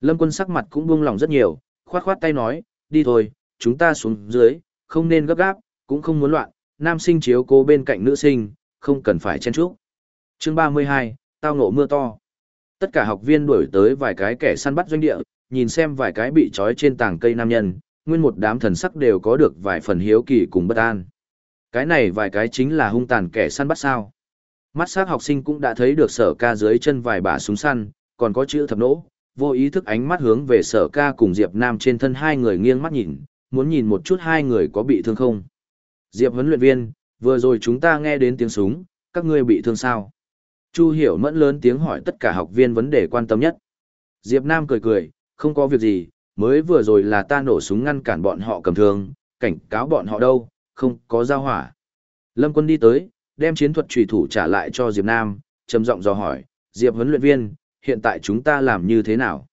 Lâm quân sắc mặt cũng buông lòng rất nhiều, khoát khoát tay nói, đi thôi, chúng ta xuống dưới, không nên gấp gáp, cũng không muốn loạn, nam sinh chiếu cố bên cạnh nữ sinh, không cần phải chen chúc. Chương 32, tao ngộ mưa to. Tất cả học viên đuổi tới vài cái kẻ săn bắt doanh địa, nhìn xem vài cái bị trói trên tảng cây nam nhân, nguyên một đám thần sắc đều có được vài phần hiếu kỳ cùng bất an. Cái này vài cái chính là hung tàn kẻ săn bắt sao. Mắt sát học sinh cũng đã thấy được sở ca dưới chân vài bà súng săn, còn có chữ thập nỗ, vô ý thức ánh mắt hướng về sở ca cùng Diệp Nam trên thân hai người nghiêng mắt nhìn, muốn nhìn một chút hai người có bị thương không. Diệp huấn luyện viên, vừa rồi chúng ta nghe đến tiếng súng, các ngươi bị thương sao? Chu Hiểu mẫn lớn tiếng hỏi tất cả học viên vấn đề quan tâm nhất. Diệp Nam cười cười, không có việc gì, mới vừa rồi là ta nổ súng ngăn cản bọn họ cầm thương, cảnh cáo bọn họ đâu, không có giao hỏa. Lâm quân đi tới, đem chiến thuật trùy thủ trả lại cho Diệp Nam, trầm giọng dò hỏi, Diệp huấn luyện viên, hiện tại chúng ta làm như thế nào?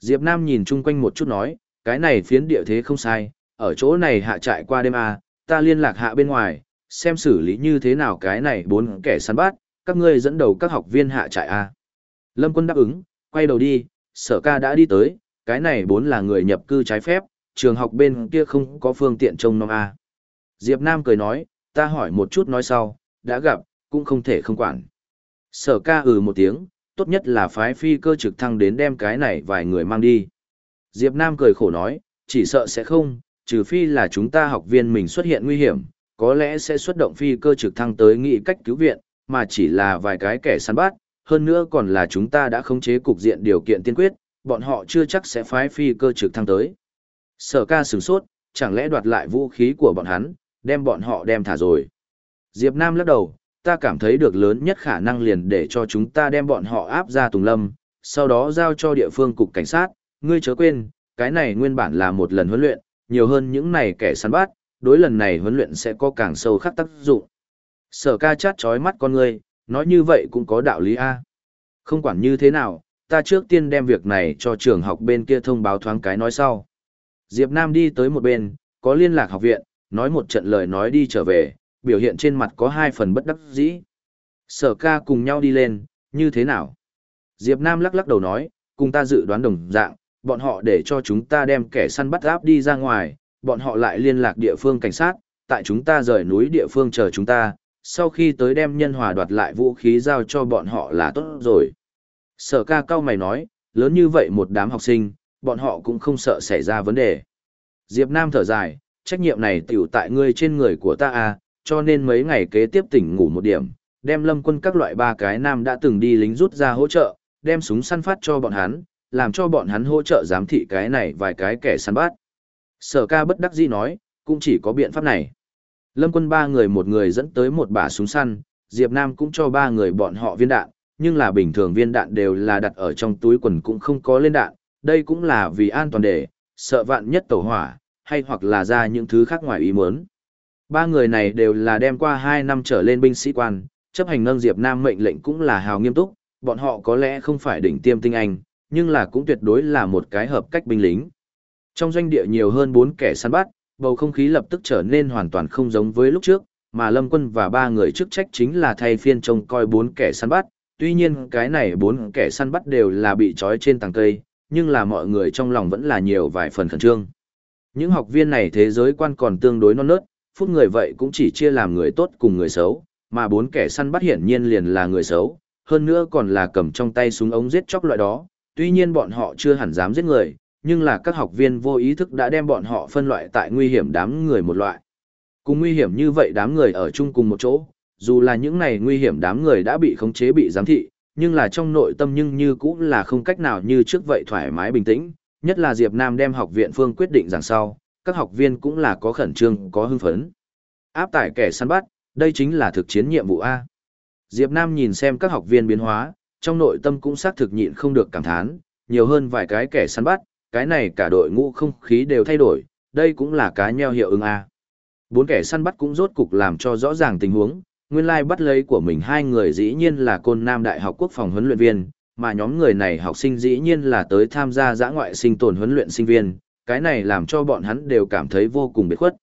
Diệp Nam nhìn chung quanh một chút nói, cái này phiến địa thế không sai, ở chỗ này hạ trại qua đêm à, ta liên lạc hạ bên ngoài, xem xử lý như thế nào cái này bốn kẻ săn bắt, các ngươi dẫn đầu các học viên hạ trại à? Lâm quân đáp ứng, quay đầu đi, sở ca đã đi tới, cái này bốn là người nhập cư trái phép, trường học bên kia không có phương tiện trông nom à? Diệp Nam cười nói, ta hỏi một chút nói sau, đã gặp, cũng không thể không quản. Sở ca ừ một tiếng, tốt nhất là phái phi cơ trực thăng đến đem cái này vài người mang đi. Diệp Nam cười khổ nói, chỉ sợ sẽ không, trừ phi là chúng ta học viên mình xuất hiện nguy hiểm, có lẽ sẽ xuất động phi cơ trực thăng tới nghị cách cứu viện, mà chỉ là vài cái kẻ săn bắt, hơn nữa còn là chúng ta đã khống chế cục diện điều kiện tiên quyết, bọn họ chưa chắc sẽ phái phi cơ trực thăng tới. Sở ca sửng sốt, chẳng lẽ đoạt lại vũ khí của bọn hắn, đem bọn họ đem thả rồi. Diệp Nam lắc đầu, ta cảm thấy được lớn nhất khả năng liền để cho chúng ta đem bọn họ áp ra Tùng Lâm, sau đó giao cho địa phương cục cảnh sát, ngươi chớ quên, cái này nguyên bản là một lần huấn luyện, nhiều hơn những này kẻ săn bắt, đối lần này huấn luyện sẽ có càng sâu khắc tác dụng. Sở ca chát chói mắt con ngươi, nói như vậy cũng có đạo lý A. Không quản như thế nào, ta trước tiên đem việc này cho trường học bên kia thông báo thoáng cái nói sau. Diệp Nam đi tới một bên, có liên lạc học viện, nói một trận lời nói đi trở về, biểu hiện trên mặt có hai phần bất đắc dĩ. Sở ca cùng nhau đi lên, như thế nào? Diệp Nam lắc lắc đầu nói, cùng ta dự đoán đồng dạng, bọn họ để cho chúng ta đem kẻ săn bắt áp đi ra ngoài, bọn họ lại liên lạc địa phương cảnh sát, tại chúng ta rời núi địa phương chờ chúng ta, sau khi tới đem nhân hòa đoạt lại vũ khí giao cho bọn họ là tốt rồi. Sở ca cao mày nói, lớn như vậy một đám học sinh, bọn họ cũng không sợ xảy ra vấn đề. Diệp Nam thở dài, trách nhiệm này tiểu tại ngươi trên người của ta à, cho nên mấy ngày kế tiếp tỉnh ngủ một điểm, đem lâm quân các loại ba cái nam đã từng đi lính rút ra hỗ trợ, đem súng săn phát cho bọn hắn, làm cho bọn hắn hỗ trợ giám thị cái này vài cái kẻ săn bắt. Sở ca bất đắc dĩ nói, cũng chỉ có biện pháp này. Lâm quân ba người một người dẫn tới một bả súng săn, Diệp Nam cũng cho ba người bọn họ viên đạn, nhưng là bình thường viên đạn đều là đặt ở trong túi quần cũng không có lên đạn, đây cũng là vì an toàn để, sợ vạn nhất tẩu hỏa, hay hoặc là ra những thứ khác ngoài ý muốn. Ba người này đều là đem qua 2 năm trở lên binh sĩ quan, chấp hành nâng Diệp Nam mệnh lệnh cũng là hào nghiêm túc, bọn họ có lẽ không phải đỉnh tiêm tinh anh, nhưng là cũng tuyệt đối là một cái hợp cách binh lính. Trong doanh địa nhiều hơn 4 kẻ săn bắt, bầu không khí lập tức trở nên hoàn toàn không giống với lúc trước, mà Lâm Quân và ba người chức trách chính là thay phiên trông coi bốn kẻ săn bắt, tuy nhiên cái này bốn kẻ săn bắt đều là bị trói trên tầng cây, nhưng là mọi người trong lòng vẫn là nhiều vài phần khẩn trương. Những học viên này thế giới quan còn tương đối non nớt, phút người vậy cũng chỉ chia làm người tốt cùng người xấu, mà bốn kẻ săn bắt hiển nhiên liền là người xấu, hơn nữa còn là cầm trong tay súng ống giết chóc loại đó, tuy nhiên bọn họ chưa hẳn dám giết người, nhưng là các học viên vô ý thức đã đem bọn họ phân loại tại nguy hiểm đám người một loại. Cùng nguy hiểm như vậy đám người ở chung cùng một chỗ, dù là những này nguy hiểm đám người đã bị khống chế bị giám thị, nhưng là trong nội tâm nhưng như cũng là không cách nào như trước vậy thoải mái bình tĩnh, nhất là Diệp Nam đem học viện phương quyết định rằng sau, các học viên cũng là có khẩn trương, có hưng phấn. Áp tải kẻ săn bắt, đây chính là thực chiến nhiệm vụ A. Diệp Nam nhìn xem các học viên biến hóa, trong nội tâm cũng xác thực nhịn không được cảm thán, nhiều hơn vài cái kẻ săn bắt, cái này cả đội ngũ không khí đều thay đổi, đây cũng là cá nheo hiệu ứng A. Bốn kẻ săn bắt cũng rốt cục làm cho rõ ràng tình huống, nguyên lai bắt lấy của mình hai người dĩ nhiên là côn nam đại học quốc phòng huấn luyện viên, mà nhóm người này học sinh dĩ nhiên là tới tham gia giã ngoại sinh tồn huấn luyện sinh viên, cái này làm cho bọn hắn đều cảm thấy vô cùng biệt khuất.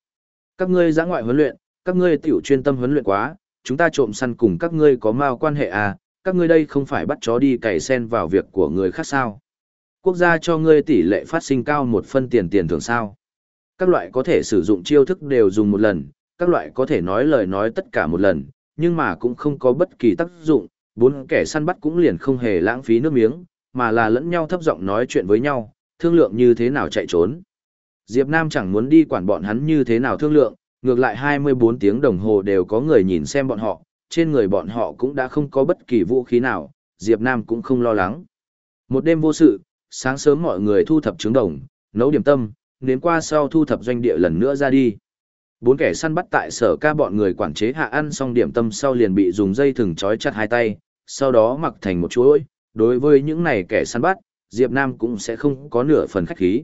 Các ngươi giã ngoại huấn luyện, các ngươi tiểu chuyên tâm huấn luyện quá, chúng ta trộm săn cùng các ngươi có mao quan hệ à, các ngươi đây không phải bắt chó đi cày sen vào việc của người khác sao. Quốc gia cho ngươi tỷ lệ phát sinh cao một phân tiền tiền thưởng sao. Các loại có thể sử dụng chiêu thức đều dùng một lần, các loại có thể nói lời nói tất cả một lần, nhưng mà cũng không có bất kỳ tác dụng, bốn kẻ săn bắt cũng liền không hề lãng phí nước miếng, mà là lẫn nhau thấp giọng nói chuyện với nhau, thương lượng như thế nào chạy trốn. Diệp Nam chẳng muốn đi quản bọn hắn như thế nào thương lượng, ngược lại 24 tiếng đồng hồ đều có người nhìn xem bọn họ, trên người bọn họ cũng đã không có bất kỳ vũ khí nào, Diệp Nam cũng không lo lắng. Một đêm vô sự, sáng sớm mọi người thu thập trứng đồng, nấu điểm tâm, đến qua sau thu thập doanh địa lần nữa ra đi. Bốn kẻ săn bắt tại sở ca bọn người quản chế hạ ăn xong điểm tâm sau liền bị dùng dây thừng trói chặt hai tay, sau đó mặc thành một chuỗi. Đối với những này kẻ săn bắt, Diệp Nam cũng sẽ không có nửa phần khách khí.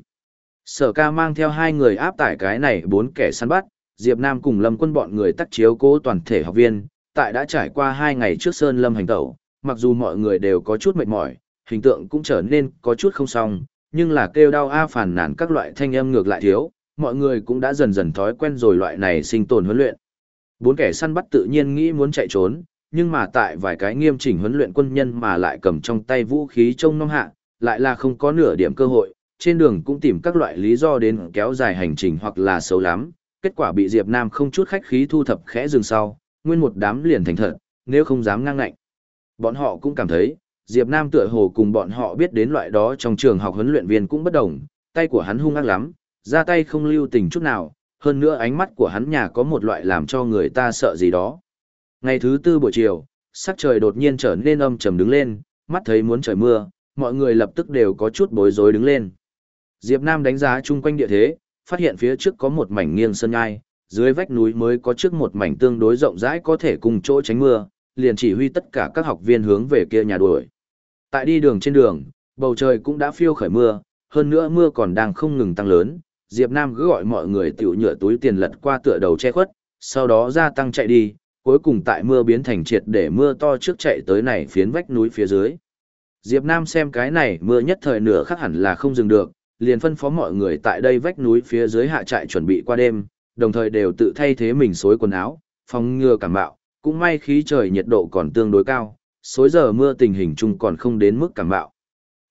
Sở ca mang theo hai người áp tải cái này bốn kẻ săn bắt, Diệp Nam cùng Lâm quân bọn người tắt chiếu cố toàn thể học viên, tại đã trải qua hai ngày trước Sơn Lâm hành tẩu, mặc dù mọi người đều có chút mệt mỏi, hình tượng cũng trở nên có chút không xong, nhưng là kêu đau a phản nản các loại thanh âm ngược lại thiếu, mọi người cũng đã dần dần thói quen rồi loại này sinh tồn huấn luyện. Bốn kẻ săn bắt tự nhiên nghĩ muốn chạy trốn, nhưng mà tại vài cái nghiêm chỉnh huấn luyện quân nhân mà lại cầm trong tay vũ khí trông nom hạ, lại là không có nửa điểm cơ hội, trên đường cũng tìm các loại lý do đến kéo dài hành trình hoặc là xấu lắm, kết quả bị Diệp Nam không chút khách khí thu thập khẽ dừng sau, nguyên một đám liền thành thật, nếu không dám ngang ngạnh. Bọn họ cũng cảm thấy, Diệp Nam tựa hồ cùng bọn họ biết đến loại đó trong trường học huấn luyện viên cũng bất đồng, tay của hắn hung ác lắm, ra tay không lưu tình chút nào, hơn nữa ánh mắt của hắn nhà có một loại làm cho người ta sợ gì đó. Ngày thứ tư buổi chiều, sắc trời đột nhiên trở nên âm trầm đứng lên, mắt thấy muốn trời mưa, mọi người lập tức đều có chút bối rối đứng lên. Diệp Nam đánh giá chung quanh địa thế, phát hiện phía trước có một mảnh nghiêng sơn ngai, dưới vách núi mới có trước một mảnh tương đối rộng rãi có thể cùng chỗ tránh mưa, liền chỉ huy tất cả các học viên hướng về kia nhà đuổi. Tại đi đường trên đường, bầu trời cũng đã phiêu khởi mưa, hơn nữa mưa còn đang không ngừng tăng lớn, Diệp Nam cứ gọi mọi người tiểu nhựa túi tiền lật qua tựa đầu che khuất, sau đó gia tăng chạy đi, cuối cùng tại mưa biến thành triệt để mưa to trước chạy tới này phiến vách núi phía dưới. Diệp Nam xem cái này mưa nhất thời nửa khắc hẳn là không dừng được, liền phân phó mọi người tại đây vách núi phía dưới hạ trại chuẩn bị qua đêm, đồng thời đều tự thay thế mình xối quần áo, phòng ngừa cảm bạo, cũng may khí trời nhiệt độ còn tương đối cao, xối giờ mưa tình hình chung còn không đến mức cảm bạo.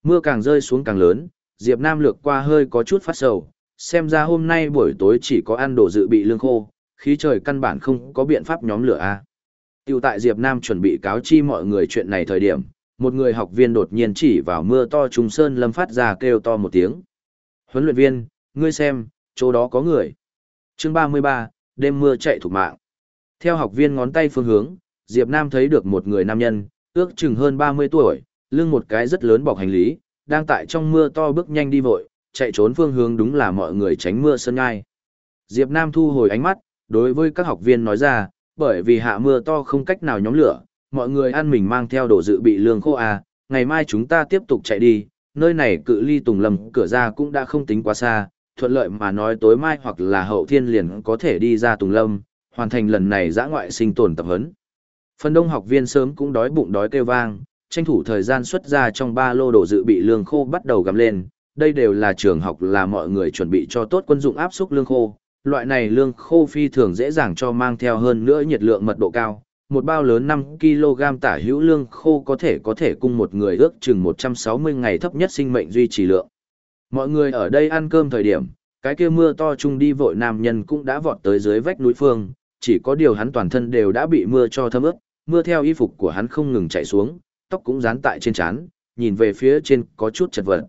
Mưa càng rơi xuống càng lớn, Diệp Nam lược qua hơi có chút phát sầu, xem ra hôm nay buổi tối chỉ có ăn đồ dự bị lương khô, khí trời căn bản không có biện pháp nhóm lửa a. Tiêu tại Diệp Nam chuẩn bị cáo chi mọi người chuyện này thời điểm, một người học viên đột nhiên chỉ vào mưa to trùng sơn lâm phát ra kêu to một tiếng. Huấn luyện viên, ngươi xem, chỗ đó có người. Chương 33, đêm mưa chạy thục mạng. Theo học viên ngón tay phương hướng, Diệp Nam thấy được một người nam nhân, ước chừng hơn 30 tuổi, lưng một cái rất lớn bọc hành lý, đang tại trong mưa to bước nhanh đi vội, chạy trốn phương hướng đúng là mọi người tránh mưa sơn ngai. Diệp Nam thu hồi ánh mắt, đối với các học viên nói ra, bởi vì hạ mưa to không cách nào nhóm lửa, mọi người ăn mình mang theo đồ dự bị lương khô à, ngày mai chúng ta tiếp tục chạy đi, nơi này cự ly Tùng Lâm cửa ra cũng đã không tính quá xa, thuận lợi mà nói tối mai hoặc là hậu thiên liền có thể đi ra Tùng Lâm, hoàn thành lần này giã ngoại sinh tồn tập huấn. Phần đông học viên sớm cũng đói bụng đói kêu vang, tranh thủ thời gian xuất ra trong ba lô đồ dự bị lương khô bắt đầu gặm lên, đây đều là trường học là mọi người chuẩn bị cho tốt quân dụng áp suất lương khô. Loại này lương khô phi thường dễ dàng cho mang theo hơn nữa nhiệt lượng mật độ cao. Một bao lớn 5 kg tả hữu lương khô có thể có thể cung một người ước chừng 160 ngày thấp nhất sinh mệnh duy trì lượng. Mọi người ở đây ăn cơm thời điểm, cái kia mưa to chung đi vội nam nhân cũng đã vọt tới dưới vách núi phương, chỉ có điều hắn toàn thân đều đã bị mưa cho thấm ướt, mưa theo y phục của hắn không ngừng chảy xuống, tóc cũng dán tại trên trán, nhìn về phía trên có chút chật vật.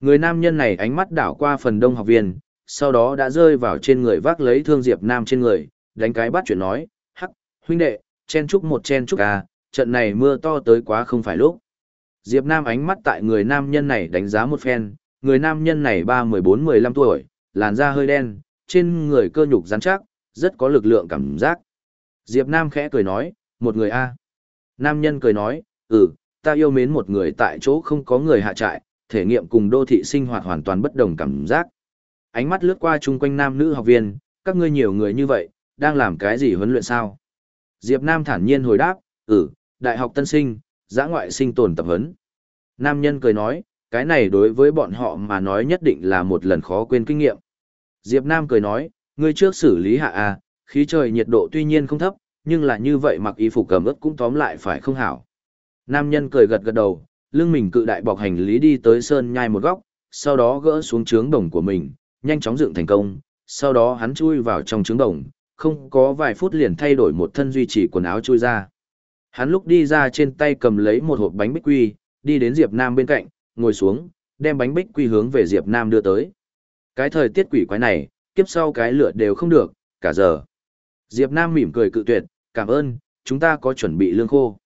Người nam nhân này ánh mắt đảo qua phần đông học viên, sau đó đã rơi vào trên người vác lấy thương Diệp Nam trên người, đánh cái bắt chuyện nói, hắc, huynh đệ, chen chúc một chen chúc à, trận này mưa to tới quá không phải lúc. Diệp Nam ánh mắt tại người nam nhân này đánh giá một phen, người nam nhân này ba mười bốn mười lăm tuổi, làn da hơi đen, trên người cơ nhục rắn chắc, rất có lực lượng cảm giác. Diệp Nam khẽ cười nói, một người a. Nam nhân cười nói, ừ, ta yêu mến một người tại chỗ không có người hạ trại, thể nghiệm cùng đô thị sinh hoạt hoàn toàn bất đồng cảm giác. Ánh mắt lướt qua chung quanh nam nữ học viên, các ngươi nhiều người như vậy, đang làm cái gì huấn luyện sao? Diệp Nam thản nhiên hồi đáp, ừ, đại học tân sinh, giã ngoại sinh tồn tập huấn. Nam nhân cười nói, cái này đối với bọn họ mà nói nhất định là một lần khó quên kinh nghiệm. Diệp Nam cười nói, ngươi trước xử lý hạ a, khí trời nhiệt độ tuy nhiên không thấp, nhưng là như vậy mặc y phục cầm ướt cũng tóm lại phải không hảo. Nam nhân cười gật gật đầu, lưng mình cự đại bọc hành lý đi tới sơn nhai một góc, sau đó gỡ xuống trướng đồng của mình, nhanh chóng dựng thành công, sau đó hắn chui vào trong trướng đồng, không có vài phút liền thay đổi một thân duy trì quần áo chui ra. Hắn lúc đi ra trên tay cầm lấy một hộp bánh bích quy, đi đến Diệp Nam bên cạnh, ngồi xuống, đem bánh bích quy hướng về Diệp Nam đưa tới. Cái thời tiết quỷ quái này, kiếp sau cái lửa đều không được, cả giờ. Diệp Nam mỉm cười cự tuyệt, cảm ơn, chúng ta có chuẩn bị lương khô.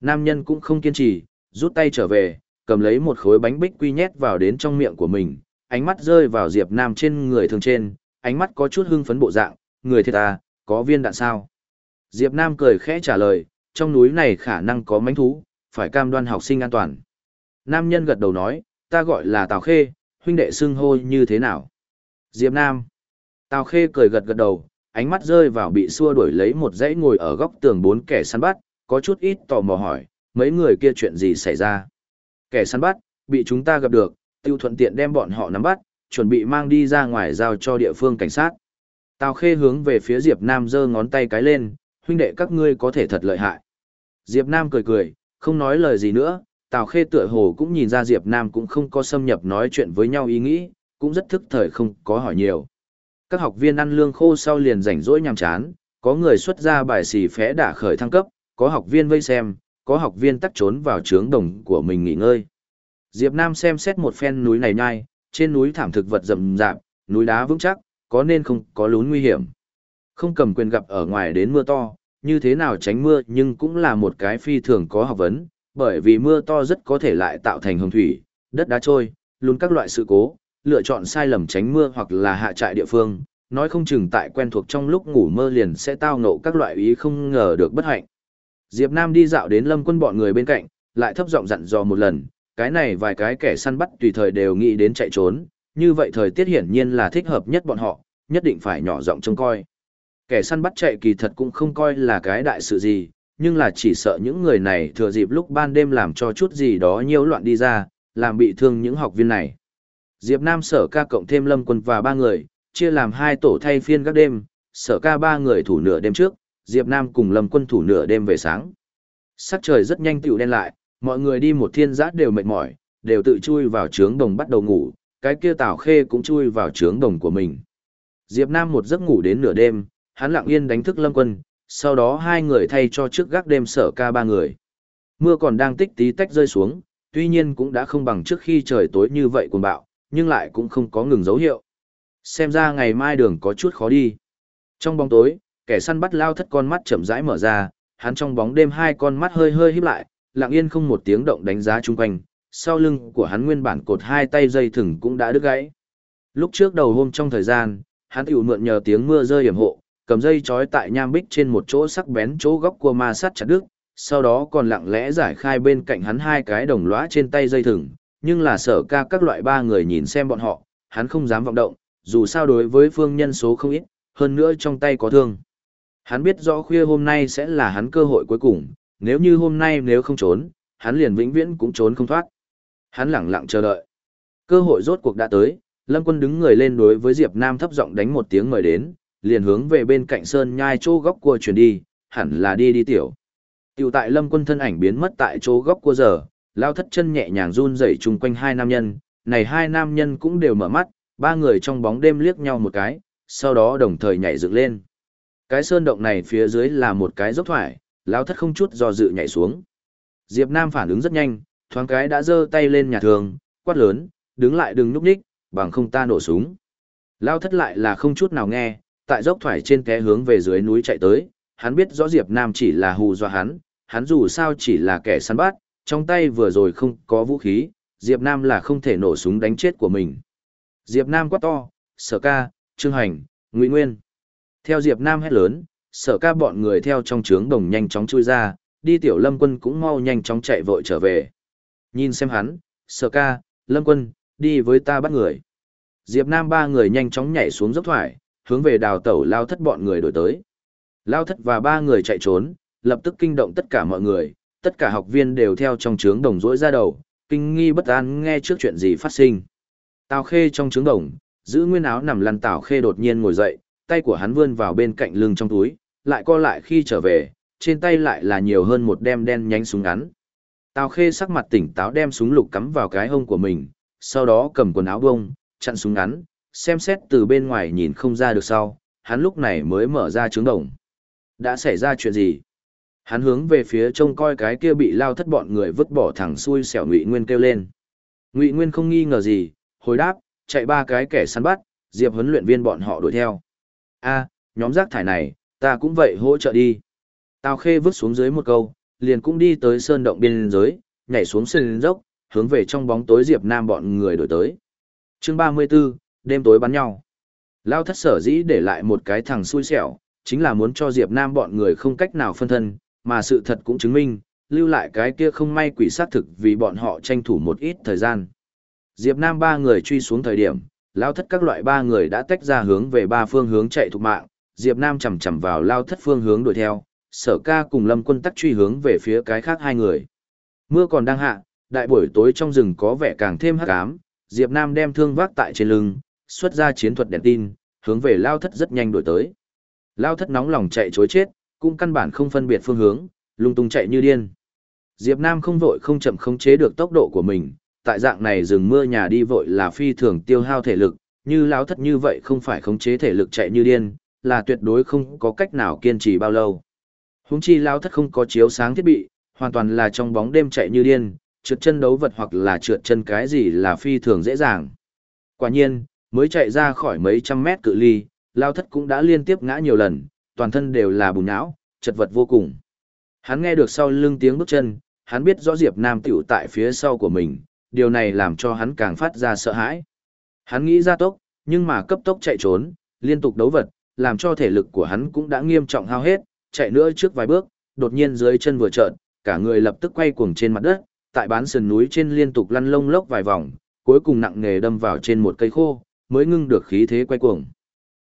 Nam nhân cũng không kiên trì, rút tay trở về, cầm lấy một khối bánh bích quy nhét vào đến trong miệng của mình, ánh mắt rơi vào Diệp Nam trên người thường trên, ánh mắt có chút hưng phấn bộ dạng, người thiệt à, có viên đạn sao? Diệp Nam cười khẽ trả lời, trong núi này khả năng có mánh thú, phải cam đoan học sinh an toàn. Nam nhân gật đầu nói, ta gọi là Tào Khê, huynh đệ xưng hô như thế nào? Diệp Nam. Tào Khê cười gật gật đầu, ánh mắt rơi vào bị xua đuổi lấy một dãy ngồi ở góc tường bốn kẻ săn bắt, có chút ít tò mò hỏi, mấy người kia chuyện gì xảy ra? Kẻ săn bắt, bị chúng ta gặp được, tiêu thuận tiện đem bọn họ nắm bắt, chuẩn bị mang đi ra ngoài giao cho địa phương cảnh sát. Tào Khê hướng về phía Diệp Nam giơ ngón tay cái lên, huynh đệ các ngươi có thể thật lợi hại. Diệp Nam cười cười, không nói lời gì nữa, Tào Khê tựa hồ cũng nhìn ra Diệp Nam cũng không có xâm nhập nói chuyện với nhau ý nghĩ, cũng rất thức thời không có hỏi nhiều. Các học viên ăn lương khô sau liền rảnh rỗi nhàm chán, có người xuất ra bài xì phé đả khởi thăng cấp, có học viên vây xem, có học viên tắt trốn vào trướng đồng của mình nghỉ ngơi. Diệp Nam xem xét một phen núi này nhai, trên núi thảm thực vật rậm rạp, núi đá vững chắc, có nên không có lún nguy hiểm. Không cầm quyền gặp ở ngoài đến mưa to, như thế nào tránh mưa nhưng cũng là một cái phi thường có học vấn, bởi vì mưa to rất có thể lại tạo thành hồng thủy, đất đá trôi, luôn các loại sự cố, lựa chọn sai lầm tránh mưa hoặc là hạ trại địa phương, nói không chừng tại quen thuộc trong lúc ngủ mơ liền sẽ tao ngộ các loại ý không ngờ được bất hạnh. Diệp Nam đi dạo đến lâm quân bọn người bên cạnh, lại thấp giọng dặn dò một lần, cái này vài cái kẻ săn bắt tùy thời đều nghĩ đến chạy trốn, như vậy thời tiết hiển nhiên là thích hợp nhất bọn họ, nhất định phải nhỏ giọng trông coi. Kẻ săn bắt chạy kỳ thật cũng không coi là cái đại sự gì, nhưng là chỉ sợ những người này thừa dịp lúc ban đêm làm cho chút gì đó nhiễu loạn đi ra, làm bị thương những học viên này. Diệp Nam sở ca cộng thêm lâm quân và ba người, chia làm hai tổ thay phiên các đêm, sở ca ba người thủ nửa đêm trước, Diệp Nam cùng lâm quân thủ nửa đêm về sáng. Sắc trời rất nhanh tựu đen lại, mọi người đi một thiên giã đều mệt mỏi, đều tự chui vào trướng đồng bắt đầu ngủ, cái kia Tào Khê cũng chui vào trướng đồng của mình. Diệp Nam một giấc ngủ đến nửa đêm, hắn lặng yên đánh thức Lâm Quân, sau đó hai người thay cho trước gác đêm sở ca ba người. Mưa còn đang tích tí tách rơi xuống, tuy nhiên cũng đã không bằng trước khi trời tối như vậy cuồng bạo, nhưng lại cũng không có ngừng dấu hiệu. Xem ra ngày mai đường có chút khó đi. Trong bóng tối, kẻ săn bắt lao thất con mắt chậm rãi mở ra, hắn trong bóng đêm hai con mắt hơi hơi híp lại, lặng yên không một tiếng động đánh giá chung quanh, sau lưng của hắn nguyên bản cột hai tay dây thừng cũng đã đứt gãy. Lúc trước đầu hôm trong thời gian, hắn tiểu mượn nhờ tiếng mưa rơi hiểm hộ, cầm dây trói tại nham bích trên một chỗ sắc bén chỗ góc của ma sát chặt đứt, sau đó còn lặng lẽ giải khai bên cạnh hắn hai cái đồng lõa trên tay dây thừng, nhưng là sở ca các loại ba người nhìn xem bọn họ, hắn không dám vọng động, dù sao đối với phương nhân số không ít, hơn nữa trong tay có thương. Hắn biết rõ khuya hôm nay sẽ là hắn cơ hội cuối cùng, nếu như hôm nay nếu không trốn, hắn liền vĩnh viễn cũng trốn không thoát. Hắn lẳng lặng chờ đợi. Cơ hội rốt cuộc đã tới, Lâm Quân đứng người lên đối với Diệp Nam thấp giọng đánh một tiếng mời đến, liền hướng về bên cạnh sơn nhai chỗ góc cua chuyển đi, hẳn là đi đi tiểu. Tiểu tại Lâm Quân thân ảnh biến mất tại chỗ góc cua giờ, lao thất chân nhẹ nhàng run rẩy chung quanh hai nam nhân, này hai nam nhân cũng đều mở mắt, ba người trong bóng đêm liếc nhau một cái, sau đó đồng thời nhảy dựng lên. Cái sơn động này phía dưới là một cái dốc thoải, lao thất không chút do dự nhảy xuống. Diệp Nam phản ứng rất nhanh, thoáng cái đã giơ tay lên nhà thường, quát lớn, đứng lại đừng núp đích, bằng không ta nổ súng. Lao thất lại là không chút nào nghe, tại dốc thoải trên té hướng về dưới núi chạy tới, hắn biết rõ Diệp Nam chỉ là hù dọa hắn, hắn dù sao chỉ là kẻ săn bắt, trong tay vừa rồi không có vũ khí, Diệp Nam là không thể nổ súng đánh chết của mình. Diệp Nam quát to, sở ca, trương hành, ngụy nguyên. Theo Diệp Nam hét lớn, sở ca bọn người theo trong trướng đồng nhanh chóng chui ra, đi tiểu lâm quân cũng mau nhanh chóng chạy vội trở về. Nhìn xem hắn, sở ca, lâm quân, đi với ta bắt người. Diệp Nam ba người nhanh chóng nhảy xuống dốc thoải, hướng về đào tẩu lao thất bọn người đổi tới. Lao thất và ba người chạy trốn, lập tức kinh động tất cả mọi người, tất cả học viên đều theo trong trướng đồng rỗi ra đầu, kinh nghi bất an nghe trước chuyện gì phát sinh. Tào khê trong trướng đồng, giữ nguyên áo nằm lăn tào khê đột nhiên ngồi dậy, tay của hắn vươn vào bên cạnh lưng trong túi, lại co lại khi trở về, trên tay lại là nhiều hơn một đem đen nhánh súng ngắn. Tào Khê sắc mặt tỉnh táo đem súng lục cắm vào cái hông của mình, sau đó cầm quần áo bông, chặn súng ngắn, xem xét từ bên ngoài nhìn không ra được sau, hắn lúc này mới mở ra trướng đồng. Đã xảy ra chuyện gì? Hắn hướng về phía trông coi cái kia bị lao thất bọn người vứt bỏ thẳng xuôi xẻo Ngụy Nguyên kêu lên. Ngụy Nguyên không nghi ngờ gì, hồi đáp, chạy ba cái kẻ săn bắt, Diệp huấn luyện viên bọn họ đuổi theo. A, nhóm rác thải này, ta cũng vậy hỗ trợ đi. Tào Khê vứt xuống dưới một câu, liền cũng đi tới sơn động biên giới, nhảy xuống sơn dốc, hướng về trong bóng tối Diệp Nam bọn người đổi tới. Chương 34, đêm tối bắn nhau. Lao thất sở dĩ để lại một cái thằng xui xẻo, chính là muốn cho Diệp Nam bọn người không cách nào phân thân, mà sự thật cũng chứng minh, lưu lại cái kia không may quỷ sát thực vì bọn họ tranh thủ một ít thời gian. Diệp Nam ba người truy xuống thời điểm, lao thất các loại ba người đã tách ra hướng về ba phương hướng chạy thục mạng, Diệp Nam chầm chầm vào lao thất phương hướng đuổi theo, sở ca cùng lâm quân tắc truy hướng về phía cái khác hai người. Mưa còn đang hạ, đại buổi tối trong rừng có vẻ càng thêm hắc ám, Diệp Nam đem thương vác tại trên lưng, xuất ra chiến thuật đèn tin, hướng về lao thất rất nhanh đuổi tới. Lao thất nóng lòng chạy chối chết, cũng căn bản không phân biệt phương hướng, lung tung chạy như điên. Diệp Nam không vội không chậm khống chế được tốc độ của mình, tại dạng này rừng mưa nhà đi vội là phi thường tiêu hao thể lực, như lao thất như vậy không phải khống chế thể lực chạy như điên, là tuyệt đối không có cách nào kiên trì bao lâu. Húng chi lao thất không có chiếu sáng thiết bị, hoàn toàn là trong bóng đêm chạy như điên, trượt chân đấu vật hoặc là trượt chân cái gì là phi thường dễ dàng. Quả nhiên, mới chạy ra khỏi mấy trăm mét cự ly, lao thất cũng đã liên tiếp ngã nhiều lần, toàn thân đều là bùn não, chật vật vô cùng. Hắn nghe được sau lưng tiếng bước chân, hắn biết rõ Diệp Nam tiểu tại phía sau của mình, điều này làm cho hắn càng phát ra sợ hãi. Hắn nghĩ ra tốc, nhưng mà cấp tốc chạy trốn, liên tục đấu vật, làm cho thể lực của hắn cũng đã nghiêm trọng hao hết, chạy nữa trước vài bước, đột nhiên dưới chân vừa trợn, cả người lập tức quay cuồng trên mặt đất, tại bán sườn núi trên liên tục lăn lông lốc vài vòng, cuối cùng nặng nề đâm vào trên một cây khô, mới ngưng được khí thế quay cuồng.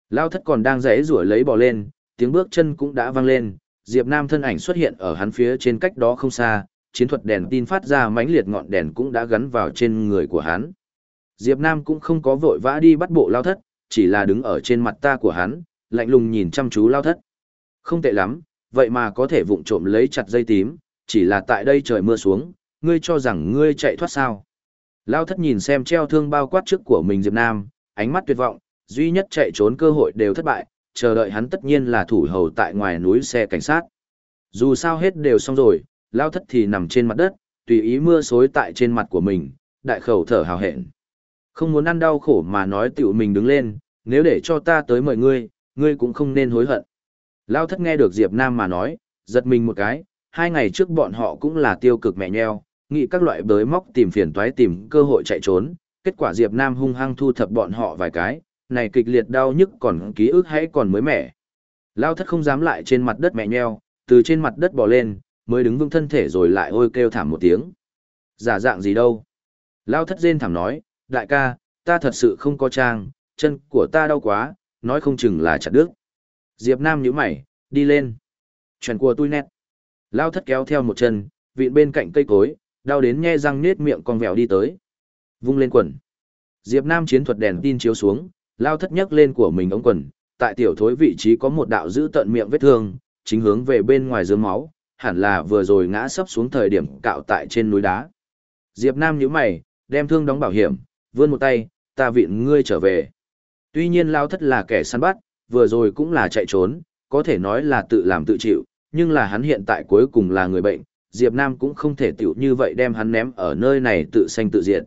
Lao thất còn đang rẽ rủa lấy bò lên, tiếng bước chân cũng đã vang lên, Diệp Nam thân ảnh xuất hiện ở hắn phía trên cách đó không xa, chiến thuật đèn tin phát ra mãnh liệt ngọn đèn cũng đã gắn vào trên người của hắn. Diệp Nam cũng không có vội vã đi bắt bộ lao thất, chỉ là đứng ở trên mặt ta của hắn, lạnh lùng nhìn chăm chú lao thất. Không tệ lắm, vậy mà có thể vụng trộm lấy chặt dây tím, chỉ là tại đây trời mưa xuống, ngươi cho rằng ngươi chạy thoát sao. Lao thất nhìn xem treo thương bao quát trước của mình Diệp Nam, ánh mắt tuyệt vọng, duy nhất chạy trốn cơ hội đều thất bại, chờ đợi hắn tất nhiên là thủ hầu tại ngoài núi xe cảnh sát. Dù sao hết đều xong rồi, Lao thất thì nằm trên mặt đất, tùy ý mưa xối tại trên mặt của mình, đại khẩu thở hào hẹn. Không muốn ăn đau khổ mà nói tiểu mình đứng lên, nếu để cho ta tới mời ngươi, ngươi cũng không nên hối hận. Lao thất nghe được Diệp Nam mà nói, giật mình một cái, hai ngày trước bọn họ cũng là tiêu cực mẹ nheo, nghĩ các loại bới móc tìm phiền toái tìm cơ hội chạy trốn, kết quả Diệp Nam hung hăng thu thập bọn họ vài cái, này kịch liệt đau nhức còn ký ức hãy còn mới mẻ. Lao thất không dám lại trên mặt đất mẹ nheo, từ trên mặt đất bò lên, mới đứng vững thân thể rồi lại ôi kêu thảm một tiếng. Giả dạng gì đâu? Lao thất rên thảm nói, đại ca, ta thật sự không có trang, chân của ta đau quá, nói không chừng là chặt đứt. Diệp Nam nhíu mày, đi lên. Chuyện của tôi nét. Lao thất kéo theo một chân, vịn bên cạnh cây cối, đau đến nhe răng nết miệng con vèo đi tới. Vung lên quần. Diệp Nam chiến thuật đèn tin chiếu xuống, lao thất nhấc lên của mình ống quần, tại tiểu thối vị trí có một đạo giữ tận miệng vết thương, chính hướng về bên ngoài dưới máu, hẳn là vừa rồi ngã sấp xuống thời điểm cạo tại trên núi đá. Diệp Nam nhíu mày, đem thương đóng bảo hiểm, vươn một tay, ta viện ngươi trở về. Tuy nhiên lao thất là kẻ săn bắt, vừa rồi cũng là chạy trốn, có thể nói là tự làm tự chịu, nhưng là hắn hiện tại cuối cùng là người bệnh, Diệp Nam cũng không thể tiểu như vậy đem hắn ném ở nơi này tự sanh tự diệt.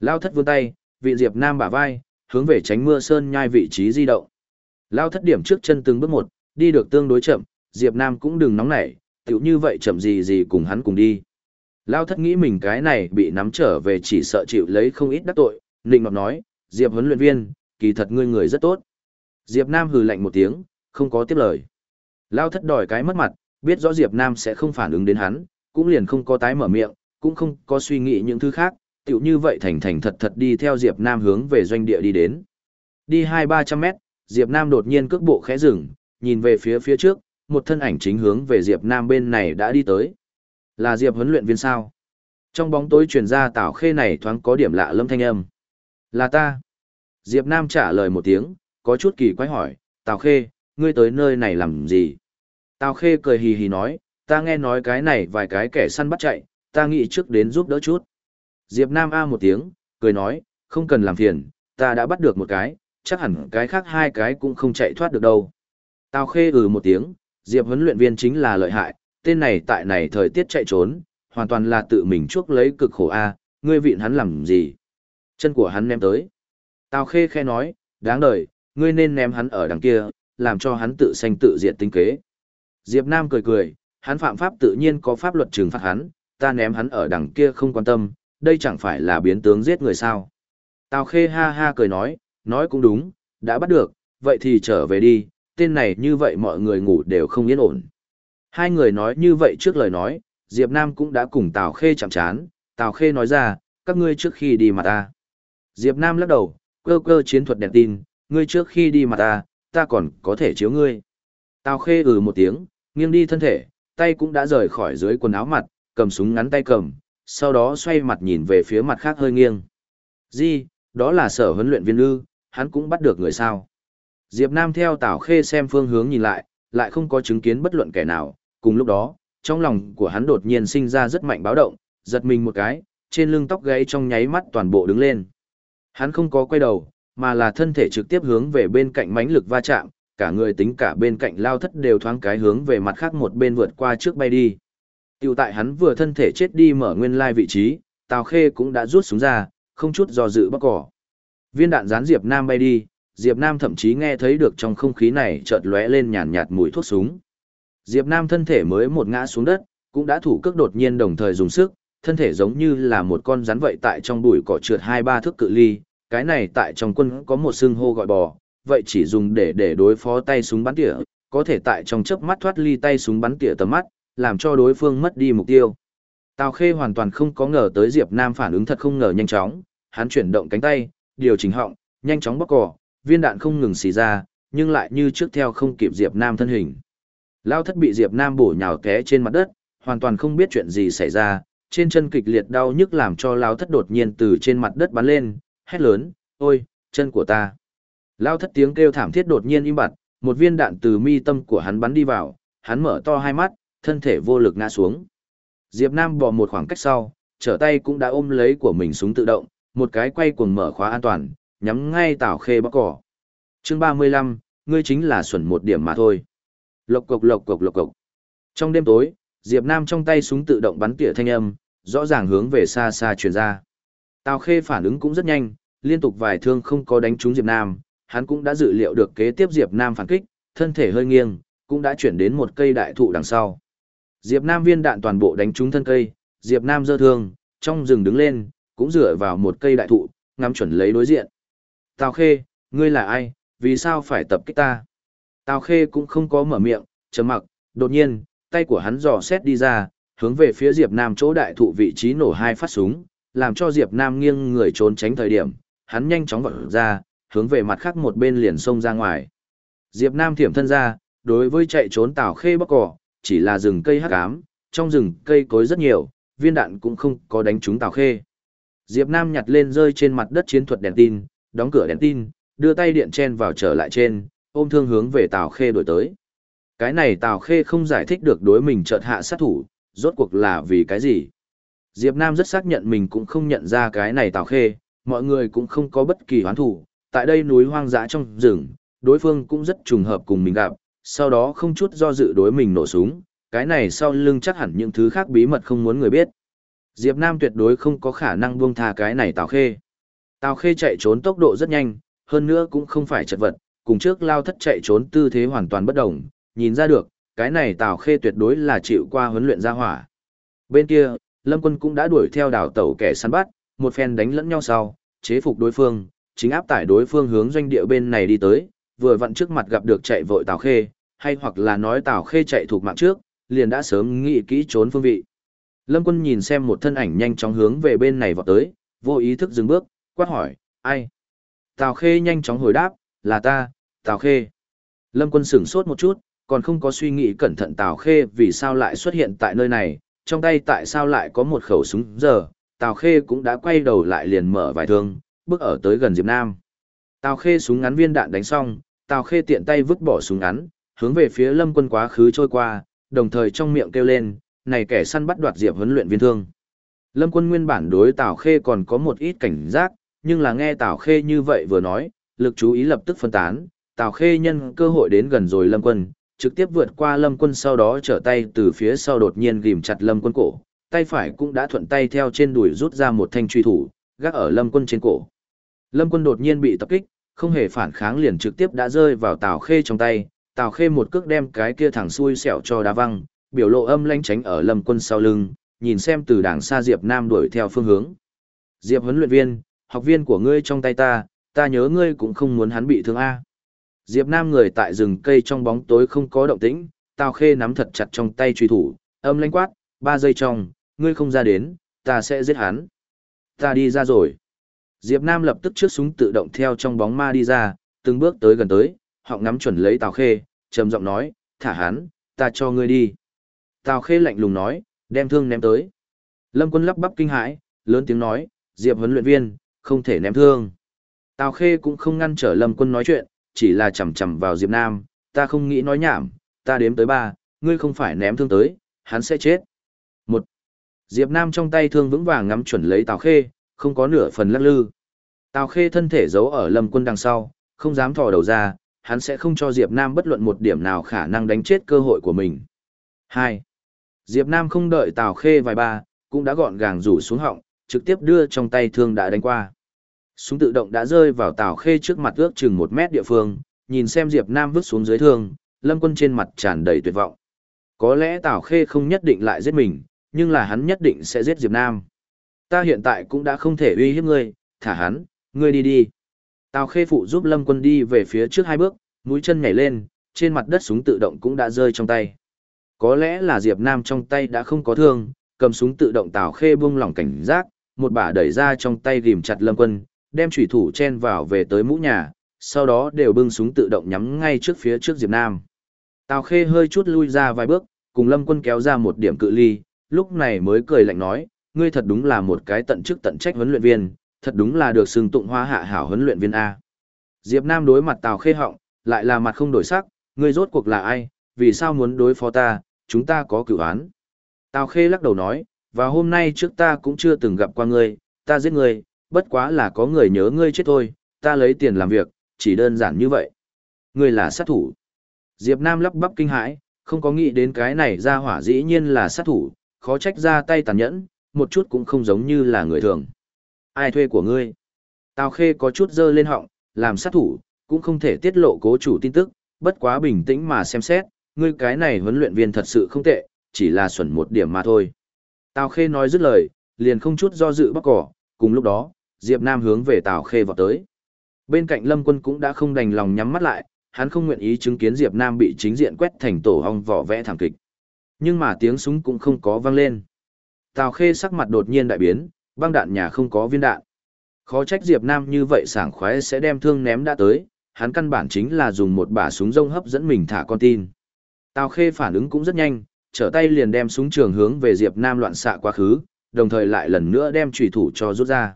Lao thất vươn tay, vị Diệp Nam bả vai, hướng về tránh mưa sơn nhai vị trí di động. Lao thất điểm trước chân từng bước một, đi được tương đối chậm, Diệp Nam cũng đừng nóng nảy, tiểu như vậy chậm gì gì cùng hắn cùng đi. Lao thất nghĩ mình cái này bị nắm trở về chỉ sợ chịu lấy không ít đắc tội, Ninh nọt nói, Diệp huấn luyện viên, kỳ thật ngươi người rất tốt. Diệp Nam hừ lạnh một tiếng, không có tiếp lời. Lao thất đòi cái mất mặt, biết rõ Diệp Nam sẽ không phản ứng đến hắn, cũng liền không có tái mở miệng, cũng không có suy nghĩ những thứ khác, tiểu như vậy thành thành thật thật đi theo Diệp Nam hướng về doanh địa đi đến. Đi hai ba trăm mét, Diệp Nam đột nhiên cước bộ khẽ dừng, nhìn về phía phía trước, một thân ảnh chính hướng về Diệp Nam bên này đã đi tới. Là Diệp huấn luyện viên sao? Trong bóng tối truyền ra tảo khê này thoáng có điểm lạ lâm thanh âm. Là ta. Diệp Nam trả lời một tiếng, có chút kỳ quái hỏi, Tào Khê, ngươi tới nơi này làm gì? Tào Khê cười hì hì nói, ta nghe nói cái này vài cái kẻ săn bắt chạy, ta nghĩ trước đến giúp đỡ chút. Diệp Nam A một tiếng, cười nói, không cần làm phiền, ta đã bắt được một cái, chắc hẳn cái khác hai cái cũng không chạy thoát được đâu. Tào khê ừ một tiếng, Diệp huấn luyện viên chính là lợi hại, tên này tại này thời tiết chạy trốn, hoàn toàn là tự mình chuốc lấy cực khổ A, ngươi vịn hắn làm gì? Chân của hắn ném tới. Tào khê khe nói, đáng đời, ngươi nên ném hắn ở đằng kia, làm cho hắn tự sanh tự diệt tinh kế. Diệp Nam cười cười, hắn phạm pháp tự nhiên có pháp luật trừng phạt hắn, ta ném hắn ở đằng kia không quan tâm, đây chẳng phải là biến tướng giết người sao. Tào khê ha ha cười nói, nói cũng đúng, đã bắt được, vậy thì trở về đi, tên này như vậy mọi người ngủ đều không yên ổn. Hai người nói như vậy trước lời nói, Diệp Nam cũng đã cùng Tào khê chạm chán, Tào khê nói ra, các ngươi trước khi đi mà ta. Diệp Nam lắc đầu, cơ cơ chiến thuật đèn tin, ngươi trước khi đi mà ta, ta còn có thể chiếu ngươi. Tào khê ừ một tiếng, nghiêng đi thân thể, tay cũng đã rời khỏi dưới quần áo mặt, cầm súng ngắn tay cầm, sau đó xoay mặt nhìn về phía mặt khác hơi nghiêng. Di, đó là sở huấn luyện viên ư, hắn cũng bắt được người sao. Diệp Nam theo Tào Khê xem phương hướng nhìn lại, lại không có chứng kiến bất luận kẻ nào, cùng lúc đó, trong lòng của hắn đột nhiên sinh ra rất mạnh báo động, giật mình một cái, trên lưng tóc gáy trong nháy mắt toàn bộ đứng lên. Hắn không có quay đầu, mà là thân thể trực tiếp hướng về bên cạnh mãnh lực va chạm, cả người tính cả bên cạnh lao thất đều thoáng cái hướng về mặt khác một bên vượt qua trước bay đi. Tiểu tại hắn vừa thân thể chết đi mở nguyên lai vị trí, Tào Khê cũng đã rút súng ra, không chút do dự bắt cỏ. Viên đạn gián Diệp Nam bay đi, Diệp Nam thậm chí nghe thấy được trong không khí này chợt lóe lên nhàn nhạt mùi thuốc súng. Diệp Nam thân thể mới một ngã xuống đất, cũng đã thủ cước đột nhiên đồng thời dùng sức, thân thể giống như là một con rắn vậy tại trong bụi cỏ trượt hai ba thước cự ly, cái này tại trong quân có một xương hô gọi bò, vậy chỉ dùng để để đối phó tay súng bắn tỉa, có thể tại trong chớp mắt thoát ly tay súng bắn tỉa tầm mắt, làm cho đối phương mất đi mục tiêu. Tào Khê hoàn toàn không có ngờ tới Diệp Nam phản ứng thật không ngờ nhanh chóng, hắn chuyển động cánh tay, điều chỉnh họng, nhanh chóng bóc cỏ, viên đạn không ngừng xì ra, nhưng lại như trước theo không kịp Diệp Nam thân hình. Lao thất bị Diệp Nam bổ nhào té trên mặt đất, hoàn toàn không biết chuyện gì xảy ra, trên chân kịch liệt đau nhức làm cho Lao thất đột nhiên từ trên mặt đất bắn lên, hét lớn, ôi, chân của ta. Lao thất tiếng kêu thảm thiết đột nhiên im bặt, một viên đạn từ mi tâm của hắn bắn đi vào, hắn mở to hai mắt, thân thể vô lực ngã xuống. Diệp Nam bỏ một khoảng cách sau, trở tay cũng đã ôm lấy của mình súng tự động, một cái quay cuồng mở khóa an toàn, nhắm ngay tảo Khê bắc cỏ. Chương 35, ngươi chính là xuẩn một điểm mà thôi. Lộc cộc lộc cộc lộc cộc. Trong đêm tối, Diệp Nam trong tay súng tự động bắn tỉa thanh âm, rõ ràng hướng về xa xa truyền ra. Tào Khê phản ứng cũng rất nhanh, liên tục vài thương không có đánh trúng Diệp Nam, hắn cũng đã dự liệu được kế tiếp Diệp Nam phản kích, thân thể hơi nghiêng, cũng đã chuyển đến một cây đại thụ đằng sau. Diệp Nam viên đạn toàn bộ đánh trúng thân cây, Diệp Nam dơ thương, trong rừng đứng lên, cũng dựa vào một cây đại thụ, ngắm chuẩn lấy đối diện. Tào Khê, ngươi là ai, vì sao phải tập kích ta? Tào Khê cũng không có mở miệng, chấm mặc, đột nhiên, tay của hắn dò xét đi ra, hướng về phía Diệp Nam chỗ đại thụ vị trí nổ hai phát súng, làm cho Diệp Nam nghiêng người trốn tránh thời điểm, hắn nhanh chóng vọt ra, hướng về mặt khác một bên liền xông ra ngoài. Diệp Nam thiểm thân ra, đối với chạy trốn Tào Khê bắc cỏ, chỉ là rừng cây hắc ám, trong rừng cây cối rất nhiều, viên đạn cũng không có đánh trúng Tào Khê. Diệp Nam nhặt lên rơi trên mặt đất chiến thuật đèn tin, đóng cửa đèn tin, đưa tay điện chen vào trở lại trên, ôm thương hướng về Tào Khê đổi tới. Cái này Tào Khê không giải thích được đối mình chợt hạ sát thủ, rốt cuộc là vì cái gì. Diệp Nam rất xác nhận mình cũng không nhận ra cái này Tào Khê, mọi người cũng không có bất kỳ hoán thủ, tại đây núi hoang dã trong rừng, đối phương cũng rất trùng hợp cùng mình gặp, sau đó không chút do dự đối mình nổ súng, cái này sau lưng chắc hẳn những thứ khác bí mật không muốn người biết. Diệp Nam tuyệt đối không có khả năng buông tha cái này Tào Khê. Tào Khê chạy trốn tốc độ rất nhanh, hơn nữa cũng không phải chật vật, cùng trước lao thất chạy trốn tư thế hoàn toàn bất động, nhìn ra được, cái này Tào Khê tuyệt đối là chịu qua huấn luyện gia hỏa. Bên kia, Lâm Quân cũng đã đuổi theo đảo tàu kẻ săn bắt, một phen đánh lẫn nhau sau, chế phục đối phương, chính áp tải đối phương hướng doanh địa bên này đi tới, vừa vặn trước mặt gặp được chạy vội Tào Khê, hay hoặc là nói Tào Khê chạy thuộc mạng trước, liền đã sớm nghĩ kỹ trốn phương vị. Lâm Quân nhìn xem một thân ảnh nhanh chóng hướng về bên này vọt tới, vô ý thức dừng bước, quát hỏi, ai? Tào Khê nhanh chóng hồi đáp, là ta, Tào Khê. Lâm Quân sửng sốt một chút, còn không có suy nghĩ cẩn thận Tào Khê vì sao lại xuất hiện tại nơi này, trong tay tại sao lại có một khẩu súng giờ, Tào Khê cũng đã quay đầu lại liền mở vài thương, bước ở tới gần Diệp Nam. Tào Khê súng ngắn viên đạn đánh xong, Tào Khê tiện tay vứt bỏ súng ngắn, hướng về phía Lâm Quân quá khứ trôi qua, đồng thời trong miệng kêu lên, này kẻ săn bắt đoạt Diệp huấn luyện viên thương. Lâm quân nguyên bản đối Tào Khê còn có một ít cảnh giác, nhưng là nghe Tào Khê như vậy vừa nói, lực chú ý lập tức phân tán, Tào Khê nhân cơ hội đến gần rồi Lâm quân, trực tiếp vượt qua Lâm quân sau đó trở tay từ phía sau đột nhiên ghìm chặt Lâm quân cổ, tay phải cũng đã thuận tay theo trên đùi rút ra một thanh truy thủ, gác ở Lâm quân trên cổ. Lâm quân đột nhiên bị tập kích, không hề phản kháng liền trực tiếp đã rơi vào Tào Khê trong tay, Tào Khê một cước đem cái kia thẳng xuôi xẻo cho đá văng, biểu lộ âm lanh tránh ở Lâm quân sau lưng, nhìn xem từ đảng xa Diệp Nam đuổi theo phương hướng. Diệp huấn luyện viên, học viên của ngươi trong tay ta, ta nhớ ngươi cũng không muốn hắn bị thương A. Diệp Nam người tại rừng cây trong bóng tối không có động tĩnh, Tào Khê nắm thật chặt trong tay truy thủ, âm lãnh quát, ba giây trong, ngươi không ra đến, ta sẽ giết hắn. Ta đi ra rồi. Diệp Nam lập tức trước súng tự động theo trong bóng ma đi ra, từng bước tới gần tới, họ nắm chuẩn lấy Tào Khê, trầm giọng nói, thả hắn, ta cho ngươi đi. Tào Khê lạnh lùng nói, đem thương ném tới. Lâm Quân lắp bắp kinh hãi, lớn tiếng nói, Diệp huấn luyện viên, không thể ném thương. Tào Khê cũng không ngăn trở Lâm Quân nói chuyện, chỉ là chầm chầm vào Diệp Nam, ta không nghĩ nói nhảm, ta đếm tới ba, ngươi không phải ném thương tới, hắn sẽ chết. Một. Diệp Nam trong tay thương vững vàng ngắm chuẩn lấy Tào Khê, không có nửa phần lắc lư. Tào Khê thân thể giấu ở Lâm Quân đằng sau, không dám thò đầu ra, hắn sẽ không cho Diệp Nam bất luận một điểm nào khả năng đánh chết cơ hội của mình. hai, Diệp Nam không đợi Tào Khê vài ba, cũng đã gọn gàng rủ xuống họng, trực tiếp đưa trong tay thương đã đánh qua. Súng tự động đã rơi vào Tào Khê trước mặt ước chừng một mét địa phương, nhìn xem Diệp Nam vứt xuống dưới thương, Lâm Quân trên mặt tràn đầy tuyệt vọng. Có lẽ Tào Khê không nhất định lại giết mình, nhưng là hắn nhất định sẽ giết Diệp Nam. Ta hiện tại cũng đã không thể uy hiếp ngươi, thả hắn, ngươi đi đi. Tào Khê phụ giúp Lâm Quân đi về phía trước hai bước, mũi chân nhảy lên, trên mặt đất súng tự động cũng đã rơi trong tay. Có lẽ là Diệp Nam trong tay đã không có thương, cầm súng tự động Tào Khê buông lỏng cảnh giác, một bả đẩy ra trong tay ghim chặt Lâm Quân, đem chủy thủ chen vào về tới mũ nhà, sau đó đều bưng súng tự động nhắm ngay trước phía trước Diệp Nam. Tào Khê hơi chút lui ra vài bước, cùng Lâm Quân kéo ra một điểm cự ly, lúc này mới cười lạnh nói, ngươi thật đúng là một cái tận chức tận trách huấn luyện viên, thật đúng là được xưng tụng hoa hạ hảo huấn luyện viên A. Diệp Nam đối mặt Tào Khê họng, lại là mặt không đổi sắc, ngươi rốt cuộc là ai, vì sao muốn đối phó ta, chúng ta có cửu án. Tào Khê lắc đầu nói, và hôm nay trước ta cũng chưa từng gặp qua ngươi, ta giết ngươi, bất quá là có người nhớ ngươi chết thôi, ta lấy tiền làm việc, chỉ đơn giản như vậy. Ngươi là sát thủ. Diệp Nam lắp bắp kinh hãi, không có nghĩ đến cái này ra hỏa dĩ nhiên là sát thủ, khó trách ra tay tàn nhẫn, một chút cũng không giống như là người thường. Ai thuê của ngươi? Tào Khê có chút dơ lên họng, làm sát thủ, cũng không thể tiết lộ cố chủ tin tức, bất quá bình tĩnh mà xem xét, ngươi cái này huấn luyện viên thật sự không tệ, chỉ là xuẩn một điểm mà thôi. Tào Khê nói dứt lời, liền không chút do dự bóc cỏ, cùng lúc đó, Diệp Nam hướng về Tào Khê vọt tới. Bên cạnh Lâm Quân cũng đã không đành lòng nhắm mắt lại, hắn không nguyện ý chứng kiến Diệp Nam bị chính diện quét thành tổ ong vỏ vẽ thảm kịch. Nhưng mà tiếng súng cũng không có vang lên. Tào Khê sắc mặt đột nhiên đại biến, băng đạn nhà không có viên đạn. Khó trách Diệp Nam như vậy sảng khoái sẽ đem thương ném đã tới, hắn căn bản chính là dùng một bả súng rông hấp dẫn mình thả con tin. Tào Khê phản ứng cũng rất nhanh, trở tay liền đem súng trường hướng về Diệp Nam loạn xạ quá khứ, đồng thời lại lần nữa đem chủy thủ cho rút ra.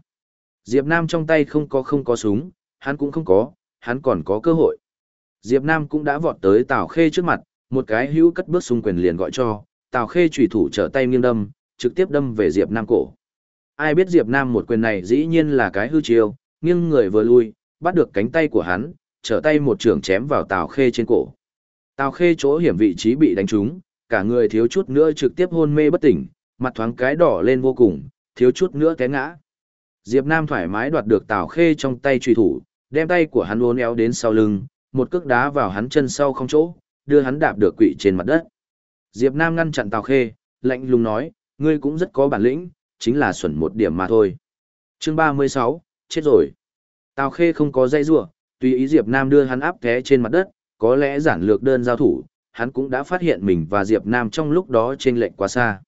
Diệp Nam trong tay không có không có súng, hắn cũng không có, hắn còn có cơ hội. Diệp Nam cũng đã vọt tới Tào Khê trước mặt, một cái hữu cất bước xung quyền liền gọi cho, Tào Khê chủy thủ trở tay nghiêng đâm, trực tiếp đâm về Diệp Nam cổ. Ai biết Diệp Nam một quyền này dĩ nhiên là cái hư chiêu, nghiêng người vừa lui, bắt được cánh tay của hắn, trở tay một trường chém vào Tào Khê trên cổ. Tào Khê chỗ hiểm vị trí bị đánh trúng, cả người thiếu chút nữa trực tiếp hôn mê bất tỉnh, mặt thoáng cái đỏ lên vô cùng, thiếu chút nữa té ngã. Diệp Nam thoải mái đoạt được Tào Khê trong tay truy thủ, đem tay của hắn uốn éo đến sau lưng, một cước đá vào hắn chân sau không chỗ, đưa hắn đạp được quỵ trên mặt đất. Diệp Nam ngăn chặn Tào Khê, lạnh lùng nói, ngươi cũng rất có bản lĩnh, chính là xuẩn một điểm mà thôi. Chương 36, chết rồi. Tào Khê không có dây rủa, tùy ý Diệp Nam đưa hắn áp té trên mặt đất, có lẽ giản lược đơn giao thủ, hắn cũng đã phát hiện mình và Diệp Nam trong lúc đó trên lệnh quá xa.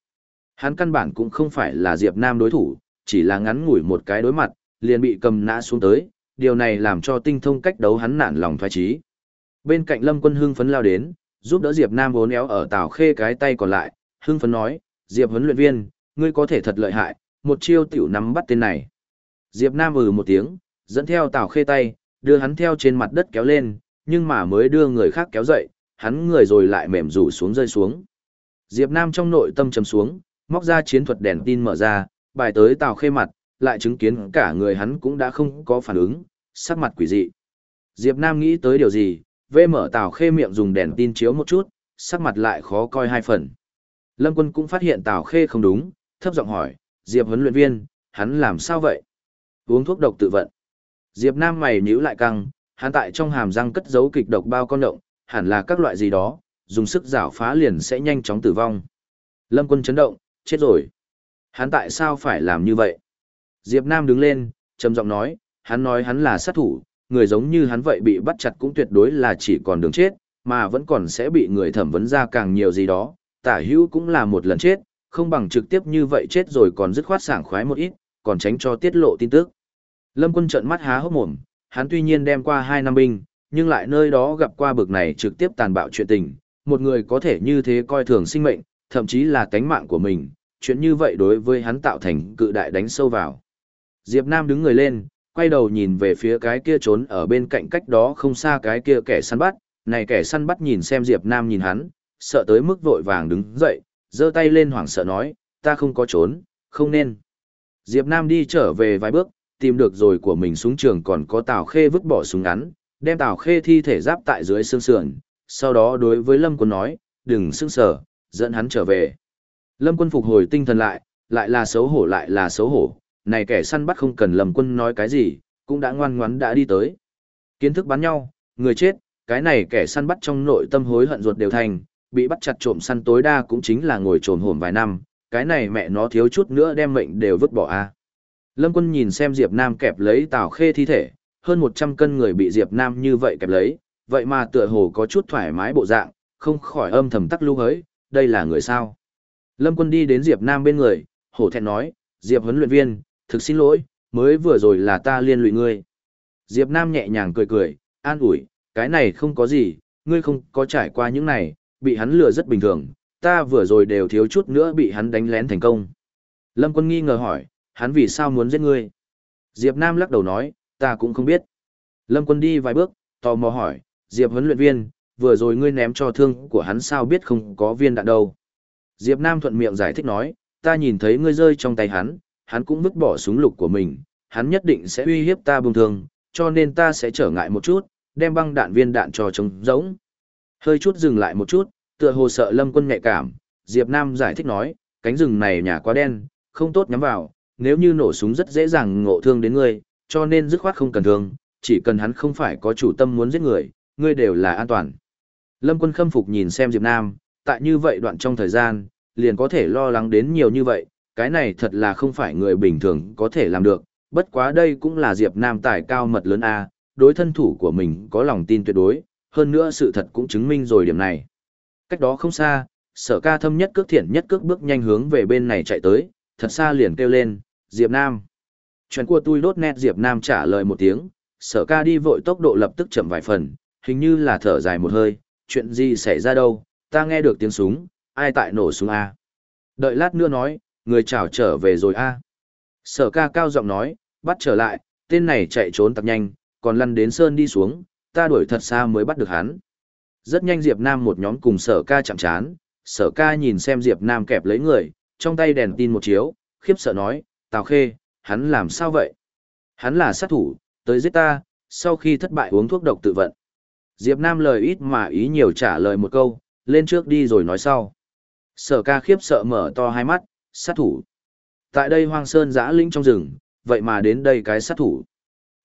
Hắn căn bản cũng không phải là Diệp Nam đối thủ, chỉ là ngắn ngủi một cái đối mặt, liền bị cầm nã xuống tới, điều này làm cho tinh thông cách đấu hắn nản lòng thoái trí. Bên cạnh Lâm Quân hưng phấn lao đến, giúp đỡ Diệp Nam vốn éo ở tảo Khê cái tay còn lại, hưng phấn nói, Diệp huấn luyện viên, ngươi có thể thật lợi hại, một chiêu tiểu nắm bắt tên này. Diệp Nam ừ một tiếng, dẫn theo tảo Khê tay, đưa hắn theo trên mặt đất kéo lên, nhưng mà mới đưa người khác kéo dậy, hắn người rồi lại mềm rủ xuống rơi xuống. Diệp Nam trong nội tâm trầm xuống, móc ra chiến thuật đèn tin mở ra, bài tới Tào Khê mặt, lại chứng kiến cả người hắn cũng đã không có phản ứng, sắc mặt quỷ dị. Diệp Nam nghĩ tới điều gì, vê mở Tào Khê miệng dùng đèn tin chiếu một chút, sắc mặt lại khó coi hai phần. Lâm Quân cũng phát hiện Tào Khê không đúng, thấp giọng hỏi, Diệp huấn luyện viên, hắn làm sao vậy? Uống thuốc độc tự vận. Diệp Nam mày nhíu lại căng, hắn tại trong hàm răng cất giấu kịch độc bao con động, hẳn là các loại gì đó, dùng sức rảo phá liền sẽ nhanh chóng tử vong. Lâm Quân chấn động, chết rồi. Hắn tại sao phải làm như vậy? Diệp Nam đứng lên, trầm giọng nói, hắn nói hắn là sát thủ, người giống như hắn vậy bị bắt chặt cũng tuyệt đối là chỉ còn đường chết, mà vẫn còn sẽ bị người thẩm vấn ra càng nhiều gì đó, tả hữu cũng là một lần chết, không bằng trực tiếp như vậy chết rồi còn dứt khoát sảng khoái một ít, còn tránh cho tiết lộ tin tức. Lâm quân trợn mắt há hốc mồm, hắn tuy nhiên đem qua hai năm binh, nhưng lại nơi đó gặp qua bực này trực tiếp tàn bạo chuyện tình, một người có thể như thế coi thường sinh mệnh, thậm chí là tánh mạng của mình, chuyện như vậy đối với hắn tạo thành cự đại đánh sâu vào. Diệp Nam đứng người lên, quay đầu nhìn về phía cái kia trốn ở bên cạnh cách đó không xa cái kia kẻ săn bắt, này kẻ săn bắt nhìn xem Diệp Nam nhìn hắn, sợ tới mức vội vàng đứng dậy, giơ tay lên hoảng sợ nói, ta không có trốn, không nên. Diệp Nam đi trở về vài bước, tìm được rồi của mình súng trường còn có Tào Khê vứt bỏ súng ngắn, đem Tào Khê thi thể giáp tại dưới xương sườn, sau đó đối với Lâm Quân nói, đừng sững sờ, dẫn hắn trở về. Lâm Quân phục hồi tinh thần lại, lại là xấu hổ lại là xấu hổ, này kẻ săn bắt không cần Lâm Quân nói cái gì, cũng đã ngoan ngoãn đã đi tới. Kiến thức bắn nhau, người chết, cái này kẻ săn bắt trong nội tâm hối hận ruột đều thành, bị bắt chặt trộm săn tối đa cũng chính là ngồi trồn hổm vài năm, cái này mẹ nó thiếu chút nữa đem mệnh đều vứt bỏ a. Lâm Quân nhìn xem Diệp Nam kẹp lấy Tào Khê thi thể, hơn 100 cân người bị Diệp Nam như vậy kẹp lấy, vậy mà tựa hồ có chút thoải mái bộ dạng, không khỏi âm thầm tắc lưu hới, đây là người sao. Lâm Quân đi đến Diệp Nam bên người, hổ thẹn nói, Diệp huấn luyện viên, thực xin lỗi, mới vừa rồi là ta liên lụy ngươi. Diệp Nam nhẹ nhàng cười cười, an ủi, cái này không có gì, ngươi không có trải qua những này, bị hắn lừa rất bình thường, ta vừa rồi đều thiếu chút nữa bị hắn đánh lén thành công. Lâm Quân nghi ngờ hỏi, hắn vì sao muốn giết ngươi? Diệp Nam lắc đầu nói, ta cũng không biết. Lâm Quân đi vài bước, tò mò hỏi, Diệp huấn luyện viên, vừa rồi ngươi ném cho thương của hắn sao biết không có viên đạn đâu. Diệp Nam thuận miệng giải thích nói, ta nhìn thấy ngươi rơi trong tay hắn, hắn cũng vứt bỏ súng lục của mình, hắn nhất định sẽ uy hiếp ta bùng thương, cho nên ta sẽ trở ngại một chút, đem băng đạn viên đạn cho trống giống. Hơi chút dừng lại một chút, tựa hồ sợ lâm quân nhạy cảm, Diệp Nam giải thích nói, cánh rừng này nhà quá đen, không tốt nhắm vào, nếu như nổ súng rất dễ dàng ngộ thương đến ngươi, cho nên dứt khoát không cần thương, chỉ cần hắn không phải có chủ tâm muốn giết người, ngươi đều là an toàn. Lâm quân khâm phục nhìn xem Diệp Nam, tại như vậy đoạn trong thời gian, liền có thể lo lắng đến nhiều như vậy, cái này thật là không phải người bình thường có thể làm được, bất quá đây cũng là Diệp Nam tài cao mật lớn A, đối thân thủ của mình có lòng tin tuyệt đối, hơn nữa sự thật cũng chứng minh rồi điểm này. Cách đó không xa, sở ca thâm nhất cước thiện nhất cước bước nhanh hướng về bên này chạy tới, thật xa liền kêu lên, Diệp Nam. Chuyện của tôi đốt nét Diệp Nam trả lời một tiếng, sở ca đi vội tốc độ lập tức chậm vài phần, hình như là thở dài một hơi, chuyện gì xảy ra đâu, ta nghe được tiếng súng, ai tại nổ súng A. Đợi lát nữa nói, người chào trở về rồi A. Sở ca cao giọng nói, bắt trở lại, tên này chạy trốn tặc nhanh, còn lăn đến sơn đi xuống, ta đuổi thật xa mới bắt được hắn. Rất nhanh Diệp Nam một nhóm cùng sở ca chạm chán, sở ca nhìn xem Diệp Nam kẹp lấy người, trong tay đèn tin một chiếu, khiếp sợ nói, Tào Khê, hắn làm sao vậy? Hắn là sát thủ, tới giết ta, sau khi thất bại uống thuốc độc tự vận. Diệp Nam lời ít mà ý nhiều trả lời một câu, lên trước đi rồi nói sau. Sở ca khiếp sợ mở to hai mắt, sát thủ. Tại đây hoang sơn giã linh trong rừng, vậy mà đến đây cái sát thủ.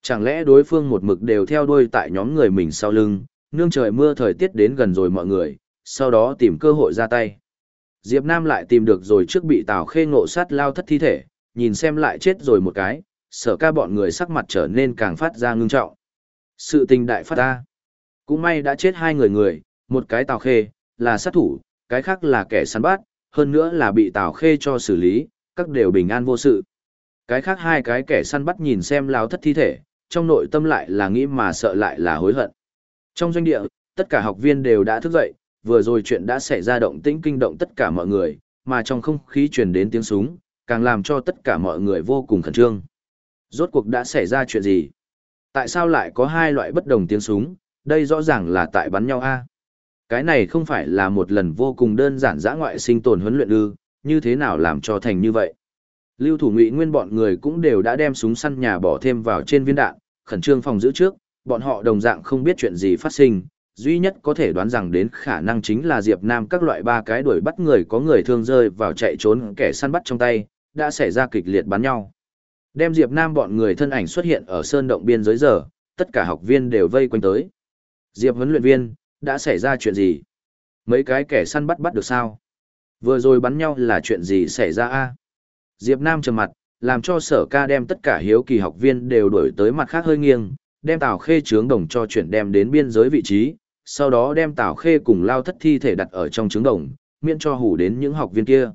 Chẳng lẽ đối phương một mực đều theo đuôi tại nhóm người mình sau lưng, nương trời mưa thời tiết đến gần rồi mọi người, sau đó tìm cơ hội ra tay. Diệp Nam lại tìm được rồi trước bị Tào Khê ngộ sát lao thất thi thể, nhìn xem lại chết rồi một cái, sở ca bọn người sắc mặt trở nên càng phát ra ngưng trọng. Sự tình đại phát ra. Cũng may đã chết hai người người, một cái Tào Khê, là sát thủ, cái khác là kẻ săn bắt, hơn nữa là bị Tào Khê cho xử lý, các đều bình an vô sự. Cái khác hai cái kẻ săn bắt nhìn xem lao thất thi thể, trong nội tâm lại là nghĩ mà sợ lại là hối hận. Trong doanh địa, tất cả học viên đều đã thức dậy, vừa rồi chuyện đã xảy ra động tĩnh kinh động tất cả mọi người, mà trong không khí truyền đến tiếng súng, càng làm cho tất cả mọi người vô cùng khẩn trương. Rốt cuộc đã xảy ra chuyện gì? Tại sao lại có hai loại bất đồng tiếng súng, đây rõ ràng là tại bắn nhau a. Cái này không phải là một lần vô cùng đơn giản dã ngoại sinh tồn huấn luyện ư, như thế nào làm cho thành như vậy? Lưu thủ ngụy nguyên bọn người cũng đều đã đem súng săn nhà bỏ thêm vào trên viên đạn, khẩn trương phòng giữ trước, bọn họ đồng dạng không biết chuyện gì phát sinh, duy nhất có thể đoán rằng đến khả năng chính là Diệp Nam các loại ba cái đuổi bắt người có người thương rơi vào chạy trốn kẻ săn bắt trong tay, đã xảy ra kịch liệt bắn nhau. Đem Diệp Nam bọn người thân ảnh xuất hiện ở sơn động biên giới giờ, tất cả học viên đều vây quanh tới. Diệp huấn luyện viên, đã xảy ra chuyện gì? Mấy cái kẻ săn bắt bắt được sao? Vừa rồi bắn nhau là chuyện gì xảy ra a? Diệp Nam trầm mặt, làm cho sở ca đem tất cả hiếu kỳ học viên đều đuổi tới mặt khác hơi nghiêng, đem Tào Khê trướng đồng cho chuyển đem đến biên giới vị trí, sau đó đem Tào Khê cùng lao thất thi thể đặt ở trong trướng đồng, miễn cho hủ đến những học viên kia.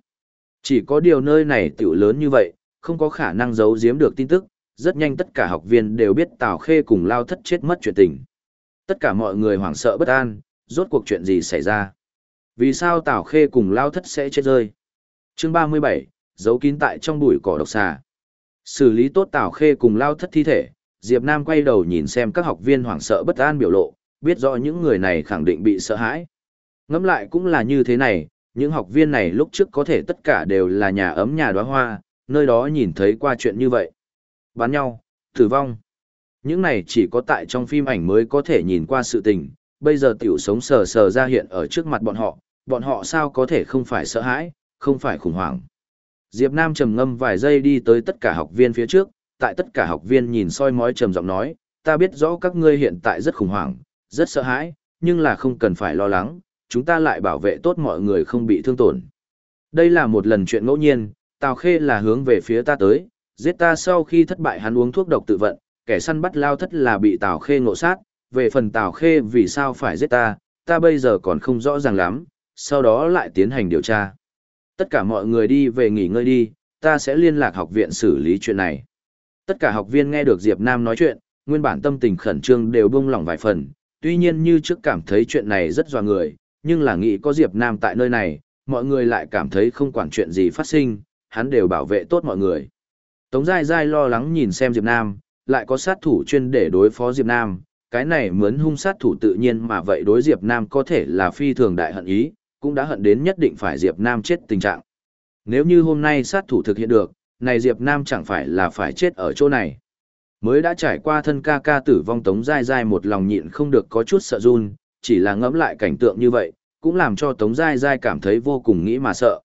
Chỉ có điều nơi này tiểu lớn như vậy, không có khả năng giấu giếm được tin tức, rất nhanh tất cả học viên đều biết Tào Khê cùng lao thất chết mất chuyện tình. Tất cả mọi người hoảng sợ bất an, rốt cuộc chuyện gì xảy ra. Vì sao Tào Khê cùng lao thất sẽ chết rơi? Chương 37, giấu kín tại trong bụi cỏ độc xà. Xử lý tốt Tào Khê cùng lao thất thi thể, Diệp Nam quay đầu nhìn xem các học viên hoảng sợ bất an biểu lộ, biết rõ những người này khẳng định bị sợ hãi. Ngẫm lại cũng là như thế này, những học viên này lúc trước có thể tất cả đều là nhà ấm nhà đóa hoa, nơi đó nhìn thấy qua chuyện như vậy. Bán nhau, tử vong. Những này chỉ có tại trong phim ảnh mới có thể nhìn qua sự tình, bây giờ tiểu sống sờ sờ ra hiện ở trước mặt bọn họ, bọn họ sao có thể không phải sợ hãi, không phải khủng hoảng. Diệp Nam trầm ngâm vài giây đi tới tất cả học viên phía trước, tại tất cả học viên nhìn soi mói trầm giọng nói, ta biết rõ các ngươi hiện tại rất khủng hoảng, rất sợ hãi, nhưng là không cần phải lo lắng, chúng ta lại bảo vệ tốt mọi người không bị thương tổn. Đây là một lần chuyện ngẫu nhiên, Tào Khê là hướng về phía ta tới, giết ta sau khi thất bại hắn uống thuốc độc tự vận, kẻ săn bắt lao thất là bị Tào Khê ngộ sát, về phần Tào Khê vì sao phải giết ta, ta bây giờ còn không rõ ràng lắm, sau đó lại tiến hành điều tra. Tất cả mọi người đi về nghỉ ngơi đi, ta sẽ liên lạc học viện xử lý chuyện này. Tất cả học viên nghe được Diệp Nam nói chuyện, nguyên bản tâm tình khẩn trương đều buông lỏng vài phần, tuy nhiên như trước cảm thấy chuyện này rất dọa người, nhưng là nghĩ có Diệp Nam tại nơi này, mọi người lại cảm thấy không quản chuyện gì phát sinh, hắn đều bảo vệ tốt mọi người. Tống Giai Giai lo lắng nhìn xem Diệp Nam, lại có sát thủ chuyên để đối phó Diệp Nam, cái này mướn hung sát thủ tự nhiên mà vậy đối Diệp Nam có thể là phi thường đại hận ý, cũng đã hận đến nhất định phải Diệp Nam chết tình trạng. Nếu như hôm nay sát thủ thực hiện được, này Diệp Nam chẳng phải là phải chết ở chỗ này. Mới đã trải qua thân ca ca tử vong Tống Giai Giai một lòng nhịn không được có chút sợ run, chỉ là ngẫm lại cảnh tượng như vậy, cũng làm cho Tống Giai Giai cảm thấy vô cùng nghĩ mà sợ.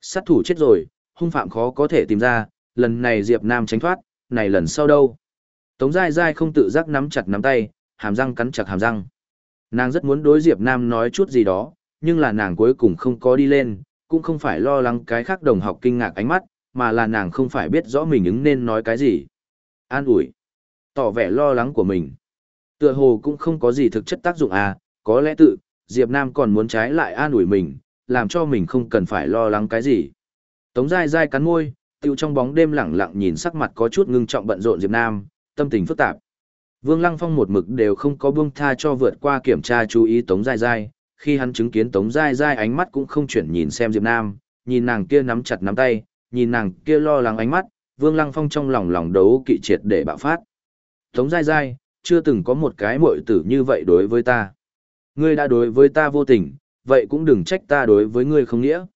Sát thủ chết rồi, hung phạm khó có thể tìm ra, lần này Diệp Nam tránh thoát, này lần sau đâu. Tống Giai Giai không tự giác nắm chặt nắm tay, hàm răng cắn chặt hàm răng. Nàng rất muốn đối Diệp Nam nói chút gì đó, nhưng là nàng cuối cùng không có đi lên, cũng không phải lo lắng cái khác đồng học kinh ngạc ánh mắt, mà là nàng không phải biết rõ mình ứng nên nói cái gì. An ủi, tỏ vẻ lo lắng của mình. Tựa hồ cũng không có gì thực chất tác dụng à, có lẽ tự, Diệp Nam còn muốn trái lại an ủi mình, làm cho mình không cần phải lo lắng cái gì. Tống Giai Giai cắn môi, tiêu trong bóng đêm lặng lặng nhìn sắc mặt có chút ngưng trọng bận rộn Diệp Nam, tâm tình phức tạp. Vương Lăng Phong một mực đều không có buông tha cho vượt qua kiểm tra chú ý Tống giai giai, khi hắn chứng kiến Tống giai giai ánh mắt cũng không chuyển nhìn xem Diệp Nam, nhìn nàng kia nắm chặt nắm tay, nhìn nàng kia lo lắng ánh mắt, Vương Lăng Phong trong lòng lòng đấu kỵ triệt để bạo phát. Tống giai giai, chưa từng có một cái muội tử như vậy đối với ta. Ngươi đã đối với ta vô tình, vậy cũng đừng trách ta đối với ngươi không nghĩa.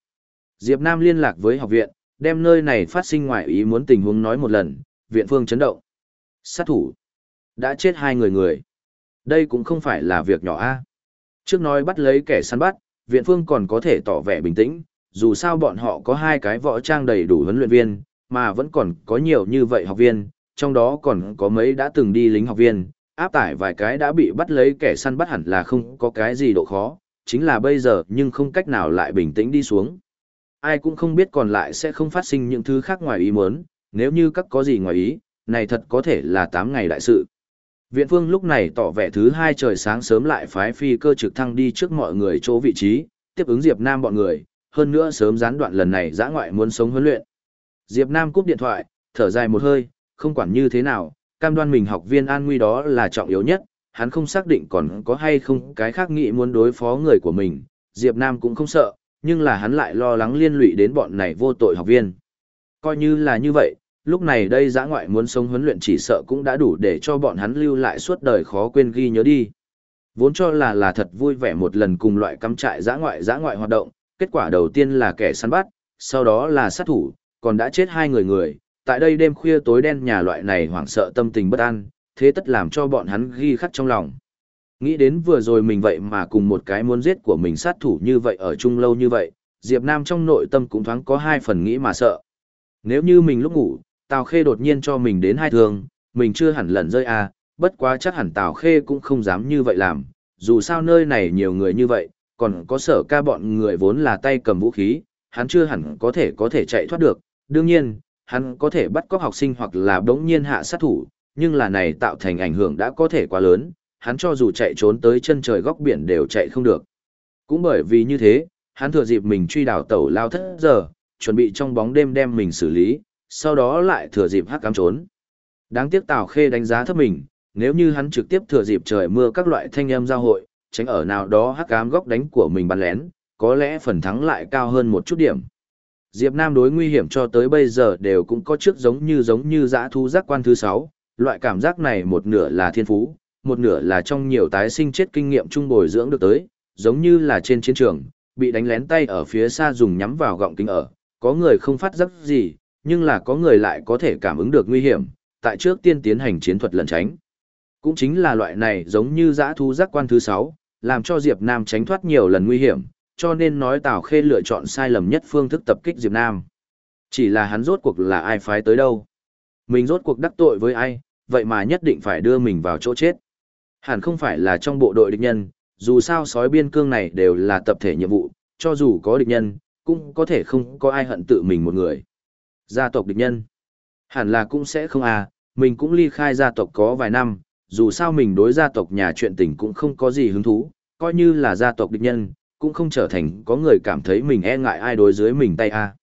Diệp Nam liên lạc với học viện, đem nơi này phát sinh ngoài ý muốn tình huống nói một lần, viện phương chấn động. Sát thủ. Đã chết hai người người. Đây cũng không phải là việc nhỏ a. Trước nói bắt lấy kẻ săn bắt, viện phương còn có thể tỏ vẻ bình tĩnh, dù sao bọn họ có hai cái võ trang đầy đủ huấn luyện viên, mà vẫn còn có nhiều như vậy học viên, trong đó còn có mấy đã từng đi lính học viên, áp tải vài cái đã bị bắt lấy kẻ săn bắt hẳn là không có cái gì độ khó, chính là bây giờ nhưng không cách nào lại bình tĩnh đi xuống. Ai cũng không biết còn lại sẽ không phát sinh những thứ khác ngoài ý muốn, nếu như các có gì ngoài ý, này thật có thể là 8 ngày đại sự. Viện phương lúc này tỏ vẻ thứ hai trời sáng sớm lại phái phi cơ trực thăng đi trước mọi người chỗ vị trí, tiếp ứng Diệp Nam bọn người, hơn nữa sớm gián đoạn lần này giã ngoại muốn sống huấn luyện. Diệp Nam cúp điện thoại, thở dài một hơi, không quản như thế nào, cam đoan mình học viên an nguy đó là trọng yếu nhất, hắn không xác định còn có hay không cái khác nghĩ muốn đối phó người của mình, Diệp Nam cũng không sợ, nhưng là hắn lại lo lắng liên lụy đến bọn này vô tội học viên. Coi như là như vậy, lúc này đây giã ngoại muốn sống huấn luyện chỉ sợ cũng đã đủ để cho bọn hắn lưu lại suốt đời khó quên ghi nhớ đi. Vốn cho là là thật vui vẻ một lần cùng loại cắm trại giã ngoại giã ngoại hoạt động, kết quả đầu tiên là kẻ săn bắt, sau đó là sát thủ, còn đã chết hai người người, tại đây đêm khuya tối đen nhà loại này hoảng sợ tâm tình bất an, thế tất làm cho bọn hắn ghi khắc trong lòng. Nghĩ đến vừa rồi mình vậy mà cùng một cái muốn giết của mình sát thủ như vậy ở chung lâu như vậy, Diệp Nam trong nội tâm cũng thoáng có hai phần nghĩ mà sợ. Nếu như mình lúc ngủ, Tào Khê đột nhiên cho mình đến hai thương, mình chưa hẳn lẩn rơi à, bất quá chắc hẳn Tào Khê cũng không dám như vậy làm, dù sao nơi này nhiều người như vậy, còn có sở ca bọn người vốn là tay cầm vũ khí, hắn chưa hẳn có thể có thể chạy thoát được, đương nhiên, hắn có thể bắt cóc học sinh hoặc là đống nhiên hạ sát thủ, nhưng là này tạo thành ảnh hưởng đã có thể quá lớn, hắn cho dù chạy trốn tới chân trời góc biển đều chạy không được. Cũng bởi vì như thế, hắn thừa dịp mình truy đảo tẩu lao thất giờ, chuẩn bị trong bóng đêm đem mình xử lý, sau đó lại thừa dịp hắc cám trốn. Đáng tiếc Tào Khê đánh giá thấp mình, nếu như hắn trực tiếp thừa dịp trời mưa các loại thanh âm giao hội, tránh ở nào đó hắc cám góc đánh của mình bắn lén, có lẽ phần thắng lại cao hơn một chút điểm. Diệp Nam đối nguy hiểm cho tới bây giờ đều cũng có trước giống như giống như dã thu giác quan thứ 6, loại cảm giác này một nửa là thiên phú, một nửa là trong nhiều tái sinh chết kinh nghiệm trung bồi dưỡng được tới, giống như là trên chiến trường, bị đánh lén tay ở phía xa dùng nhắm vào gọng kính ở, có người không phát giác gì, nhưng là có người lại có thể cảm ứng được nguy hiểm, tại trước tiên tiến hành chiến thuật lẩn tránh. Cũng chính là loại này giống như giã thu giác quan thứ 6, làm cho Diệp Nam tránh thoát nhiều lần nguy hiểm, cho nên nói Tào Khê lựa chọn sai lầm nhất phương thức tập kích Diệp Nam. Chỉ là hắn rốt cuộc là ai phái tới đâu. Mình rốt cuộc đắc tội với ai, vậy mà nhất định phải đưa mình vào chỗ chết. Hẳn không phải là trong bộ đội địch nhân, dù sao sói biên cương này đều là tập thể nhiệm vụ, cho dù có địch nhân, cũng có thể không có ai hận tự mình một người. Gia tộc địch nhân. Hẳn là cũng sẽ không à, mình cũng ly khai gia tộc có vài năm, dù sao mình đối gia tộc nhà chuyện tình cũng không có gì hứng thú, coi như là gia tộc địch nhân, cũng không trở thành có người cảm thấy mình e ngại ai đối dưới mình tay a.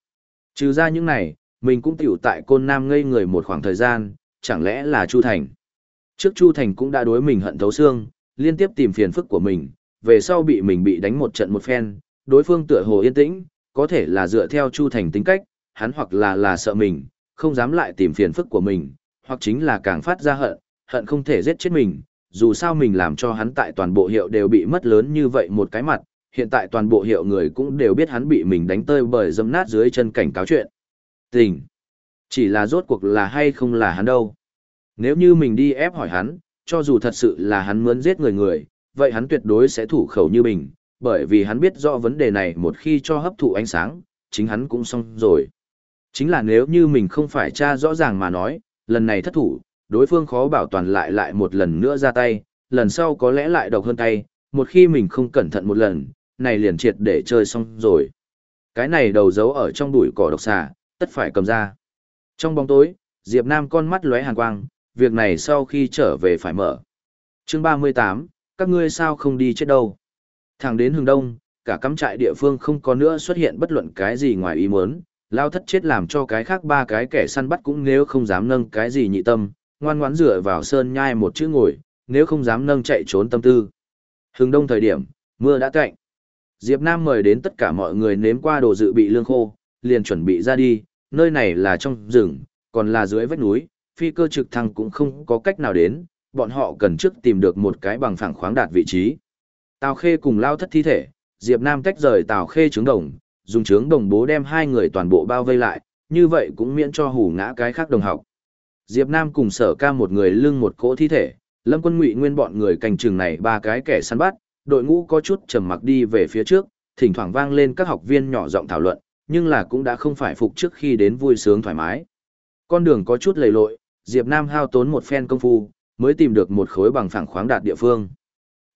Trừ ra những này, mình cũng tiểu tại côn nam ngây người một khoảng thời gian, chẳng lẽ là Chu Thành. Trước Chu Thành cũng đã đối mình hận thấu xương, liên tiếp tìm phiền phức của mình, về sau bị mình bị đánh một trận một phen, đối phương tựa hồ yên tĩnh, có thể là dựa theo Chu Thành tính cách, hắn hoặc là là sợ mình, không dám lại tìm phiền phức của mình, hoặc chính là càng phát ra hận, hận không thể giết chết mình, dù sao mình làm cho hắn tại toàn bộ hiệu đều bị mất lớn như vậy một cái mặt, hiện tại toàn bộ hiệu người cũng đều biết hắn bị mình đánh tơi bởi dâm nát dưới chân cảnh cáo chuyện. Tình. Chỉ là rốt cuộc là hay không là hắn đâu. Nếu như mình đi ép hỏi hắn, cho dù thật sự là hắn muốn giết người người, vậy hắn tuyệt đối sẽ thủ khẩu như mình, bởi vì hắn biết rõ vấn đề này một khi cho hấp thụ ánh sáng, chính hắn cũng xong rồi. Chính là nếu như mình không phải tra rõ ràng mà nói, lần này thất thủ, đối phương khó bảo toàn lại lại một lần nữa ra tay, lần sau có lẽ lại độc hơn tay, một khi mình không cẩn thận một lần, này liền triệt để chơi xong rồi. Cái này đầu giấu ở trong bụi cỏ độc xà, tất phải cầm ra. Trong bóng tối, Diệp Nam con mắt lóe hàn quang, việc này sau khi trở về phải mở. Chương 38, các ngươi sao không đi chết đâu. Thẳng đến hướng đông, cả cắm trại địa phương không có nữa xuất hiện bất luận cái gì ngoài ý muốn, lao thất chết làm cho cái khác ba cái kẻ săn bắt cũng nếu không dám nâng cái gì nhị tâm, ngoan ngoãn dựa vào sơn nhai một chữ ngồi, nếu không dám nâng chạy trốn tâm tư. Hướng đông thời điểm, mưa đã cạnh. Diệp Nam mời đến tất cả mọi người nếm qua đồ dự bị lương khô, liền chuẩn bị ra đi, nơi này là trong rừng, còn là dưới vách núi, phi cơ trực thăng cũng không có cách nào đến, bọn họ cần trước tìm được một cái bằng phẳng khoáng đạt vị trí. Tào Khê cùng lao thất thi thể, Diệp Nam tách rời Tào Khê trướng đồng, dùng trướng đồng bố đem hai người toàn bộ bao vây lại, như vậy cũng miễn cho hủ ngã cái khác đồng học. Diệp Nam cùng sở ca một người lưng một cỗ thi thể, lâm quân ngụy nguyên bọn người canh trường này ba cái kẻ săn bắt, đội ngũ có chút trầm mặc đi về phía trước, thỉnh thoảng vang lên các học viên nhỏ giọng thảo luận, nhưng là cũng đã không phải phục trước khi đến vui sướng thoải mái. Con đường có chút lầy lội, Diệp Nam hao tốn một phen công phu, mới tìm được một khối bằng phẳng khoáng đạt địa phương.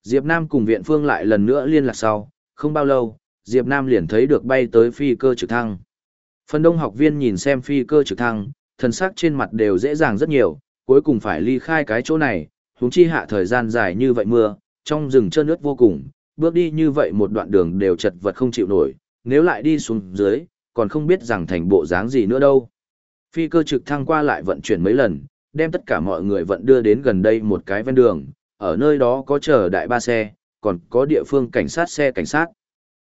Diệp Nam cùng viện phương lại lần nữa liên lạc sau, không bao lâu, Diệp Nam liền thấy được bay tới phi cơ trực thăng. Phần đông học viên nhìn xem phi cơ trực thăng, thần sắc trên mặt đều dễ dàng rất nhiều, cuối cùng phải ly khai cái chỗ này, huống chi hạ thời gian dài như vậy mưa, trong rừng trơn nước vô cùng, bước đi như vậy một đoạn đường đều chật vật không chịu nổi, nếu lại đi xuống dưới, còn không biết rằng thành bộ dáng gì nữa đâu. Phi cơ trực thăng qua lại vận chuyển mấy lần, đem tất cả mọi người vận đưa đến gần đây một cái ven đường, ở nơi đó có chờ đại ba xe, còn có địa phương cảnh sát xe cảnh sát.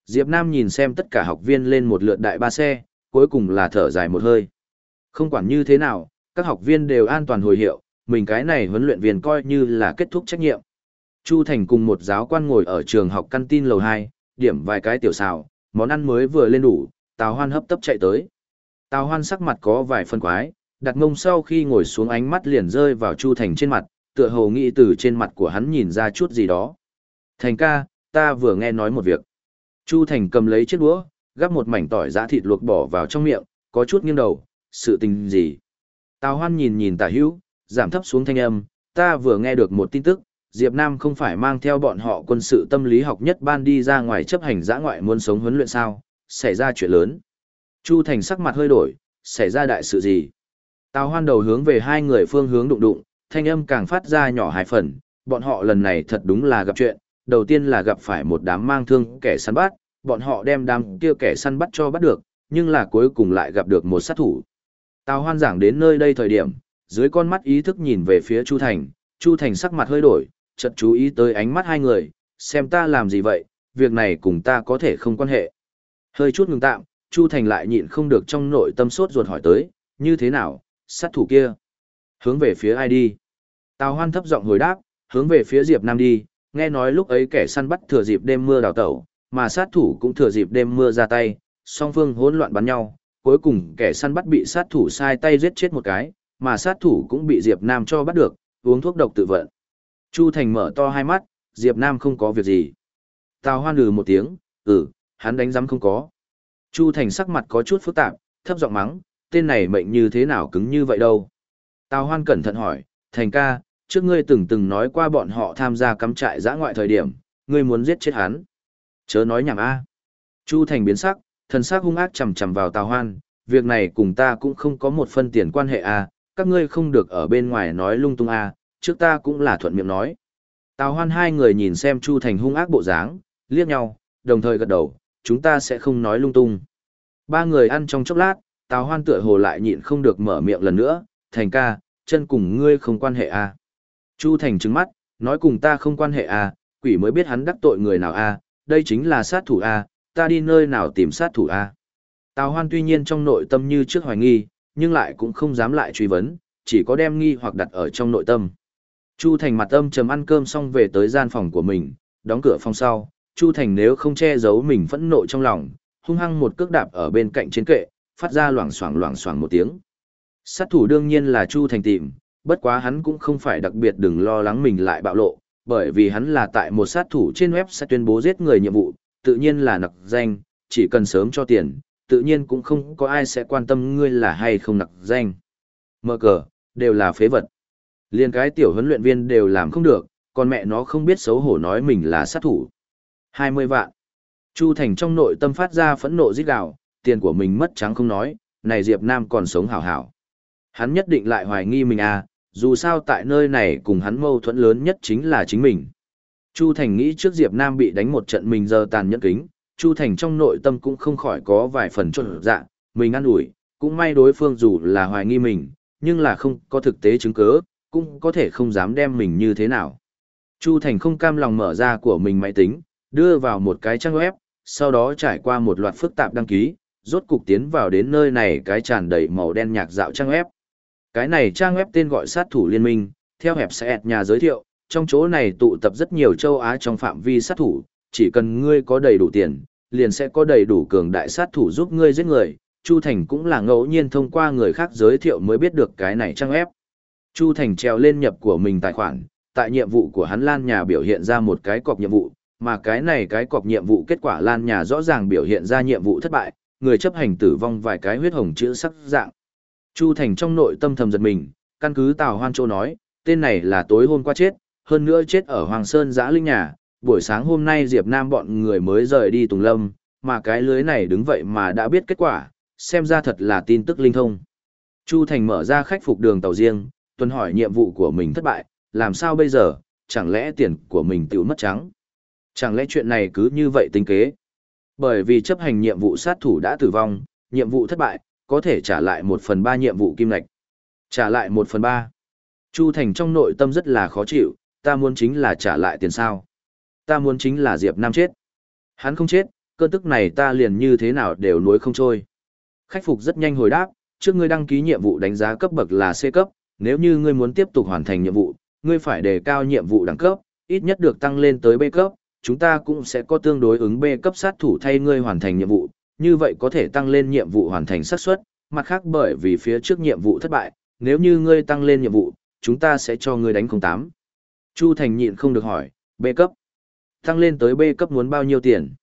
Diệp Nam nhìn xem tất cả học viên lên một lượt đại ba xe, cuối cùng là thở dài một hơi. Không quản như thế nào, các học viên đều an toàn hồi hiệu, mình cái này huấn luyện viên coi như là kết thúc trách nhiệm. Chu Thành cùng một giáo quan ngồi ở trường học căn tin lầu 2, điểm vài cái tiểu xào, món ăn mới vừa lên đủ, Tào Hoan hấp tấp chạy tới. Tào Hoan sắc mặt có vài phân quái, đặt mông sau khi ngồi xuống ánh mắt liền rơi vào Chu Thành trên mặt, tựa hồ nghĩ từ trên mặt của hắn nhìn ra chút gì đó. Thành ca, ta vừa nghe nói một việc. Chu Thành cầm lấy chiếc đũa, gắp một mảnh tỏi giã thịt luộc bỏ vào trong miệng, có chút nghiêng đầu, sự tình gì. Tào Hoan nhìn nhìn tả hữu, giảm thấp xuống thanh âm, ta vừa nghe được một tin tức, Diệp Nam không phải mang theo bọn họ quân sự tâm lý học nhất ban đi ra ngoài chấp hành giã ngoại muốn sống huấn luyện sao, xảy ra chuyện lớn. Chu Thành sắc mặt hơi đổi, xảy ra đại sự gì? Tào hoan đầu hướng về hai người phương hướng đụng đụng, thanh âm càng phát ra nhỏ hai phần, bọn họ lần này thật đúng là gặp chuyện, đầu tiên là gặp phải một đám mang thương kẻ săn bắt, bọn họ đem đám kia kẻ săn bắt cho bắt được, nhưng là cuối cùng lại gặp được một sát thủ. Tào hoan giảng đến nơi đây thời điểm, dưới con mắt ý thức nhìn về phía Chu Thành, Chu Thành sắc mặt hơi đổi, chợt chú ý tới ánh mắt hai người, xem ta làm gì vậy, việc này cùng ta có thể không quan hệ. Hơi chút ngừng tạm, Chu Thành lại nhịn không được trong nội tâm sốt ruột hỏi tới, như thế nào, sát thủ kia? Hướng về phía ai đi? Tào Hoan thấp giọng hồi đáp, hướng về phía Diệp Nam đi, nghe nói lúc ấy kẻ săn bắt thừa dịp đêm mưa đào tẩu, mà sát thủ cũng thừa dịp đêm mưa ra tay, song phương hỗn loạn bắn nhau, cuối cùng kẻ săn bắt bị sát thủ sai tay giết chết một cái, mà sát thủ cũng bị Diệp Nam cho bắt được, uống thuốc độc tự vận. Chu Thành mở to hai mắt, Diệp Nam không có việc gì. Tào Hoan lừ một tiếng, ừ, hắn đánh giám không có. Chu Thành sắc mặt có chút phức tạp, thấp giọng mắng, tên này mệnh như thế nào cứng như vậy đâu. Tào Hoan cẩn thận hỏi, Thành ca, trước ngươi từng từng nói qua bọn họ tham gia cắm trại giã ngoại thời điểm, ngươi muốn giết chết hắn. Chớ nói nhảm a. Chu Thành biến sắc, thần sắc hung ác chầm chầm vào Tào Hoan, việc này cùng ta cũng không có một phân tiền quan hệ a, các ngươi không được ở bên ngoài nói lung tung a, trước ta cũng là thuận miệng nói. Tào Hoan hai người nhìn xem Chu Thành hung ác bộ dáng, liếc nhau, đồng thời gật đầu, chúng ta sẽ không nói lung tung. Ba người ăn trong chốc lát, Tào Hoan tựa hồ lại nhịn không được mở miệng lần nữa, Thành ca, chân cùng ngươi không quan hệ à. Chu Thành trừng mắt, nói cùng ta không quan hệ à, quỷ mới biết hắn đắc tội người nào à, đây chính là sát thủ à, ta đi nơi nào tìm sát thủ à. Tào Hoan tuy nhiên trong nội tâm như trước hoài nghi, nhưng lại cũng không dám lại truy vấn, chỉ có đem nghi hoặc đặt ở trong nội tâm. Chu Thành mặt âm trầm ăn cơm xong về tới gian phòng của mình, đóng cửa phòng sau, Chu Thành nếu không che giấu mình phẫn nộ trong lòng, hung hăng một cước đạp ở bên cạnh trên kệ, phát ra loảng xoảng loảng xoảng một tiếng. Sát thủ đương nhiên là Chu Thành tìm, bất quá hắn cũng không phải đặc biệt đừng lo lắng mình lại bạo lộ, bởi vì hắn là tại một sát thủ trên web sẽ tuyên bố giết người nhiệm vụ, tự nhiên là nặc danh, chỉ cần sớm cho tiền, tự nhiên cũng không có ai sẽ quan tâm ngươi là hay không nặc danh. Mơ cờ, đều là phế vật. Liên cái tiểu huấn luyện viên đều làm không được, còn mẹ nó không biết xấu hổ nói mình là sát thủ. 20 vạn. Chu Thành trong nội tâm phát ra phẫn nộ giết gào, tiền của mình mất trắng không nói, này Diệp Nam còn sống hảo hảo. Hắn nhất định lại hoài nghi mình à, dù sao tại nơi này cùng hắn mâu thuẫn lớn nhất chính là chính mình. Chu Thành nghĩ trước Diệp Nam bị đánh một trận mình giờ tàn nhẫn kính, Chu Thành trong nội tâm cũng không khỏi có vài phần trộn dạ, mình ăn ủi, cũng may đối phương dù là hoài nghi mình, nhưng là không có thực tế chứng cứ, cũng có thể không dám đem mình như thế nào. Chu Thành không cam lòng mở ra của mình máy tính, đưa vào một cái trang web, sau đó trải qua một loạt phức tạp đăng ký, rốt cục tiến vào đến nơi này cái tràn đầy màu đen nhạc dạo trang web. Cái này trang web tên gọi sát thủ liên minh, theo hẹp sẽ nhà giới thiệu, trong chỗ này tụ tập rất nhiều châu Á trong phạm vi sát thủ, chỉ cần ngươi có đầy đủ tiền, liền sẽ có đầy đủ cường đại sát thủ giúp ngươi giết người. Chu Thành cũng là ngẫu nhiên thông qua người khác giới thiệu mới biết được cái này trang web. Chu Thành treo lên nhập của mình tài khoản, tại nhiệm vụ của hắn Lan nhà biểu hiện ra một cái cọc nhiệm vụ, mà cái này cái cọc nhiệm vụ kết quả Lan nhà rõ ràng biểu hiện ra nhiệm vụ thất bại, người chấp hành tử vong vài cái huyết hồng chữ sắc dạng. Chu Thành trong nội tâm thầm giật mình, căn cứ Tào Hoan Châu nói, tên này là tối hôm qua chết, hơn nữa chết ở Hoàng Sơn giã linh nhà, buổi sáng hôm nay Diệp Nam bọn người mới rời đi Tùng Lâm, mà cái lưới này đứng vậy mà đã biết kết quả, xem ra thật là tin tức linh thông. Chu Thành mở ra khách phục đường tàu riêng, tuần hỏi nhiệm vụ của mình thất bại, làm sao bây giờ, chẳng lẽ tiền của mình tiểu mất trắng? Chẳng lẽ chuyện này cứ như vậy tính kế? Bởi vì chấp hành nhiệm vụ sát thủ đã tử vong, nhiệm vụ thất bại, có thể trả lại một phần ba nhiệm vụ kim lạch. Trả lại một phần ba. Chu Thành trong nội tâm rất là khó chịu, ta muốn chính là trả lại tiền sao. Ta muốn chính là Diệp Nam chết. Hắn không chết, cơn tức này ta liền như thế nào đều nuối không trôi. Khách phục rất nhanh hồi đáp, trước ngươi đăng ký nhiệm vụ đánh giá cấp bậc là C cấp, nếu như ngươi muốn tiếp tục hoàn thành nhiệm vụ, ngươi phải đề cao nhiệm vụ đẳng cấp, ít nhất được tăng lên tới B cấp, chúng ta cũng sẽ có tương đối ứng B cấp sát thủ thay ngươi hoàn thành nhiệm vụ, như vậy có thể tăng lên nhiệm vụ hoàn thành xác suất, mặt khác bởi vì phía trước nhiệm vụ thất bại, nếu như ngươi tăng lên nhiệm vụ, chúng ta sẽ cho ngươi đánh 08. Chu Thành nhịn không được hỏi, B cấp. Tăng lên tới B cấp muốn bao nhiêu tiền?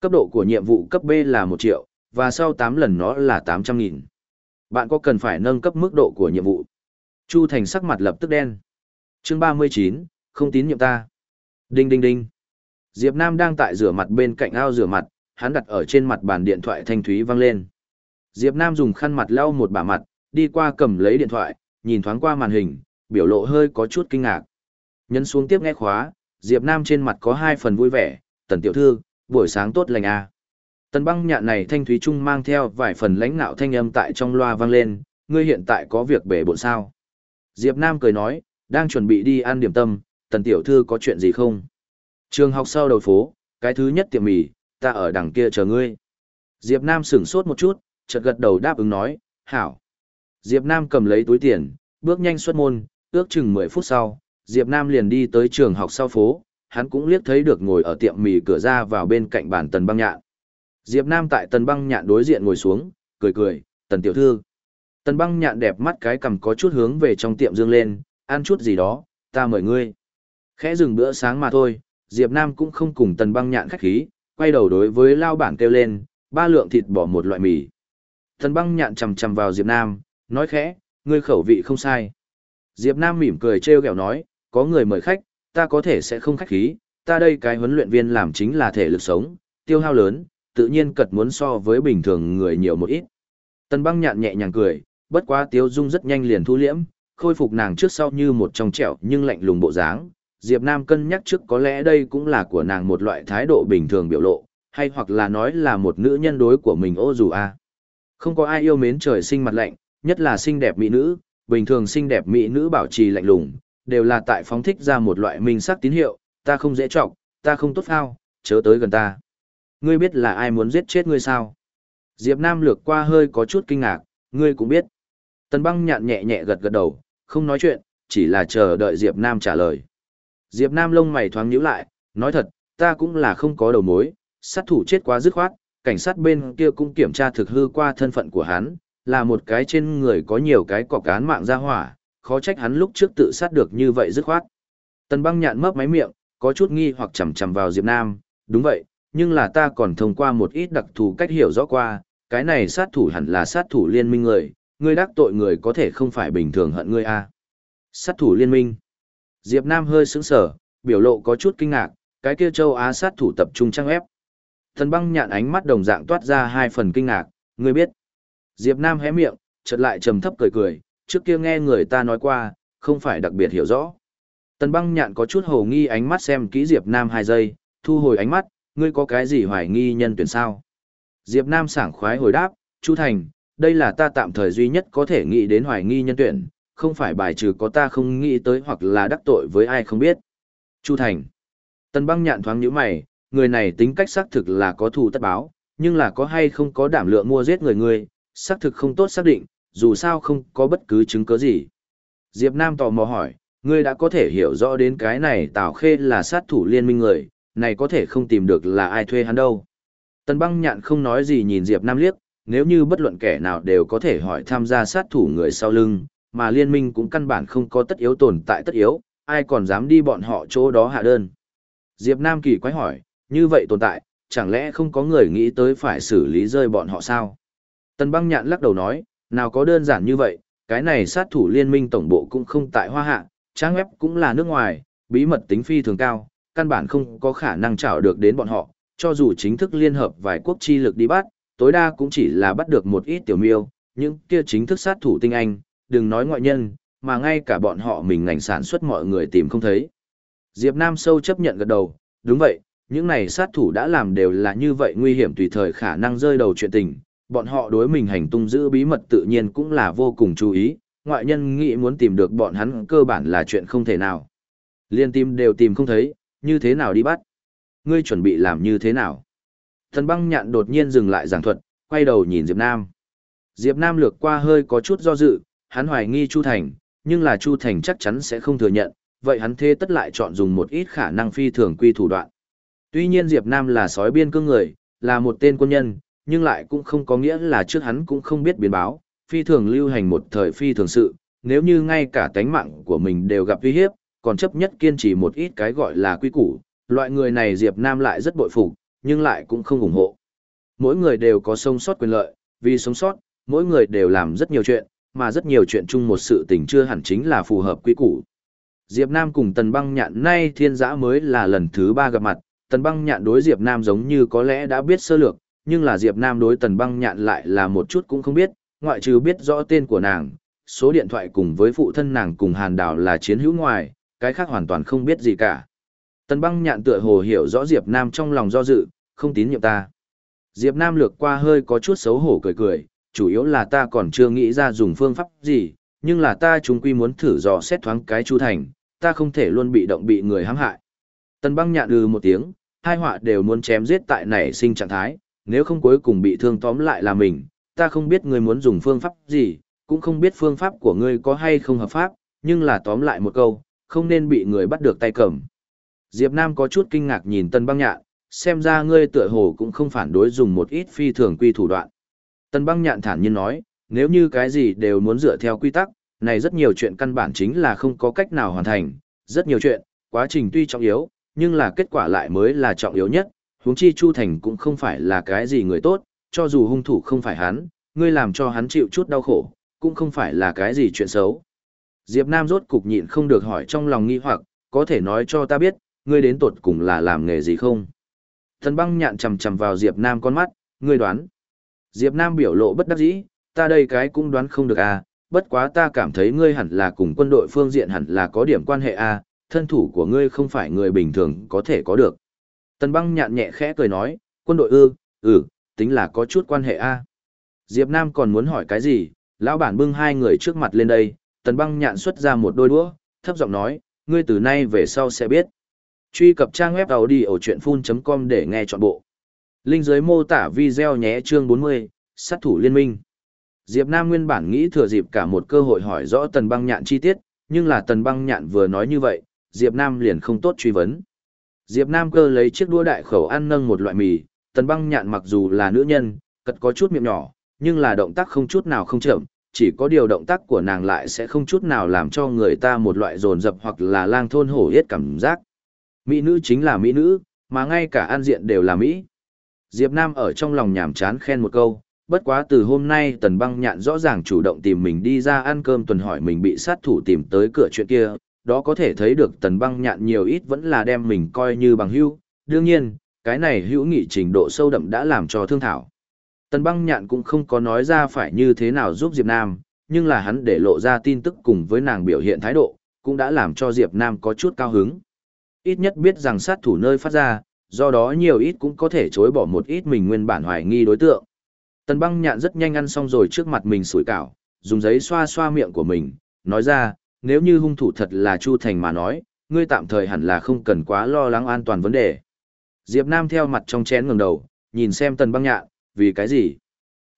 Cấp độ của nhiệm vụ cấp B là 1 triệu, và sau 8 lần nó là 800 nghìn. Bạn có cần phải nâng cấp mức độ của nhiệm vụ? Chu Thành sắc mặt lập tức đen. Chương 39, không tín nhiệm ta. Đinh đinh đinh. Diệp Nam đang tại rửa mặt bên cạnh ao rửa mặt, hắn đặt ở trên mặt bàn điện thoại thanh thúy vang lên. Diệp Nam dùng khăn mặt lau một bả mặt, đi qua cầm lấy điện thoại, nhìn thoáng qua màn hình, biểu lộ hơi có chút kinh ngạc. Nhấn xuống tiếp nghe khóa, Diệp Nam trên mặt có hai phần vui vẻ, tần tiểu thư, buổi sáng tốt lành à. Tần băng nhạn này thanh thúy trung mang theo vài phần lãnh nạo thanh âm tại trong loa vang lên, ngươi hiện tại có việc bể bộn sao. Diệp Nam cười nói, đang chuẩn bị đi ăn điểm tâm, tần tiểu thư có chuyện gì không? Trường học sau đầu phố, cái thứ nhất tiệm mì, ta ở đằng kia chờ ngươi. Diệp Nam sửng sốt một chút, chợt gật đầu đáp ứng nói, hảo. Diệp Nam cầm lấy túi tiền, bước nhanh xuất môn, ước chừng 10 phút sau, Diệp Nam liền đi tới trường học sau phố, hắn cũng liếc thấy được ngồi ở tiệm mì cửa ra vào bên cạnh bàn tần băng nhạn. Diệp Nam tại tần băng nhạn đối diện ngồi xuống, cười cười, tần tiểu thư. Tần băng nhạn đẹp mắt cái cầm có chút hướng về trong tiệm dương lên, ăn chút gì đó, ta mời ngươi. Khẽ dừng bữa sáng mà thôi, Diệp Nam cũng không cùng tần băng nhạn khách khí, quay đầu đối với lao bản kêu lên, ba lượng thịt bỏ một loại mì. Thần băng nhạn chầm chầm vào Diệp Nam, nói khẽ, ngươi khẩu vị không sai. Diệp Nam mỉm cười treo gẹo nói, có người mời khách, ta có thể sẽ không khách khí, ta đây cái huấn luyện viên làm chính là thể lực sống, tiêu hao lớn, tự nhiên cật muốn so với bình thường người nhiều một ít. Tần băng nhạn nhẹ nhàng cười, bất quá tiếu dung rất nhanh liền thu liễm, khôi phục nàng trước sau như một trong trẻo nhưng lạnh lùng bộ dáng. Diệp Nam cân nhắc trước có lẽ đây cũng là của nàng một loại thái độ bình thường biểu lộ, hay hoặc là nói là một nữ nhân đối của mình ô dù a. Không có ai yêu mến trời sinh mặt lạnh, nhất là xinh đẹp mỹ nữ, bình thường xinh đẹp mỹ nữ bảo trì lạnh lùng, đều là tại phóng thích ra một loại minh sắc tín hiệu, ta không dễ trọng, ta không tốt phao, chớ tới gần ta. Ngươi biết là ai muốn giết chết ngươi sao? Diệp Nam lược qua hơi có chút kinh ngạc, ngươi cũng biết. Tần băng nhạn nhẹ nhẹ gật gật đầu, không nói chuyện, chỉ là chờ đợi Diệp Nam trả lời. Diệp Nam lông mày thoáng nhíu lại, nói thật, ta cũng là không có đầu mối, sát thủ chết quá dứt khoát, cảnh sát bên kia cũng kiểm tra thực hư qua thân phận của hắn, là một cái trên người có nhiều cái cọc cán mạng ra hỏa, khó trách hắn lúc trước tự sát được như vậy dứt khoát. Tần băng nhạn mấp máy miệng, có chút nghi hoặc chầm chầm vào Diệp Nam, đúng vậy, nhưng là ta còn thông qua một ít đặc thù cách hiểu rõ qua, cái này sát thủ hẳn là sát thủ liên minh người, ngươi đắc tội người có thể không phải bình thường hận ngươi a. À. Sát thủ liên minh. Diệp Nam hơi sững sờ, biểu lộ có chút kinh ngạc, cái kia châu Á sát thủ tập trung trang ép. Thần băng nhạn ánh mắt đồng dạng toát ra hai phần kinh ngạc, ngươi biết. Diệp Nam hé miệng, chợt lại trầm thấp cười cười, trước kia nghe người ta nói qua, không phải đặc biệt hiểu rõ. Tần băng nhạn có chút hồ nghi ánh mắt xem kỹ Diệp Nam hai giây, thu hồi ánh mắt, ngươi có cái gì hoài nghi nhân tuyển sao? Diệp Nam sảng khoái hồi đáp, Chu Thành, đây là ta tạm thời duy nhất có thể nghĩ đến hoài nghi nhân tuyển, không phải bài trừ có ta không nghĩ tới hoặc là đắc tội với ai không biết. Chu Thành. Tần băng nhạn thoáng nhíu mày, người này tính cách xác thực là có thù tất báo, nhưng là có hay không có đảm lượng mua giết người người, xác thực không tốt xác định, dù sao không có bất cứ chứng cứ gì. Diệp Nam tò mò hỏi, ngươi đã có thể hiểu rõ đến cái này Tào Khê là sát thủ liên minh người, này có thể không tìm được là ai thuê hắn đâu. Tần băng nhạn không nói gì nhìn Diệp Nam liếc, nếu như bất luận kẻ nào đều có thể hỏi tham gia sát thủ người sau lưng, mà liên minh cũng căn bản không có tất yếu tồn tại tất yếu, ai còn dám đi bọn họ chỗ đó hạ đơn. Diệp Nam kỳ quái hỏi, như vậy tồn tại, chẳng lẽ không có người nghĩ tới phải xử lý rơi bọn họ sao? Tần băng nhạn lắc đầu nói, nào có đơn giản như vậy, cái này sát thủ liên minh tổng bộ cũng không tại hoa hạ, trang web cũng là nước ngoài, bí mật tính phi thường cao, căn bản không có khả năng trảo được đến bọn họ, cho dù chính thức liên hợp vài quốc chi lực đi bắt, tối đa cũng chỉ là bắt được một ít tiểu miêu, những kia chính thức sát thủ tinh anh, đừng nói ngoại nhân, mà ngay cả bọn họ mình ngành sản xuất mọi người tìm không thấy. Diệp Nam sâu chấp nhận gật đầu, đúng vậy, những này sát thủ đã làm đều là như vậy nguy hiểm tùy thời khả năng rơi đầu chuyện tình, bọn họ đối mình hành tung giữ bí mật tự nhiên cũng là vô cùng chú ý, ngoại nhân nghĩ muốn tìm được bọn hắn cơ bản là chuyện không thể nào. Liên tìm đều tìm không thấy, như thế nào đi bắt? Ngươi chuẩn bị làm như thế nào? Thần băng nhạn đột nhiên dừng lại giảng thuật, quay đầu nhìn Diệp Nam. Diệp Nam lược qua hơi có chút do dự, hắn hoài nghi Chu Thành, nhưng là Chu Thành chắc chắn sẽ không thừa nhận, vậy hắn thế tất lại chọn dùng một ít khả năng phi thường quy thủ đoạn. Tuy nhiên Diệp Nam là sói biên cương người, là một tên quân nhân, nhưng lại cũng không có nghĩa là trước hắn cũng không biết biến báo, phi thường lưu hành một thời phi thường sự, nếu như ngay cả tánh mạng của mình đều gặp uy hiếp, còn chấp nhất kiên trì một ít cái gọi là quy củ, loại người này Diệp Nam lại rất bội phục, nhưng lại cũng không ủng hộ. Mỗi người đều có sống sót quyền lợi, vì sống sót, mỗi người đều làm rất nhiều chuyện, mà rất nhiều chuyện chung một sự tình chưa hẳn chính là phù hợp quy củ. Diệp Nam cùng Tần Băng Nhạn nay thiên giã mới là lần thứ ba gặp mặt, Tần Băng Nhạn đối Diệp Nam giống như có lẽ đã biết sơ lược, nhưng là Diệp Nam đối Tần Băng Nhạn lại là một chút cũng không biết, ngoại trừ biết rõ tên của nàng, số điện thoại cùng với phụ thân nàng cùng Hàn Đào là chiến hữu ngoài, cái khác hoàn toàn không biết gì cả. Tần Băng Nhạn tựa hồ hiểu rõ Diệp Nam trong lòng do dự, không tín nhiệm ta. Diệp Nam lược qua hơi có chút xấu hổ cười cười, chủ yếu là ta còn chưa nghĩ ra dùng phương pháp gì, nhưng là ta chúng quy muốn thử dò xét thoáng cái Chu Thành, ta không thể luôn bị động bị người hãm hại. Tần băng nhạn ừ một tiếng, hai họa đều muốn chém giết tại nảy sinh trạng thái, nếu không cuối cùng bị thương tóm lại là mình, ta không biết ngươi muốn dùng phương pháp gì, cũng không biết phương pháp của ngươi có hay không hợp pháp, nhưng là tóm lại một câu, không nên bị người bắt được tay cầm. Diệp Nam có chút kinh ngạc nhìn Tần băng nhạn, xem ra ngươi tựa hồ cũng không phản đối dùng một ít phi thường quy thủ đoạn. Tần băng nhạn thản nhiên nói, nếu như cái gì đều muốn dựa theo quy tắc, này rất nhiều chuyện căn bản chính là không có cách nào hoàn thành, rất nhiều chuyện, quá trình tuy trọng yếu, nhưng là kết quả lại mới là trọng yếu nhất, huống chi Chu Thành cũng không phải là cái gì người tốt, cho dù hung thủ không phải hắn, ngươi làm cho hắn chịu chút đau khổ, cũng không phải là cái gì chuyện xấu. Diệp Nam rốt cục nhịn không được hỏi trong lòng nghi hoặc, có thể nói cho ta biết, ngươi đến tột cùng là làm nghề gì không? Thần băng nhạn chầm chầm vào Diệp Nam con mắt, ngươi đoán. Diệp Nam biểu lộ bất đắc dĩ, ta đây cái cũng đoán không được à, bất quá ta cảm thấy ngươi hẳn là cùng quân đội phương diện hẳn là có điểm quan hệ à, thân thủ của ngươi không phải người bình thường có thể có được. Tần băng nhạn nhẹ khẽ cười nói, quân đội ư, ừ, tính là có chút quan hệ a. À. Diệp Nam còn muốn hỏi cái gì, lão bản bưng hai người trước mặt lên đây, tần băng nhạn xuất ra một đôi đũa, thấp giọng nói, ngươi từ nay về sau sẽ biết. Truy cập trang web đầu đi ở chuyện full.com để nghe trọn bộ. Linh dưới mô tả video nhé chương 40, sát thủ liên minh. Diệp Nam nguyên bản nghĩ thừa dịp cả một cơ hội hỏi rõ tần băng nhạn chi tiết, nhưng là tần băng nhạn vừa nói như vậy, Diệp Nam liền không tốt truy vấn. Diệp Nam cơ lấy chiếc đũa đại khẩu ăn nâng một loại mì, tần băng nhạn mặc dù là nữ nhân, cật có chút miệng nhỏ, nhưng là động tác không chút nào không chậm, chỉ có điều động tác của nàng lại sẽ không chút nào làm cho người ta một loại dồn dập hoặc là lang thôn hổ yết cảm giác. Mỹ nữ chính là mỹ nữ, mà ngay cả an diện đều là mỹ. Diệp Nam ở trong lòng nhảm chán khen một câu, bất quá từ hôm nay tần băng nhạn rõ ràng chủ động tìm mình đi ra ăn cơm tuần hỏi mình bị sát thủ tìm tới cửa chuyện kia, đó có thể thấy được tần băng nhạn nhiều ít vẫn là đem mình coi như bằng hữu. Đương nhiên, cái này hữu nghị trình độ sâu đậm đã làm cho thương thảo. Tần băng nhạn cũng không có nói ra phải như thế nào giúp Diệp Nam, nhưng là hắn để lộ ra tin tức cùng với nàng biểu hiện thái độ, cũng đã làm cho Diệp Nam có chút cao hứng. Ít nhất biết rằng sát thủ nơi phát ra, do đó nhiều ít cũng có thể chối bỏ một ít mình nguyên bản hoài nghi đối tượng. Tần băng nhạn rất nhanh ăn xong rồi trước mặt mình sủi cảo, dùng giấy xoa xoa miệng của mình, nói ra, nếu như hung thủ thật là Chu Thành mà nói, ngươi tạm thời hẳn là không cần quá lo lắng an toàn vấn đề. Diệp Nam theo mặt trong chén ngẩng đầu, nhìn xem tần băng nhạn, vì cái gì?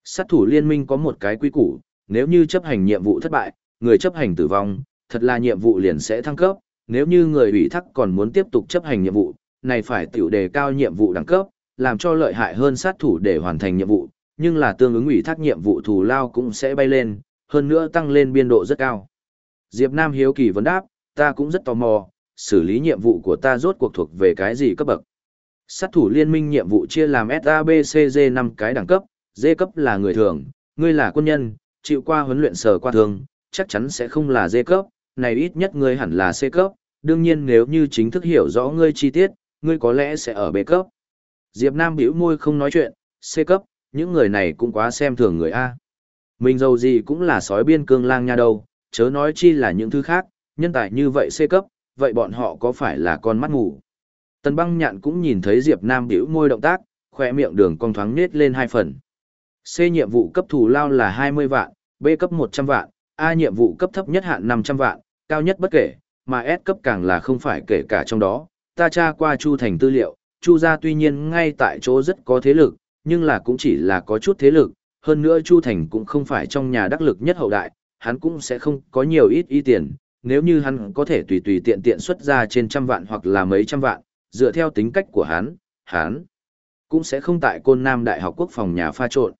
Sát thủ liên minh có một cái quy củ, nếu như chấp hành nhiệm vụ thất bại, người chấp hành tử vong, thật là nhiệm vụ liền sẽ thăng cấp, nếu như người ủy thác còn muốn tiếp tục chấp hành nhiệm vụ, này phải tiểu đề cao nhiệm vụ đẳng cấp, làm cho lợi hại hơn sát thủ để hoàn thành nhiệm vụ, nhưng là tương ứng ủy thác nhiệm vụ thù lao cũng sẽ bay lên, hơn nữa tăng lên biên độ rất cao. Diệp Nam hiếu kỳ vấn đáp, ta cũng rất tò mò, xử lý nhiệm vụ của ta rốt cuộc thuộc về cái gì cấp bậc. Sát thủ liên minh nhiệm vụ chia làm SABCG 5 cái đẳng cấp, D cấp là người thường, ngươi là quân nhân, chịu qua huấn luyện sở qua thường, chắc chắn sẽ không là D cấp, này ít nhất ngươi hẳn là C cấp, đương nhiên nếu như chính thức hiểu rõ ngươi chi tiết, ngươi có lẽ sẽ ở B cấp. Diệp Nam bĩu môi không nói chuyện, C cấp, những người này cũng quá xem thường người A. Mình giàu gì cũng là sói biên cương lang nha đâu, chớ nói chi là những thứ khác, nhân tài như vậy C cấp, vậy bọn họ có phải là con mắt ngủ? Tần băng nhạn cũng nhìn thấy Diệp Nam bĩu môi động tác, khỏe miệng đường cong thoáng nết lên hai phần. C nhiệm vụ cấp thù lao là 20 vạn, B cấp 100 vạn, A nhiệm vụ cấp thấp nhất hạn 500 vạn, cao nhất bất kể, mà S cấp càng là không phải kể cả trong đó. Ta tra qua Chu Thành tư liệu, Chu gia tuy nhiên ngay tại chỗ rất có thế lực, nhưng là cũng chỉ là có chút thế lực, hơn nữa Chu Thành cũng không phải trong nhà đắc lực nhất hậu đại, hắn cũng sẽ không có nhiều ít y tiền, nếu như hắn có thể tùy tùy tiện tiện xuất ra trên trăm vạn hoặc là mấy trăm vạn, dựa theo tính cách của hắn, hắn cũng sẽ không tại Côn Nam Đại học quốc phòng nhà pha trộn.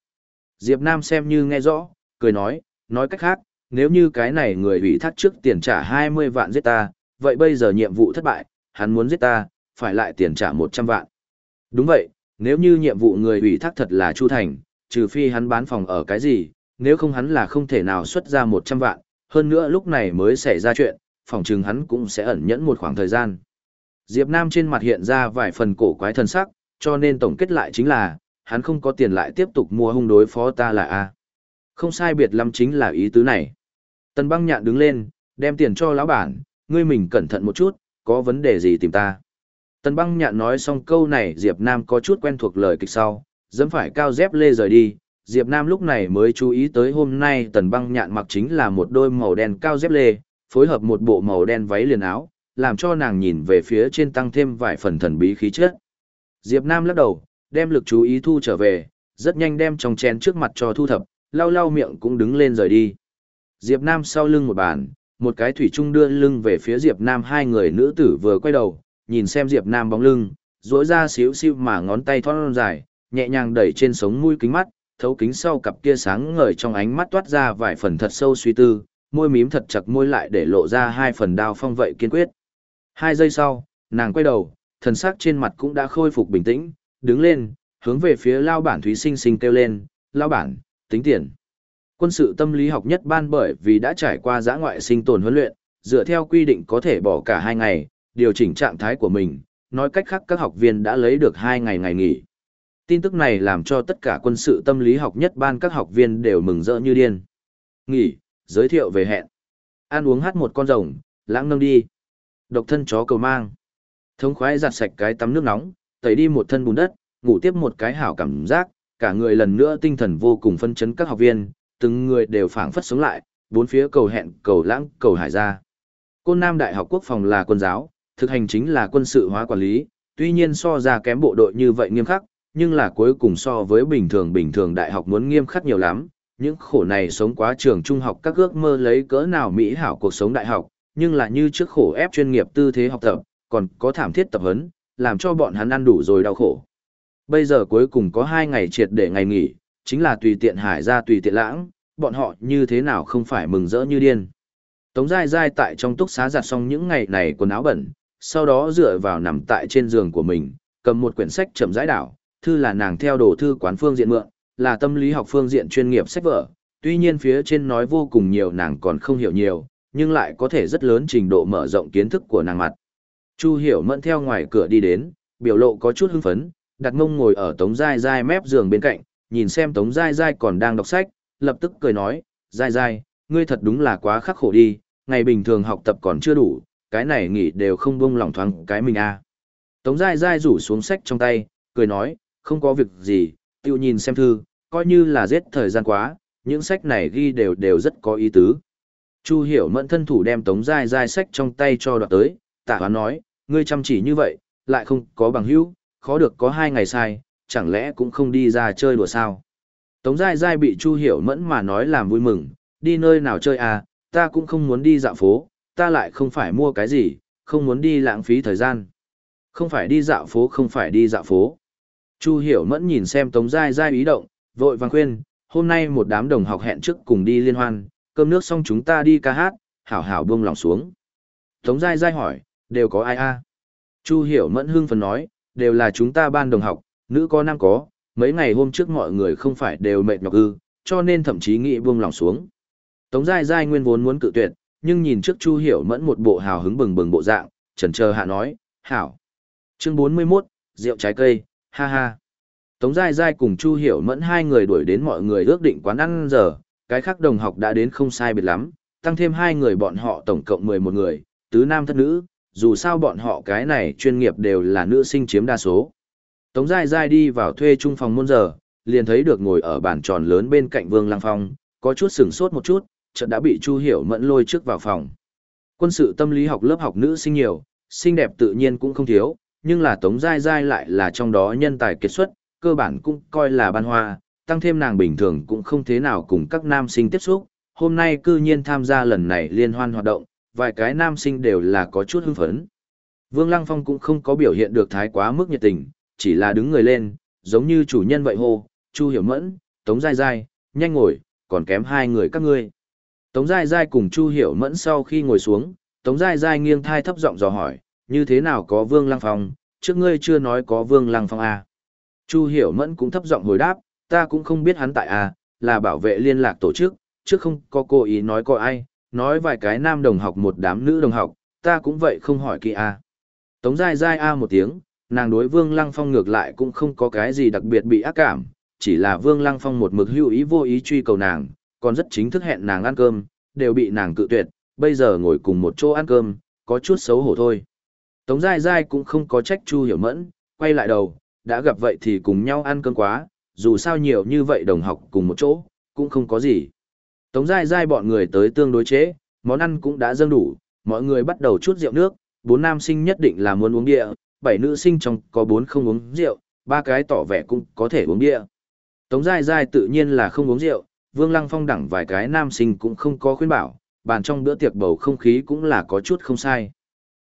Diệp Nam xem như nghe rõ, cười nói, nói cách khác, nếu như cái này người ủy thác trước tiền trả 20 vạn giết ta, vậy bây giờ nhiệm vụ thất bại, hắn muốn giết ta, phải lại tiền trả 100 vạn. Đúng vậy, nếu như nhiệm vụ người ủy thác thật là Chu Thành, trừ phi hắn bán phòng ở cái gì, nếu không hắn là không thể nào xuất ra 100 vạn, hơn nữa lúc này mới xảy ra chuyện, phòng trừng hắn cũng sẽ ẩn nhẫn một khoảng thời gian. Diệp Nam trên mặt hiện ra vài phần cổ quái thần sắc, cho nên tổng kết lại chính là, hắn không có tiền lại tiếp tục mua hung đối phó ta là A. Không sai biệt lắm chính là ý tứ này. Tần băng nhạn đứng lên, đem tiền cho lão bản, ngươi mình cẩn thận một chút, có vấn đề gì tìm ta. Tần băng nhạn nói xong câu này Diệp Nam có chút quen thuộc lời kịch sau, dẫm phải cao dép lê rời đi. Diệp Nam lúc này mới chú ý tới hôm nay tần băng nhạn mặc chính là một đôi màu đen cao dép lê, phối hợp một bộ màu đen váy liền áo, làm cho nàng nhìn về phía trên tăng thêm vài phần thần bí khí chất. Diệp Nam lắc đầu, đem lực chú ý thu trở về, rất nhanh đem trong chén trước mặt cho thu thập, lau lau miệng cũng đứng lên rời đi. Diệp Nam sau lưng một bàn, một cái thủy trung đưa lưng về phía Diệp Nam hai người nữ tử vừa quay đầu, nhìn xem Diệp Nam bóng lưng, duỗi ra xíu xiu mà ngón tay thon dài, nhẹ nhàng đẩy trên sống mũi kính mắt, thấu kính sau cặp kia sáng ngời trong ánh mắt toát ra vài phần thật sâu suy tư, môi mím thật chặt môi lại để lộ ra hai phần đao phong vậy kiên quyết. Hai giây sau, nàng quay đầu, thần sắc trên mặt cũng đã khôi phục bình tĩnh, đứng lên, hướng về phía lao bản Thúy Sinh Sinh kêu lên, lao bản, tính tiền. Quân sự tâm lý học nhất ban bởi vì đã trải qua giã ngoại sinh tồn huấn luyện, dựa theo quy định có thể bỏ cả hai ngày, điều chỉnh trạng thái của mình, nói cách khác các học viên đã lấy được hai ngày ngày nghỉ. Tin tức này làm cho tất cả quân sự tâm lý học nhất ban các học viên đều mừng rỡ như điên. Nghỉ, giới thiệu về hẹn. Ăn uống hát một con rồng, lãng nâng đi. Độc thân chó cầu mang. Thống khoái giặt sạch cái tắm nước nóng, tẩy đi một thân bùn đất, ngủ tiếp một cái hảo cảm giác, cả người lần nữa tinh thần vô cùng phân chấn các học viên, từng người đều phảng phất sống lại, bốn phía cầu hẹn, cầu lãng, cầu hải ra. Côn Nam Đại học Quốc phòng là quân giáo, thực hành chính là quân sự hóa quản lý, tuy nhiên so ra kém bộ đội như vậy nghiêm khắc, nhưng là cuối cùng so với bình thường bình thường đại học muốn nghiêm khắc nhiều lắm. Những khổ này sống quá trường trung học các ước mơ lấy cỡ nào mỹ hảo cuộc sống đại học, nhưng là như trước khổ ép chuyên nghiệp tư thế học tập, còn có thảm thiết tập huấn, làm cho bọn hắn ăn đủ rồi đau khổ. Bây giờ cuối cùng có hai ngày triệt để ngày nghỉ, chính là tùy tiện hải ra tùy tiện lãng, bọn họ như thế nào không phải mừng rỡ như điên. Tống dai dai tại trong túc xá giặt xong những ngày này quần áo bẩn, sau đó dựa vào nằm tại trên giường của mình, cầm một quyển sách chậm rãi đảo, thư là nàng theo đồ thư quán phương diện mượn, là tâm lý học phương diện chuyên nghiệp sách vở, tuy nhiên phía trên nói vô cùng nhiều nàng còn không hiểu nhiều, nhưng lại có thể rất lớn trình độ mở rộng kiến thức của nàng mặt. Chu Hiểu Mẫn theo ngoài cửa đi đến, biểu lộ có chút hưng phấn, đặt mông ngồi ở Tống Giai Giai mép giường bên cạnh, nhìn xem Tống Giai Giai còn đang đọc sách, lập tức cười nói, Giai Giai, ngươi thật đúng là quá khắc khổ đi, ngày bình thường học tập còn chưa đủ, cái này nghỉ đều không buông lòng thoáng cái mình a. À. Tống Giai Giai rủ xuống sách trong tay, cười nói, không có việc gì, tiêu nhìn xem thư, coi như là giết thời gian quá, những sách này ghi đều đều rất có ý tứ. Chu hiểu mẫn thân thủ đem Tống Giai Giai sách trong tay cho đoạt tới, tạ hoán nói, ngươi chăm chỉ như vậy, lại không có bằng hữu, khó được có hai ngày sai, chẳng lẽ cũng không đi ra chơi đùa sao? Tống Giai Giai bị Chu Hiểu Mẫn mà nói làm vui mừng, đi nơi nào chơi à, ta cũng không muốn đi dạo phố, ta lại không phải mua cái gì, không muốn đi lãng phí thời gian. Không phải đi dạo phố không phải đi dạo phố. Chu Hiểu Mẫn nhìn xem Tống Giai Giai ý động, vội vàng khuyên, hôm nay một đám đồng học hẹn trước cùng đi liên hoan, cơm nước xong chúng ta đi ca hát, hảo hảo buông lòng xuống. Tống Giai Giai hỏi, đều có ai a? Chu Hiểu Mẫn hưng phấn nói, đều là chúng ta ban đồng học, nữ có nam có, mấy ngày hôm trước mọi người không phải đều mệt nhọc ư, cho nên thậm chí nghĩ buông lòng xuống. Tống Giai Giai nguyên vốn muốn cự tuyệt, nhưng nhìn trước Chu Hiểu Mẫn một bộ hào hứng bừng bừng bộ dạng, chần chờ hạ nói, hảo. Chương 41, rượu trái cây, ha ha. Tống Giai Giai cùng Chu Hiểu Mẫn hai người đuổi đến mọi người ước định quán ăn giờ, cái khác đồng học đã đến không sai biệt lắm, tăng thêm hai người bọn họ tổng cộng 11 người, tứ nam thất nữ, dù sao bọn họ cái này chuyên nghiệp đều là nữ sinh chiếm đa số. Tống Giai Giai đi vào thuê trung phòng môn giờ, liền thấy được ngồi ở bàn tròn lớn bên cạnh Vương Lăng Phong, có chút sửng sốt một chút, chợt đã bị Chu Hiểu Mẫn lôi trước vào phòng. Quân sự tâm lý học lớp học nữ sinh nhiều, xinh đẹp tự nhiên cũng không thiếu, nhưng là Tống Giai Giai lại là trong đó nhân tài kiệt xuất, cơ bản cũng coi là ban hoa, tăng thêm nàng bình thường cũng không thế nào cùng các nam sinh tiếp xúc, hôm nay cư nhiên tham gia lần này liên hoan hoạt động, vài cái nam sinh đều là có chút hưng phấn. Vương Lăng Phong cũng không có biểu hiện được thái quá mức nhiệt tình, chỉ là đứng người lên, giống như chủ nhân vậy hô, Chu Hiểu Mẫn, Tống Giai Giai, nhanh ngồi, còn kém hai người các ngươi. Tống Giai Giai cùng Chu Hiểu Mẫn sau khi ngồi xuống, Tống Giai Giai nghiêng thai thấp giọng dò hỏi, như thế nào có Vương Lăng Phong, trước ngươi chưa nói có Vương Lăng Phong à. Chu Hiểu Mẫn cũng thấp giọng hồi đáp, ta cũng không biết hắn tại à, là bảo vệ liên lạc tổ chức, trước không có cố ý nói có ai, nói vài cái nam đồng học một đám nữ đồng học, ta cũng vậy không hỏi kỳ à. Tống Giai Giai a một tiếng, nàng đối Vương Lăng Phong ngược lại cũng không có cái gì đặc biệt bị ác cảm, chỉ là Vương Lăng Phong một mực hữu ý vô ý truy cầu nàng, còn rất chính thức hẹn nàng ăn cơm, đều bị nàng cự tuyệt, bây giờ ngồi cùng một chỗ ăn cơm, có chút xấu hổ thôi. Tống Giai Giai cũng không có trách Chu Hiểu Mẫn, quay lại đầu, đã gặp vậy thì cùng nhau ăn cơm quá, dù sao nhiều như vậy đồng học cùng một chỗ, cũng không có gì. Tống Giai Giai bọn người tới tương đối chế, món ăn cũng đã dâng đủ, mọi người bắt đầu chút rượu nước, bốn nam sinh nhất định là muốn uống bia, bảy nữ sinh trong có bốn không uống rượu, ba cái tỏ vẻ cũng có thể uống bia. Tống Giai Giai tự nhiên là không uống rượu, Vương Lăng Phong đẳng vài cái nam sinh cũng không có khuyên bảo, bàn trong bữa tiệc bầu không khí cũng là có chút không sai.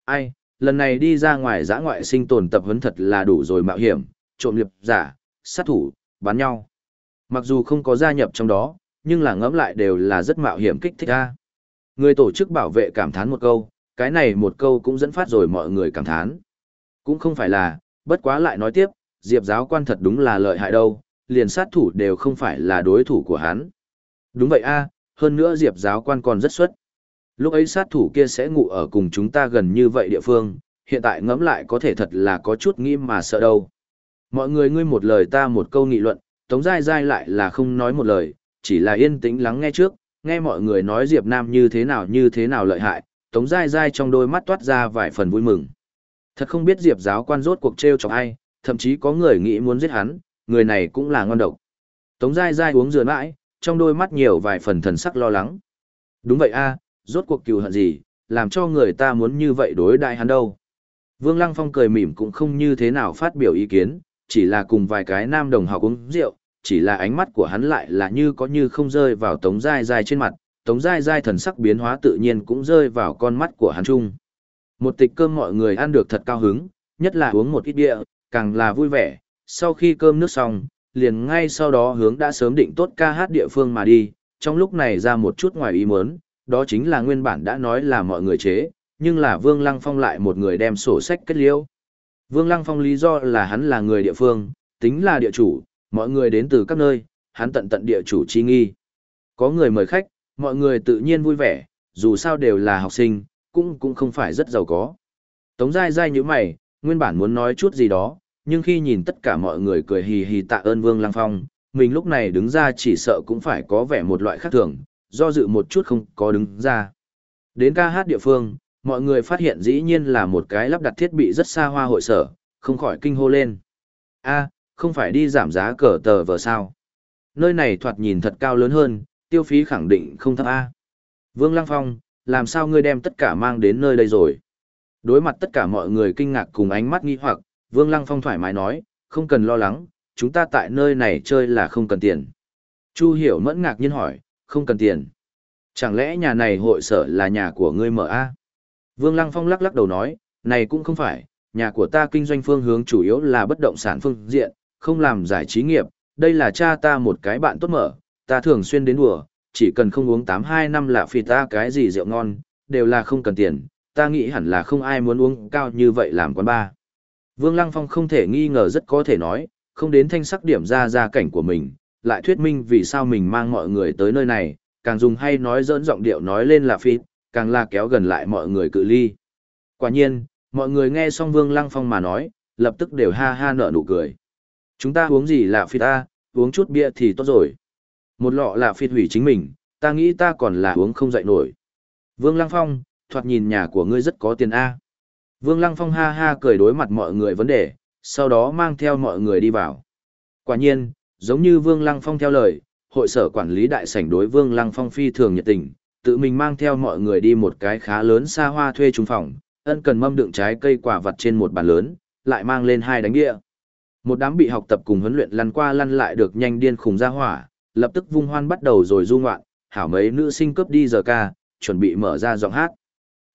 Ai, lần này đi ra ngoài giã ngoại sinh tồn tập huấn thật là đủ rồi mạo hiểm, trộm liệp giả, sát thủ, bắn nhau. Mặc dù không có gia nhập trong đó, nhưng là ngẫm lại đều là rất mạo hiểm kích thích ra. Người tổ chức bảo vệ cảm thán một câu, cái này một câu cũng dẫn phát rồi mọi người cảm thán. Cũng không phải là, bất quá lại nói tiếp, Diệp giáo quan thật đúng là lợi hại đâu, liền sát thủ đều không phải là đối thủ của hắn. Đúng vậy a, hơn nữa Diệp giáo quan còn rất xuất. Lúc ấy sát thủ kia sẽ ngủ ở cùng chúng ta gần như vậy địa phương, hiện tại ngẫm lại có thể thật là có chút nghĩ mà sợ đâu. Mọi người ngươi một lời ta một câu nghị luận, Tống Giai Giai lại là không nói một lời, chỉ là yên tĩnh lắng nghe trước, nghe mọi người nói Diệp Nam như thế nào như thế nào lợi hại, Tống Giai Giai trong đôi mắt toát ra vài phần vui mừng. Thật không biết Diệp giáo quan rốt cuộc treo chọc ai, thậm chí có người nghĩ muốn giết hắn, người này cũng là ngon độc. Tống Giai Giai uống dừa mãi, trong đôi mắt nhiều vài phần thần sắc lo lắng. Đúng vậy a, rốt cuộc cừu hận gì, làm cho người ta muốn như vậy đối đại hắn đâu. Vương Lăng Phong cười mỉm cũng không như thế nào phát biểu ý kiến, chỉ là cùng vài cái nam đồng học uống rượu, chỉ là ánh mắt của hắn lại là như có như không rơi vào Tống Giai Giai trên mặt, Tống Giai Giai thần sắc biến hóa tự nhiên cũng rơi vào con mắt của hắn chung. Một tịch cơm mọi người ăn được thật cao hứng, nhất là uống một ít bia, càng là vui vẻ, sau khi cơm nước xong, liền ngay sau đó hướng đã sớm định tốt ca hát địa phương mà đi, trong lúc này ra một chút ngoài ý muốn, đó chính là nguyên bản đã nói là mọi người chế, nhưng là Vương Lăng Phong lại một người đem sổ sách kết liễu. Vương Lăng Phong lý do là hắn là người địa phương, tính là địa chủ, mọi người đến từ các nơi, hắn tận tận địa chủ chi nghi. Có người mời khách, mọi người tự nhiên vui vẻ, dù sao đều là học sinh, cũng cũng không phải rất giàu có. Tống dai dai như mày, nguyên bản muốn nói chút gì đó, nhưng khi nhìn tất cả mọi người cười hì hì tạ ơn Vương Lăng Phong, mình lúc này đứng ra chỉ sợ cũng phải có vẻ một loại khác thường, do dự một chút không có đứng ra. Đến ca hát địa phương, mọi người phát hiện dĩ nhiên là một cái lắp đặt thiết bị rất xa hoa hội sở, không khỏi kinh hô lên. a không phải đi giảm giá cờ tờ vờ sao. Nơi này thoạt nhìn thật cao lớn hơn, tiêu phí khẳng định không thấp A. Vương Lăng Phong, làm sao ngươi đem tất cả mang đến nơi đây rồi? Đối mặt tất cả mọi người kinh ngạc cùng ánh mắt nghi hoặc, Vương Lăng Phong thoải mái nói, không cần lo lắng, chúng ta tại nơi này chơi là không cần tiền. Chu Hiểu mẫn ngạc nhiên hỏi, không cần tiền. Chẳng lẽ nhà này hội sở là nhà của ngươi mở A? Vương Lăng Phong lắc lắc đầu nói, này cũng không phải, nhà của ta kinh doanh phương hướng chủ yếu là bất động sản phương diện, không làm giải trí nghiệp, đây là cha ta một cái bạn tốt mở, ta thường xuyên đến đùa, chỉ cần không uống 8-2 năm là phi ta cái gì rượu ngon, đều là không cần tiền, ta nghĩ hẳn là không ai muốn uống cao như vậy làm quán ba. Vương Lăng Phong không thể nghi ngờ rất có thể nói, không đến thanh sắc điểm ra ra cảnh của mình, lại thuyết minh vì sao mình mang mọi người tới nơi này, càng dùng hay nói dỡn giọng điệu nói lên là phi, càng là kéo gần lại mọi người cự ly. Quả nhiên, mọi người nghe xong Vương Lăng Phong mà nói, lập tức đều ha ha nở nụ cười. Chúng ta uống gì là phi ta, uống chút bia thì tốt rồi. Một lọ là phiệt hủy chính mình, ta nghĩ ta còn là uống không dậy nổi. Vương Lăng Phong, thoạt nhìn nhà của ngươi rất có tiền A. Vương Lăng Phong ha ha cười đối mặt mọi người vấn đề, sau đó mang theo mọi người đi vào. Quả nhiên, giống như Vương Lăng Phong theo lời, hội sở quản lý đại sảnh đối Vương Lăng Phong phi thường nhiệt tình, tự mình mang theo mọi người đi một cái khá lớn xa hoa thuê trung phòng, ân cần mâm đựng trái cây quả vật trên một bàn lớn, lại mang lên hai đánh địa. Một đám bị học tập cùng huấn luyện lăn qua lăn lại được nhanh điên khùng ra hỏa, lập tức vung hoan bắt đầu rồi du ngoạn, hảo mấy nữ sinh cướp đi giờ ca, chuẩn bị mở ra giọng hát.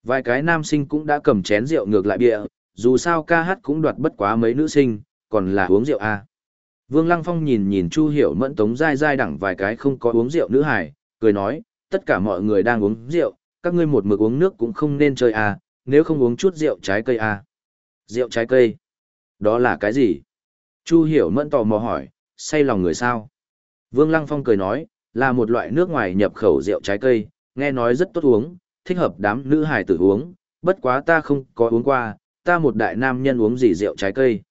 Vài cái nam sinh cũng đã cầm chén rượu ngược lại bia, dù sao ca hát cũng đoạt bất quá mấy nữ sinh, còn là uống rượu a. Vương Lăng Phong nhìn nhìn Chu Hiểu Mẫn tống dai dai đẳng vài cái không có uống rượu nữ hải, cười nói, tất cả mọi người đang uống rượu, các ngươi một mực uống nước cũng không nên chơi à, nếu không uống chút rượu trái cây à. Rượu trái cây? Đó là cái gì? Chu Hiểu Mẫn tò mò hỏi, say lòng người sao? Vương Lăng Phong cười nói, là một loại nước ngoài nhập khẩu rượu trái cây, nghe nói rất tốt uống, thích hợp đám nữ hài tử uống, bất quá ta không có uống qua, ta một đại nam nhân uống gì rượu trái cây.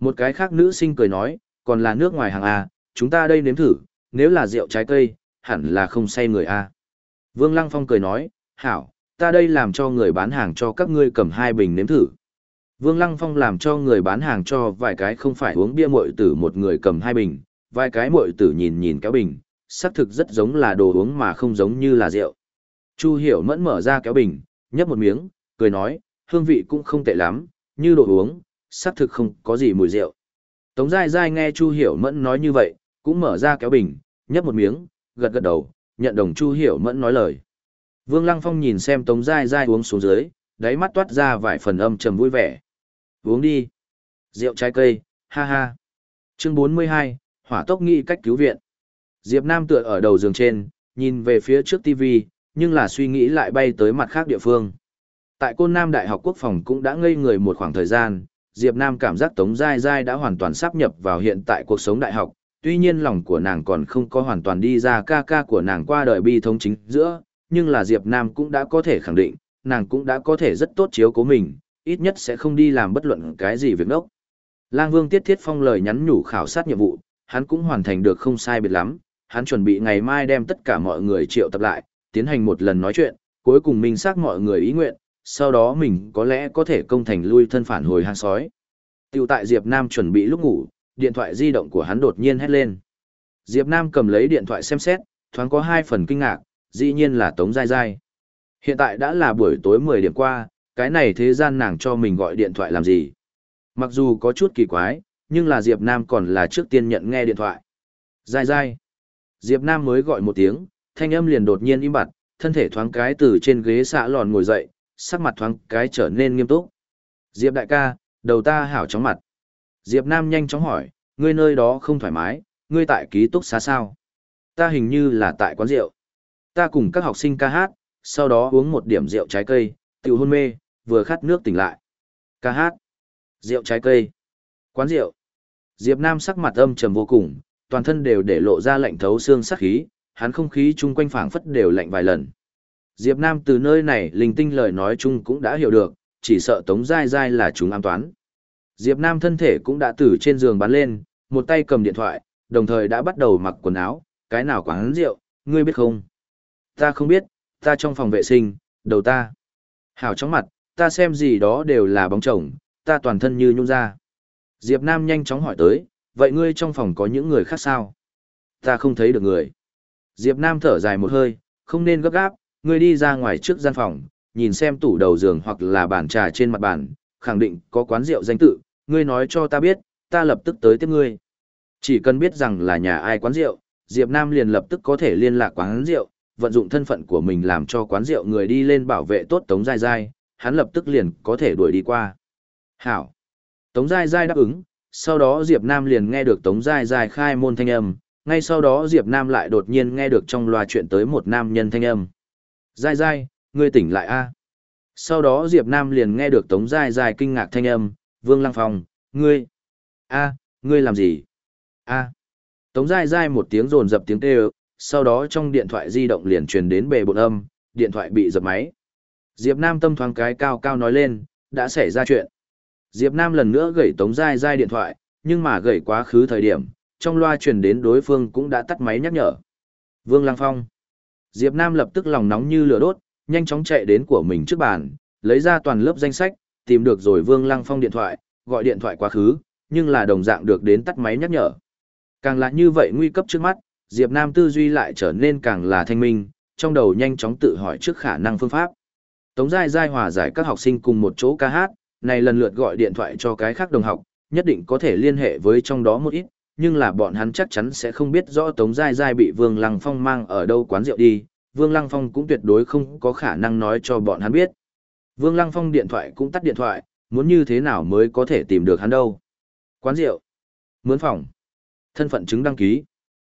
Một cái khác nữ sinh cười nói, còn là nước ngoài hàng A, chúng ta đây nếm thử, nếu là rượu trái cây, hẳn là không say người A. Vương Lăng Phong cười nói, hảo, ta đây làm cho người bán hàng cho các ngươi cầm hai bình nếm thử. Vương Lăng Phong làm cho người bán hàng cho vài cái không phải uống bia muội tử một người cầm hai bình, vài cái muội tử nhìn nhìn kéo bình, xác thực rất giống là đồ uống mà không giống như là rượu. Chu Hiểu Mẫn mở ra kéo bình, nhấp một miếng, cười nói, hương vị cũng không tệ lắm, như đồ uống, xác thực không có gì mùi rượu. Tống Giai Giai nghe Chu Hiểu Mẫn nói như vậy, cũng mở ra kéo bình, nhấp một miếng, gật gật đầu, nhận đồng Chu Hiểu Mẫn nói lời. Vương Lăng Phong nhìn xem Tống Giai Giai uống xuống dưới, đáy mắt toát ra vài phần âm trầm vui vẻ. Uống đi. Rượu trái cây, ha ha. Chương 42, hỏa tốc nghĩ cách cứu viện. Diệp Nam tựa ở đầu giường trên, nhìn về phía trước TV, nhưng là suy nghĩ lại bay tới mặt khác địa phương. Tại Côn Nam Đại học Quốc phòng cũng đã ngây người một khoảng thời gian, Diệp Nam cảm giác Tống Giai Giai đã hoàn toàn sắp nhập vào hiện tại cuộc sống đại học, tuy nhiên lòng của nàng còn không có hoàn toàn đi ra ca ca của nàng qua đời bi thống chính giữa, nhưng là Diệp Nam cũng đã có thể khẳng định, nàng cũng đã có thể rất tốt chiếu cố mình, ít nhất sẽ không đi làm bất luận cái gì việc đốc. Lang Vương Tiết Thiết Phong lời nhắn nhủ khảo sát nhiệm vụ, hắn cũng hoàn thành được không sai biệt lắm, hắn chuẩn bị ngày mai đem tất cả mọi người triệu tập lại, tiến hành một lần nói chuyện, cuối cùng mình xác mọi người ý nguyện, sau đó mình có lẽ có thể công thành lui thân phản hồi hang sói. Tiểu tại Diệp Nam chuẩn bị lúc ngủ, điện thoại di động của hắn đột nhiên hét lên. Diệp Nam cầm lấy điện thoại xem xét, thoáng có hai phần kinh ngạc, dĩ nhiên là Tống Giai Giai. Hiện tại đã là buổi tối 10 điểm qua, cái này thế gian nàng cho mình gọi điện thoại làm gì. Mặc dù có chút kỳ quái, nhưng là Diệp Nam còn là trước tiên nhận nghe điện thoại. Giai Giai. Diệp Nam mới gọi một tiếng, thanh âm liền đột nhiên im bặt, thân thể thoáng cái từ trên ghế xạ lòn ngồi dậy, sắc mặt thoáng cái trở nên nghiêm túc. Diệp đại ca, đầu ta hảo chóng mặt. Diệp Nam nhanh chóng hỏi, ngươi nơi đó không thoải mái, ngươi tại ký túc xá sao? Ta hình như là tại quán rượu. Ta cùng các học sinh ca hát, sau đó uống một điểm rượu trái cây, tiểu hôn mê, vừa khát nước tỉnh lại. Ca hát, rượu trái cây, quán rượu. Diệp Nam sắc mặt âm trầm vô cùng, toàn thân đều để lộ ra lạnh thấu xương sắc khí, hắn không khí chung quanh phảng phất đều lạnh vài lần. Diệp Nam từ nơi này linh tinh lời nói chung cũng đã hiểu được, chỉ sợ Tống Giai Giai là chúng ám toán. Diệp Nam thân thể cũng đã từ trên giường bắn lên, một tay cầm điện thoại, đồng thời đã bắt đầu mặc quần áo, cái nào quán rượu, ngươi biết không? Ta không biết, ta trong phòng vệ sinh, đầu ta. Hảo chóng mặt, ta xem gì đó đều là bóng chồng, ta toàn thân như nhung ra. Diệp Nam nhanh chóng hỏi tới, vậy ngươi trong phòng có những người khác sao? Ta không thấy được người. Diệp Nam thở dài một hơi, không nên gấp gáp, ngươi đi ra ngoài trước gian phòng, nhìn xem tủ đầu giường hoặc là bàn trà trên mặt bàn, khẳng định có quán rượu danh tự, ngươi nói cho ta biết, ta lập tức tới tiếp ngươi. Chỉ cần biết rằng là nhà ai quán rượu, Diệp Nam liền lập tức có thể liên lạc quán rượu, vận dụng thân phận của mình làm cho quán rượu người đi lên bảo vệ tốt Tống Giai Giai, hắn lập tức liền có thể đuổi đi qua. Hảo. Tống Giai Giai đáp ứng, sau đó Diệp Nam liền nghe được Tống Giai Giai khai môn thanh âm, ngay sau đó Diệp Nam lại đột nhiên nghe được trong loa chuyện tới một nam nhân thanh âm. Giai Giai, ngươi tỉnh lại a Sau đó Diệp Nam liền nghe được Tống Giai Giai kinh ngạc thanh âm, Vương Lăng Phong, ngươi, a ngươi làm gì? a Tống Giai Giai một tiếng rồn dập tiếng kêu, sau đó trong điện thoại di động liền truyền đến bề bộn âm, điện thoại bị dập máy. Diệp Nam tâm thoáng cái cao cao nói lên, đã xảy ra chuyện. Diệp Nam lần nữa gửi Tống Giai Giai điện thoại, nhưng mà gửi quá khứ thời điểm, trong loa truyền đến đối phương cũng đã tắt máy nhắc nhở. Vương Lăng Phong. Diệp Nam lập tức lòng nóng như lửa đốt, nhanh chóng chạy đến của mình trước bàn, lấy ra toàn lớp danh sách, tìm được rồi Vương Lăng Phong điện thoại, gọi điện thoại quá khứ, nhưng là đồng dạng được đến tắt máy nhắc nhở. Càng là như vậy nguy cấp trước mắt, Diệp Nam tư duy lại trở nên càng là thanh minh, trong đầu nhanh chóng tự hỏi trước khả năng phương pháp. Tống Giai Giai hòa giải các học sinh cùng một chỗ ca hát, này lần lượt gọi điện thoại cho cái khác đồng học, nhất định có thể liên hệ với trong đó một ít, nhưng là bọn hắn chắc chắn sẽ không biết rõ Tống Giai Giai bị Vương Lăng Phong mang ở đâu quán rượu đi, Vương Lăng Phong cũng tuyệt đối không có khả năng nói cho bọn hắn biết. Vương Lăng Phong điện thoại cũng tắt điện thoại, muốn như thế nào mới có thể tìm được hắn đâu. Quán rượu, mướn phòng, Thân phận chứng đăng ký.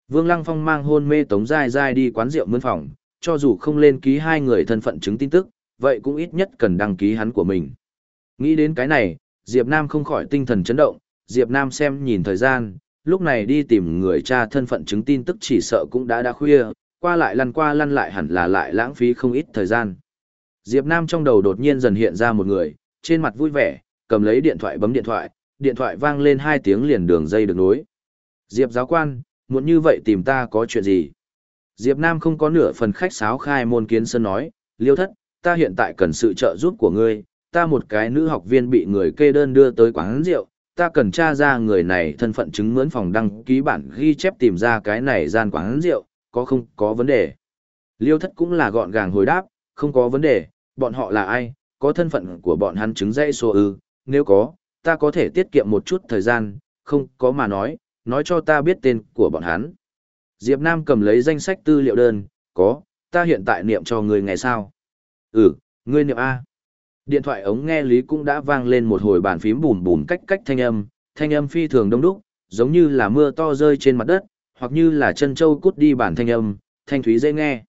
Vương Lăng Phong mang hôn mê Tống Giai Giai đi quán rượu mướn phòng, cho dù không lên ký hai người thân phận chứng tin tức, vậy cũng ít nhất cần đăng ký hắn của mình. Nghĩ đến cái này, Diệp Nam không khỏi tinh thần chấn động, Diệp Nam xem nhìn thời gian, lúc này đi tìm người cha thân phận chứng tin tức chỉ sợ cũng đã đã khuya, qua lại lăn qua lăn lại hẳn là lại lãng phí không ít thời gian. Diệp Nam trong đầu đột nhiên dần hiện ra một người, trên mặt vui vẻ, cầm lấy điện thoại bấm điện thoại, điện thoại vang lên hai tiếng liền đường dây được nối. Diệp giáo quan, muốn như vậy tìm ta có chuyện gì? Diệp Nam không có nửa phần khách sáo khai môn kiến sơn nói, liêu thất, ta hiện tại cần sự trợ giúp của ngươi, ta một cái nữ học viên bị người kê đơn đưa tới quán rượu, ta cần tra ra người này thân phận chứng mướn phòng đăng ký bản ghi chép tìm ra cái này gian quán rượu, có không có vấn đề. Liêu thất cũng là gọn gàng hồi đáp, không có vấn đề, bọn họ là ai, có thân phận của bọn hắn chứng dây số ư, nếu có, ta có thể tiết kiệm một chút thời gian, không có mà nói, nói cho ta biết tên của bọn hắn. Diệp Nam cầm lấy danh sách tư liệu đơn, có, ta hiện tại niệm cho người ngày sao. Ừ, ngươi niệm A. Điện thoại ống nghe lý cũng đã vang lên một hồi bàn phím bùn bùn cách cách thanh âm, thanh âm phi thường đông đúc, giống như là mưa to rơi trên mặt đất, hoặc như là chân châu cút đi bản thanh âm, thanh thúy dễ nghe.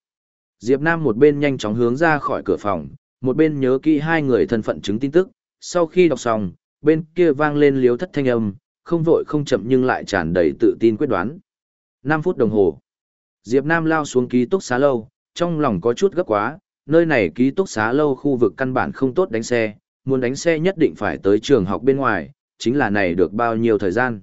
Diệp Nam một bên nhanh chóng hướng ra khỏi cửa phòng, một bên nhớ kỹ hai người thân phận chứng tin tức, sau khi đọc xong, bên kia vang lên liếu thất thanh âm, không vội không chậm nhưng lại tràn đầy tự tin quyết đoán. 5 phút đồng hồ. Diệp Nam lao xuống ký túc xá lâu, trong lòng có chút gấp quá, nơi này ký túc xá lâu khu vực căn bản không tốt đánh xe, muốn đánh xe nhất định phải tới trường học bên ngoài, chính là này được bao nhiêu thời gian.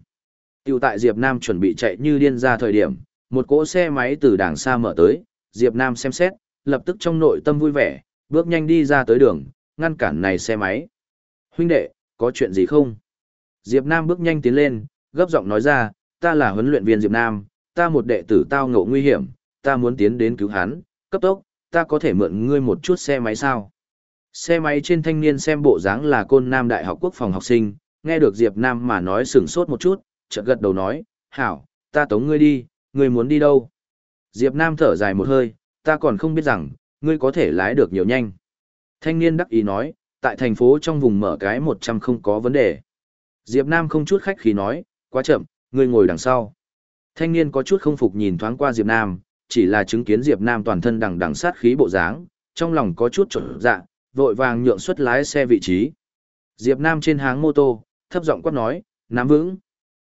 Tiểu tại Diệp Nam chuẩn bị chạy như điên ra thời điểm, một cỗ xe máy từ đàng xa mở tới, Diệp Nam xem xét, lập tức trong nội tâm vui vẻ, bước nhanh đi ra tới đường, ngăn cản này xe máy. Huynh đệ, có chuyện gì không? Diệp Nam bước nhanh tiến lên, gấp giọng nói ra, ta là huấn luyện viên Diệp Nam, ta một đệ tử tao ngộ nguy hiểm, ta muốn tiến đến cứu hắn, cấp tốc, ta có thể mượn ngươi một chút xe máy sao? Xe máy trên thanh niên xem bộ dáng là côn nam đại học quốc phòng học sinh, nghe được Diệp Nam mà nói sừng sốt một chút, chợt gật đầu nói, hảo, ta tống ngươi đi, ngươi muốn đi đâu? Diệp Nam thở dài một hơi, ta còn không biết rằng, ngươi có thể lái được nhiều nhanh. Thanh niên đắc ý nói, tại thành phố trong vùng mở cái 100 không có vấn đề. Diệp Nam không chút khách khí nói, quá chậm, ngươi ngồi đằng sau. Thanh niên có chút không phục nhìn thoáng qua Diệp Nam, chỉ là chứng kiến Diệp Nam toàn thân đằng đằng sát khí bộ dáng, trong lòng có chút trở dạ, vội vàng nhượng suất lái xe vị trí. Diệp Nam trên háng mô tô, thấp giọng quát nói, nắm vững.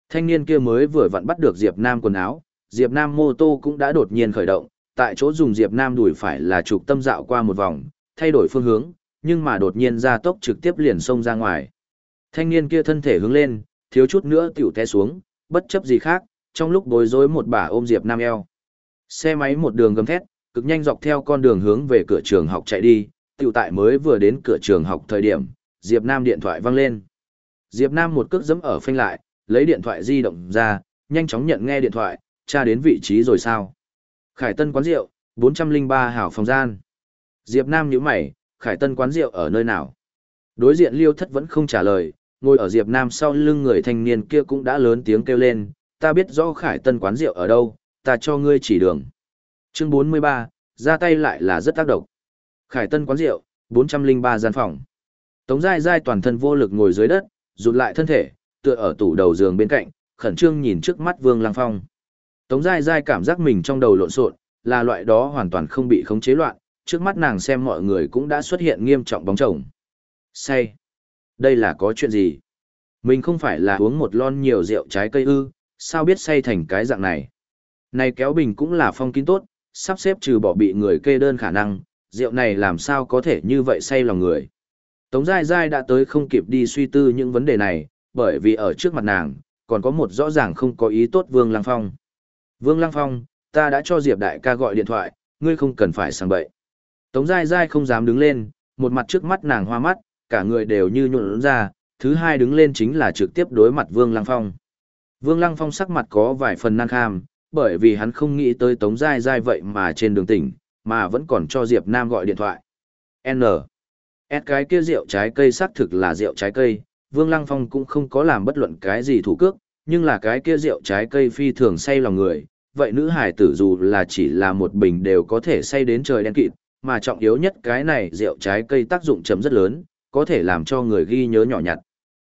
Thanh niên kia mới vừa vặn bắt được Diệp Nam quần áo, Diệp Nam mô tô cũng đã đột nhiên khởi động, tại chỗ dùng Diệp Nam đuổi phải là trục tâm dạo qua một vòng, thay đổi phương hướng, nhưng mà đột nhiên ra tốc trực tiếp liền xông ra ngoài. Thanh niên kia thân thể hướng lên, thiếu chút nữa tiểu té xuống, bất chấp gì khác, trong lúc bối rối một bà ôm Diệp Nam eo. Xe máy một đường gầm thét, cực nhanh dọc theo con đường hướng về cửa trường học chạy đi, tiểu tại mới vừa đến cửa trường học thời điểm, Diệp Nam điện thoại vang lên. Diệp Nam một cước giẫm ở phanh lại, lấy điện thoại di động ra, nhanh chóng nhận nghe điện thoại, tra đến vị trí rồi sao. Khải Tân quán rượu, 403 hảo phòng gian. Diệp Nam nhíu mày, Khải Tân quán rượu ở nơi nào? Đối diện Liêu Thất vẫn không trả lời, ngồi ở Diệp Nam sau lưng người thanh niên kia cũng đã lớn tiếng kêu lên, ta biết rõ Khải Tân quán rượu ở đâu, ta cho ngươi chỉ đường. Chương 43, ra tay lại là rất tác động. Khải Tân quán rượu, 403 gian phòng. Tống Giai Giai toàn thân vô lực ngồi dưới đất, rụt lại thân thể, tựa ở tủ đầu giường bên cạnh, khẩn trương nhìn trước mắt Vương Lăng Phong. Tống Giai Giai cảm giác mình trong đầu lộn xộn, là loại đó hoàn toàn không bị khống chế loạn, trước mắt nàng xem mọi người cũng đã xuất hiện nghiêm trọng bóng chồng. Say. Đây là có chuyện gì? Mình không phải là uống một lon nhiều rượu trái cây ư, sao biết say thành cái dạng này? Này kéo bình cũng là phong kín tốt, sắp xếp trừ bỏ bị người kê đơn khả năng, rượu này làm sao có thể như vậy say lòng người. Tống Giai Giai đã tới không kịp đi suy tư những vấn đề này, bởi vì ở trước mặt nàng, còn có một rõ ràng không có ý tốt Vương Lăng Phong. Vương Lăng Phong, ta đã cho Diệp Đại ca gọi điện thoại, ngươi không cần phải sang bậy. Tống Giai Giai không dám đứng lên, một mặt trước mắt nàng hoa mắt, cả người đều như nhuộn ra, thứ hai đứng lên chính là trực tiếp đối mặt Vương Lăng Phong. Vương Lăng Phong sắc mặt có vài phần nan kham, bởi vì hắn không nghĩ tới Tống Giai Giai vậy mà trên đường tỉnh, mà vẫn còn cho Diệp Nam gọi điện thoại. N. S cái kia rượu trái cây xác thực là rượu trái cây, Vương Lăng Phong cũng không có làm bất luận cái gì thủ cước, nhưng là cái kia rượu trái cây phi thường say lòng người, vậy nữ hải tử dù là chỉ là một bình đều có thể say đến trời đen kịt, mà trọng yếu nhất cái này rượu trái cây tác dụng chấm rất lớn, có thể làm cho người ghi nhớ nhỏ nhặt.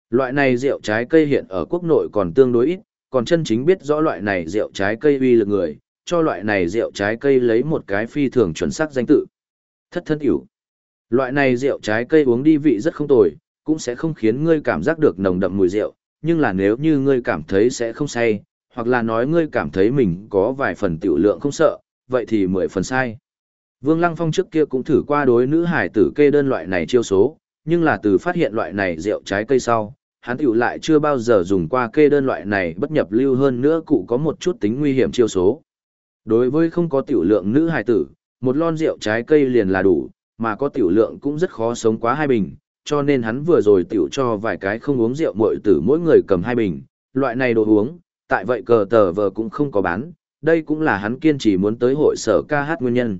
Loại này rượu trái cây hiện ở quốc nội còn tương đối ít, còn chân chính biết rõ loại này rượu trái cây uy lực người, cho loại này rượu trái cây lấy một cái phi thường chuẩn xác danh tự. Thất thân hiểu. Loại này rượu trái cây uống đi vị rất không tồi, cũng sẽ không khiến ngươi cảm giác được nồng đậm mùi rượu, nhưng là nếu như ngươi cảm thấy sẽ không say, hoặc là nói ngươi cảm thấy mình có vài phần tiểu lượng không sợ, vậy thì mười phần sai. Vương Lăng Phong trước kia cũng thử qua đối nữ hải tử kê đơn loại này chiêu số, nhưng là từ phát hiện loại này rượu trái cây sau, hắn tiểu lại chưa bao giờ dùng qua kê đơn loại này bất nhập lưu hơn nữa cụ có một chút tính nguy hiểm chiêu số. Đối với không có tiểu lượng nữ hài tử, một lon rượu trái cây liền là đủ, mà có tiểu lượng cũng rất khó sống quá hai bình, cho nên hắn vừa rồi tiểu cho vài cái không uống rượu muội tử mỗi người cầm hai bình, loại này đồ uống, tại vậy cờ tờ vờ cũng không có bán, đây cũng là hắn kiên trì muốn tới hội sở ca hát nguyên nhân.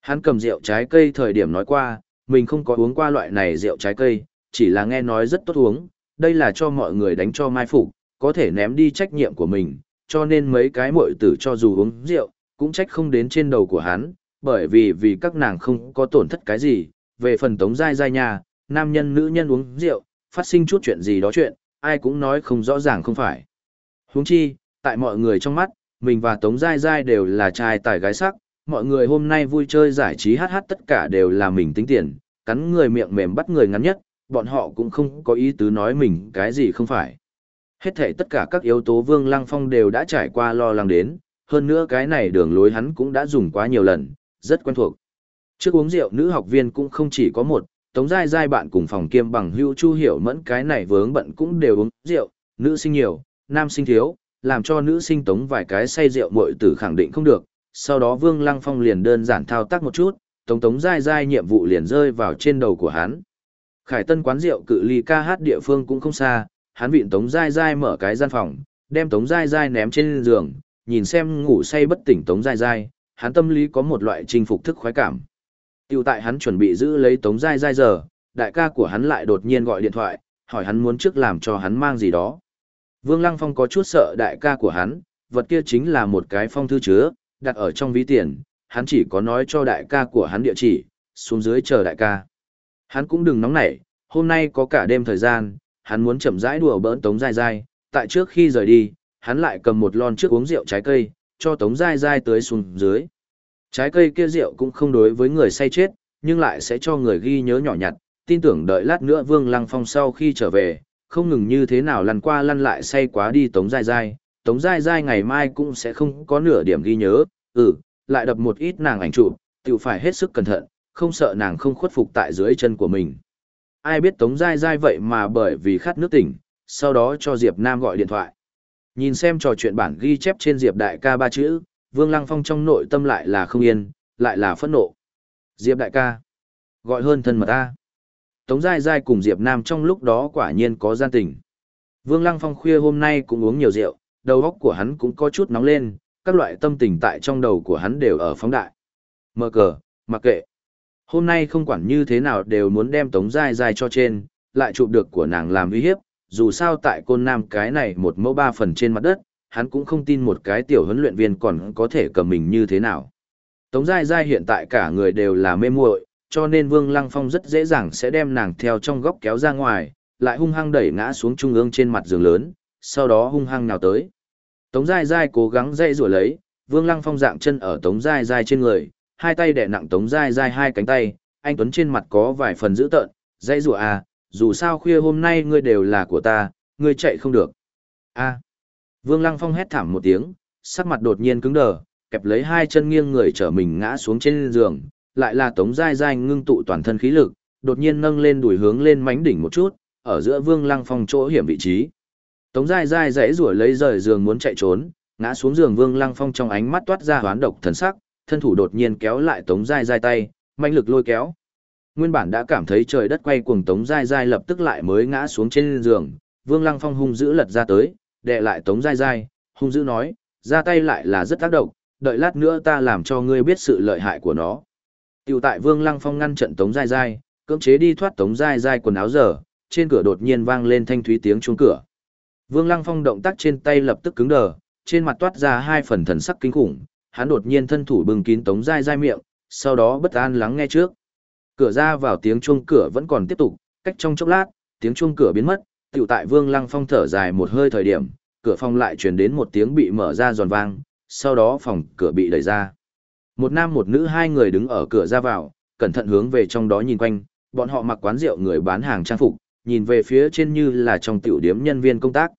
Hắn cầm rượu trái cây thời điểm nói qua, mình không có uống qua loại này rượu trái cây, chỉ là nghe nói rất tốt uống, đây là cho mọi người đánh cho mai phục, có thể ném đi trách nhiệm của mình, cho nên mấy cái muội tử cho dù uống rượu, cũng trách không đến trên đầu của hắn, bởi vì vì các nàng không có tổn thất cái gì, về phần tống dai dai nhà, nam nhân nữ nhân uống rượu, phát sinh chút chuyện gì đó chuyện, ai cũng nói không rõ ràng không phải. Huống chi, tại mọi người trong mắt, mình và Tống dai dai đều là trai tài gái sắc, mọi người hôm nay vui chơi giải trí hát hát tất cả đều là mình tính tiền, cắn người miệng mềm bắt người ngắn nhất, bọn họ cũng không có ý tứ nói mình cái gì không phải. Hết thể tất cả các yếu tố Vương Lăng Phong đều đã trải qua lo lắng đến, hơn nữa cái này đường lối hắn cũng đã dùng quá nhiều lần, rất quen thuộc. Trước uống rượu nữ học viên cũng không chỉ có một, Tống Giai Giai bạn cùng phòng kiêm bằng hưu chu hiểu mẫn cái này vướng bận cũng đều uống rượu, nữ sinh nhiều, nam sinh thiếu, làm cho nữ sinh tống vài cái say rượu muội tử khẳng định không được. Sau đó Vương Lăng Phong liền đơn giản thao tác một chút, tống tống dai dai nhiệm vụ liền rơi vào trên đầu của hắn. Khải Tân quán rượu cự ly ca hát địa phương cũng không xa, hắn vịn tống giai giai mở cái gian phòng, đem tống giai giai ném trên giường, nhìn xem ngủ say bất tỉnh tống giai giai, hắn tâm lý có một loại chinh phục thức khoái cảm. Tiêu tại hắn chuẩn bị giữ lấy tống giai giai giờ, đại ca của hắn lại đột nhiên gọi điện thoại, hỏi hắn muốn trước làm cho hắn mang gì đó. Vương Lăng Phong có chút sợ đại ca của hắn, vật kia chính là một cái phong thư chứa, đặt ở trong ví tiền, hắn chỉ có nói cho đại ca của hắn địa chỉ, xuống dưới chờ đại ca. Hắn cũng đừng nóng nảy, hôm nay có cả đêm thời gian, hắn muốn chậm rãi đùa bỡn Tống Giai Giai, tại trước khi rời đi, hắn lại cầm một lon trước uống rượu trái cây, cho Tống Giai Giai tới xuống dưới. Trái cây kia rượu cũng không đối với người say chết, nhưng lại sẽ cho người ghi nhớ nhỏ nhặt, tin tưởng đợi lát nữa Vương Lăng Phong sau khi trở về, không ngừng như thế nào lăn qua lăn lại say quá đi Tống Giai Giai, Tống Giai Giai ngày mai cũng sẽ không có nửa điểm ghi nhớ, ừ, lại đập một ít nàng ảnh chụp, tự phải hết sức cẩn thận, không sợ nàng không khuất phục tại dưới chân của mình. Ai biết Tống Giai Giai vậy mà bởi vì khát nước tỉnh, sau đó cho Diệp Nam gọi điện thoại. Nhìn xem trò chuyện bản ghi chép trên Diệp Đại ca ba chữ, Vương Lăng Phong trong nội tâm lại là không yên, lại là phẫn nộ. Diệp Đại ca, gọi hơn thân mật ta. Tống Giai Giai cùng Diệp Nam trong lúc đó quả nhiên có gian tình. Vương Lăng Phong khuya hôm nay cũng uống nhiều rượu, đầu óc của hắn cũng có chút nóng lên, các loại tâm tình tại trong đầu của hắn đều ở phóng đại. Mở cờ, mặc kệ. Hôm nay không quản như thế nào đều muốn đem Tống Giai Giai cho trên, lại chụp được của nàng làm uy hiếp, dù sao tại côn nam cái này một mẫu ba phần trên mặt đất, hắn cũng không tin một cái tiểu huấn luyện viên còn có thể cầm mình như thế nào. Tống Giai Giai hiện tại cả người đều là mê muội, cho nên Vương Lăng Phong rất dễ dàng sẽ đem nàng theo trong góc kéo ra ngoài, lại hung hăng đẩy ngã xuống trung ương trên mặt giường lớn, sau đó hung hăng nào tới. Tống Giai Giai cố gắng dây rủa lấy, Vương Lăng Phong dạng chân ở Tống Giai Giai trên người, hai tay đè nặng Tống Giai Giai hai cánh tay, anh Tuấn trên mặt có vài phần dữ tợn, dãy rủa à, dù sao khuya hôm nay ngươi đều là của ta, ngươi chạy không được. a Vương Lăng Phong hét thảm một tiếng, sắc mặt đột nhiên cứng đờ, kẹp lấy hai chân nghiêng người trở mình ngã xuống trên giường, lại là Tống Giai Giai ngưng tụ toàn thân khí lực, đột nhiên nâng lên đùi hướng lên mánh đỉnh một chút, ở giữa Vương Lăng Phong chỗ hiểm vị trí. Tống Giai Giai dãy rủa lấy rời giường muốn chạy trốn, ngã xuống giường Vương Lăng Phong trong ánh mắt toát ra hoán độc thần sắc, thân thủ đột nhiên kéo lại Tống Giai Giai tay, mạnh lực lôi kéo. Nguyên bản đã cảm thấy trời đất quay cuồng Tống Giai Giai lập tức lại mới ngã xuống trên giường, Vương Lăng Phong hung dữ lật ra tới, đè lại Tống Giai Giai, hung dữ nói, ra tay lại là rất tác động, đợi lát nữa ta làm cho ngươi biết sự lợi hại của nó. Tiểu tại Vương Lăng Phong ngăn trận Tống Giai Giai, cưỡng chế đi thoát Tống Giai Giai quần áo giờ, trên cửa đột nhiên vang lên thanh thúy tiếng chuông cửa. Vương Lăng Phong động tác trên tay lập tức cứng đờ, trên mặt toát ra hai phần thần sắc kinh khủng, hắn đột nhiên thân thủ bừng kín Tống dai dai miệng, sau đó bất an lắng nghe trước. Cửa ra vào tiếng chuông cửa vẫn còn tiếp tục, cách trong chốc lát, tiếng chuông cửa biến mất, tiểu tại Vương Lăng Phong thở dài một hơi thời điểm, cửa phòng lại truyền đến một tiếng bị mở ra giòn vang, sau đó phòng cửa bị đẩy ra. Một nam một nữ hai người đứng ở cửa ra vào, cẩn thận hướng về trong đó nhìn quanh, bọn họ mặc quán rượu người bán hàng trang phục, nhìn về phía trên như là trong tiểu điếm nhân viên công tác.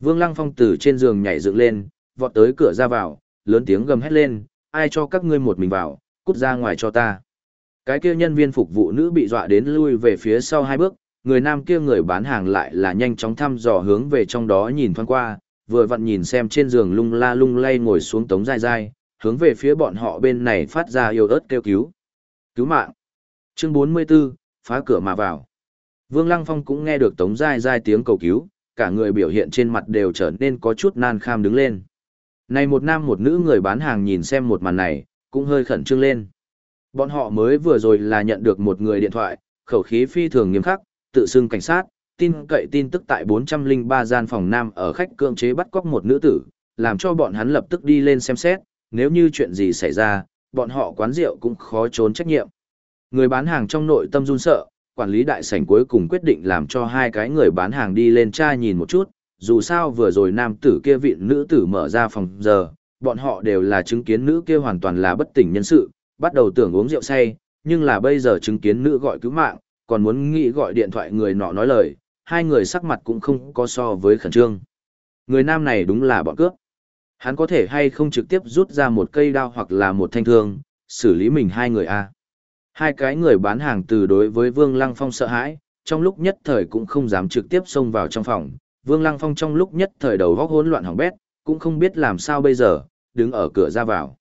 Vương Lăng Phong từ trên giường nhảy dựng lên, vọt tới cửa ra vào, lớn tiếng gầm hét lên, ai cho các ngươi một mình vào, cút ra ngoài cho ta. Cái kia nhân viên phục vụ nữ bị dọa đến lui về phía sau hai bước, người nam kia người bán hàng lại là nhanh chóng thăm dò hướng về trong đó nhìn thoáng qua, vừa vặn nhìn xem trên giường lung la lung lay ngồi xuống tống dai dai, hướng về phía bọn họ bên này phát ra yêu ớt kêu cứu. Cứu mạng. Chương 44, phá cửa mà vào. Vương Lăng Phong cũng nghe được tống dai dai tiếng cầu cứu, cả người biểu hiện trên mặt đều trở nên có chút nan kham đứng lên. Này một nam một nữ người bán hàng nhìn xem một màn này, cũng hơi khẩn trương lên. Bọn họ mới vừa rồi là nhận được một người điện thoại, khẩu khí phi thường nghiêm khắc, tự xưng cảnh sát, tin cậy tin tức tại 403 gian phòng nam ở khách cưỡng chế bắt cóc một nữ tử, làm cho bọn hắn lập tức đi lên xem xét, nếu như chuyện gì xảy ra, bọn họ quán rượu cũng khó trốn trách nhiệm. Người bán hàng trong nội tâm run sợ, quản lý đại sảnh cuối cùng quyết định làm cho hai cái người bán hàng đi lên tra nhìn một chút, dù sao vừa rồi nam tử kia vị nữ tử mở ra phòng giờ, bọn họ đều là chứng kiến nữ kia hoàn toàn là bất tỉnh nhân sự, bắt đầu tưởng uống rượu say, nhưng là bây giờ chứng kiến nữ gọi cứu mạng, còn muốn nghĩ gọi điện thoại người nọ nói lời, hai người sắc mặt cũng không có so với khẩn trương. Người nam này đúng là bọn cướp. Hắn có thể hay không trực tiếp rút ra một cây đao hoặc là một thanh thương, xử lý mình hai người a. Hai cái người bán hàng từ đối với Vương Lăng Phong sợ hãi, trong lúc nhất thời cũng không dám trực tiếp xông vào trong phòng. Vương Lăng Phong trong lúc nhất thời đầu góc hỗn loạn hỏng bét, cũng không biết làm sao bây giờ, đứng ở cửa ra vào.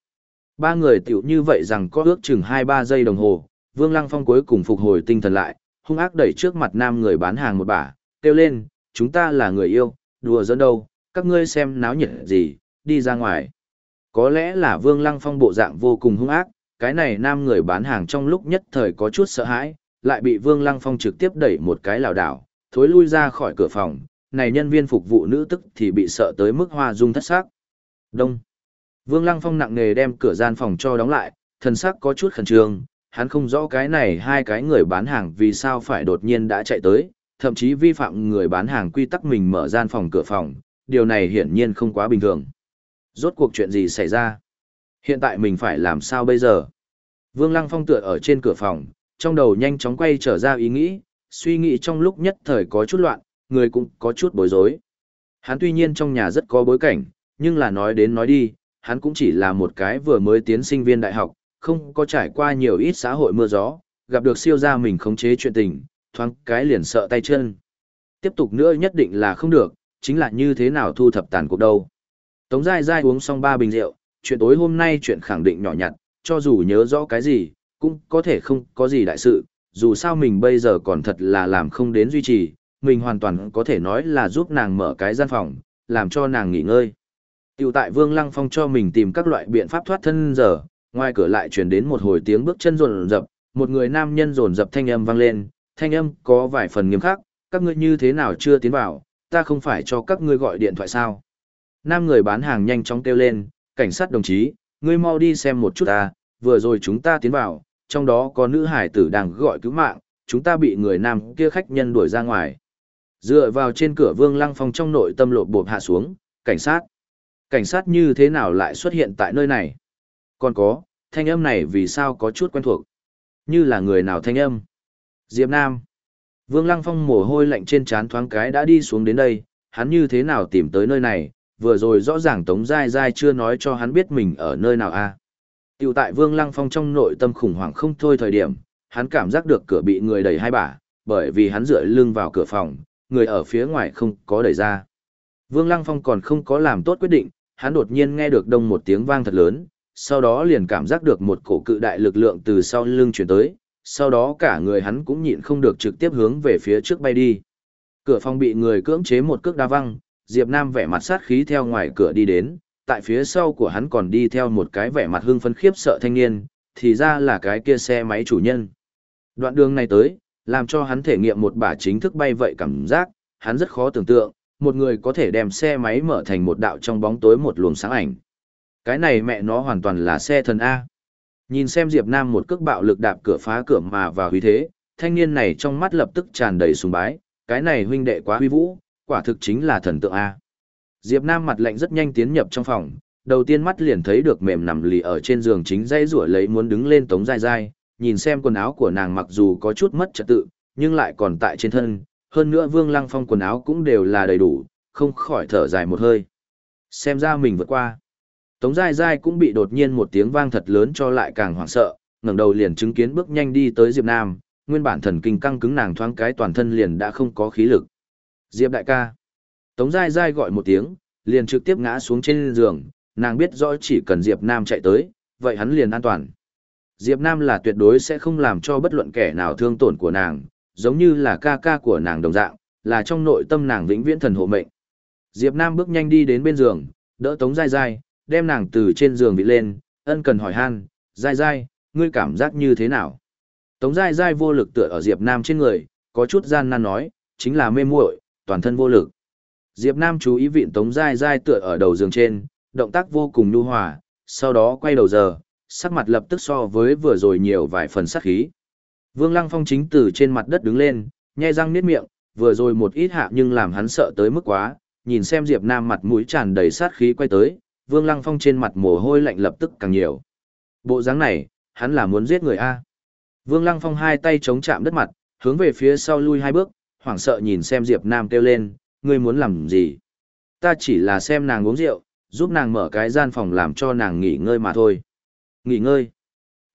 Ba người tiểu như vậy rằng có ước chừng 2-3 giây đồng hồ, Vương Lăng Phong cuối cùng phục hồi tinh thần lại, hung ác đẩy trước mặt nam người bán hàng một bả, kêu lên, chúng ta là người yêu, đùa giỡn đâu, các ngươi xem náo nhiệt gì, đi ra ngoài. Có lẽ là Vương Lăng Phong bộ dạng vô cùng hung ác, cái này nam người bán hàng trong lúc nhất thời có chút sợ hãi, lại bị Vương Lăng Phong trực tiếp đẩy một cái lảo đảo, thối lui ra khỏi cửa phòng, này nhân viên phục vụ nữ tức thì bị sợ tới mức hoa dung thất sắc. Đông. Vương Lăng Phong nặng nề đem cửa gian phòng cho đóng lại, thần sắc có chút khẩn trương, hắn không rõ cái này hai cái người bán hàng vì sao phải đột nhiên đã chạy tới, thậm chí vi phạm người bán hàng quy tắc mình mở gian phòng cửa phòng, điều này hiển nhiên không quá bình thường. Rốt cuộc chuyện gì xảy ra? Hiện tại mình phải làm sao bây giờ? Vương Lăng Phong tựa ở trên cửa phòng, trong đầu nhanh chóng quay trở ra ý nghĩ, suy nghĩ trong lúc nhất thời có chút loạn, người cũng có chút bối rối. Hắn tuy nhiên trong nhà rất có bối cảnh, nhưng là nói đến nói đi, hắn cũng chỉ là một cái vừa mới tiến sinh viên đại học, không có trải qua nhiều ít xã hội mưa gió, gặp được siêu gia mình khống chế chuyện tình, thoáng cái liền sợ tay chân. Tiếp tục nữa nhất định là không được, chính là như thế nào thu thập tàn cuộc đâu. Tống dai dai uống xong ba bình rượu, chuyện tối hôm nay chuyện khẳng định nhỏ nhặt, cho dù nhớ rõ cái gì, cũng có thể không có gì đại sự, dù sao mình bây giờ còn thật là làm không đến duy trì, mình hoàn toàn có thể nói là giúp nàng mở cái gian phòng, làm cho nàng nghỉ ngơi. Tiểu tại Vương Lăng Phong cho mình tìm các loại biện pháp thoát thân giờ, ngoài cửa lại truyền đến một hồi tiếng bước chân rồn rập, một người nam nhân rồn rập thanh âm vang lên, thanh âm có vài phần nghiêm khắc, các ngươi như thế nào chưa tiến vào, ta không phải cho các ngươi gọi điện thoại sao. Nam người bán hàng nhanh chóng kêu lên, cảnh sát đồng chí, ngươi mau đi xem một chút ta, vừa rồi chúng ta tiến vào, trong đó có nữ hải tử đang gọi cứu mạng, chúng ta bị người nam kia khách nhân đuổi ra ngoài. Dựa vào trên cửa Vương Lăng Phong trong nội tâm lộ bộp hạ xuống, cảnh sát. Cảnh sát như thế nào lại xuất hiện tại nơi này? Còn có, thanh âm này vì sao có chút quen thuộc? Như là người nào thanh âm? Diệp Nam. Vương Lăng Phong mồ hôi lạnh trên trán thoáng cái đã đi xuống đến đây, hắn như thế nào tìm tới nơi này, vừa rồi rõ ràng Tống Giai Giai chưa nói cho hắn biết mình ở nơi nào a. À. Tiểu tại Vương Lăng Phong trong nội tâm khủng hoảng không thôi thời điểm, hắn cảm giác được cửa bị người đẩy hai bả, bởi vì hắn dựa lưng vào cửa phòng, người ở phía ngoài không có đẩy ra. Vương Lăng Phong còn không có làm tốt quyết định, hắn đột nhiên nghe được đông một tiếng vang thật lớn, sau đó liền cảm giác được một cổ cự đại lực lượng từ sau lưng chuyển tới, sau đó cả người hắn cũng nhịn không được trực tiếp hướng về phía trước bay đi. Cửa phòng bị người cưỡng chế một cước đa văng, Diệp Nam vẻ mặt sát khí theo ngoài cửa đi đến, tại phía sau của hắn còn đi theo một cái vẻ mặt hưng phấn khiếp sợ thanh niên, thì ra là cái kia xe máy chủ nhân. Đoạn đường này tới, làm cho hắn thể nghiệm một bả chính thức bay vậy cảm giác, hắn rất khó tưởng tượng, một người có thể đem xe máy mở thành một đạo trong bóng tối một luồng sáng ảnh. Cái này mẹ nó hoàn toàn là xe thần A. Nhìn xem Diệp Nam một cước bạo lực đạp cửa phá cửa mà vào huy thế, thanh niên này trong mắt lập tức tràn đầy sùng bái, cái này huynh đệ quá huy vũ, quả thực chính là thần tượng A. Diệp Nam mặt lạnh rất nhanh tiến nhập trong phòng, đầu tiên mắt liền thấy được mềm nằm lì ở trên giường chính dây rủa lấy muốn đứng lên tống dai dai, nhìn xem quần áo của nàng mặc dù có chút mất trật tự, nhưng lại còn tại trên thân, hơn nữa Vương Lăng Phong quần áo cũng đều là đầy đủ, không khỏi thở dài một hơi. Xem ra mình vượt qua. Tống Giai Giai cũng bị đột nhiên một tiếng vang thật lớn cho lại càng hoảng sợ, ngẩng đầu liền chứng kiến bước nhanh đi tới Diệp Nam, nguyên bản thần kinh căng cứng nàng thoáng cái toàn thân liền đã không có khí lực. Diệp đại ca. Tống Giai Giai gọi một tiếng, liền trực tiếp ngã xuống trên giường, nàng biết rõ chỉ cần Diệp Nam chạy tới, vậy hắn liền an toàn. Diệp Nam là tuyệt đối sẽ không làm cho bất luận kẻ nào thương tổn của nàng, giống như là ca ca của nàng đồng dạng, là trong nội tâm nàng vĩnh viễn thần hộ mệnh. Diệp Nam bước nhanh đi đến bên giường, đỡ Tống Giai Giai, đem nàng từ trên giường vị lên, ân cần hỏi han, Giai Giai, ngươi cảm giác như thế nào? Tống Giai Giai vô lực tựa ở Diệp Nam trên người, có chút gian nan nói, chính là mê muội, toàn thân vô lực. Diệp Nam chú ý vịn Tống Giai Giai tựa ở đầu giường trên, động tác vô cùng nhu hòa, sau đó quay đầu giờ, sắc mặt lập tức so với vừa rồi nhiều vài phần sắc khí. Vương Lăng Phong chính từ trên mặt đất đứng lên, nhai răng niết miệng, vừa rồi một ít hạ nhưng làm hắn sợ tới mức quá, nhìn xem Diệp Nam mặt mũi tràn đầy sát khí quay tới, Vương Lăng Phong trên mặt mồ hôi lạnh lập tức càng nhiều. Bộ dáng này, hắn là muốn giết người A. Vương Lăng Phong hai tay chống chạm đất mặt, hướng về phía sau lui hai bước, hoảng sợ nhìn xem Diệp Nam kêu lên, ngươi muốn làm gì? Ta chỉ là xem nàng uống rượu, giúp nàng mở cái gian phòng làm cho nàng nghỉ ngơi mà thôi. Nghỉ ngơi.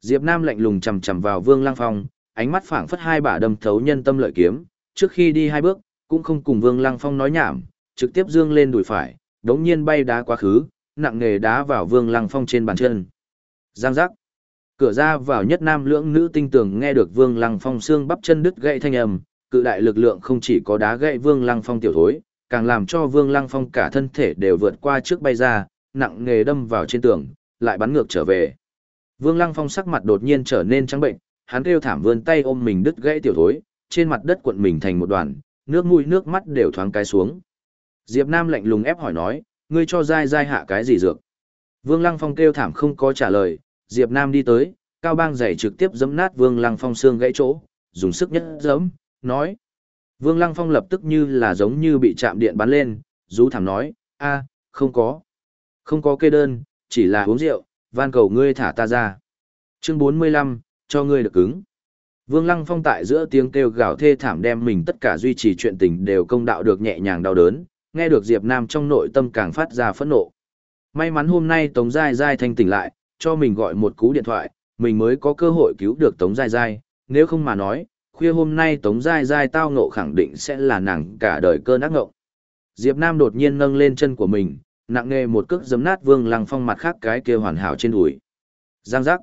Diệp Nam lạnh lùng chầm chầm vào Vương Lăng Phong, ánh mắt phảng phất hai bả đâm thấu nhân tâm lợi kiếm, trước khi đi hai bước, cũng không cùng Vương Lăng Phong nói nhảm, trực tiếp dương lên đùi phải, đống nhiên bay đá quá khứ, nặng nghề đá vào Vương Lăng Phong trên bàn chân. Giang giác. Cửa ra vào nhất nam lưỡng nữ tinh tường nghe được Vương Lăng Phong xương bắp chân đứt gãy thanh âm, cự đại lực lượng không chỉ có đá gãy Vương Lăng Phong tiểu thối, càng làm cho Vương Lăng Phong cả thân thể đều vượt qua trước bay ra, nặng nghề đâm vào trên tường, lại bắn ngược trở về. Vương Lăng Phong sắc mặt đột nhiên trở nên trắng bệnh, hắn kêu thảm vươn tay ôm mình đứt gãy tiểu thối, trên mặt đất cuộn mình thành một đoàn, nước mũi nước mắt đều thoáng cái xuống. Diệp Nam lạnh lùng ép hỏi nói, ngươi cho dai dai hạ cái gì dược? Vương Lăng Phong kêu thảm không có trả lời, Diệp Nam đi tới, cao bang giày trực tiếp giẫm nát Vương Lăng Phong xương gãy chỗ, dùng sức nhất giẫm, nói. Vương Lăng Phong lập tức như là giống như bị chạm điện bắn lên, rú thảm nói, a, không có. Không có kê đơn, chỉ là uống rượu, van cầu ngươi thả ta ra. Chương 45, cho ngươi được cứng. Vương Lăng Phong tại giữa tiếng kêu gào thê thảm đem mình tất cả duy trì chuyện tình đều công đạo được nhẹ nhàng đau đớn, nghe được Diệp Nam trong nội tâm càng phát ra phẫn nộ. May mắn hôm nay Tống Giai Giai thanh tỉnh lại, cho mình gọi một cú điện thoại, mình mới có cơ hội cứu được Tống Giai Giai, nếu không mà nói, khuya hôm nay Tống Giai Giai tao ngộ khẳng định sẽ là nàng cả đời cơn ác ngộ. Diệp Nam đột nhiên nâng lên chân của mình, nặng nề một cước giấm nát Vương Lăng Phong mặt khác cái kia hoàn hảo trên đùi. Giang giác.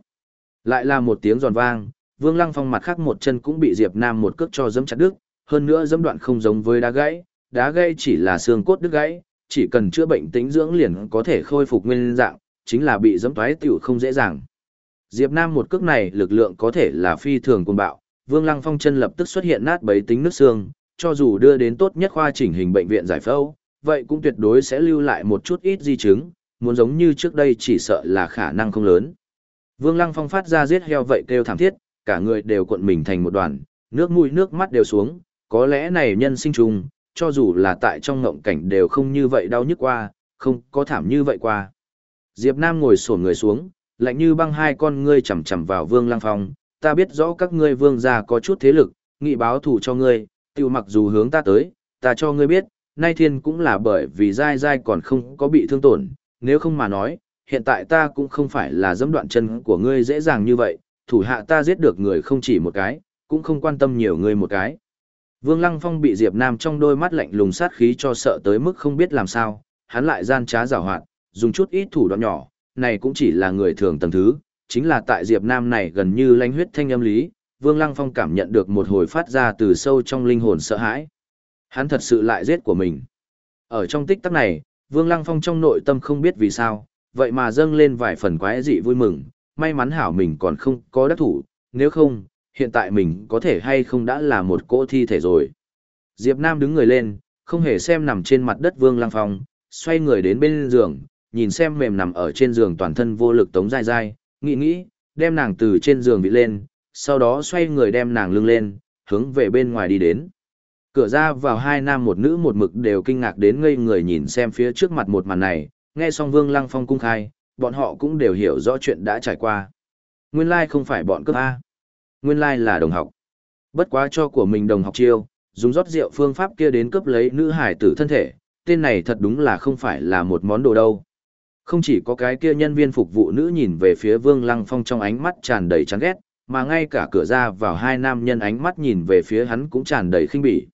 Lại là một tiếng giòn vang, Vương Lăng Phong mặt khác một chân cũng bị Diệp Nam một cước cho giấm chặt đứt, hơn nữa giấm đoạn không giống với đá gãy, đá gãy chỉ là xương cốt đứt gãy, chỉ cần chữa bệnh tính dưỡng liền có thể khôi phục nguyên dạng, chính là bị giấm toái tiểu không dễ dàng. Diệp Nam một cước này lực lượng có thể là phi thường cuồng bạo, Vương Lăng Phong chân lập tức xuất hiện nát bấy tính nước xương, cho dù đưa đến tốt nhất khoa chỉnh hình bệnh viện giải phẫu, vậy cũng tuyệt đối sẽ lưu lại một chút ít di chứng, muốn giống như trước đây chỉ sợ là khả năng không lớn. Vương Lăng Phong phát ra giết heo vậy kêu thảm thiết, cả người đều cuộn mình thành một đoàn, nước mũi nước mắt đều xuống, có lẽ này nhân sinh trùng, cho dù là tại trong ngộng cảnh đều không như vậy đau nhức qua, không có thảm như vậy qua. Diệp Nam ngồi xổm người xuống, lạnh như băng hai con ngươi chầm chầm vào Vương Lăng Phong, ta biết rõ các ngươi vương gia có chút thế lực, nghị báo thù cho ngươi, tiêu mặc dù hướng ta tới, ta cho ngươi biết, nay thiên cũng là bởi vì dai dai còn không có bị thương tổn, nếu không mà nói, hiện tại ta cũng không phải là dẫm đoạn chân của ngươi dễ dàng như vậy, thủ hạ ta giết được người không chỉ một cái, cũng không quan tâm nhiều người một cái. Vương Lăng Phong bị Diệp Nam trong đôi mắt lạnh lùng sát khí cho sợ tới mức không biết làm sao, hắn lại gian trá giảo hoạt, dùng chút ít thủ đoạn nhỏ, này cũng chỉ là người thường tầng thứ, chính là tại Diệp Nam này gần như lãnh huyết thanh âm lý, Vương Lăng Phong cảm nhận được một hồi phát ra từ sâu trong linh hồn sợ hãi. Hắn thật sự lại giết của mình. Ở trong tích tắc này, Vương Lăng Phong trong nội tâm không biết vì sao, vậy mà dâng lên vài phần quái dị vui mừng, may mắn hảo mình còn không có đắc thủ, nếu không, hiện tại mình có thể hay không đã là một cỗ thi thể rồi. Diệp Nam đứng người lên, không hề xem nằm trên mặt đất Vương Lăng Phong, xoay người đến bên giường, nhìn xem mềm nằm ở trên giường toàn thân vô lực tống dai dai, nghĩ nghĩ, đem nàng từ trên giường bị lên, sau đó xoay người đem nàng lưng lên, hướng về bên ngoài đi đến. Cửa ra vào hai nam một nữ một mực đều kinh ngạc đến ngây người nhìn xem phía trước mặt một màn này, nghe xong Vương Lăng Phong cung khai, bọn họ cũng đều hiểu rõ chuyện đã trải qua. Nguyên lai không phải bọn cướp A. Nguyên lai là đồng học. Bất quá cho của mình đồng học chiêu, dùng rót rượu phương pháp kia đến cướp lấy nữ hải tử thân thể, tên này thật đúng là không phải là một món đồ đâu. Không chỉ có cái kia nhân viên phục vụ nữ nhìn về phía Vương Lăng Phong trong ánh mắt tràn đầy chán ghét, mà ngay cả cửa ra vào hai nam nhân ánh mắt nhìn về phía hắn cũng tràn đầy khinh bỉ.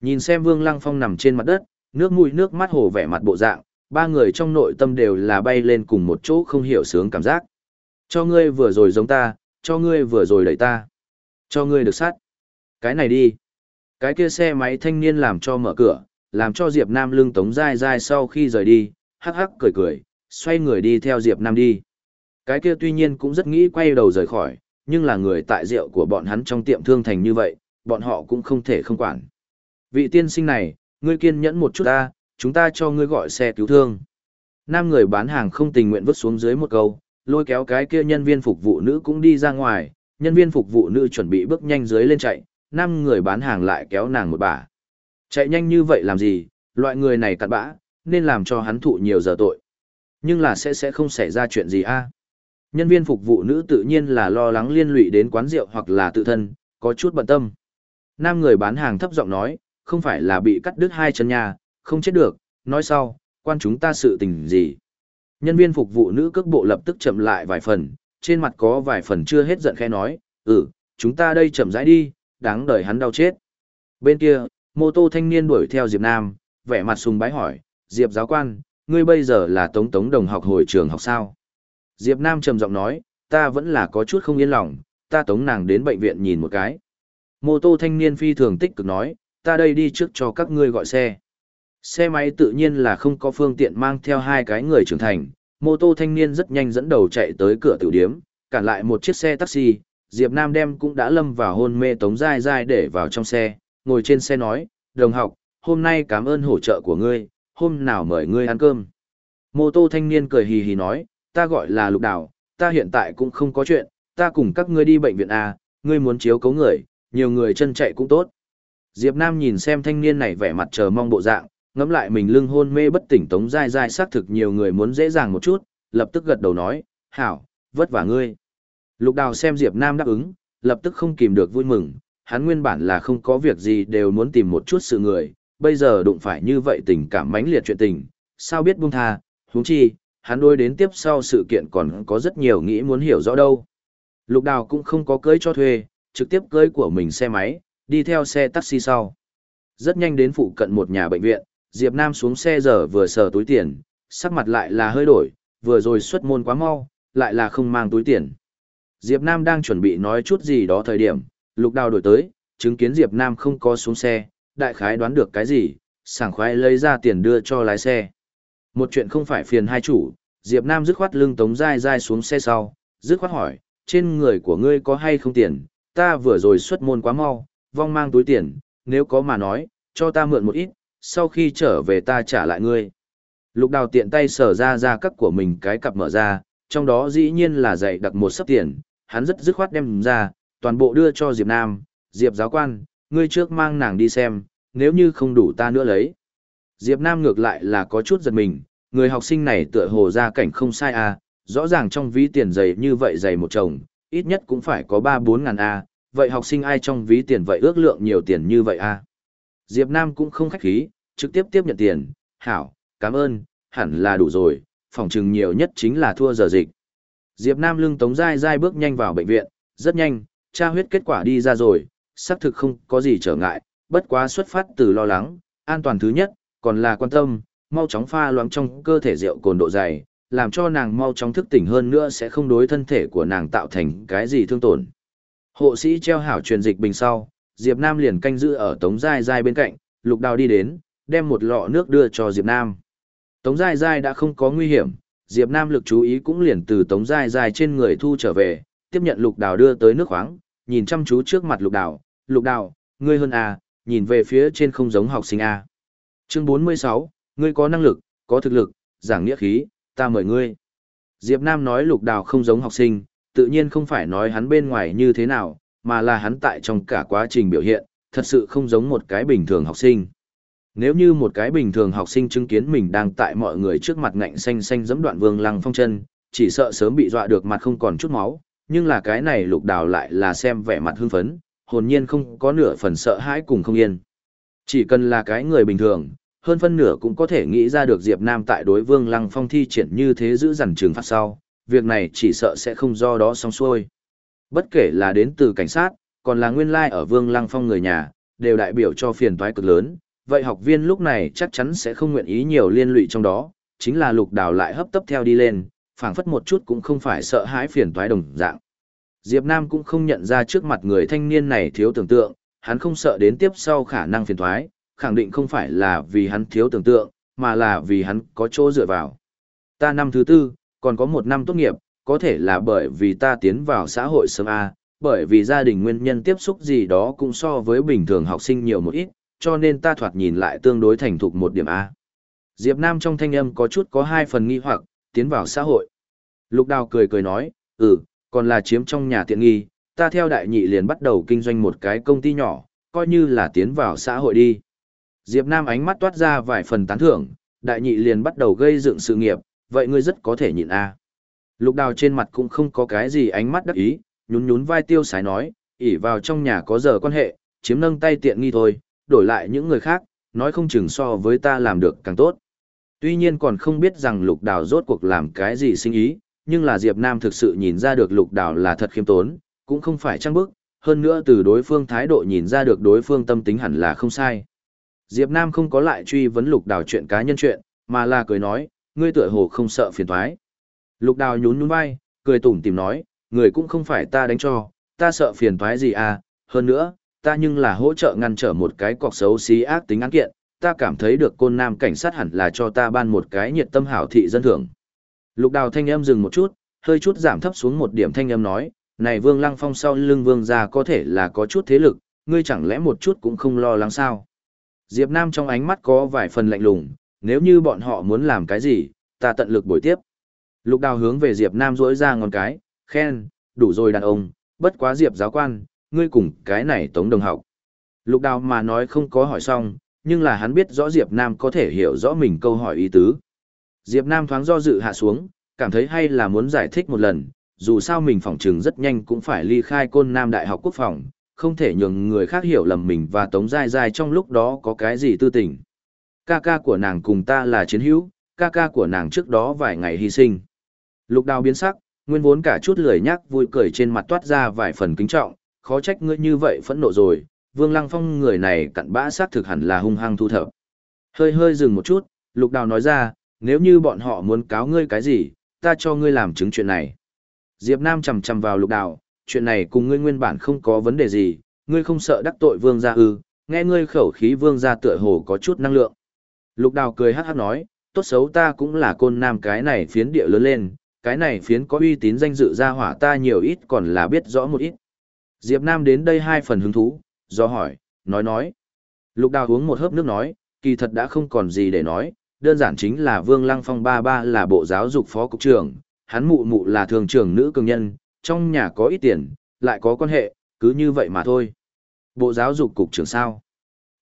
Nhìn xem Vương Lăng Phong nằm trên mặt đất, nước mũi nước mắt hồ vẻ mặt bộ dạng, ba người trong nội tâm đều là bay lên cùng một chỗ không hiểu sướng cảm giác. Cho ngươi vừa rồi giống ta, cho ngươi vừa rồi đẩy ta, cho ngươi được sát. Cái này đi. Cái kia xe máy thanh niên làm cho mở cửa, làm cho Diệp Nam lưng tống dai dai sau khi rời đi, hắc hắc cười cười, xoay người đi theo Diệp Nam đi. Cái kia tuy nhiên cũng rất nghĩ quay đầu rời khỏi, nhưng là người tại rượu của bọn hắn trong tiệm thương thành như vậy, bọn họ cũng không thể không quản. Vị tiên sinh này, ngươi kiên nhẫn một chút ta, chúng ta cho ngươi gọi xe cứu thương. Nam người bán hàng không tình nguyện vứt xuống dưới một câu, lôi kéo cái kia nhân viên phục vụ nữ cũng đi ra ngoài, nhân viên phục vụ nữ chuẩn bị bước nhanh dưới lên chạy, nam người bán hàng lại kéo nàng một bà. Chạy nhanh như vậy làm gì, loại người này cặn bã, nên làm cho hắn thụ nhiều giờ tội. Nhưng là sẽ sẽ không xảy ra chuyện gì a Nhân viên phục vụ nữ tự nhiên là lo lắng liên lụy đến quán rượu hoặc là tự thân, có chút bận tâm. Nam người bán hàng thấp giọng nói, không phải là bị cắt đứt hai chân nhà, không chết được, nói sau, quan chúng ta sự tình gì. Nhân viên phục vụ nữ cước bộ lập tức chậm lại vài phần, trên mặt có vài phần chưa hết giận khẽ nói, ừ, chúng ta đây chậm rãi đi, đáng đời hắn đau chết. Bên kia, mô tô thanh niên đuổi theo Diệp Nam, vẻ mặt sùng bái hỏi, Diệp giáo quan, ngươi bây giờ là tống tống đồng học hồi trường học sao? Diệp Nam trầm giọng nói, ta vẫn là có chút không yên lòng, ta tống nàng đến bệnh viện nhìn một cái. Mô tô thanh niên phi thường tích cực nói, ta đây đi trước cho các ngươi gọi xe. Xe máy tự nhiên là không có phương tiện mang theo hai cái người trưởng thành, mô tô thanh niên rất nhanh dẫn đầu chạy tới cửa tiểu điếm, cản lại một chiếc xe taxi, Diệp Nam đem cũng đã lâm vào hôn mê tống dai dai để vào trong xe, ngồi trên xe nói, đồng học, hôm nay cảm ơn hỗ trợ của ngươi, hôm nào mời ngươi ăn cơm. Mô tô thanh niên cười hì hì nói, ta gọi là lục đảo, ta hiện tại cũng không có chuyện, ta cùng các ngươi đi bệnh viện A, ngươi muốn chiếu cấu người, nhiều người chân chạy cũng tốt. Diệp Nam nhìn xem thanh niên này vẻ mặt chờ mong bộ dạng, ngẫm lại mình lưng hôn mê bất tỉnh tống dai dai xác thực nhiều người muốn dễ dàng một chút, lập tức gật đầu nói, hảo, vất vả ngươi. Lục đào xem Diệp Nam đáp ứng, lập tức không kìm được vui mừng, hắn nguyên bản là không có việc gì đều muốn tìm một chút sự người, bây giờ đụng phải như vậy tình cảm mãnh liệt chuyện tình, sao biết buông tha, huống chi, hắn đôi đến tiếp sau sự kiện còn có rất nhiều nghĩ muốn hiểu rõ đâu. Lục đào cũng không có cưới cho thuê, trực tiếp cưới của mình xe máy, đi theo xe taxi sau. Rất nhanh đến phụ cận một nhà bệnh viện, Diệp Nam xuống xe giờ vừa sờ túi tiền, sắc mặt lại là hơi đổi, vừa rồi xuất môn quá mau, lại là không mang túi tiền. Diệp Nam đang chuẩn bị nói chút gì đó thời điểm, lục đào đổi tới, chứng kiến Diệp Nam không có xuống xe, đại khái đoán được cái gì, sảng khoái lấy ra tiền đưa cho lái xe. Một chuyện không phải phiền hai chủ, Diệp Nam dứt khoát lưng tống dai dai xuống xe sau, dứt khoát hỏi, trên người của ngươi có hay không tiền, ta vừa rồi xuất môn quá mau, vong mang túi tiền, nếu có mà nói, cho ta mượn một ít, sau khi trở về ta trả lại ngươi. Lục đào tiện tay sở ra ra các của mình cái cặp mở ra, trong đó dĩ nhiên là dạy đặt một sấp tiền, hắn rất dứt khoát đem ra, toàn bộ đưa cho Diệp Nam, Diệp giáo quan, ngươi trước mang nàng đi xem, nếu như không đủ ta nữa lấy. Diệp Nam ngược lại là có chút giật mình, người học sinh này tựa hồ ra cảnh không sai à, rõ ràng trong ví tiền dày như vậy dày một chồng, ít nhất cũng phải có 3-4 ngàn a, à, vậy học sinh ai trong ví tiền vậy ước lượng nhiều tiền như vậy a? À? Diệp Nam cũng không khách khí, trực tiếp tiếp nhận tiền, hảo, cảm ơn, hẳn là đủ rồi, phòng trừng nhiều nhất chính là thua giờ dịch. Diệp Nam lưng tống dai dai bước nhanh vào bệnh viện, rất nhanh, tra huyết kết quả đi ra rồi, xác thực không có gì trở ngại, bất quá xuất phát từ lo lắng, an toàn thứ nhất, còn là quan tâm, mau chóng pha loãng trong cơ thể rượu cồn độ dày, làm cho nàng mau chóng thức tỉnh hơn nữa sẽ không đối thân thể của nàng tạo thành cái gì thương tổn. Hộ sĩ treo hảo truyền dịch bình sau, Diệp Nam liền canh giữ ở Tống Giai Giai bên cạnh, Lục Đào đi đến, đem một lọ nước đưa cho Diệp Nam. Tống Giai Giai đã không có nguy hiểm, Diệp Nam lực chú ý cũng liền từ Tống Giai Giai trên người thu trở về, tiếp nhận Lục Đào đưa tới nước khoáng, nhìn chăm chú trước mặt Lục Đào, Lục Đào, ngươi hơn à, nhìn về phía trên không giống học sinh à. Chương 46, ngươi có năng lực, có thực lực, giảng nghĩa khí, ta mời ngươi. Diệp Nam nói Lục Đào không giống học sinh, tự nhiên không phải nói hắn bên ngoài như thế nào, mà là hắn tại trong cả quá trình biểu hiện, thật sự không giống một cái bình thường học sinh. Nếu như một cái bình thường học sinh chứng kiến mình đang tại mọi người trước mặt ngạnh xanh xanh giẫm đoạn Vương Lăng Phong chân, chỉ sợ sớm bị dọa được mặt không còn chút máu, nhưng là cái này lục đào lại là xem vẻ mặt hưng phấn, hồn nhiên không có nửa phần sợ hãi cùng không yên. Chỉ cần là cái người bình thường, hơn phân nửa cũng có thể nghĩ ra được Diệp Nam tại đối Vương Lăng Phong thi triển như thế giữ dằn trường phát sau, việc này chỉ sợ sẽ không do đó xong xuôi. Bất kể là đến từ cảnh sát, còn là nguyên lai like ở Vương Lăng Phong người nhà, đều đại biểu cho phiền toái cực lớn, vậy học viên lúc này chắc chắn sẽ không nguyện ý nhiều liên lụy trong đó, chính là lục đào lại hấp tấp theo đi lên, phảng phất một chút cũng không phải sợ hãi phiền toái đồng dạng. Diệp Nam cũng không nhận ra trước mặt người thanh niên này thiếu tưởng tượng, hắn không sợ đến tiếp sau khả năng phiền toái, khẳng định không phải là vì hắn thiếu tưởng tượng, mà là vì hắn có chỗ dựa vào. Ta năm thứ tư, còn có một năm tốt nghiệp, có thể là bởi vì ta tiến vào xã hội sớm A, bởi vì gia đình nguyên nhân tiếp xúc gì đó cũng so với bình thường học sinh nhiều một ít, cho nên ta thoạt nhìn lại tương đối thành thục một điểm A. Diệp Nam trong thanh âm có chút có hai phần nghi hoặc, tiến vào xã hội. Lục Đào cười cười nói, ừ, còn là chiếm trong nhà tiện nghi, ta theo đại nhị liền bắt đầu kinh doanh một cái công ty nhỏ, coi như là tiến vào xã hội đi. Diệp Nam ánh mắt toát ra vài phần tán thưởng, đại nhị liền bắt đầu gây dựng sự nghiệp, vậy ngươi rất có thể nhịn a. Lục đào trên mặt cũng không có cái gì ánh mắt đắc ý, nhún nhún vai tiêu sái nói, ỉ vào trong nhà có giờ quan hệ, chiếm nâng tay tiện nghi thôi, đổi lại những người khác, nói không chừng so với ta làm được càng tốt. Tuy nhiên còn không biết rằng lục đào rốt cuộc làm cái gì sinh ý, nhưng là Diệp Nam thực sự nhìn ra được lục đào là thật khiêm tốn, cũng không phải trăng bức, hơn nữa từ đối phương thái độ nhìn ra được đối phương tâm tính hẳn là không sai. Diệp Nam không có lại truy vấn lục đào chuyện cá nhân chuyện, mà là cười nói, ngươi tựa hồ không sợ phiền toái. Lục đào nhún nhún vai, cười tủm tỉm nói, người cũng không phải ta đánh cho, ta sợ phiền toái gì à, hơn nữa, ta nhưng là hỗ trợ ngăn trở một cái cọc xấu xí ác tính án kiện, ta cảm thấy được côn nam cảnh sát hẳn là cho ta ban một cái nhiệt tâm hảo thị dân thưởng. Lục đào thanh âm dừng một chút, hơi chút giảm thấp xuống một điểm thanh âm nói, này vương lăng phong sau lưng vương gia có thể là có chút thế lực, ngươi chẳng lẽ một chút cũng không lo lắng sao. Diệp Nam trong ánh mắt có vài phần lạnh lùng, nếu như bọn họ muốn làm cái gì, ta tận lực bồi tiếp. Lục đào hướng về Diệp Nam rỗi ra ngón cái, khen, đủ rồi đàn ông, bất quá Diệp giáo quan, ngươi cùng cái này tống đồng học. Lục đào mà nói không có hỏi xong, nhưng là hắn biết rõ Diệp Nam có thể hiểu rõ mình câu hỏi ý tứ. Diệp Nam thoáng do dự hạ xuống, cảm thấy hay là muốn giải thích một lần, dù sao mình phỏng trừng rất nhanh cũng phải ly khai côn Nam Đại học Quốc phòng, không thể nhường người khác hiểu lầm mình và Tống Giai Giai trong lúc đó có cái gì tư tình. Ca ca của nàng cùng ta là chiến hữu, ca ca của nàng trước đó vài ngày hy sinh. Lục đào biến sắc, nguyên vốn cả chút lười nhác, vui cười trên mặt toát ra vài phần kính trọng, khó trách ngươi như vậy phẫn nộ rồi, Vương Lăng Phong người này cặn bã sát thực hẳn là hung hăng thu thập. Hơi hơi dừng một chút, Lục Đào nói ra, nếu như bọn họ muốn cáo ngươi cái gì, ta cho ngươi làm chứng chuyện này. Diệp Nam chầm chầm vào Lục Đào, chuyện này cùng ngươi nguyên bản không có vấn đề gì, ngươi không sợ đắc tội Vương gia ư? Nghe ngươi khẩu khí Vương gia tựa hồ có chút năng lượng. Lục Đào cười hát hát nói, tốt xấu ta cũng là côn nam cái này phiến địa lớn lên, cái này phiến có uy tín danh dự gia hỏa ta nhiều ít còn là biết rõ một ít. Diệp Nam đến đây hai phần hứng thú, do hỏi, nói nói. Lục đào uống một hớp nước nói, kỳ thật đã không còn gì để nói, đơn giản chính là Vương Lăng Phong ba ba là bộ giáo dục phó cục trưởng, hắn mụ mụ là thường trưởng nữ cường nhân, trong nhà có ít tiền, lại có quan hệ, cứ như vậy mà thôi. Bộ giáo dục cục trưởng sao?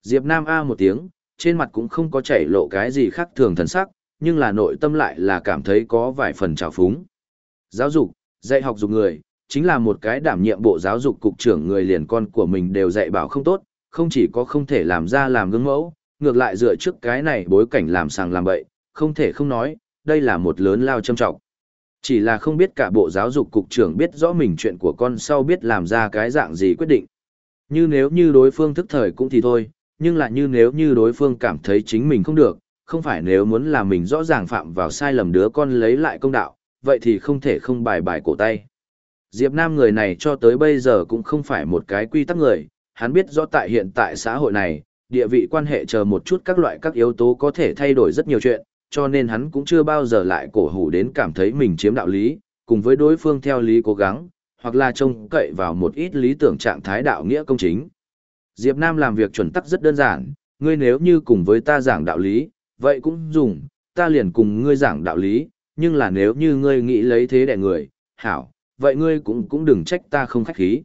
Diệp Nam A một tiếng, trên mặt cũng không có chảy lộ cái gì khác thường thần sắc, nhưng là nội tâm lại là cảm thấy có vài phần trào phúng. Giáo dục, dạy học dục người, chính là một cái đảm nhiệm bộ giáo dục cục trưởng người liền con của mình đều dạy bảo không tốt, không chỉ có không thể làm ra làm gương mẫu, ngược lại dựa trước cái này bối cảnh làm sàng làm bậy, không thể không nói, đây là một lớn lao châm trọng. Chỉ là không biết cả bộ giáo dục cục trưởng biết rõ mình chuyện của con sau biết làm ra cái dạng gì quyết định. Như nếu như đối phương thức thời cũng thì thôi, nhưng lại như nếu như đối phương cảm thấy chính mình không được, không phải nếu muốn là mình rõ ràng phạm vào sai lầm đứa con lấy lại công đạo, vậy thì không thể không bài bài cổ tay. Diệp Nam người này cho tới bây giờ cũng không phải một cái quy tắc người, hắn biết rõ tại hiện tại xã hội này, địa vị quan hệ chờ một chút các loại các yếu tố có thể thay đổi rất nhiều chuyện, cho nên hắn cũng chưa bao giờ lại cổ hủ đến cảm thấy mình chiếm đạo lý, cùng với đối phương theo lý cố gắng, hoặc là trông cậy vào một ít lý tưởng trạng thái đạo nghĩa công chính. Diệp Nam làm việc chuẩn tắc rất đơn giản, ngươi nếu như cùng với ta giảng đạo lý, vậy cũng dùng, ta liền cùng ngươi giảng đạo lý, nhưng là nếu như ngươi nghĩ lấy thế đẻ người, hảo, vậy ngươi cũng cũng đừng trách ta không khách khí.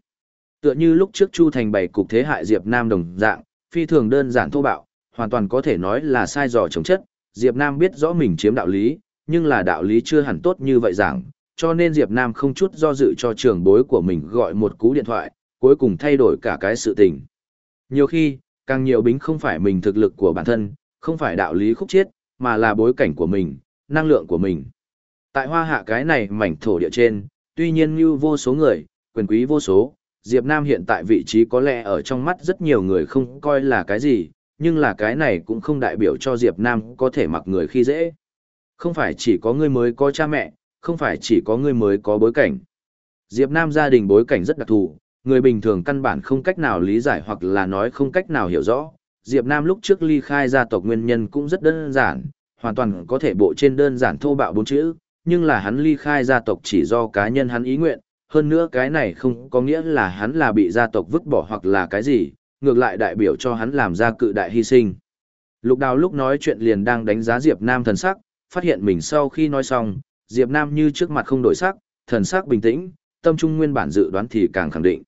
Tựa như lúc trước Chu Thành bày cục thế hại Diệp Nam đồng dạng, phi thường đơn giản thô bạo, hoàn toàn có thể nói là sai dò chống chất. Diệp Nam biết rõ mình chiếm đạo lý, nhưng là đạo lý chưa hẳn tốt như vậy giảng, cho nên Diệp Nam không chút do dự cho trưởng bối của mình gọi một cú điện thoại, cuối cùng thay đổi cả cái sự tình. Nhiều khi, càng nhiều bính không phải mình thực lực của bản thân, không phải đạo lý khúc chiết, mà là bối cảnh của mình, năng lượng của mình. Tại hoa hạ cái này mảnh thổ địa trên, tuy nhiên như vô số người, quyền quý vô số, Diệp Nam hiện tại vị trí có lẽ ở trong mắt rất nhiều người không coi là cái gì, nhưng là cái này cũng không đại biểu cho Diệp Nam có thể mặc người khi dễ. Không phải chỉ có người mới có cha mẹ, không phải chỉ có người mới có bối cảnh. Diệp Nam gia đình bối cảnh rất đặc thù, người bình thường căn bản không cách nào lý giải hoặc là nói không cách nào hiểu rõ. Diệp Nam lúc trước ly khai gia tộc nguyên nhân cũng rất đơn giản, hoàn toàn có thể bộ trên đơn giản thô bạo bốn chữ, nhưng là hắn ly khai gia tộc chỉ do cá nhân hắn ý nguyện, hơn nữa cái này không có nghĩa là hắn là bị gia tộc vứt bỏ hoặc là cái gì, ngược lại đại biểu cho hắn làm ra cự đại hy sinh. Lục đào lúc nói chuyện liền đang đánh giá Diệp Nam thần sắc, phát hiện mình sau khi nói xong, Diệp Nam như trước mặt không đổi sắc, thần sắc bình tĩnh, tâm trung nguyên bản dự đoán thì càng khẳng định.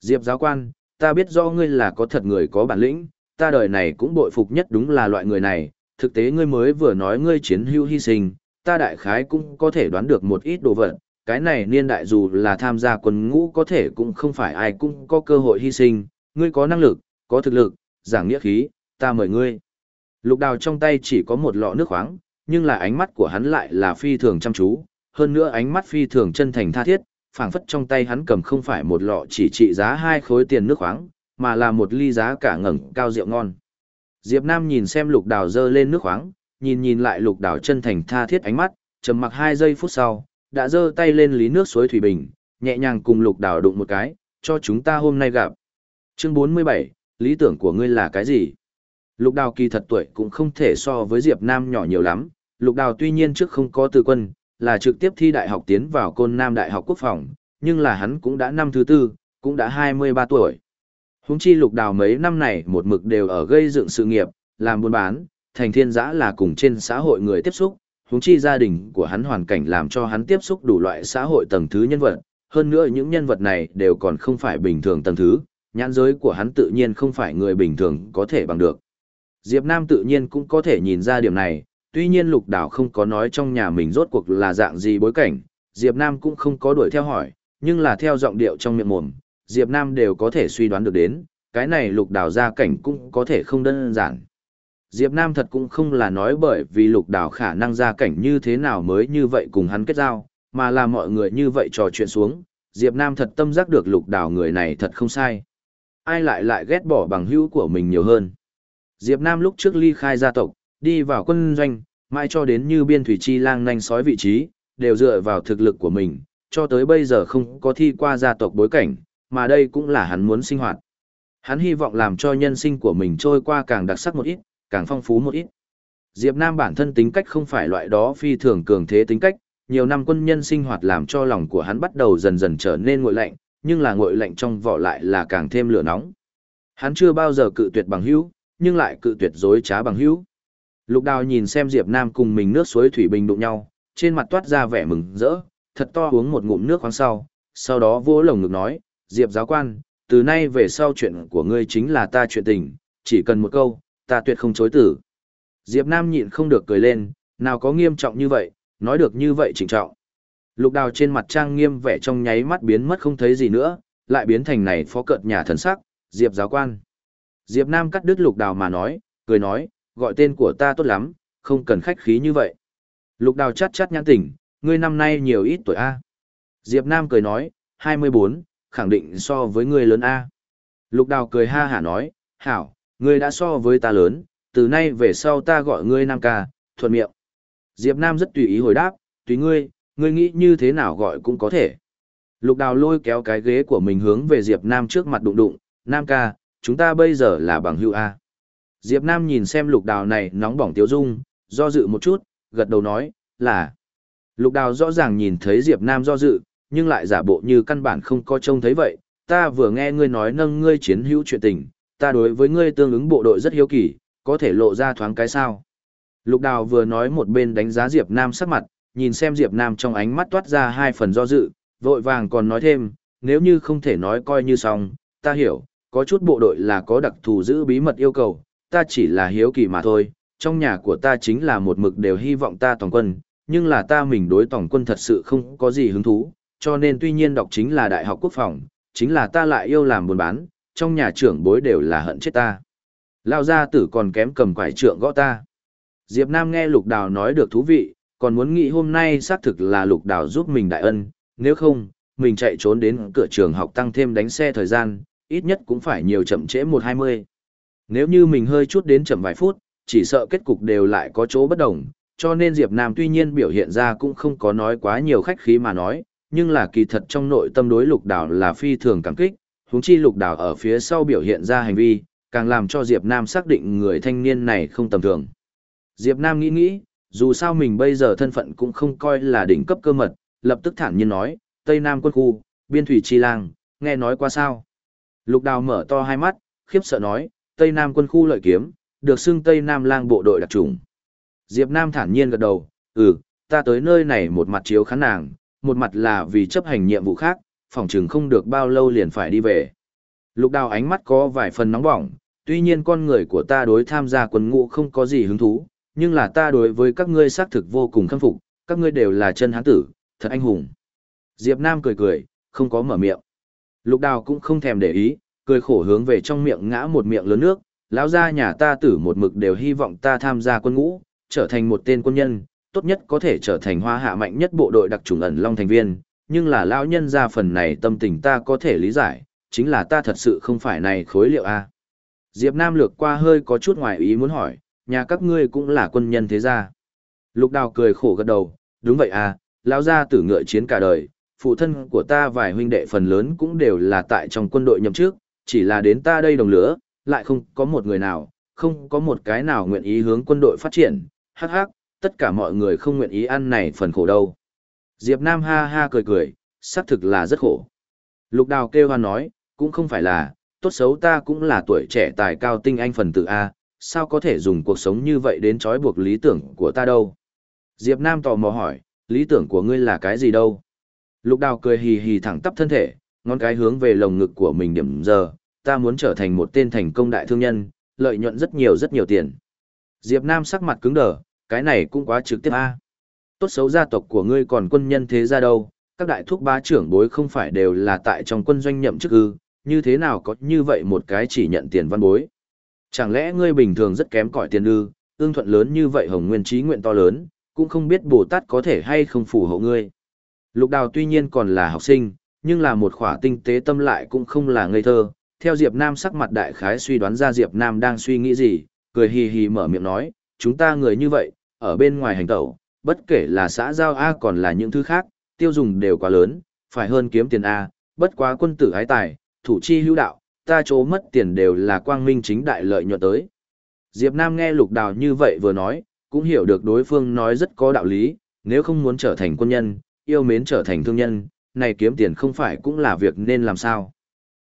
Diệp giáo quan, ta biết do ngươi là có thật người có bản lĩnh, ta đời này cũng bội phục nhất đúng là loại người này, thực tế ngươi mới vừa nói ngươi chiến hữu hy sinh, ta đại khái cũng có thể đoán được một ít đồ vật, cái này niên đại dù là tham gia quân ngũ có thể cũng không phải ai cũng có cơ hội hy sinh, ngươi có năng lực, có thực lực, giảng nghĩa khí, ta mời ngươi. Lục đào trong tay chỉ có một lọ nước khoáng, nhưng là ánh mắt của hắn lại là phi thường chăm chú, hơn nữa ánh mắt phi thường chân thành tha thiết, phảng phất trong tay hắn cầm không phải một lọ chỉ trị giá hai khối tiền nước khoáng, mà là một ly giá cả ngẩng cao rượu ngon. Diệp Nam nhìn xem lục đào dơ lên nước khoáng, nhìn nhìn lại lục đào chân thành tha thiết ánh mắt, trầm mặc hai giây phút sau, đã dơ tay lên lý nước suối thủy bình, nhẹ nhàng cùng lục đào đụng một cái, cho chúng ta hôm nay gặp. Chương 47, lý tưởng của ngươi là cái gì? Lục đào kỳ thật tuổi cũng không thể so với Diệp Nam nhỏ nhiều lắm, lục đào tuy nhiên trước không có từ quân, là trực tiếp thi đại học tiến vào côn Nam Đại học Quốc phòng, nhưng là hắn cũng đã năm thứ tư, cũng đã 23 tuổi. Húng chi lục đào mấy năm này một mực đều ở gây dựng sự nghiệp, làm buôn bán, thành thiên giã là cùng trên xã hội người tiếp xúc, húng chi gia đình của hắn hoàn cảnh làm cho hắn tiếp xúc đủ loại xã hội tầng thứ nhân vật, hơn nữa những nhân vật này đều còn không phải bình thường tầng thứ, nhãn giới của hắn tự nhiên không phải người bình thường có thể bằng được. Diệp Nam tự nhiên cũng có thể nhìn ra điểm này, tuy nhiên lục đảo không có nói trong nhà mình rốt cuộc là dạng gì bối cảnh, Diệp Nam cũng không có đuổi theo hỏi, nhưng là theo giọng điệu trong miệng mồm, Diệp Nam đều có thể suy đoán được đến, cái này lục đảo gia cảnh cũng có thể không đơn giản. Diệp Nam thật cũng không là nói bởi vì lục đảo khả năng gia cảnh như thế nào mới như vậy cùng hắn kết giao, mà là mọi người như vậy trò chuyện xuống, Diệp Nam thật tâm giác được lục đảo người này thật không sai. Ai lại lại ghét bỏ bằng hữu của mình nhiều hơn. Diệp Nam lúc trước ly khai gia tộc, đi vào quân doanh, mãi cho đến như biên thủy chi lang nhanh sói vị trí, đều dựa vào thực lực của mình, cho tới bây giờ không có thi qua gia tộc bối cảnh, mà đây cũng là hắn muốn sinh hoạt. Hắn hy vọng làm cho nhân sinh của mình trôi qua càng đặc sắc một ít, càng phong phú một ít. Diệp Nam bản thân tính cách không phải loại đó phi thường cường thế tính cách, nhiều năm quân nhân sinh hoạt làm cho lòng của hắn bắt đầu dần dần trở nên nguội lạnh, nhưng là nguội lạnh trong vỏ lại là càng thêm lửa nóng. Hắn chưa bao giờ cự tuyệt bằng hữu, nhưng lại cự tuyệt dối trá bằng hữu. Lục Đào nhìn xem Diệp Nam cùng mình nước suối thủy bình đụng nhau, trên mặt toát ra vẻ mừng rỡ, thật to uống một ngụm nước khoáng sau, sau đó vỗ lồng ngực nói, Diệp giáo quan, từ nay về sau chuyện của ngươi chính là ta chuyện tình, chỉ cần một câu, ta tuyệt không chối tử. Diệp Nam nhịn không được cười lên, nào có nghiêm trọng như vậy, nói được như vậy chỉnh trọng. Lục đào trên mặt trang nghiêm vẻ trong nháy mắt biến mất không thấy gì nữa, lại biến thành này phó cợt nhà thần sắc, Diệp giáo quan. Diệp Nam cắt đứt lục đào mà nói, cười nói, gọi tên của ta tốt lắm, không cần khách khí như vậy. Lục đào chát chát nhãn tỉnh, ngươi năm nay nhiều ít tuổi A. Diệp Nam cười nói, 24, khẳng định so với ngươi lớn A. Lục đào cười ha hả nói, hảo, ngươi đã so với ta lớn, từ nay về sau ta gọi ngươi Nam ca, thuận miệng. Diệp Nam rất tùy ý hồi đáp, tùy ngươi, ngươi nghĩ như thế nào gọi cũng có thể. Lục đào lôi kéo cái ghế của mình hướng về Diệp Nam trước mặt đụng đụng, Nam ca, chúng ta bây giờ là bằng hữu A. Diệp Nam nhìn xem lục đào này nóng bỏng tiếu dung, do dự một chút, gật đầu nói, là. Lục đào rõ ràng nhìn thấy Diệp Nam do dự, nhưng lại giả bộ như căn bản không có trông thấy vậy. Ta vừa nghe ngươi nói nâng ngươi chiến hữu chuyện tình, ta đối với ngươi tương ứng bộ đội rất hiếu kỳ, có thể lộ ra thoáng cái sao. Lục đào vừa nói một bên đánh giá Diệp Nam sắc mặt, nhìn xem Diệp Nam trong ánh mắt toát ra hai phần do dự, vội vàng còn nói thêm, nếu như không thể nói coi như xong, ta hiểu, có chút bộ đội là có đặc thù giữ bí mật yêu cầu, ta chỉ là hiếu kỳ mà thôi, trong nhà của ta chính là một mực đều hy vọng ta tổng quân, nhưng là ta mình đối tổng quân thật sự không có gì hứng thú, cho nên tuy nhiên đọc chính là đại học quốc phòng, chính là ta lại yêu làm buôn bán, trong nhà trưởng bối đều là hận chết ta. Lao gia tử còn kém cầm quải trượng gõ ta. Diệp Nam nghe Lục Đào nói được thú vị, còn muốn nghĩ hôm nay xác thực là Lục Đào giúp mình đại ân, nếu không, mình chạy trốn đến cửa trường học tăng thêm đánh xe thời gian, ít nhất cũng phải nhiều chậm trễ một hai mươi. Nếu như mình hơi chút đến chậm vài phút, chỉ sợ kết cục đều lại có chỗ bất đồng, cho nên Diệp Nam tuy nhiên biểu hiện ra cũng không có nói quá nhiều khách khí mà nói, nhưng là kỳ thật trong nội tâm đối lục đảo là phi thường cảm kích, huống chi lục đảo ở phía sau biểu hiện ra hành vi, càng làm cho Diệp Nam xác định người thanh niên này không tầm thường. Diệp Nam nghĩ nghĩ, dù sao mình bây giờ thân phận cũng không coi là đỉnh cấp cơ mật, lập tức thản nhiên nói, Tây Nam quân khu, biên thủy chi lang, nghe nói qua sao. Lục đào mở to hai mắt, khiếp sợ nói, Tây Nam quân khu lợi kiếm, được xưng Tây Nam lang bộ đội đặc trùng. Diệp Nam thản nhiên gật đầu, ừ, ta tới nơi này một mặt chiếu khán nàng, một mặt là vì chấp hành nhiệm vụ khác, phòng trường không được bao lâu liền phải đi về. Lục đào ánh mắt có vài phần nóng bỏng, tuy nhiên con người của ta đối tham gia quân ngũ không có gì hứng thú, nhưng là ta đối với các ngươi xác thực vô cùng khâm phục, các ngươi đều là chân hán tử, thật anh hùng. Diệp Nam cười cười, không có mở miệng. Lục đào cũng không thèm để ý, cười khổ hướng về trong miệng ngã một miệng lớn nước, lão gia nhà ta tử một mực đều hy vọng ta tham gia quân ngũ, trở thành một tên quân nhân, tốt nhất có thể trở thành hoa hạ mạnh nhất bộ đội đặc trùng ẩn long thành viên, nhưng là lão nhân gia phần này tâm tình ta có thể lý giải, chính là ta thật sự không phải này khối liệu a. Diệp Nam lược qua hơi có chút ngoài ý muốn hỏi, nhà các ngươi cũng là quân nhân thế gia. Lục Đào cười khổ gật đầu, đúng vậy à, lão gia tử ngựa chiến cả đời, phụ thân của ta vài huynh đệ phần lớn cũng đều là tại trong quân đội nhậm chức, chỉ là đến ta đây đồng lửa, lại không có một người nào, không có một cái nào nguyện ý hướng quân đội phát triển, hắc hắc, tất cả mọi người không nguyện ý ăn này phần khổ đâu. Diệp Nam ha ha cười cười, xác thực là rất khổ. Lục Đào kêu hoan nói, cũng không phải là, tốt xấu ta cũng là tuổi trẻ tài cao tinh anh phần tử A, sao có thể dùng cuộc sống như vậy đến trói buộc lý tưởng của ta đâu. Diệp Nam tò mò hỏi, lý tưởng của ngươi là cái gì đâu? Lục Đào cười hì hì thẳng tắp thân thể, ngón cái hướng về lồng ngực của mình điểm giờ, ta muốn trở thành một tên thành công đại thương nhân, lợi nhuận rất nhiều rất nhiều tiền. Diệp Nam sắc mặt cứng đờ, cái này cũng quá trực tiếp a. Tốt xấu gia tộc của ngươi còn quân nhân thế ra đâu, các đại thúc bá trưởng bối không phải đều là tại trong quân doanh nhậm chức ư, như thế nào có như vậy một cái chỉ nhận tiền văn bối. Chẳng lẽ ngươi bình thường rất kém cỏi tiền ư, ương thuận lớn như vậy hồng nguyên trí nguyện to lớn, cũng không biết Bồ Tát có thể hay không phù hộ ngươi. Lục đào tuy nhiên còn là học sinh, nhưng là một khỏa tinh tế tâm lại cũng không là ngây thơ. Theo Diệp Nam sắc mặt đại khái suy đoán ra Diệp Nam đang suy nghĩ gì, cười hì hì mở miệng nói, chúng ta người như vậy, ở bên ngoài hành tẩu, bất kể là xã giao A còn là những thứ khác, tiêu dùng đều quá lớn, phải hơn kiếm tiền A, bất quá quân tử ái tài, thủ chi hữu đạo, ta chỗ mất tiền đều là quang minh chính đại lợi nhuận tới. Diệp Nam nghe lục đào như vậy vừa nói, cũng hiểu được đối phương nói rất có đạo lý, nếu không muốn trở thành quân nhân, yêu mến trở thành thương nhân, này kiếm tiền không phải cũng là việc nên làm sao.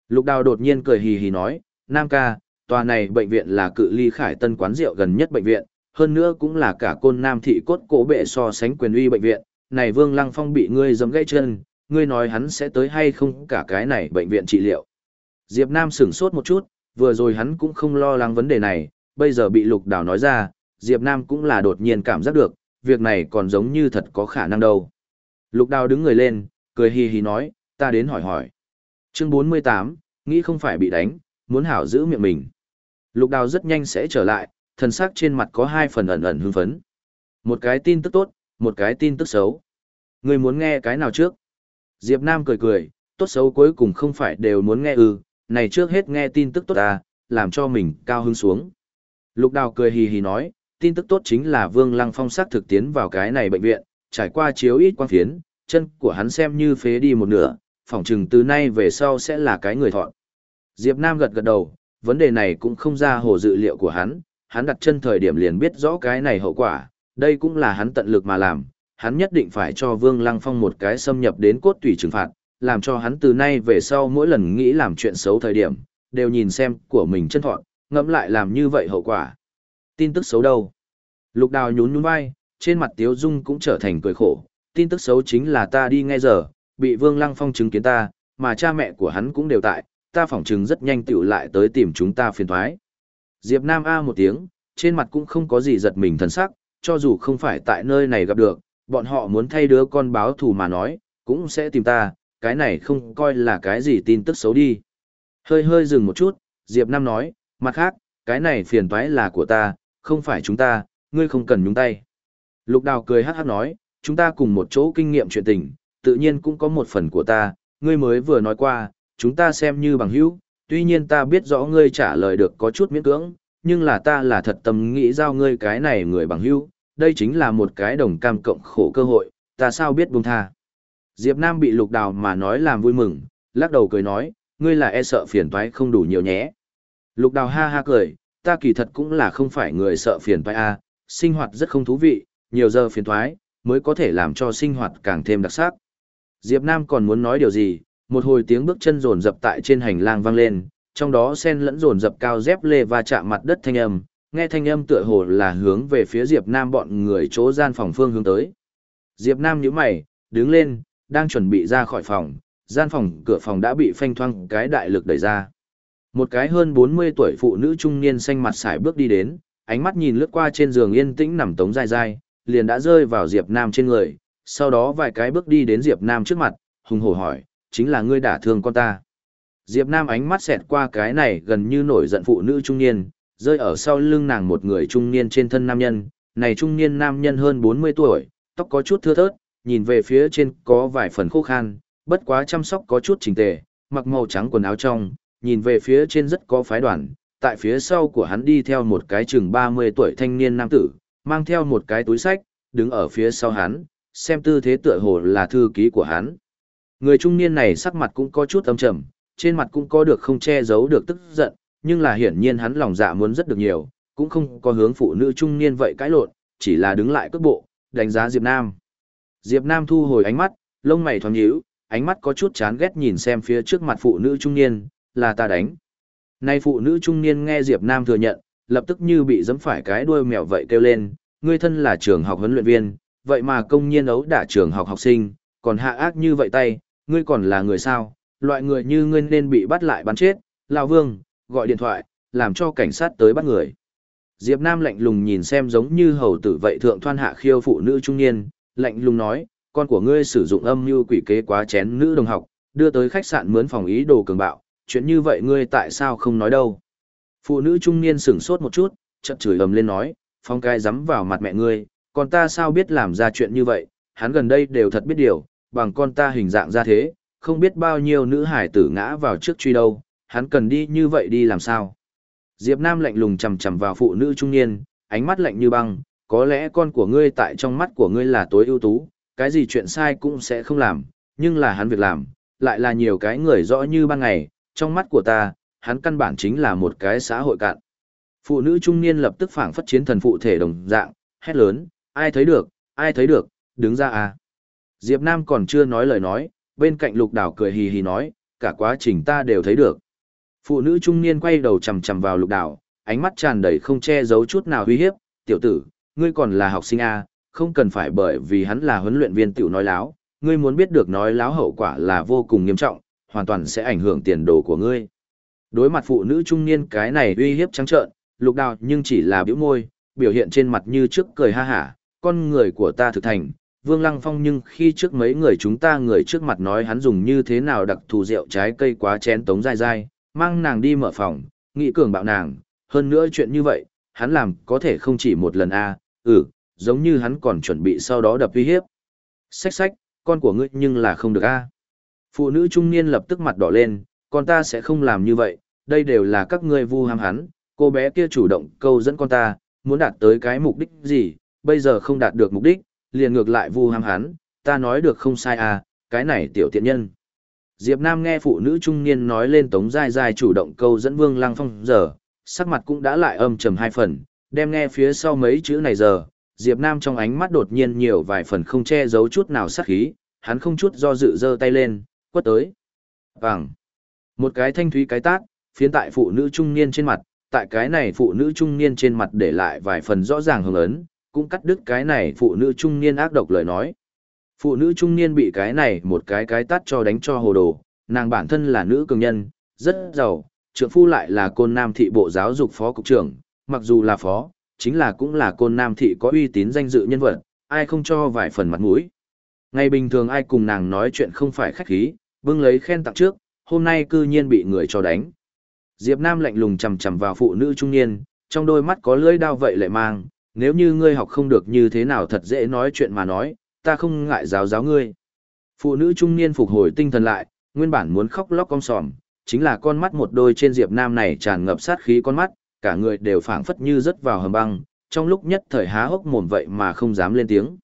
Lục đào đột nhiên cười hì hì nói, Nam ca, tòa này bệnh viện là cự ly khải tân quán rượu gần nhất bệnh viện, hơn nữa cũng là cả côn nam thị cốt cổ bệ so sánh quyền uy bệnh viện, này Vương Lăng Phong bị ngươi giẫm gãy chân, ngươi nói hắn sẽ tới hay không cả cái này bệnh viện trị liệu. Diệp Nam sửng sốt một chút, vừa rồi hắn cũng không lo lắng vấn đề này, bây giờ bị Lục Đào nói ra, Diệp Nam cũng là đột nhiên cảm giác được, việc này còn giống như thật có khả năng đâu. Lục Đào đứng người lên, cười hì hì nói, ta đến hỏi hỏi. Chương 48, nghĩ không phải bị đánh, muốn hảo giữ miệng mình. Lục Đào rất nhanh sẽ trở lại, thần sắc trên mặt có hai phần ẩn ẩn hưng phấn. Một cái tin tức tốt, một cái tin tức xấu. Người muốn nghe cái nào trước? Diệp Nam cười cười, tốt xấu cuối cùng không phải đều muốn nghe ư, này trước hết nghe tin tức tốt à, làm cho mình cao hứng xuống. Lục Đào cười hì hì nói, tin tức tốt chính là Vương Lăng Phong sắc thực tiến vào cái này bệnh viện, trải qua chiếu ít quang phiến, chân của hắn xem như phế đi một nửa, phỏng chừng từ nay về sau sẽ là cái người thọn. Diệp Nam gật gật đầu, vấn đề này cũng không ra hồ dự liệu của hắn, hắn đặt chân thời điểm liền biết rõ cái này hậu quả, đây cũng là hắn tận lực mà làm, hắn nhất định phải cho Vương Lăng Phong một cái xâm nhập đến cốt tủy trừng phạt, làm cho hắn từ nay về sau mỗi lần nghĩ làm chuyện xấu thời điểm, đều nhìn xem của mình chân thọn, ngẫm lại làm như vậy hậu quả. Tin tức xấu đâu? Lục đào nhún nhún vai, trên mặt Tiếu Dung cũng trở thành cười khổ, tin tức xấu chính là ta đi ngay giờ, bị Vương Lăng Phong chứng kiến ta, mà cha mẹ của hắn cũng đều tại, ta phỏng chừng rất nhanh tiểu lại tới tìm chúng ta phiền thoái. Diệp Nam A một tiếng, trên mặt cũng không có gì giật mình thần sắc, cho dù không phải tại nơi này gặp được, bọn họ muốn thay đứa con báo thù mà nói, cũng sẽ tìm ta, cái này không coi là cái gì tin tức xấu đi. Hơi hơi dừng một chút, Diệp Nam nói, mặt khác, cái này phiền toái là của ta, không phải chúng ta, ngươi không cần nhúng tay. Lục đào cười hát hát nói, chúng ta cùng một chỗ kinh nghiệm chuyện tình, tự nhiên cũng có một phần của ta, ngươi mới vừa nói qua, chúng ta xem như bằng hữu, tuy nhiên ta biết rõ ngươi trả lời được có chút miễn cưỡng, nhưng là ta là thật tâm nghĩ giao ngươi cái này người bằng hữu, đây chính là một cái đồng cam cộng khổ cơ hội, ta sao biết buông tha. Diệp Nam bị lục đào mà nói làm vui mừng, lắc đầu cười nói, ngươi là e sợ phiền toái không đủ nhiều nhé. Lục đào ha ha cười, ta kỳ thật cũng là không phải người sợ phiền toái a, sinh hoạt rất không thú vị, nhiều giờ phiền toái, mới có thể làm cho sinh hoạt càng thêm đặc sắc. Diệp Nam còn muốn nói điều gì, một hồi tiếng bước chân rồn rập tại trên hành lang vang lên, trong đó sen lẫn rồn rập cao dép lê và chạm mặt đất thanh âm, nghe thanh âm tựa hồ là hướng về phía Diệp Nam bọn người chỗ gian phòng phương hướng tới. Diệp Nam nhíu mày, đứng lên, đang chuẩn bị ra khỏi phòng, gian phòng cửa phòng đã bị phanh thoang cái đại lực đẩy ra. Một cái hơn 40 tuổi phụ nữ trung niên xanh mặt sải bước đi đến, ánh mắt nhìn lướt qua trên giường yên tĩnh nằm tống dài dài, liền đã rơi vào Diệp Nam trên người, sau đó vài cái bước đi đến Diệp Nam trước mặt, hùng hổ hỏi, chính là ngươi đả thương con ta. Diệp Nam ánh mắt xẹt qua cái này gần như nổi giận phụ nữ trung niên, rơi ở sau lưng nàng một người trung niên trên thân nam nhân, này trung niên nam nhân hơn 40 tuổi, tóc có chút thưa thớt, nhìn về phía trên có vài phần khô khan, bất quá chăm sóc có chút chỉnh tề, mặc màu trắng quần áo trong, nhìn về phía trên rất có phái đoàn, tại phía sau của hắn đi theo một cái chừng 30 tuổi thanh niên nam tử, mang theo một cái túi sách, đứng ở phía sau hắn, xem tư thế tựa hồ là thư ký của hắn. Người trung niên này sắc mặt cũng có chút âm trầm, trên mặt cũng có được không che giấu được tức giận, nhưng là hiển nhiên hắn lòng dạ muốn rất được nhiều, cũng không có hướng phụ nữ trung niên vậy cãi lộn, chỉ là đứng lại cước bộ, đánh giá Diệp Nam. Diệp Nam thu hồi ánh mắt, lông mày thoáng nhíu, ánh mắt có chút chán ghét nhìn xem phía trước mặt phụ nữ trung niên, là ta đánh. Nay phụ nữ trung niên nghe Diệp Nam thừa nhận, lập tức như bị giẫm phải cái đuôi mèo vậy kêu lên, ngươi thân là trường học huấn luyện viên, vậy mà công nhiên ấu đả trường học học sinh, còn hạ ác như vậy tay, ngươi còn là người sao, loại người như ngươi nên bị bắt lại bắn chết, Lão Vương, gọi điện thoại, làm cho cảnh sát tới bắt người. Diệp Nam lạnh lùng nhìn xem giống như hầu tử vậy thượng thoan hạ khiêu phụ nữ trung niên, lạnh lùng nói, con của ngươi sử dụng âm mưu quỷ kế quá chén nữ đồng học, đưa tới khách sạn mướn phòng ý đồ cường bạo, chuyện như vậy ngươi tại sao không nói đâu. Phụ nữ trung niên sửng sốt một chút, chợt chửi ầm lên nói, phong cai dám vào mặt mẹ ngươi, còn ta sao biết làm ra chuyện như vậy, hắn gần đây đều thật biết điều, bằng con ta hình dạng ra thế, không biết bao nhiêu nữ hải tử ngã vào trước truy đâu, hắn cần đi như vậy đi làm sao. Diệp Nam lạnh lùng chầm chầm vào phụ nữ trung niên, ánh mắt lạnh như băng, có lẽ con của ngươi tại trong mắt của ngươi là tối ưu tú, cái gì chuyện sai cũng sẽ không làm, nhưng là hắn việc làm, lại là nhiều cái người rõ như ban ngày, trong mắt của ta, hắn căn bản chính là một cái xã hội cạn. Phụ nữ trung niên lập tức phảng phất chiến thần phụ thể đồng dạng, hét lớn, ai thấy được, ai thấy được, đứng ra à. Diệp Nam còn chưa nói lời nói, bên cạnh lục đảo cười hì hì nói, cả quá trình ta đều thấy được. Phụ nữ trung niên quay đầu chầm chầm vào lục đảo, ánh mắt tràn đầy không che giấu chút nào uy hiếp, tiểu tử, ngươi còn là học sinh à, không cần phải bởi vì hắn là huấn luyện viên tiểu nói láo, ngươi muốn biết được nói láo hậu quả là vô cùng nghiêm trọng, hoàn toàn sẽ ảnh hưởng tiền đồ của ngươi. Đối mặt phụ nữ trung niên cái này uy hiếp trắng trợn, lục đào nhưng chỉ là biểu môi, biểu hiện trên mặt như trước cười ha hả, con người của ta thực thành. Vương Lăng Phong nhưng khi trước mấy người chúng ta người trước mặt nói hắn dùng như thế nào đặc thù rượu trái cây quá chén tống dai dai, mang nàng đi mở phòng, nghị cường bạo nàng, hơn nữa chuyện như vậy, hắn làm có thể không chỉ một lần a ừ, giống như hắn còn chuẩn bị sau đó đập uy hiếp. Xách xách, con của ngươi nhưng là không được a Phụ nữ trung niên lập tức mặt đỏ lên, con ta sẽ không làm như vậy, đây đều là các ngươi vu ham hắn, cô bé kia chủ động câu dẫn con ta, muốn đạt tới cái mục đích gì, bây giờ không đạt được mục đích, liền ngược lại vu ham hắn, ta nói được không sai à, cái này tiểu tiện nhân. Diệp Nam nghe phụ nữ trung niên nói lên tống dai dai chủ động câu dẫn Vương Lăng Phong giờ, sắc mặt cũng đã lại âm trầm hai phần, đem nghe phía sau mấy chữ này giờ, Diệp Nam trong ánh mắt đột nhiên nhiều vài phần không che giấu chút nào sát khí, hắn không chút do dự giơ tay lên, quất tới. Vàng. Một cái thanh thúy cái tát, phiến tại phụ nữ trung niên trên mặt, tại cái này phụ nữ trung niên trên mặt để lại vài phần rõ ràng hứng ấn, cũng cắt đứt cái này phụ nữ trung niên ác độc lời nói. Phụ nữ trung niên bị cái này một cái cái tát cho đánh cho hồ đồ, Nàng bản thân là nữ cường nhân, rất giàu, trưởng phu lại là côn nam thị bộ giáo dục phó cục trưởng, mặc dù là phó, chính là cũng là côn nam thị có uy tín danh dự nhân vật, ai không cho vài phần mặt mũi. Ngày bình thường ai cùng nàng nói chuyện không phải khách khí, bưng lấy khen tặng trước, hôm nay cư nhiên bị người cho đánh. Diệp Nam lạnh lùng chầm chầm vào phụ nữ trung niên, trong đôi mắt có lưỡi đao vậy lại mang, nếu như ngươi học không được như thế nào thật dễ nói chuyện mà nói, ta không ngại giáo giáo ngươi. Phụ nữ trung niên phục hồi tinh thần lại, nguyên bản muốn khóc lóc cong sòm, chính là con mắt một đôi trên Diệp Nam này tràn ngập sát khí con mắt, cả người đều phảng phất như rớt vào hầm băng, trong lúc nhất thời há hốc mồm vậy mà không dám lên tiếng.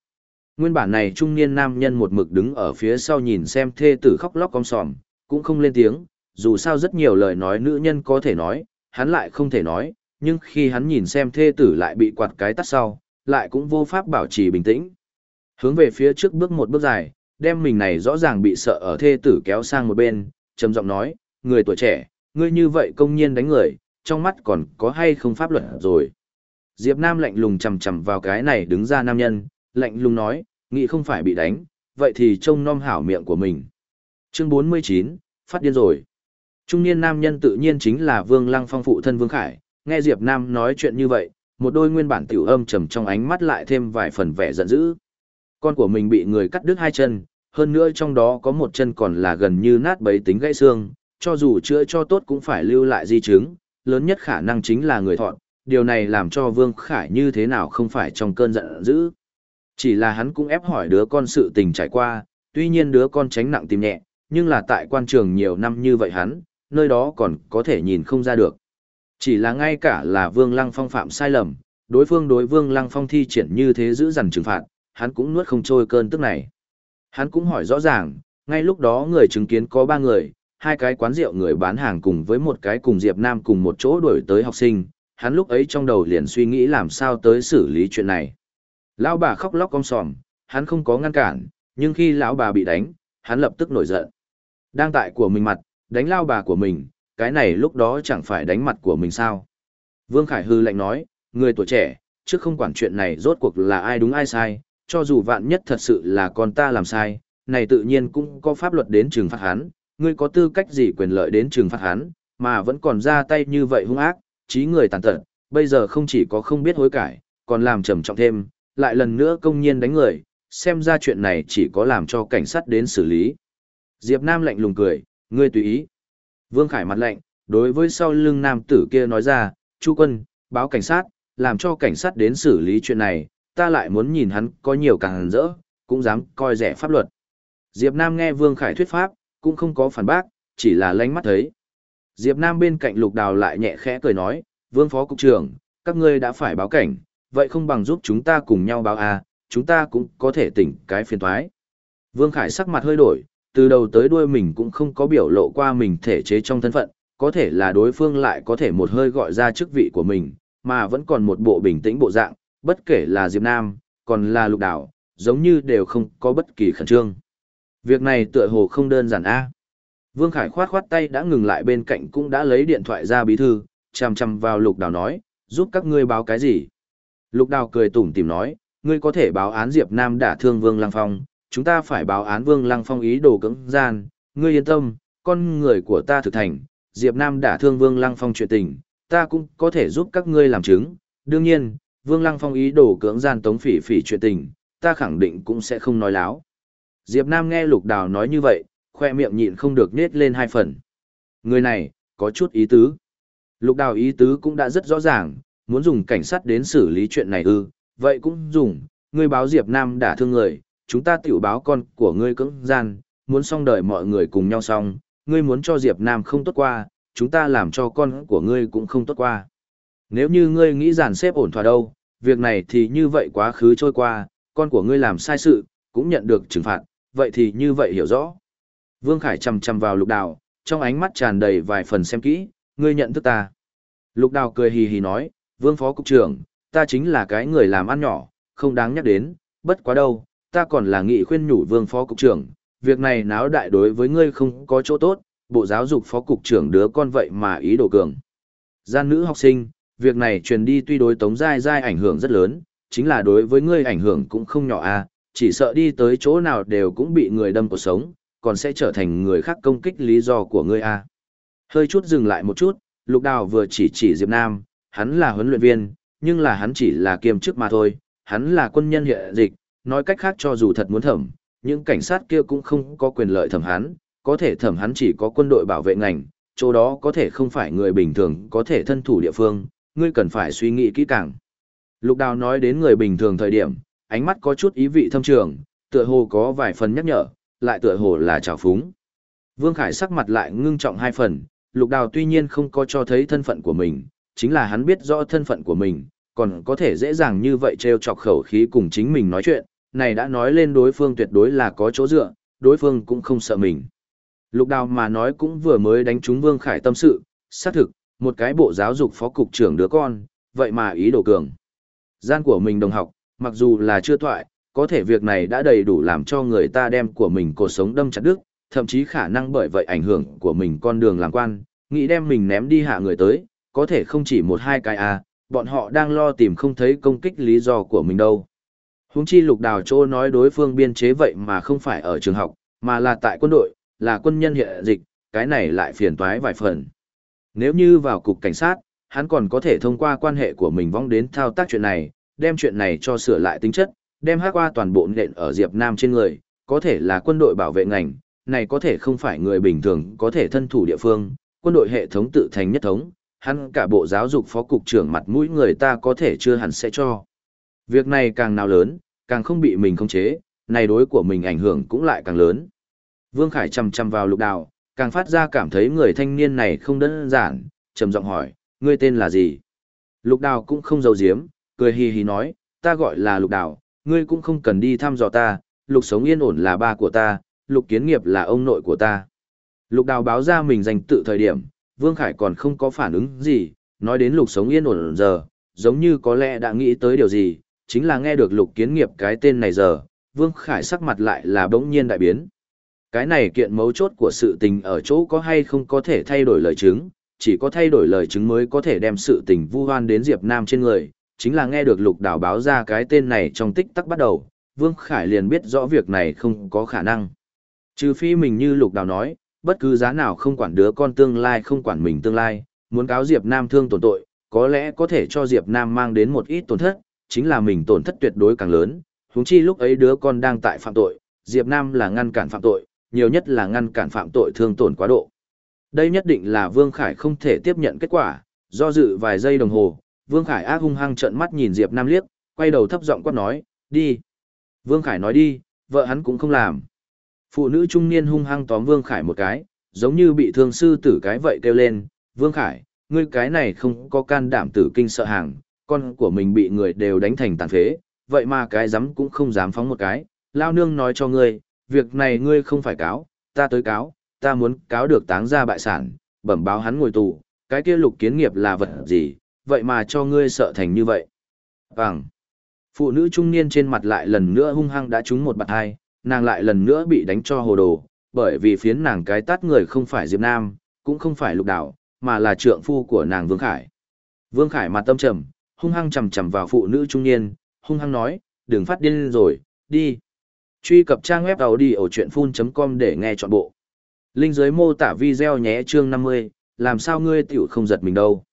Nguyên bản này trung niên nam nhân một mực đứng ở phía sau nhìn xem thê tử khóc lóc cong sòm, cũng không lên tiếng, dù sao rất nhiều lời nói nữ nhân có thể nói, hắn lại không thể nói, nhưng khi hắn nhìn xem thê tử lại bị quạt cái tắt sau, lại cũng vô pháp bảo trì bình tĩnh. Hướng về phía trước bước một bước dài, đem mình này rõ ràng bị sợ ở thê tử kéo sang một bên, trầm giọng nói, người tuổi trẻ, ngươi như vậy công nhiên đánh người, trong mắt còn có hay không pháp luật rồi. Diệp Nam lạnh lùng chầm chầm vào cái này đứng ra nam nhân, lạnh lùng nói, nghĩ không phải bị đánh, vậy thì trông nom hảo miệng của mình. Chương 49, phát điên rồi. Trung niên nam nhân tự nhiên chính là Vương Lăng Phong phụ thân Vương Khải, nghe Diệp Nam nói chuyện như vậy, một đôi nguyên bản tiểu âm trầm trong ánh mắt lại thêm vài phần vẻ giận dữ. Con của mình bị người cắt đứt hai chân, hơn nữa trong đó có một chân còn là gần như nát bấy tính gãy xương, cho dù chữa cho tốt cũng phải lưu lại di chứng, lớn nhất khả năng chính là người thọn, điều này làm cho Vương Khải như thế nào không phải trong cơn giận dữ. Chỉ là hắn cũng ép hỏi đứa con sự tình trải qua, tuy nhiên đứa con tránh nặng tìm nhẹ, nhưng là tại quan trường nhiều năm như vậy hắn, nơi đó còn có thể nhìn không ra được. Chỉ là ngay cả là Vương Lăng Phong phạm sai lầm, đối phương đối Vương Lăng Phong thi triển như thế giữ dằn trừng phạt, hắn cũng nuốt không trôi cơn tức này. Hắn cũng hỏi rõ ràng, ngay lúc đó người chứng kiến có ba người, hai cái quán rượu người bán hàng cùng với một cái cùng Diệp Nam cùng một chỗ đuổi tới học sinh, hắn lúc ấy trong đầu liền suy nghĩ làm sao tới xử lý chuyện này. Lão bà khóc lóc cong sòm, hắn không có ngăn cản, nhưng khi lão bà bị đánh, hắn lập tức nổi giận. Đang tại của mình mặt, đánh lao bà của mình, cái này lúc đó chẳng phải đánh mặt của mình sao. Vương Khải Hư lạnh nói, người tuổi trẻ, trước không quản chuyện này rốt cuộc là ai đúng ai sai, cho dù vạn nhất thật sự là con ta làm sai, này tự nhiên cũng có pháp luật đến trừng phạt hắn, ngươi có tư cách gì quyền lợi đến trừng phạt hắn, mà vẫn còn ra tay như vậy hung ác, trí người tàn tật, bây giờ không chỉ có không biết hối cải, còn làm trầm trọng thêm, lại lần nữa công nhiên đánh người, xem ra chuyện này chỉ có làm cho cảnh sát đến xử lý. Diệp Nam lạnh lùng cười, ngươi tùy ý. Vương Khải mặt lạnh, đối với sau lưng nam tử kia nói ra, Chu quân, báo cảnh sát, làm cho cảnh sát đến xử lý chuyện này, ta lại muốn nhìn hắn có nhiều càng rỡ, cũng dám coi rẻ pháp luật. Diệp Nam nghe Vương Khải thuyết pháp, cũng không có phản bác, chỉ là lánh mắt thấy. Diệp Nam bên cạnh lục đào lại nhẹ khẽ cười nói, Vương Phó Cục trưởng, các ngươi đã phải báo cảnh, vậy không bằng giúp chúng ta cùng nhau báo à, chúng ta cũng có thể tỉnh cái phiền toái. Vương Khải sắc mặt hơi đổi, từ đầu tới đuôi mình cũng không có biểu lộ qua mình thể chế trong thân phận, có thể là đối phương lại có thể một hơi gọi ra chức vị của mình, mà vẫn còn một bộ bình tĩnh bộ dạng, bất kể là Diệp Nam, còn là lục đảo, giống như đều không có bất kỳ khẩn trương. Việc này tựa hồ không đơn giản a. Vương Khải khoát khoát tay đã ngừng lại bên cạnh cũng đã lấy điện thoại ra bí thư, chằm chằm vào lục đảo nói, giúp các ngươi báo cái gì. Lục đảo cười tủm tỉm nói, ngươi có thể báo án Diệp Nam đả thương Vương Lăng Phong, chúng ta phải báo án Vương Lăng Phong ý đồ cưỡng gian, ngươi yên tâm, con người của ta thực thành, Diệp Nam đã thương Vương Lăng Phong chuyện tình, ta cũng có thể giúp các ngươi làm chứng, đương nhiên, Vương Lăng Phong ý đồ cưỡng gian tống phỉ phỉ chuyện tình, ta khẳng định cũng sẽ không nói láo. Diệp Nam nghe Lục Đào nói như vậy, khoe miệng nhịn không được nết lên hai phần. Người này, có chút ý tứ. Lục Đào ý tứ cũng đã rất rõ ràng, muốn dùng cảnh sát đến xử lý chuyện này ư, vậy cũng dùng, ngươi báo Diệp Nam đã thương người, chúng ta tiểu báo con của ngươi cưỡng gian, muốn xong đời mọi người cùng nhau xong, ngươi muốn cho Diệp Nam không tốt qua, chúng ta làm cho con của ngươi cũng không tốt qua. Nếu như ngươi nghĩ giàn xếp ổn thỏa đâu, việc này thì như vậy quá khứ trôi qua, con của ngươi làm sai sự, cũng nhận được trừng phạt, vậy thì như vậy hiểu rõ. Vương Khải chầm chầm vào lục đào, trong ánh mắt tràn đầy vài phần xem kỹ, ngươi nhận thức ta. Lục đào cười hì hì nói, Vương Phó Cục trưởng, ta chính là cái người làm ăn nhỏ, không đáng nhắc đến, bất quá đâu, ta còn là nghị khuyên nhủ Vương Phó Cục trưởng, việc này náo đại đối với ngươi không có chỗ tốt, Bộ Giáo dục Phó Cục trưởng đứa con vậy mà ý đồ cường. Gian nữ học sinh, việc này truyền đi tuy đối Tống Giai Giai ảnh hưởng rất lớn, chính là đối với ngươi ảnh hưởng cũng không nhỏ à, chỉ sợ đi tới chỗ nào đều cũng bị người đâm cuộc sống, còn sẽ trở thành người khác công kích lý do của ngươi à. Hơi chút dừng lại một chút, Lục Đào vừa chỉ chỉ Diệp Nam, hắn là huấn luyện viên, nhưng là hắn chỉ là kiêm chức mà thôi, hắn là quân nhân hiện dịch, nói cách khác cho dù thật muốn thẩm, những cảnh sát kia cũng không có quyền lợi thẩm hắn, có thể thẩm hắn chỉ có quân đội bảo vệ ngành, chỗ đó có thể không phải người bình thường có thể thân thủ địa phương, ngươi cần phải suy nghĩ kỹ càng. Lục Đào nói đến người bình thường thời điểm, ánh mắt có chút ý vị thâm trường, tựa hồ có vài phần nhắc nhở, lại tựa hồ là trào phúng. Vương Khải sắc mặt lại ngưng trọng hai phần, Lục Đào tuy nhiên không có cho thấy thân phận của mình, chính là hắn biết rõ thân phận của mình, còn có thể dễ dàng như vậy trêu chọc khẩu khí cùng chính mình nói chuyện, này đã nói lên đối phương tuyệt đối là có chỗ dựa, đối phương cũng không sợ mình. Lục Đào mà nói cũng vừa mới đánh trúng Vương Khải tâm sự, xác thực, một cái bộ giáo dục phó cục trưởng đứa con, vậy mà ý đồ cường. Gian của mình đồng học, mặc dù là chưa thoại, có thể việc này đã đầy đủ làm cho người ta đem của mình cuộc sống đâm chặt đứt, thậm chí khả năng bởi vậy ảnh hưởng của mình con đường làm quan, nghĩ đem mình ném đi hạ người tới, có thể không chỉ một hai cái à, bọn họ đang lo tìm không thấy công kích lý do của mình đâu. Huống chi lục đào chỗ nói đối phương biên chế vậy mà không phải ở trường học, mà là tại quân đội, là quân nhân hiện dịch, cái này lại phiền toái vài phần. Nếu như vào cục cảnh sát, hắn còn có thể thông qua quan hệ của mình vong đến thao tác chuyện này, đem chuyện này cho sửa lại tính chất, đem hát qua toàn bộ nện ở Diệp Nam trên người, có thể là quân đội bảo vệ ngành, này có thể không phải người bình thường có thể thân thủ địa phương, quân đội hệ thống tự thành nhất thống, hắn cả bộ giáo dục phó cục trưởng mặt mũi người ta có thể chưa hẳn sẽ cho. Việc này càng nào lớn, càng không bị mình khống chế, này đối của mình ảnh hưởng cũng lại càng lớn. Vương Khải chầm chầm vào lục đào, càng phát ra cảm thấy người thanh niên này không đơn giản, trầm giọng hỏi, ngươi tên là gì? Lục đào cũng không giấu giếm, cười hì hì nói, ta gọi là lục đào, ngươi cũng không cần đi thăm dò ta, lục sống yên ổn là ba của ta, lục kiến nghiệp là ông nội của ta. Lục đào báo ra mình dành tự thời điểm, Vương Khải còn không có phản ứng gì, nói đến lục sống yên ổn giờ, giống như có lẽ đã nghĩ tới điều gì, chính là nghe được lục kiến nghiệp cái tên này giờ, Vương Khải sắc mặt lại là bỗng nhiên đại biến. Cái này kiện mấu chốt của sự tình ở chỗ có hay không có thể thay đổi lời chứng, chỉ có thay đổi lời chứng mới có thể đem sự tình vu hoan đến Diệp Nam trên người, chính là nghe được lục đảo báo ra cái tên này trong tích tắc bắt đầu, Vương Khải liền biết rõ việc này không có khả năng. Trừ phi mình như lục đảo nói, bất cứ giá nào không quản đứa con tương lai không quản mình tương lai, muốn cáo Diệp Nam thương tổn tội, có lẽ có thể cho Diệp Nam mang đến một ít tổn thất, chính là mình tổn thất tuyệt đối càng lớn, huống chi lúc ấy đứa con đang tại phạm tội, Diệp Nam là ngăn cản phạm tội, nhiều nhất là ngăn cản phạm tội thương tổn quá độ. Đây nhất định là Vương Khải không thể tiếp nhận kết quả, do dự vài giây đồng hồ, Vương Khải ác hung hăng trợn mắt nhìn Diệp Nam liếc, quay đầu thấp giọng quát nói, đi. Vương Khải nói đi, vợ hắn cũng không làm. Phụ nữ trung niên hung hăng tóm Vương Khải một cái, giống như bị thương sư tử cái vậy kêu lên, Vương Khải, ngươi cái này không có can đảm tử kinh sợ hàng, con của mình bị người đều đánh thành tàn phế, vậy mà cái dám cũng không dám phóng một cái, lao nương nói cho ngươi, việc này ngươi không phải cáo, ta tới cáo, ta muốn cáo được táng ra bại sản, bẩm báo hắn ngồi tù, cái kia lục kiến nghiệp là vật gì, vậy mà cho ngươi sợ thành như vậy. Vâng. Phụ nữ trung niên trên mặt lại lần nữa hung hăng đã trúng một bạt hai, nàng lại lần nữa bị đánh cho hồ đồ, bởi vì phiến nàng cái tát người không phải Diệp Nam, cũng không phải lục đảo, mà là trượng phu của nàng Vương Khải. Vương Khải mặt tâm trầm, hung hăng chằm chằm vào phụ nữ trung niên, hung hăng nói, đừng phát điên rồi, đi. Truy cập trang web đầu đi ở chuyện full.com để nghe trọn bộ. Linh dưới mô tả video nhé chương 50, làm sao ngươi tiểu không giật mình đâu.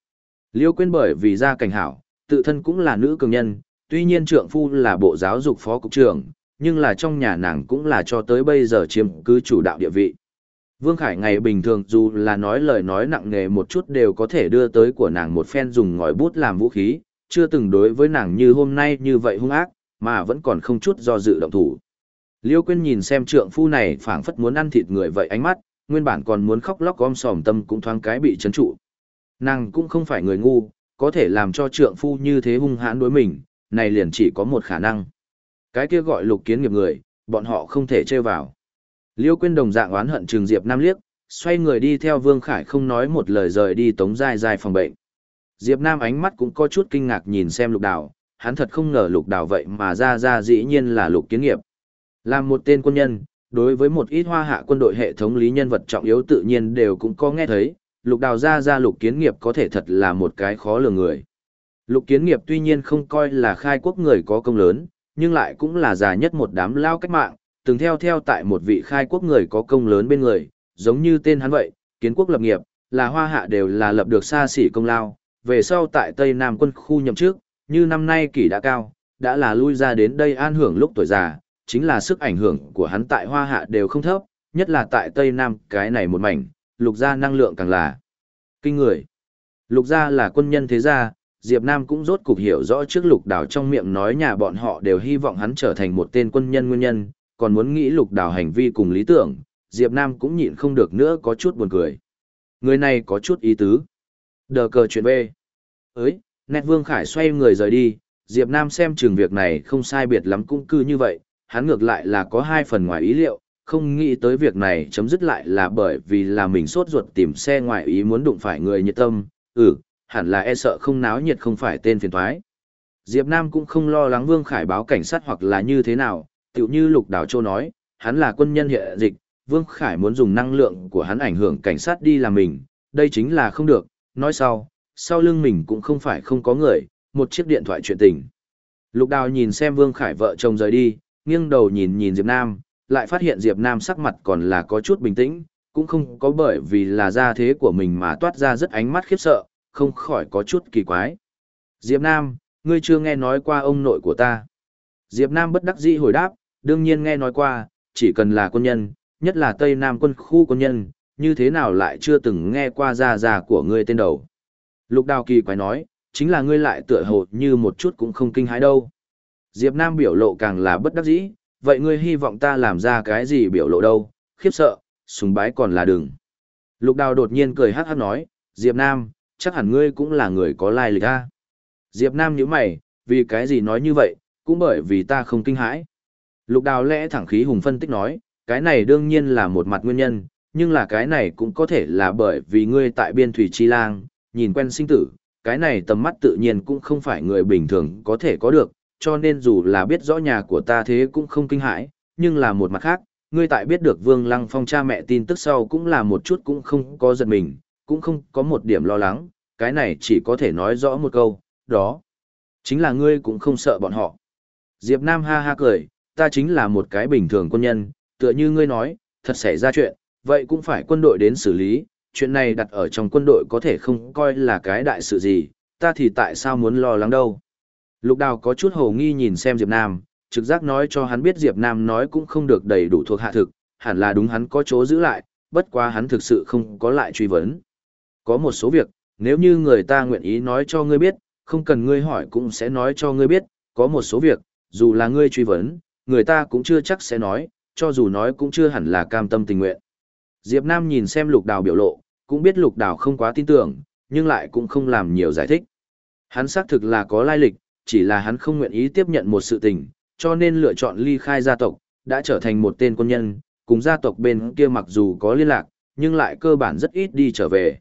Liêu quên bởi vì ra cảnh hảo, tự thân cũng là nữ cường nhân, tuy nhiên trượng phu là bộ giáo dục phó cục trưởng, nhưng là trong nhà nàng cũng là cho tới bây giờ chiếm cứ chủ đạo địa vị. Vương Khải ngày bình thường dù là nói lời nói nặng nề một chút đều có thể đưa tới của nàng một phen dùng ngòi bút làm vũ khí, chưa từng đối với nàng như hôm nay như vậy hung ác, mà vẫn còn không chút do dự động thủ. Liêu Quyên nhìn xem trượng phu này phảng phất muốn ăn thịt người vậy ánh mắt, nguyên bản còn muốn khóc lóc gom sòm tâm cũng thoáng cái bị chấn trụ. Nàng cũng không phải người ngu, có thể làm cho trượng phu như thế hung hãn đối mình, này liền chỉ có một khả năng. Cái kia gọi lục kiến nghiệp người, bọn họ không thể chơi vào. Liêu Quyên đồng dạng oán hận Trường Diệp Nam liếc, xoay người đi theo Vương Khải không nói một lời rời đi tống dài dài phòng bệnh. Diệp Nam ánh mắt cũng có chút kinh ngạc nhìn xem lục đào, hắn thật không ngờ lục đào vậy mà ra ra dĩ nhiên là lục kiến nghiệp. Làm một tên quân nhân, đối với một ít hoa hạ quân đội hệ thống lý nhân vật trọng yếu tự nhiên đều cũng có nghe thấy, lục đào ra ra lục kiến nghiệp có thể thật là một cái khó lường người. Lục kiến nghiệp tuy nhiên không coi là khai quốc người có công lớn, nhưng lại cũng là già nhất một đám lao cách mạng, từng theo theo tại một vị khai quốc người có công lớn bên người, giống như tên hắn vậy, kiến quốc lập nghiệp, là hoa hạ đều là lập được xa xỉ công lao, về sau tại Tây Nam quân khu nhậm trước, như năm nay kỷ đã cao, đã là lui ra đến đây an hưởng lúc tuổi già, chính là sức ảnh hưởng của hắn tại hoa hạ đều không thấp, nhất là tại Tây Nam cái này một mảnh, lục gia năng lượng càng là kinh người. Lục gia là quân nhân thế gia, Diệp Nam cũng rốt cục hiểu rõ trước lục đảo trong miệng nói nhà bọn họ đều hy vọng hắn trở thành một tên quân nhân nguyên nhân, còn muốn nghĩ lục đảo hành vi cùng lý tưởng, Diệp Nam cũng nhịn không được nữa có chút buồn cười. Người này có chút ý tứ. Đờ cờ chuyển về. Ơi, nét Vương Khải xoay người rời đi, Diệp Nam xem chừng việc này không sai biệt lắm cũng cư như vậy, hắn ngược lại là có hai phần ngoài ý liệu, không nghĩ tới việc này chấm dứt lại là bởi vì là mình sốt ruột tìm xe ngoài ý muốn đụng phải người nhiệt tâm, ừ, hẳn là e sợ không náo nhiệt không phải tên phiền toái. Diệp Nam cũng không lo lắng Vương Khải báo cảnh sát hoặc là như thế nào, tựu như Lục Đào Châu nói, hắn là quân nhân hiện dịch, Vương Khải muốn dùng năng lượng của hắn ảnh hưởng cảnh sát đi làm mình, đây chính là không được, nói sau, sau lưng mình cũng không phải không có người, một chiếc điện thoại chuyện tình. Lục Đào nhìn xem Vương Khải vợ chồng rời đi, nghiêng đầu nhìn nhìn Diệp Nam, lại phát hiện Diệp Nam sắc mặt còn là có chút bình tĩnh, cũng không có bởi vì là gia thế của mình mà toát ra rất ánh mắt khiếp sợ, không khỏi có chút kỳ quái. Diệp Nam, ngươi chưa nghe nói qua ông nội của ta. Diệp Nam bất đắc dĩ hồi đáp, đương nhiên nghe nói qua, chỉ cần là quân nhân, nhất là Tây Nam quân khu quân nhân, như thế nào lại chưa từng nghe qua gia gia của ngươi tên đầu. Lục Đào kỳ quái nói, chính là ngươi lại tựa hồ như một chút cũng không kinh hãi đâu. Diệp Nam biểu lộ càng là bất đắc dĩ, vậy ngươi hy vọng ta làm ra cái gì biểu lộ đâu, khiếp sợ, sùng bái còn là đừng. Lục Đào đột nhiên cười hát hát nói, Diệp Nam, chắc hẳn ngươi cũng là người có lai lịch a. Diệp Nam nhíu mày, vì cái gì nói như vậy, cũng bởi vì ta không kinh hãi. Lục Đào lẽ thẳng khí hùng phân tích nói, cái này đương nhiên là một mặt nguyên nhân, nhưng là cái này cũng có thể là bởi vì ngươi tại biên thủy chi lang, nhìn quen sinh tử, cái này tầm mắt tự nhiên cũng không phải người bình thường có thể có được, cho nên dù là biết rõ nhà của ta thế cũng không kinh hãi, nhưng là một mặt khác, ngươi tại biết được Vương Lăng Phong cha mẹ tin tức sau cũng là một chút cũng không có giật mình, cũng không có một điểm lo lắng, cái này chỉ có thể nói rõ một câu, đó. Chính là ngươi cũng không sợ bọn họ. Diệp Nam ha ha cười, ta chính là một cái bình thường quân nhân, tựa như ngươi nói, thật xảy ra chuyện, vậy cũng phải quân đội đến xử lý, chuyện này đặt ở trong quân đội có thể không coi là cái đại sự gì, ta thì tại sao muốn lo lắng đâu. Lục đào có chút hồ nghi nhìn xem Diệp Nam, trực giác nói cho hắn biết Diệp Nam nói cũng không được đầy đủ thuộc hạ thực, hẳn là đúng hắn có chỗ giữ lại, bất quá hắn thực sự không có lại truy vấn. Có một số việc, nếu như người ta nguyện ý nói cho ngươi biết, không cần ngươi hỏi cũng sẽ nói cho ngươi biết, có một số việc, dù là ngươi truy vấn, người ta cũng chưa chắc sẽ nói, cho dù nói cũng chưa hẳn là cam tâm tình nguyện. Diệp Nam nhìn xem lục đào biểu lộ, cũng biết lục đào không quá tin tưởng, nhưng lại cũng không làm nhiều giải thích. Hắn xác thực là có lai lịch, chỉ là hắn không nguyện ý tiếp nhận một sự tình, cho nên lựa chọn ly khai gia tộc, đã trở thành một tên quân nhân, cùng gia tộc bên kia mặc dù có liên lạc, nhưng lại cơ bản rất ít đi trở về.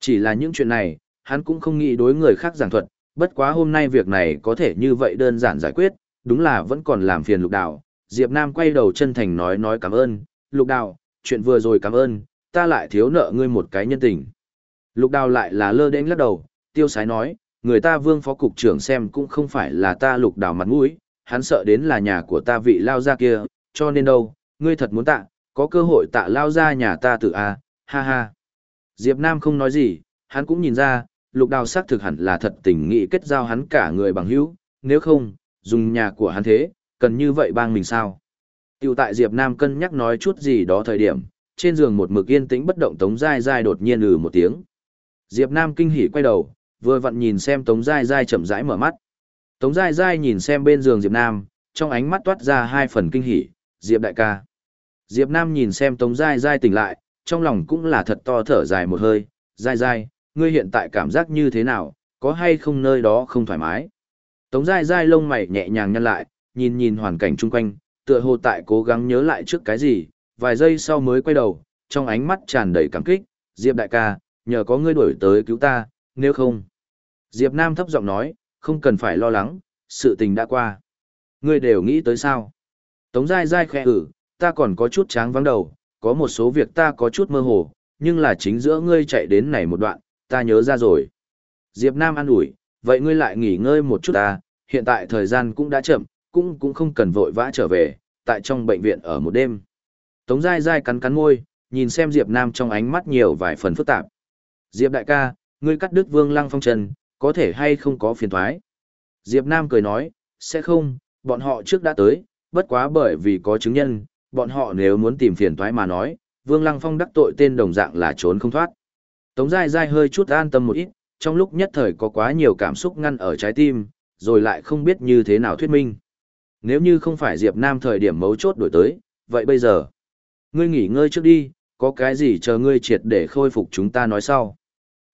Chỉ là những chuyện này, hắn cũng không nghĩ đối người khác giảng thuật, bất quá hôm nay việc này có thể như vậy đơn giản giải quyết, đúng là vẫn còn làm phiền lục đào. Diệp Nam quay đầu chân thành nói nói cảm ơn, lục đào, chuyện vừa rồi cảm ơn, ta lại thiếu nợ ngươi một cái nhân tình. Lục đào lại là lơ đến lắc đầu, tiêu sái nói, người ta vương phó cục trưởng xem cũng không phải là ta lục đào mặt mũi, hắn sợ đến là nhà của ta vị lao ra kia, cho nên đâu, ngươi thật muốn tạ, có cơ hội tạ lao ra nhà ta tự a, ha ha. Diệp Nam không nói gì, hắn cũng nhìn ra, lục đào xác thực hẳn là thật tình nghị kết giao hắn cả người bằng hữu, nếu không, dùng nhà của hắn thế, cần như vậy bang mình sao. Tiểu tại Diệp Nam cân nhắc nói chút gì đó thời điểm, trên giường một mực yên tĩnh bất động Tống Giai Giai đột nhiên ừ một tiếng. Diệp Nam kinh hỉ quay đầu, vừa vặn nhìn xem Tống Giai Giai chậm rãi mở mắt. Tống Giai Giai nhìn xem bên giường Diệp Nam, trong ánh mắt toát ra hai phần kinh hỉ, Diệp đại ca. Diệp Nam nhìn xem Tống Giai Giai tỉnh lại, trong lòng cũng là thật to thở dài một hơi, Giai Giai, ngươi hiện tại cảm giác như thế nào, có hay không nơi đó không thoải mái. Tống Giai Giai lông mày nhẹ nhàng nhăn lại, nhìn nhìn hoàn cảnh chung quanh, tựa hồ tại cố gắng nhớ lại trước cái gì, vài giây sau mới quay đầu, trong ánh mắt tràn đầy cảm kích, Diệp đại ca, nhờ có ngươi đuổi tới cứu ta, nếu không. Diệp Nam thấp giọng nói, không cần phải lo lắng, sự tình đã qua. Ngươi đều nghĩ tới sao? Tống dai dai khẽ ử, ta còn có chút tráng vắng đầu, có một số việc ta có chút mơ hồ, nhưng là chính giữa ngươi chạy đến này một đoạn, ta nhớ ra rồi. Diệp Nam an ủi, vậy ngươi lại nghỉ ngơi một chút ta, hiện tại thời gian cũng đã chậm, cũng cũng không cần vội vã trở về, tại trong bệnh viện ở một đêm. Tống Giai Giai cắn cắn môi, nhìn xem Diệp Nam trong ánh mắt nhiều vài phần phức tạp. Diệp đại ca, ngươi cắt đứt Vương Lăng Phong trần có thể hay không có phiền thoái? Diệp Nam cười nói, sẽ không, bọn họ trước đã tới, bất quá bởi vì có chứng nhân, bọn họ nếu muốn tìm phiền thoái mà nói, Vương Lăng Phong đắc tội tên đồng dạng là trốn không thoát. Tống Giai Giai hơi chút an tâm một ít, trong lúc nhất thời có quá nhiều cảm xúc ngăn ở trái tim, rồi lại không biết như thế nào thuyết minh. Nếu như không phải Diệp Nam thời điểm mấu chốt đổi tới, vậy bây giờ, ngươi nghỉ ngơi trước đi, có cái gì chờ ngươi triệt để khôi phục chúng ta nói sau.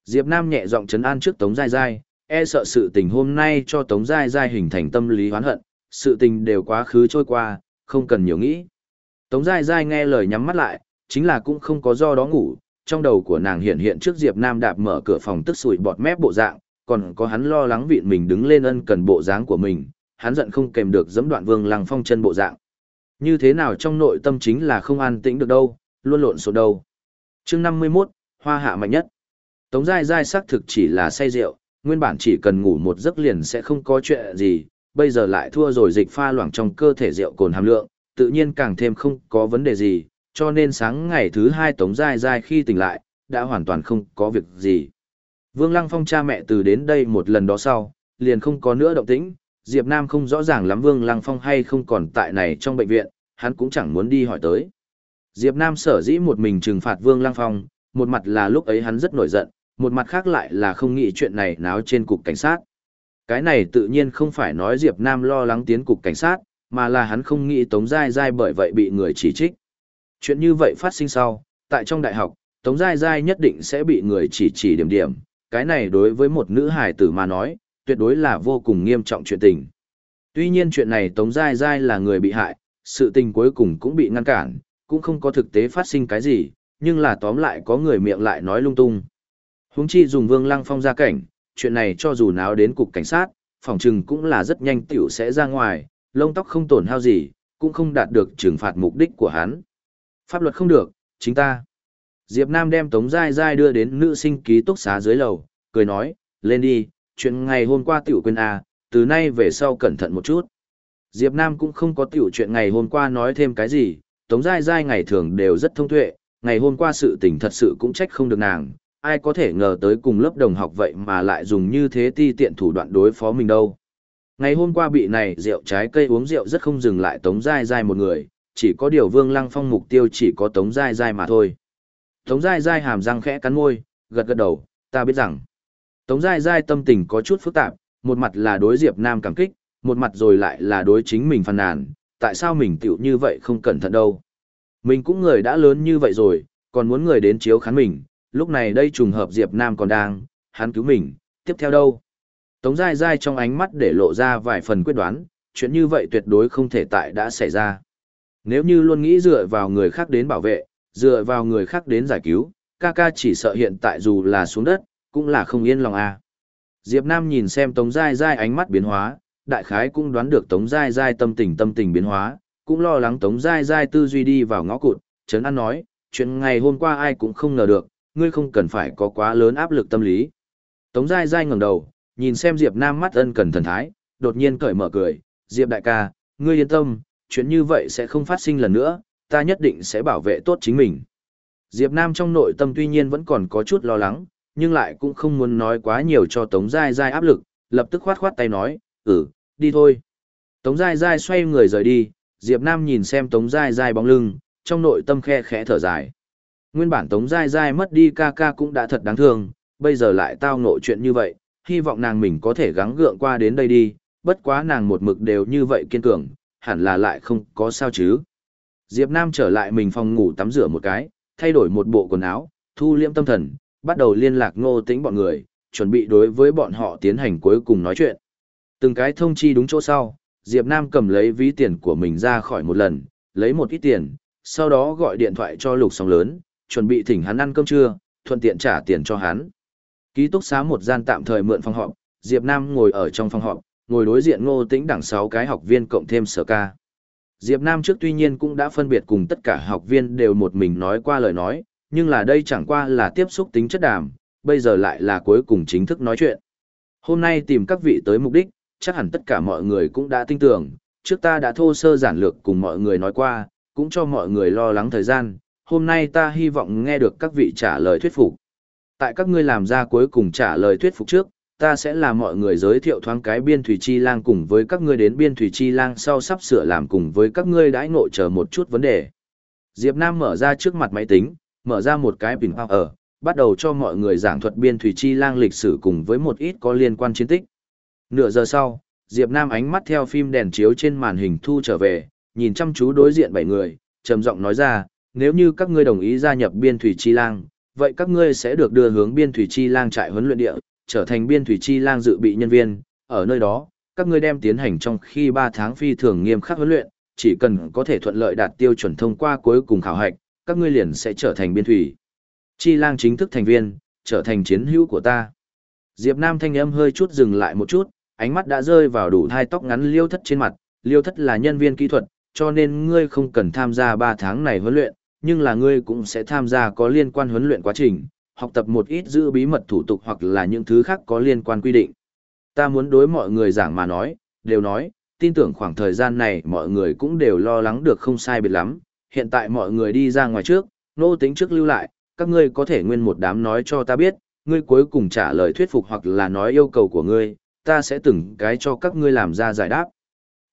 Diệp Nam nhẹ giọng chấn an trước Tống Giai Giai, e sợ sự tình hôm nay cho Tống Giai Giai hình thành tâm lý hoán hận, sự tình đều quá khứ trôi qua, không cần nhiều nghĩ. Tống Giai Giai nghe lời nhắm mắt lại, chính là cũng không có do đó ngủ, trong đầu của nàng hiện hiện trước Diệp Nam đạp mở cửa phòng tức sủi bọt mép bộ dạng, còn có hắn lo lắng vịn mình đứng lên ân cần bộ dáng của mình, hắn giận không kèm được giẫm đoạn Vương Lăng Phong chân bộ dạng. Như thế nào trong nội tâm chính là không an tĩnh được đâu, luôn lộn xộn đâu. Chương 51, Hoa hạ mạnh nhất. Tống Giai Giai xác thực chỉ là say rượu, nguyên bản chỉ cần ngủ một giấc liền sẽ không có chuyện gì, bây giờ lại thua rồi dịch pha loãng trong cơ thể rượu cồn hàm lượng, tự nhiên càng thêm không có vấn đề gì, cho nên sáng ngày thứ hai Tống Giai Giai khi tỉnh lại, đã hoàn toàn không có việc gì. Vương Lăng Phong cha mẹ từ đến đây một lần đó sau, liền không có nữa động tĩnh, Diệp Nam không rõ ràng lắm Vương Lăng Phong hay không còn tại này trong bệnh viện, hắn cũng chẳng muốn đi hỏi tới. Diệp Nam sở dĩ một mình trừng phạt Vương Lăng Phong, một mặt là lúc ấy hắn rất nổi giận, một mặt khác lại là không nghĩ chuyện này náo trên cục cảnh sát. Cái này tự nhiên không phải nói Diệp Nam lo lắng tiến cục cảnh sát, mà là hắn không nghĩ Tống Giai Giai bởi vậy bị người chỉ trích. Chuyện như vậy phát sinh sau, tại trong đại học, Tống Giai Giai nhất định sẽ bị người chỉ chỉ điểm điểm, cái này đối với một nữ hài tử mà nói, tuyệt đối là vô cùng nghiêm trọng chuyện tình. Tuy nhiên chuyện này Tống Giai Giai là người bị hại, sự tình cuối cùng cũng bị ngăn cản, cũng không có thực tế phát sinh cái gì, nhưng là tóm lại có người miệng lại nói lung tung. Huống chi dùng Vương Lăng Phong ra cảnh, chuyện này cho dù náo đến cục cảnh sát, phòng trừng cũng là rất nhanh tiểu sẽ ra ngoài, lông tóc không tổn hao gì, cũng không đạt được trừng phạt mục đích của hắn. Pháp luật không được, chính ta. Diệp Nam đem Tống Giai Giai đưa đến nữ sinh ký túc xá dưới lầu, cười nói, lên đi, chuyện ngày hôm qua tiểu quên à, từ nay về sau cẩn thận một chút. Diệp Nam cũng không có tiểu chuyện ngày hôm qua nói thêm cái gì, Tống Giai Giai ngày thường đều rất thông tuệ, ngày hôm qua sự tình thật sự cũng trách không được nàng, ai có thể ngờ tới cùng lớp đồng học vậy mà lại dùng như thế ti tiện thủ đoạn đối phó mình đâu. Ngày hôm qua bị này rượu trái cây uống rượu rất không dừng lại Tống Giai Giai một người, chỉ có điều Vương Lăng Phong mục tiêu chỉ có Tống Giai Giai mà thôi. Tống Giai Giai hàm răng khẽ cắn môi, gật gật đầu, ta biết rằng. Tống Giai Giai tâm tình có chút phức tạp, một mặt là đối Diệp Nam cảm kích, một mặt rồi lại là đối chính mình phàn nàn, tại sao mình tiểu như vậy không cẩn thận đâu. Mình cũng người đã lớn như vậy rồi, còn muốn người đến chiếu khán mình, lúc này đây trùng hợp Diệp Nam còn đang, hắn cứu mình, tiếp theo đâu. Tống Giai Giai trong ánh mắt để lộ ra vài phần quyết đoán, chuyện như vậy tuyệt đối không thể tại đã xảy ra. Nếu như luôn nghĩ dựa vào người khác đến bảo vệ, dựa vào người khác đến giải cứu, ca ca chỉ sợ hiện tại dù là xuống đất, cũng là không yên lòng à. Diệp Nam nhìn xem Tống Giai Giai ánh mắt biến hóa, đại khái cũng đoán được Tống Giai Giai tâm tình tâm tình biến hóa, cũng lo lắng Tống Giai Giai tư duy đi vào ngõ cụt, Trấn An nói, chuyện ngày hôm qua ai cũng không ngờ được, ngươi không cần phải có quá lớn áp lực tâm lý. Tống Giai Giai ngẩng đầu, nhìn xem Diệp Nam mắt ân cần thần thái, đột nhiên cởi mở cười, Diệp đại ca, ngươi yên tâm, chuyện như vậy sẽ không phát sinh lần nữa, ta nhất định sẽ bảo vệ tốt chính mình. Diệp Nam trong nội tâm tuy nhiên vẫn còn có chút lo lắng, nhưng lại cũng không muốn nói quá nhiều cho Tống Giai Giai áp lực, lập tức khoát khoát tay nói, ừ, đi thôi. Tống Giai Giai xoay người rời đi, Diệp Nam nhìn xem Tống Giai Giai bóng lưng, trong nội tâm khe khẽ thở dài. Nguyên bản Tống Giai Giai mất đi ca ca cũng đã thật đáng thương, bây giờ lại tao ngộ chuyện như vậy, hy vọng nàng mình có thể gắng gượng qua đến đây đi, bất quá nàng một mực đều như vậy kiên cường, hẳn là lại không có sao chứ. Diệp Nam trở lại mình phòng ngủ tắm rửa một cái, thay đổi một bộ quần áo, thu liễm tâm thần, bắt đầu liên lạc ngô Tĩnh bọn người, chuẩn bị đối với bọn họ tiến hành cuối cùng nói chuyện. Từng cái thông chi đúng chỗ sau, Diệp Nam cầm lấy ví tiền của mình ra khỏi một lần, lấy một ít tiền, sau đó gọi điện thoại cho lục sóng lớn, chuẩn bị thỉnh hắn ăn cơm trưa, thuận tiện trả tiền cho hắn. Ký túc xá một gian tạm thời mượn phòng họp, Diệp Nam ngồi ở trong phòng họp, ngồi đối diện ngô tĩnh đẳng 6 cái học viên cộng thêm sở ca. Diệp Nam trước tuy nhiên cũng đã phân biệt cùng tất cả học viên đều một mình nói qua lời nói, nhưng là đây chẳng qua là tiếp xúc tính chất đàm, bây giờ lại là cuối cùng chính thức nói chuyện. Hôm nay tìm các vị tới mục đích, chắc hẳn tất cả mọi người cũng đã tin tưởng, Trước ta đã thô sơ giản lược cùng mọi người nói qua, cũng cho mọi người lo lắng thời gian, hôm nay ta hy vọng nghe được các vị trả lời thuyết phục. Tại các ngươi làm ra cuối cùng trả lời thuyết phục trước, ta sẽ làm mọi người giới thiệu thoáng cái biên thủy chi lang cùng với các ngươi đến biên thủy chi lang sau sắp sửa làm cùng với các ngươi đãi ngộ chờ một chút vấn đề. Diệp Nam mở ra trước mặt máy tính, mở ra một cái bình hoa ở, bắt đầu cho mọi người giảng thuật biên thủy chi lang lịch sử cùng với một ít có liên quan chiến tích. Nửa giờ sau, Diệp Nam ánh mắt theo phim đèn chiếu trên màn hình thu trở về, nhìn chăm chú đối diện bảy người, trầm giọng nói ra, nếu như các ngươi đồng ý gia nhập biên thủy chi lang, vậy các ngươi sẽ được đưa hướng biên thủy chi lang trại huấn luyện địa, trở thành biên thủy chi lang dự bị nhân viên, ở nơi đó, các ngươi đem tiến hành trong khi 3 tháng phi thường nghiêm khắc huấn luyện, chỉ cần có thể thuận lợi đạt tiêu chuẩn thông qua cuối cùng khảo hạch, các ngươi liền sẽ trở thành biên thủy. Chi lang chính thức thành viên, trở thành chiến hữu của ta. Diệp Nam thanh âm hơi chút dừng lại một chút, ánh mắt đã rơi vào đủ hai tóc ngắn liêu thất trên mặt, liêu thất là nhân viên kỹ thuật, cho nên ngươi không cần tham gia 3 tháng này huấn luyện, nhưng là ngươi cũng sẽ tham gia có liên quan huấn luyện quá trình, học tập một ít giữ bí mật thủ tục hoặc là những thứ khác có liên quan quy định. Ta muốn đối mọi người giảng mà nói, đều nói, tin tưởng khoảng thời gian này mọi người cũng đều lo lắng được không sai biệt lắm, hiện tại mọi người đi ra ngoài trước, nô tính trước lưu lại, các ngươi có thể nguyên một đám nói cho ta biết, ngươi cuối cùng trả lời thuyết phục hoặc là nói yêu cầu của ngươi, ta sẽ từng cái cho các ngươi làm ra giải đáp.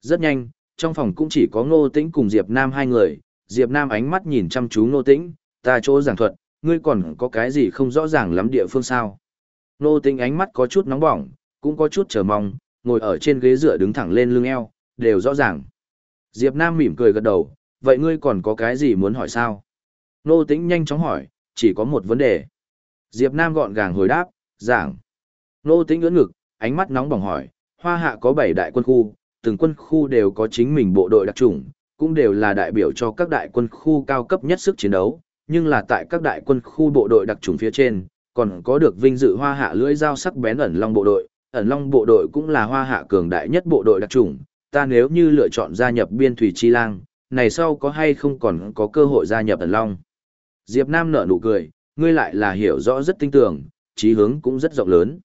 Rất nhanh, trong phòng cũng chỉ có Ngô Tĩnh cùng Diệp Nam hai người, Diệp Nam ánh mắt nhìn chăm chú Ngô Tĩnh, ta chỗ giảng thuật, ngươi còn có cái gì không rõ ràng lắm địa phương sao? Ngô Tĩnh ánh mắt có chút nóng bỏng, cũng có chút chờ mong, ngồi ở trên ghế dựa đứng thẳng lên lưng eo, đều rõ ràng. Diệp Nam mỉm cười gật đầu, vậy ngươi còn có cái gì muốn hỏi sao? nô Tĩnh nhanh chóng hỏi, chỉ có một vấn đề. Diệp Nam gọn gàng hồi đáp, giảng. nô Tĩnh ưỡn ngực, ánh mắt nóng bỏng hỏi, hoa hạ có 7 đại quân khu, từng quân khu đều có chính mình bộ đội đặc trùng, cũng đều là đại biểu cho các đại quân khu cao cấp nhất sức chiến đấu, nhưng là tại các đại quân khu bộ đội đặc trùng phía trên, còn có được vinh dự hoa hạ lưỡi dao sắc bén ẩn long bộ đội, ẩn long bộ đội cũng là hoa hạ cường đại nhất bộ đội đặc trùng, ta nếu như lựa chọn gia nhập biên thủy chi lang, này sau có hay không còn có cơ hội gia nhập ẩn long. Diệp Nam nở nụ cười, ngươi lại là hiểu rõ rất tinh tường, trí hướng cũng rất rộng lớn.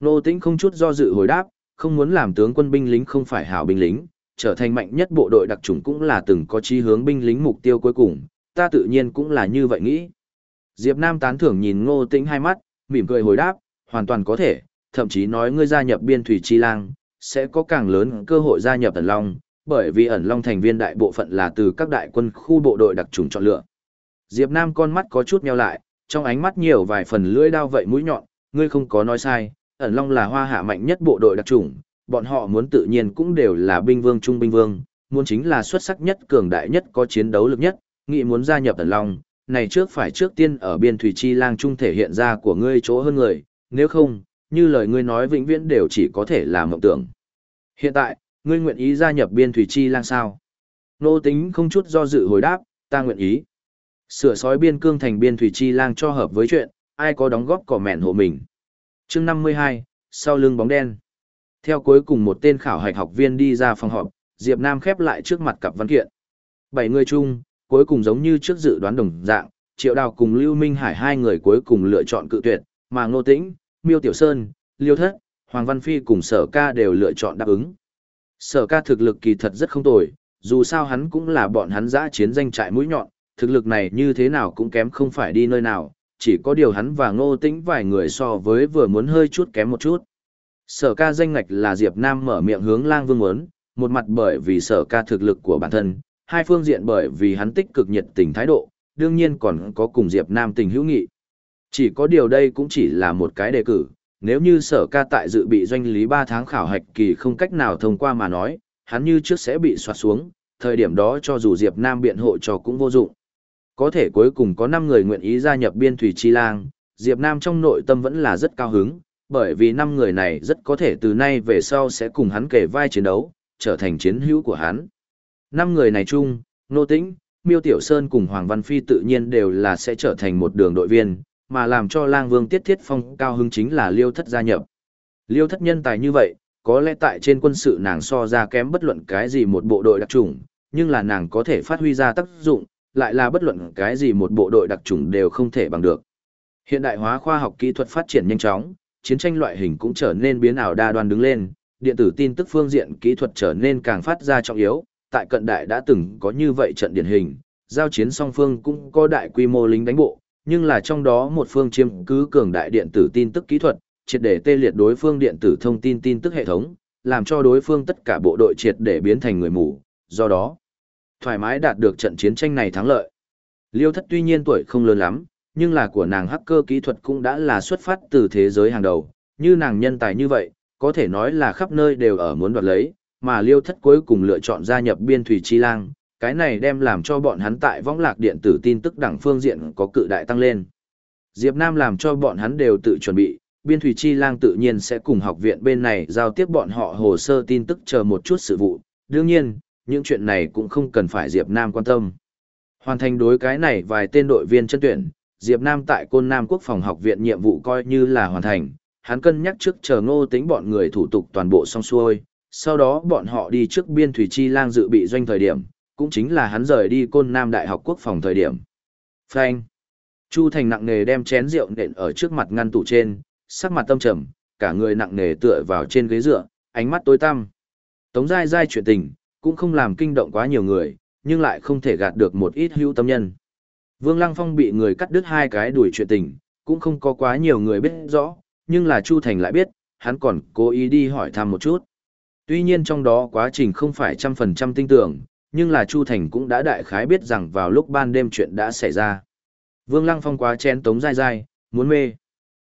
Nô Tĩnh không chút do dự hồi đáp, không muốn làm tướng quân binh lính không phải hảo binh lính, trở thành mạnh nhất bộ đội đặc chủng cũng là từng có chí hướng binh lính mục tiêu cuối cùng, ta tự nhiên cũng là như vậy nghĩ. Diệp Nam tán thưởng nhìn Ngô Tĩnh hai mắt, mỉm cười hồi đáp, hoàn toàn có thể, thậm chí nói ngươi gia nhập biên thủy chi lang, sẽ có càng lớn cơ hội gia nhập thần long, bởi vì ẩn long thành viên đại bộ phận là từ các đại quân khu bộ đội đặc trùng chọn lựa. Diệp Nam con mắt có chút nheo lại, trong ánh mắt nhiều vài phần lưỡi đao vậy mũi nhọn, ngươi không có nói sai, ẩn long là hoa hạ mạnh nhất bộ đội đặc trùng bọn họ muốn tự nhiên cũng đều là binh vương trung binh vương, muốn chính là xuất sắc nhất cường đại nhất có chiến đấu lực nhất, nghị muốn gia nhập ẩn long, này trước phải trước tiên ở biên thủy chi lang trung thể hiện ra của ngươi chỗ hơn người, nếu không, như lời ngươi nói vĩnh viễn đều chỉ có thể là mộng tưởng. Hiện tại, ngươi nguyện ý gia nhập biên thủy chi lang sao? Nô tính không chút do dự hồi đáp, ta nguyện ý. Sửa sói biên cương thành biên thủy chi lang cho hợp với chuyện, ai có đóng góp cỏ mẹn hộ mình chương năm mươi hai sau lưng bóng đen theo cuối cùng một tên khảo hạch học viên đi ra phòng họp diệp nam khép lại trước mặt cặp văn kiện bảy người chung cuối cùng giống như trước dự đoán đồng dạng triệu đào cùng lưu minh hải hai người cuối cùng lựa chọn cự tuyệt mà ngô tĩnh miêu tiểu sơn liêu thất hoàng văn phi cùng sở ca đều lựa chọn đáp ứng sở ca thực lực kỳ thật rất không tồi dù sao hắn cũng là bọn hắn giã chiến danh trại mũi nhọn thực lực này như thế nào cũng kém không phải đi nơi nào chỉ có điều hắn và ngô tĩnh vài người so với vừa muốn hơi chút kém một chút. Sở ca danh ngạch là Diệp Nam mở miệng hướng lang vương muốn, một mặt bởi vì sở ca thực lực của bản thân, hai phương diện bởi vì hắn tích cực nhiệt tình thái độ, đương nhiên còn có cùng Diệp Nam tình hữu nghị. Chỉ có điều đây cũng chỉ là một cái đề cử, nếu như sở ca tại dự bị doanh lý 3 tháng khảo hạch kỳ không cách nào thông qua mà nói, hắn như trước sẽ bị soạt xuống, thời điểm đó cho dù Diệp Nam biện hộ cho cũng vô dụng. Có thể cuối cùng có 5 người nguyện ý gia nhập biên thủy chi lang, Diệp Nam trong nội tâm vẫn là rất cao hứng, bởi vì 5 người này rất có thể từ nay về sau sẽ cùng hắn kể vai chiến đấu, trở thành chiến hữu của hắn. 5 người này chung, Nô Tĩnh, Miêu Tiểu Sơn cùng Hoàng Văn Phi tự nhiên đều là sẽ trở thành một đường đội viên, mà làm cho lang vương tiết thiết phong cao hứng chính là liêu thất gia nhập. Liêu thất nhân tài như vậy, có lẽ tại trên quân sự nàng so ra kém bất luận cái gì một bộ đội đặc trùng, nhưng là nàng có thể phát huy ra tác dụng, lại là bất luận cái gì một bộ đội đặc trùng đều không thể bằng được. Hiện đại hóa khoa học kỹ thuật phát triển nhanh chóng, chiến tranh loại hình cũng trở nên biến ảo đa đoan đứng lên, điện tử tin tức phương diện kỹ thuật trở nên càng phát ra trọng yếu, tại cận đại đã từng có như vậy trận điển hình, giao chiến song phương cũng có đại quy mô lính đánh bộ, nhưng là trong đó một phương chiếm cứ cường đại điện tử tin tức kỹ thuật, triệt để tê liệt đối phương điện tử thông tin tin tức hệ thống, làm cho đối phương tất cả bộ đội triệt để biến thành người mù, do đó, thoải mái đạt được trận chiến tranh này thắng lợi. Liêu thất tuy nhiên tuổi không lớn lắm, nhưng là của nàng hacker kỹ thuật cũng đã là xuất phát từ thế giới hàng đầu, như nàng nhân tài như vậy, có thể nói là khắp nơi đều ở muốn đoạt lấy, mà liêu thất cuối cùng lựa chọn gia nhập biên thủy chi lang, cái này đem làm cho bọn hắn tại võng lạc điện tử tin tức đẳng phương diện có cự đại tăng lên. Diệp Nam làm cho bọn hắn đều tự chuẩn bị, biên thủy chi lang tự nhiên sẽ cùng học viện bên này giao tiếp bọn họ hồ sơ tin tức chờ một chút sự vụ. Đương nhiên, những chuyện này cũng không cần phải Diệp Nam quan tâm. Hoàn thành đối cái này vài tên đội viên chân tuyển, Diệp Nam tại Côn Nam Quốc phòng học viện nhiệm vụ coi như là hoàn thành, hắn cân nhắc trước chờ ngô tính bọn người thủ tục toàn bộ xong xuôi, sau đó bọn họ đi trước biên thủy chi lang dự bị doanh thời điểm, cũng chính là hắn rời đi Côn Nam Đại học Quốc phòng thời điểm. Phanh. Chu Thành nặng nề đem chén rượu nện ở trước mặt ngăn tủ trên, sắc mặt tâm trầm, cả người nặng nề tựa vào trên ghế dựa, ánh mắt tối tăm. Tống dai dai chuyện tình, cũng không làm kinh động quá nhiều người, nhưng lại không thể gạt được một ít hữu tâm nhân. Vương Lăng Phong bị người cắt đứt hai cái đuổi chuyện tình, cũng không có quá nhiều người biết rõ, nhưng là Chu Thành lại biết, hắn còn cố ý đi hỏi thăm một chút. Tuy nhiên trong đó quá trình không phải trăm phần trăm tinh tưởng, nhưng là Chu Thành cũng đã đại khái biết rằng vào lúc ban đêm chuyện đã xảy ra. Vương Lăng Phong quá chén tống dai dai, muốn mê.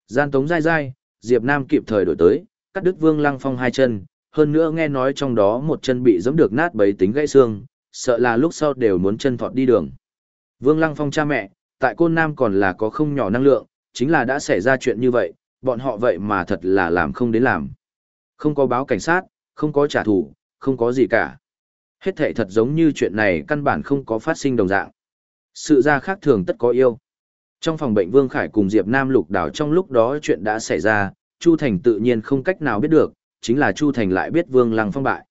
Gian tống dai dai, Diệp Nam kịp thời đổi tới, cắt đứt Vương Lăng Phong hai chân, hơn nữa nghe nói trong đó một chân bị giẫm được nát bấy tính gãy xương, sợ là lúc sau đều muốn chân thọt đi đường. Vương Lăng Phong cha mẹ, tại Côn Nam còn là có không nhỏ năng lượng, chính là đã xảy ra chuyện như vậy, bọn họ vậy mà thật là làm không đến làm. Không có báo cảnh sát, không có trả thù, không có gì cả. Hết thệ thật giống như chuyện này căn bản không có phát sinh đồng dạng. Sự ra khác thường tất có yêu. Trong phòng bệnh Vương Khải cùng Diệp Nam lục đảo trong lúc đó chuyện đã xảy ra, Chu Thành tự nhiên không cách nào biết được, chính là Chu Thành lại biết Vương Lăng Phong bại.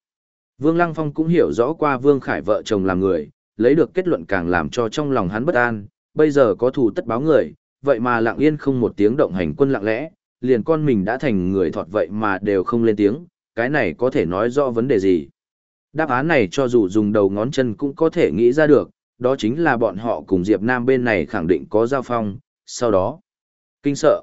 Vương Lăng Phong cũng hiểu rõ qua Vương Khải vợ chồng làm người, lấy được kết luận càng làm cho trong lòng hắn bất an, bây giờ có thù tất báo người, vậy mà lặng yên không một tiếng động hành quân lặng lẽ, liền con mình đã thành người thọt vậy mà đều không lên tiếng, cái này có thể nói rõ vấn đề gì. Đáp án này cho dù dùng đầu ngón chân cũng có thể nghĩ ra được, đó chính là bọn họ cùng Diệp Nam bên này khẳng định có giao phong, sau đó, kinh sợ.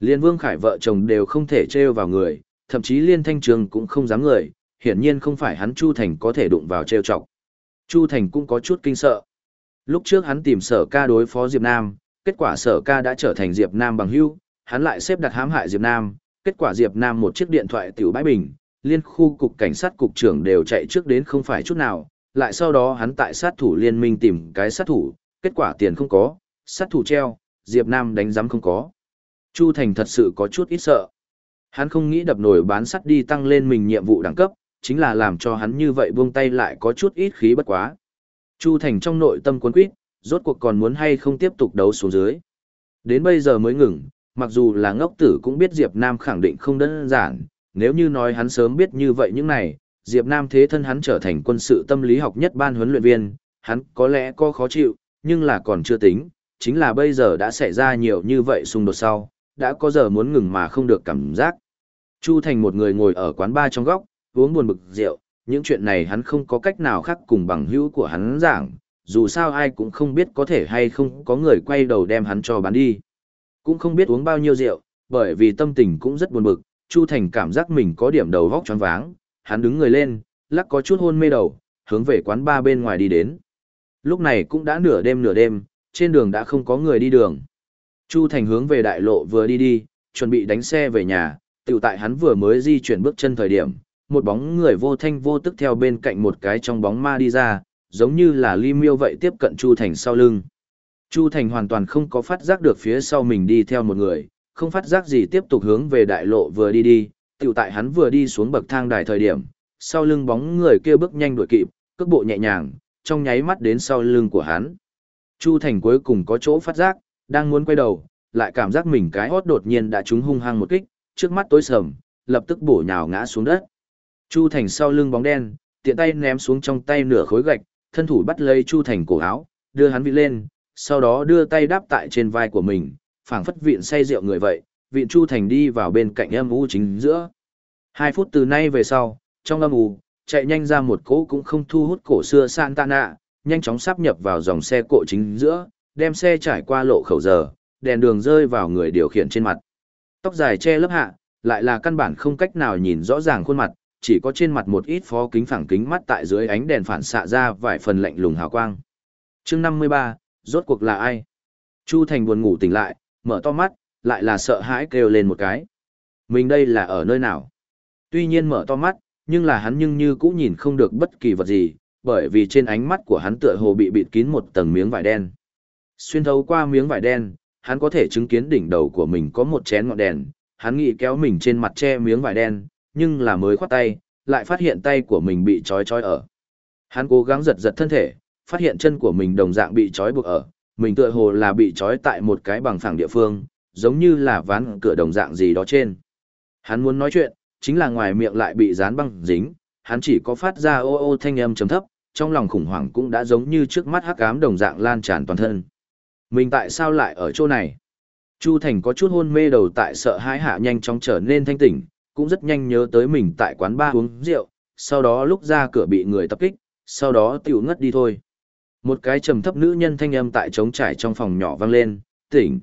Liên Vương Khải vợ chồng đều không thể treo vào người, thậm chí Liên Thanh Trường cũng không dám người, hiển nhiên không phải hắn Chu Thành có thể đụng vào treo chọc. Chu Thành cũng có chút kinh sợ. Lúc trước hắn tìm sở ca đối phó Diệp Nam, kết quả sở ca đã trở thành Diệp Nam bằng hữu, hắn lại xếp đặt hãm hại Diệp Nam, kết quả Diệp Nam một chiếc điện thoại tiểu bãi bình, liên khu cục cảnh sát cục trưởng đều chạy trước đến không phải chút nào, lại sau đó hắn tại sát thủ liên minh tìm cái sát thủ, kết quả tiền không có, sát thủ treo, Diệp Nam đánh giám không có. Chu Thành thật sự có chút ít sợ. Hắn không nghĩ đập nổi bán sắt đi tăng lên mình nhiệm vụ đẳng cấp, chính là làm cho hắn như vậy buông tay lại có chút ít khí bất quá. Chu Thành trong nội tâm cuốn quýt, rốt cuộc còn muốn hay không tiếp tục đấu xuống dưới. Đến bây giờ mới ngừng, mặc dù là ngốc tử cũng biết Diệp Nam khẳng định không đơn giản, nếu như nói hắn sớm biết như vậy những này, Diệp Nam thế thân hắn trở thành quân sự tâm lý học nhất ban huấn luyện viên, hắn có lẽ có khó chịu, nhưng là còn chưa tính, chính là bây giờ đã xảy ra nhiều như vậy xung đột sau, đã có giờ muốn ngừng mà không được cảm giác. Chu Thành một người ngồi ở quán bar trong góc, uống buồn bực rượu, những chuyện này hắn không có cách nào khác cùng bằng hữu của hắn giảng, dù sao ai cũng không biết có thể hay không có người quay đầu đem hắn cho bán đi. Cũng không biết uống bao nhiêu rượu, bởi vì tâm tình cũng rất buồn bực, Chu Thành cảm giác mình có điểm đầu vóc choáng váng, hắn đứng người lên, lắc có chút hôn mê đầu, hướng về quán ba bên ngoài đi đến. Lúc này cũng đã nửa đêm nửa đêm, trên đường đã không có người đi đường. Chu Thành hướng về đại lộ vừa đi đi, chuẩn bị đánh xe về nhà, tiểu tại hắn vừa mới di chuyển bước chân thời điểm, một bóng người vô thanh vô tức theo bên cạnh một cái trong bóng ma đi ra, giống như là ly miêu vậy tiếp cận Chu Thành sau lưng. Chu Thành hoàn toàn không có phát giác được phía sau mình đi theo một người, không phát giác gì tiếp tục hướng về đại lộ vừa đi đi, tiểu tại hắn vừa đi xuống bậc thang đài thời điểm, sau lưng bóng người kia bước nhanh đuổi kịp, cước bộ nhẹ nhàng, trong nháy mắt đến sau lưng của hắn. Chu Thành cuối cùng có chỗ phát giác, đang muốn quay đầu, lại cảm giác mình cái hót đột nhiên đã trúng hung hăng một kích, trước mắt tối sầm, lập tức bổ nhào ngã xuống đất. Chu Thành sau lưng bóng đen, tiện tay ném xuống trong tay nửa khối gạch, thân thủ bắt lấy Chu Thành cổ áo, đưa hắn vị lên, sau đó đưa tay đáp tại trên vai của mình, phảng phất vịn say rượu người vậy, vịn Chu Thành đi vào bên cạnh em u chính giữa. Hai phút từ nay về sau, trong âm u, chạy nhanh ra một cỗ cũng không thu hút cổ xưa Santana, nhanh chóng sắp nhập vào dòng xe cộ chính giữa, đem xe trải qua lộ khẩu giờ, đèn đường rơi vào người điều khiển trên mặt. Tóc dài che lớp hạ, lại là căn bản không cách nào nhìn rõ ràng khuôn mặt, chỉ có trên mặt một ít phó kính phẳng kính mắt tại dưới ánh đèn phản xạ ra vài phần lạnh lùng hào quang. chương 53, rốt cuộc là ai? Chu Thành buồn ngủ tỉnh lại, mở to mắt, lại là sợ hãi kêu lên một cái. Mình đây là ở nơi nào? Tuy nhiên mở to mắt, nhưng là hắn nhưng như cũng nhìn không được bất kỳ vật gì, bởi vì trên ánh mắt của hắn tựa hồ bị bịt kín một tầng miếng vải đen. Xuyên thấu qua miếng vải đen, hắn có thể chứng kiến đỉnh đầu của mình có một chén ngọn đèn, hắn nghĩ kéo mình trên mặt che miếng vải đen, nhưng là mới khoát tay, lại phát hiện tay của mình bị trói trói ở. Hắn cố gắng giật giật thân thể, phát hiện chân của mình đồng dạng bị trói buộc ở, mình tựa hồ là bị trói tại một cái bằng phẳng địa phương, giống như là ván cửa đồng dạng gì đó trên. Hắn muốn nói chuyện, chính là ngoài miệng lại bị dán băng dính, hắn chỉ có phát ra ô ô thanh âm trầm thấp, trong lòng khủng hoảng cũng đã giống như trước mắt hắc ám đồng dạng lan tràn toàn thân. Mình tại sao lại ở chỗ này? Chu Thành có chút hôn mê đầu tại sợ hãi hạ nhanh chóng trở nên thanh tỉnh, cũng rất nhanh nhớ tới mình tại quán ba uống rượu, sau đó lúc ra cửa bị người tập kích, sau đó tiểu ngất đi thôi. Một cái trầm thấp nữ nhân thanh âm tại trống trải trong phòng nhỏ vang lên, tỉnh.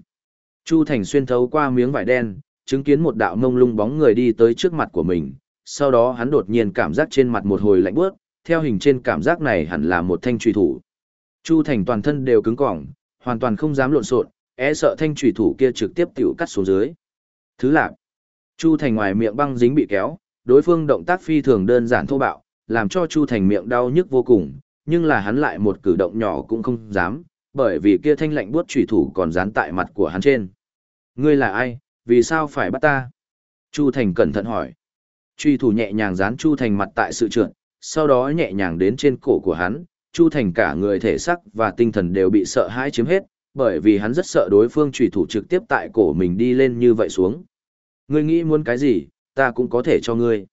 Chu Thành xuyên thấu qua miếng vải đen, chứng kiến một đạo mông lung bóng người đi tới trước mặt của mình, sau đó hắn đột nhiên cảm giác trên mặt một hồi lạnh bước, theo hình trên cảm giác này hẳn là một thanh truy thủ. Chu Thành toàn thân đều cứng cỏng, hoàn toàn không dám lộn xộn, e sợ thanh truy thủ kia trực tiếp tiểu cắt xuống dưới. Thứ lạc. Chu Thành ngoài miệng băng dính bị kéo, đối phương động tác phi thường đơn giản thô bạo, làm cho Chu Thành miệng đau nhức vô cùng, nhưng là hắn lại một cử động nhỏ cũng không dám, bởi vì kia thanh lạnh buốt chủy thủ còn dán tại mặt của hắn trên. Ngươi là ai, vì sao phải bắt ta? Chu Thành cẩn thận hỏi. Truy thủ nhẹ nhàng dán Chu Thành mặt tại sự trượt, sau đó nhẹ nhàng đến trên cổ của hắn, Chu Thành cả người thể sắc và tinh thần đều bị sợ hãi chiếm hết, bởi vì hắn rất sợ đối phương truy thủ trực tiếp tại cổ mình đi lên như vậy xuống. Ngươi nghĩ muốn cái gì, ta cũng có thể cho ngươi.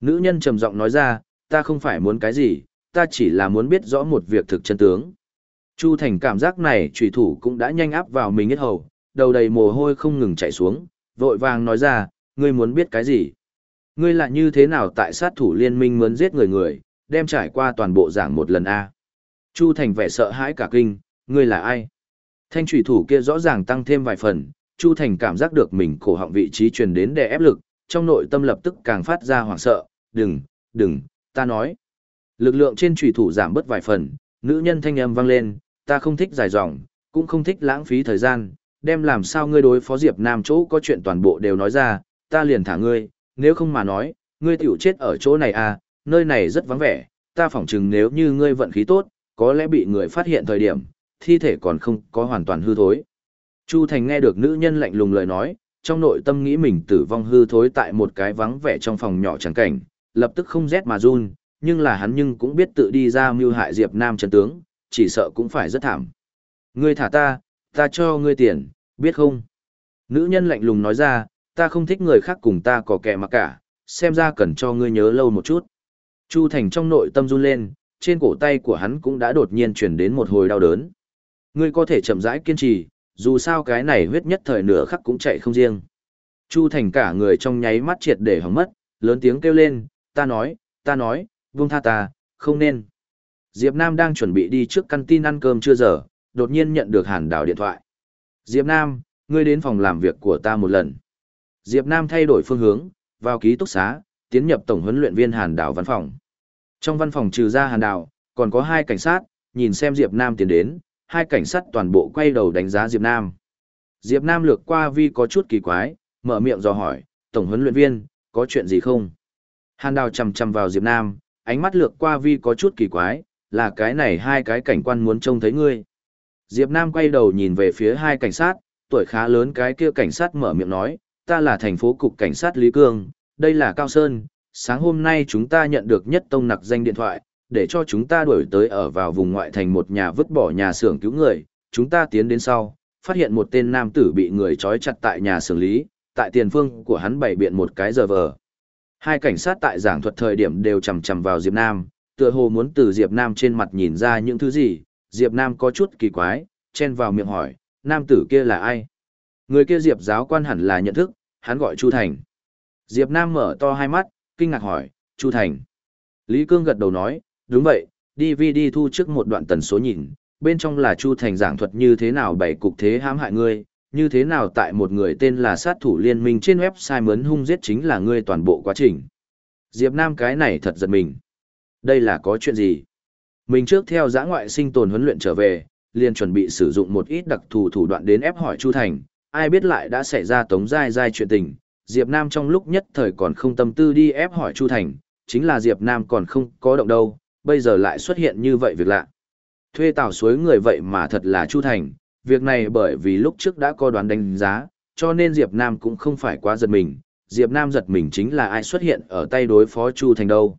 Nữ nhân trầm giọng nói ra, ta không phải muốn cái gì, ta chỉ là muốn biết rõ một việc thực chân tướng. Chu Thành cảm giác này trùy thủ cũng đã nhanh áp vào mình hết hầu, đầu đầy mồ hôi không ngừng chảy xuống, vội vàng nói ra, ngươi muốn biết cái gì? Ngươi là như thế nào tại sát thủ liên minh muốn giết người người, đem trải qua toàn bộ giảng một lần a Chu Thành vẻ sợ hãi cả kinh, ngươi là ai? Thanh trùy thủ kia rõ ràng tăng thêm vài phần, Chu Thành cảm giác được mình cổ họng vị trí truyền đến đè ép lực, trong nội tâm lập tức càng phát ra hoảng sợ, đừng, đừng, ta nói. Lực lượng trên trùy thủ giảm bớt vài phần, nữ nhân thanh âm vang lên, ta không thích dài dòng, cũng không thích lãng phí thời gian, đem làm sao ngươi đối phó Diệp Nam chỗ có chuyện toàn bộ đều nói ra, ta liền thả ngươi, nếu không mà nói, ngươi tiểu chết ở chỗ này à, nơi này rất vắng vẻ, ta phỏng chừng nếu như ngươi vận khí tốt, có lẽ bị người phát hiện thời điểm, thi thể còn không có hoàn toàn hư thối. Chu Thành nghe được nữ nhân lạnh lùng lời nói, trong nội tâm nghĩ mình tử vong hư thối tại một cái vắng vẻ trong phòng nhỏ trắng cảnh, lập tức không rét mà run, nhưng là hắn nhưng cũng biết tự đi ra mưu hại Diệp Nam chân tướng, chỉ sợ cũng phải rất thảm. Ngươi thả ta, ta cho ngươi tiền, biết không? Nữ nhân lạnh lùng nói ra, ta không thích người khác cùng ta có kẻ mà cả, xem ra cần cho ngươi nhớ lâu một chút. Chu Thành trong nội tâm run lên, trên cổ tay của hắn cũng đã đột nhiên truyền đến một hồi đau đớn. Ngươi có thể chậm rãi kiên trì, dù sao cái này huyết nhất thời nửa khắc cũng chạy không riêng. Chu Thành cả người trong nháy mắt triệt để hỏng mất, lớn tiếng kêu lên, ta nói, ta nói, buông tha ta, không nên. Diệp Nam đang chuẩn bị đi trước căn tin ăn cơm chưa giờ, đột nhiên nhận được Hàn Đào điện thoại. Diệp Nam, ngươi đến phòng làm việc của ta một lần. Diệp Nam thay đổi phương hướng, vào ký túc xá, tiến nhập tổng huấn luyện viên Hàn Đào văn phòng. Trong văn phòng trừ ra Hàn Đào, còn có hai cảnh sát, nhìn xem Diệp Nam tiến đến, hai cảnh sát toàn bộ quay đầu đánh giá Diệp Nam. Diệp Nam lược qua vi có chút kỳ quái, mở miệng dò hỏi, tổng huấn luyện viên, có chuyện gì không? Hàn Đào chầm chầm vào Diệp Nam, ánh mắt lược qua vi có chút kỳ quái, là cái này hai cái cảnh quan muốn trông thấy ngươi. Diệp Nam quay đầu nhìn về phía hai cảnh sát, tuổi khá lớn cái kia cảnh sát mở miệng nói, ta là thành phố cục cảnh sát Lý Cương, đây là Cao Sơn, sáng hôm nay chúng ta nhận được nhất tông nặc danh điện thoại, để cho chúng ta đuổi tới ở vào vùng ngoại thành một nhà vứt bỏ nhà xưởng cứu người, chúng ta tiến đến sau, phát hiện một tên nam tử bị người trói chặt tại nhà xưởng lý, tại tiền phương của hắn bày biện một cái giờ vờ. Hai cảnh sát tại giảng thuật thời điểm đều chầm chầm vào Diệp Nam, tựa hồ muốn từ Diệp Nam trên mặt nhìn ra những thứ gì, Diệp Nam có chút kỳ quái, chen vào miệng hỏi, nam tử kia là ai? Người kia Diệp giáo quan hẳn là nhận thức, hắn gọi Chu Thành. Diệp Nam mở to hai mắt, kinh ngạc hỏi, Chu Thành. Lý Cương gật đầu nói, đúng vậy, DVD thu trước một đoạn tần số nhìn, bên trong là Chu Thành giảng thuật như thế nào bảy cục thế hãm hại ngươi, như thế nào tại một người tên là sát thủ liên minh trên website mướn hung giết chính là ngươi toàn bộ quá trình. Diệp Nam cái này thật giật mình. Đây là có chuyện gì? Mình trước theo giã ngoại sinh tồn huấn luyện trở về, liền chuẩn bị sử dụng một ít đặc thù thủ đoạn đến ép hỏi Chu Thành, ai biết lại đã xảy ra tống dai dai chuyện tình. Diệp Nam trong lúc nhất thời còn không tâm tư đi ép hỏi Chu Thành, chính là Diệp Nam còn không có động đâu, bây giờ lại xuất hiện như vậy việc lạ. Thuê tàu suối người vậy mà thật là Chu Thành, việc này bởi vì lúc trước đã có đoán đánh giá, cho nên Diệp Nam cũng không phải quá giật mình, Diệp Nam giật mình chính là ai xuất hiện ở tay đối phó Chu Thành đâu.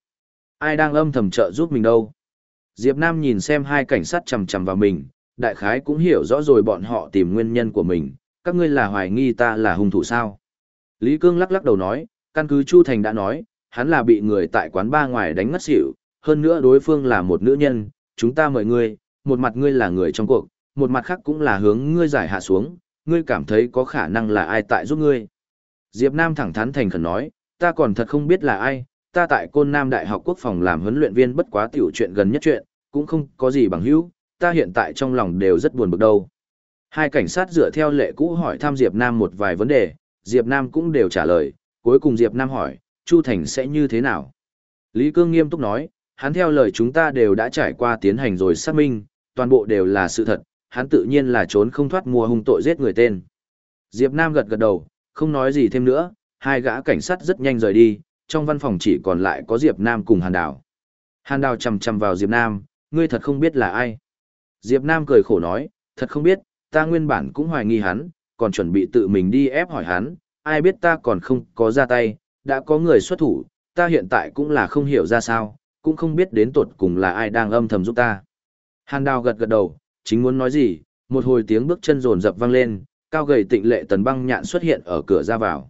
Ai đang âm thầm trợ giúp mình đâu. Diệp Nam nhìn xem hai cảnh sát chầm chầm vào mình, đại khái cũng hiểu rõ rồi bọn họ tìm nguyên nhân của mình, các ngươi là hoài nghi ta là hung thủ sao. Lý Cương lắc lắc đầu nói, căn cứ Chu Thành đã nói, hắn là bị người tại quán ba ngoài đánh ngất xỉu, hơn nữa đối phương là một nữ nhân, chúng ta mời ngươi, một mặt ngươi là người trong cuộc, một mặt khác cũng là hướng ngươi giải hạ xuống, ngươi cảm thấy có khả năng là ai tại giúp ngươi. Diệp Nam thẳng thắn thành khẩn nói, ta còn thật không biết là ai, ta tại Côn Nam Đại học Quốc phòng làm huấn luyện viên bất quá tiểu chuyện gần nhất chuyện, cũng không có gì bằng hữu, ta hiện tại trong lòng đều rất buồn bực đâu. Hai cảnh sát dựa theo lệ cũ hỏi thăm Diệp Nam một vài vấn đề, Diệp Nam cũng đều trả lời, cuối cùng Diệp Nam hỏi, Chu Thành sẽ như thế nào? Lý Cương nghiêm túc nói, hắn theo lời chúng ta đều đã trải qua tiến hành rồi xác minh, toàn bộ đều là sự thật, hắn tự nhiên là trốn không thoát mùa hung tội giết người tên. Diệp Nam gật gật đầu, không nói gì thêm nữa, hai gã cảnh sát rất nhanh rời đi, trong văn phòng chỉ còn lại có Diệp Nam cùng Hàn Đào. Hàn Đào chầm chầm vào Diệp Nam, ngươi thật không biết là ai. Diệp Nam cười khổ nói, thật không biết, ta nguyên bản cũng hoài nghi hắn, còn chuẩn bị tự mình đi ép hỏi hắn, ai biết ta còn không có ra tay, đã có người xuất thủ, ta hiện tại cũng là không hiểu ra sao, cũng không biết đến tuột cùng là ai đang âm thầm giúp ta. Hàn Đào gật gật đầu, chính muốn nói gì, một hồi tiếng bước chân rồn rập vang lên, cao gầy tịnh lệ tần băng nhạn xuất hiện ở cửa ra vào.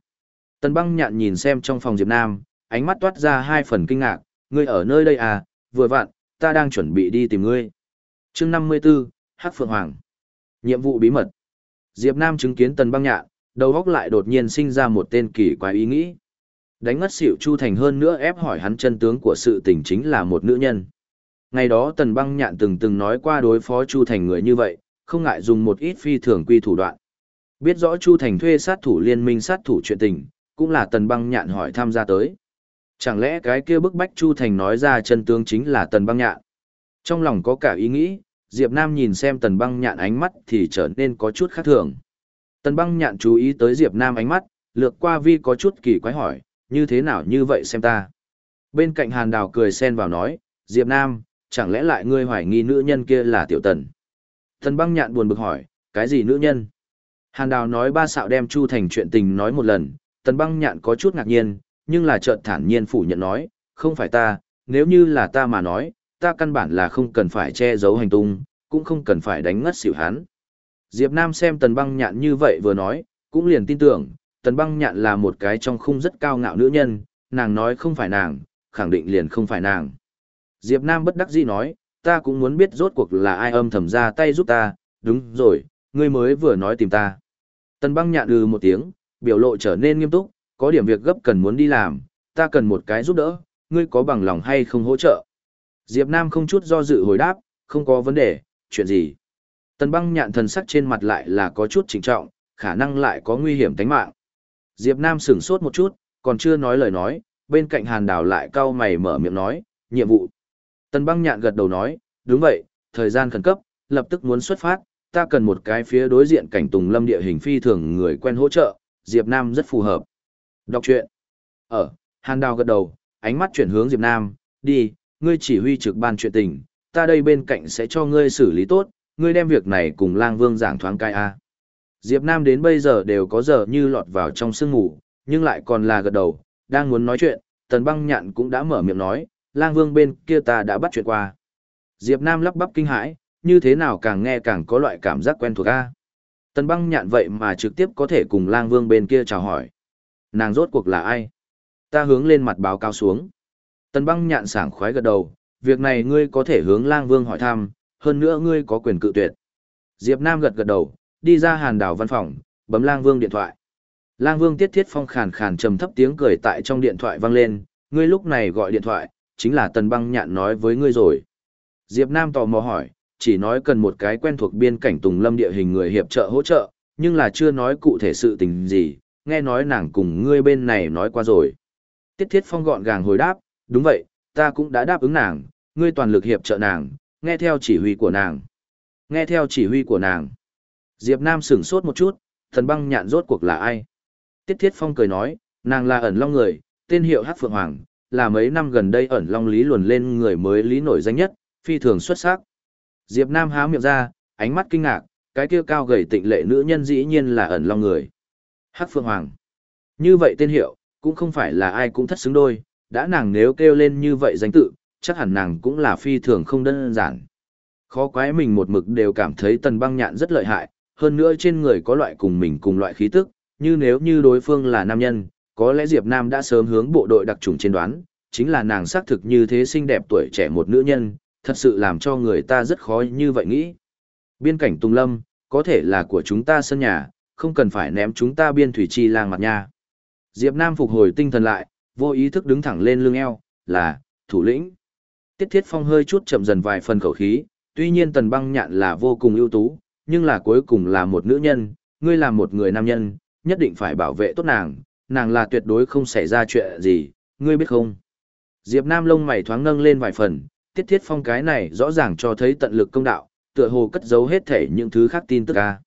Tần băng nhạn nhìn xem trong phòng Diệp Nam, ánh mắt toát ra hai phần kinh ngạc, ngươi ở nơi đây à, vừa vặn, ta đang chuẩn bị đi tìm ngươi. Chương 54, Hắc Phượng Hoàng. Nhiệm vụ bí mật. Diệp Nam chứng kiến tần băng nhạn, đầu óc lại đột nhiên sinh ra một tên kỳ quái ý nghĩ. Đánh ngất xỉu Chu Thành hơn nữa ép hỏi hắn chân tướng của sự tình chính là một nữ nhân. Ngày đó Tần Băng Nhạn từng từng nói qua đối phó Chu Thành người như vậy, không ngại dùng một ít phi thường quy thủ đoạn. Biết rõ Chu Thành thuê sát thủ liên minh sát thủ chuyện tình, cũng là Tần Băng Nhạn hỏi tham gia tới. Chẳng lẽ cái kia bức bách Chu Thành nói ra chân tướng chính là Tần Băng Nhạn? Trong lòng có cả ý nghĩ, Diệp Nam nhìn xem Tần Băng Nhạn ánh mắt thì trở nên có chút khác thường. Tần Băng Nhạn chú ý tới Diệp Nam ánh mắt, lược qua vi có chút kỳ quái hỏi, như thế nào như vậy xem ta. Bên cạnh Hàn Đào cười xen vào nói, Diệp Nam, chẳng lẽ lại ngươi hoài nghi nữ nhân kia là tiểu tần? Tần băng nhạn buồn bực hỏi, cái gì nữ nhân? Hàn Đào nói ba xạo đem Chu Thành chuyện tình nói một lần, tần băng nhạn có chút ngạc nhiên, nhưng là chợt thản nhiên phủ nhận nói, không phải ta, nếu như là ta mà nói, ta căn bản là không cần phải che giấu hành tung, cũng không cần phải đánh ngất xỉu hắn. Diệp Nam xem tần băng nhạn như vậy vừa nói, cũng liền tin tưởng, tần băng nhạn là một cái trong khung rất cao ngạo nữ nhân, nàng nói không phải nàng, khẳng định liền không phải nàng. Diệp Nam bất đắc dĩ nói, ta cũng muốn biết rốt cuộc là ai âm thầm ra tay giúp ta, đúng rồi, ngươi mới vừa nói tìm ta. Tần băng nhạn ừ một tiếng, biểu lộ trở nên nghiêm túc, có điểm việc gấp cần muốn đi làm, ta cần một cái giúp đỡ, ngươi có bằng lòng hay không hỗ trợ. Diệp Nam không chút do dự hồi đáp, không có vấn đề, chuyện gì. Tần băng nhạn thần sắc trên mặt lại là có chút chỉnh trọng, khả năng lại có nguy hiểm tính mạng. Diệp Nam sững sốt một chút, còn chưa nói lời nói, bên cạnh hàn đào lại cau mày mở miệng nói, nhiệm vụ. Tần băng nhạn gật đầu nói, đúng vậy, thời gian khẩn cấp, lập tức muốn xuất phát, ta cần một cái phía đối diện cảnh tùng lâm địa hình phi thường người quen hỗ trợ, Diệp Nam rất phù hợp. Đọc truyện. Ở, hàn đào gật đầu, ánh mắt chuyển hướng Diệp Nam, đi, ngươi chỉ huy trực ban chuyện tình, ta đây bên cạnh sẽ cho ngươi xử lý tốt, ngươi đem việc này cùng lang vương giảng thoáng cai a. Diệp Nam đến bây giờ đều có giờ như lọt vào trong sương ngủ, nhưng lại còn là gật đầu, đang muốn nói chuyện, tần băng nhạn cũng đã mở miệng nói, lang vương bên kia ta đã bắt chuyện qua. Diệp Nam lắp bắp kinh hãi, như thế nào càng nghe càng có loại cảm giác quen thuộc a. Tần băng nhạn vậy mà trực tiếp có thể cùng lang vương bên kia chào hỏi. Nàng rốt cuộc là ai? Ta hướng lên mặt báo cáo xuống. Tần băng nhạn sảng khoái gật đầu, việc này ngươi có thể hướng lang vương hỏi thăm, hơn nữa ngươi có quyền cự tuyệt. Diệp Nam gật gật đầu, đi ra hàn đảo văn phòng, bấm lang vương điện thoại. Lang Vương Tiết Thiết Phong khàn khàn trầm thấp tiếng cười tại trong điện thoại vang lên, ngươi lúc này gọi điện thoại, chính là Tần Băng Nhạn nói với ngươi rồi. Diệp Nam tò mò hỏi, chỉ nói cần một cái quen thuộc biên cảnh Tùng Lâm địa hình người hiệp trợ hỗ trợ, nhưng là chưa nói cụ thể sự tình gì, nghe nói nàng cùng ngươi bên này nói qua rồi. Tiết Thiết Phong gọn gàng hồi đáp, đúng vậy, ta cũng đã đáp ứng nàng, ngươi toàn lực hiệp trợ nàng, nghe theo chỉ huy của nàng. Nghe theo chỉ huy của nàng. Diệp Nam sửng sốt một chút, thần băng nhạn rốt cuộc là ai? Tiết Thiết Phong cười nói, nàng là ẩn long người, tên hiệu Hắc Phượng Hoàng, là mấy năm gần đây ẩn long lý luồn lên người mới lý nổi danh nhất, phi thường xuất sắc. Diệp Nam há miệng ra, ánh mắt kinh ngạc, cái kia cao gầy tịnh lệ nữ nhân dĩ nhiên là ẩn long người. Hắc Phượng Hoàng. Như vậy tên hiệu, cũng không phải là ai cũng thất xứng đôi, đã nàng nếu kêu lên như vậy danh tự, chắc hẳn nàng cũng là phi thường không đơn giản. Khó quái mình một mực đều cảm thấy tần băng nhạn rất lợi hại, hơn nữa trên người có loại cùng mình cùng loại khí tức, như nếu như đối phương là nam nhân, có lẽ Diệp Nam đã sớm hướng bộ đội đặc trùng trên đoán, chính là nàng xác thực như thế xinh đẹp tuổi trẻ một nữ nhân, thật sự làm cho người ta rất khó như vậy nghĩ. Biên cảnh Tùng Lâm, có thể là của chúng ta sân nhà, không cần phải ném chúng ta biên thủy chi lang mặt nha. Diệp Nam phục hồi tinh thần lại, vô ý thức đứng thẳng lên lưng eo, là, thủ lĩnh. Tiết Thiết Phong hơi chút chậm dần vài phần khẩu khí, tuy nhiên tần băng nhạn là vô cùng ưu tú, nhưng là cuối cùng là một nữ nhân, ngươi là một người nam nhân, nhất định phải bảo vệ tốt nàng, nàng là tuyệt đối không xảy ra chuyện gì, ngươi biết không? Diệp Nam lông mày thoáng nâng lên vài phần, tiết thiết phong cái này rõ ràng cho thấy tận lực công đạo, tựa hồ cất giấu hết thể những thứ khác tin tức a.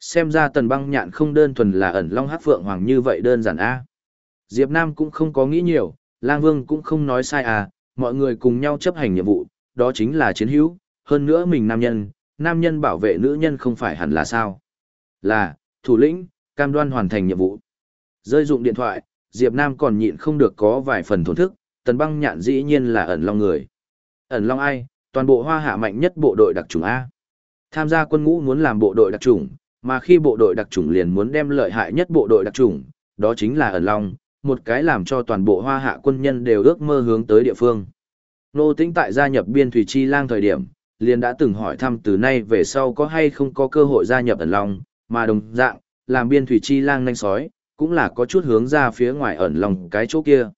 Xem ra tần băng nhạn không đơn thuần là ẩn long hát phượng hoàng như vậy đơn giản a. Diệp Nam cũng không có nghĩ nhiều, Lang Vương cũng không nói sai à, mọi người cùng nhau chấp hành nhiệm vụ, đó chính là chiến hữu, hơn nữa mình nam nhân, nam nhân bảo vệ nữ nhân không phải hẳn là sao. Là, thủ lĩnh, cam đoan hoàn thành nhiệm vụ. Rơi dụng điện thoại, Diệp Nam còn nhịn không được có vài phần thổn thức, tần băng nhạn dĩ nhiên là ẩn long người. Ẩn long ai, toàn bộ hoa hạ mạnh nhất bộ đội đặc trùng A. Tham gia quân ngũ muốn làm bộ đội đặc trùng, mà khi bộ đội đặc trùng liền muốn đem lợi hại nhất bộ đội đặc trùng, đó chính là ẩn long, một cái làm cho toàn bộ hoa hạ quân nhân đều ước mơ hướng tới địa phương. Nô Tĩnh tại gia nhập biên thủy chi lang thời điểm, liền đã từng hỏi thăm từ nay về sau có hay không có cơ hội gia nhập ẩn long, mà đồng dạng, làm biên thủy chi lang nhanh sói, cũng là có chút hướng ra phía ngoài ẩn lòng cái chỗ kia.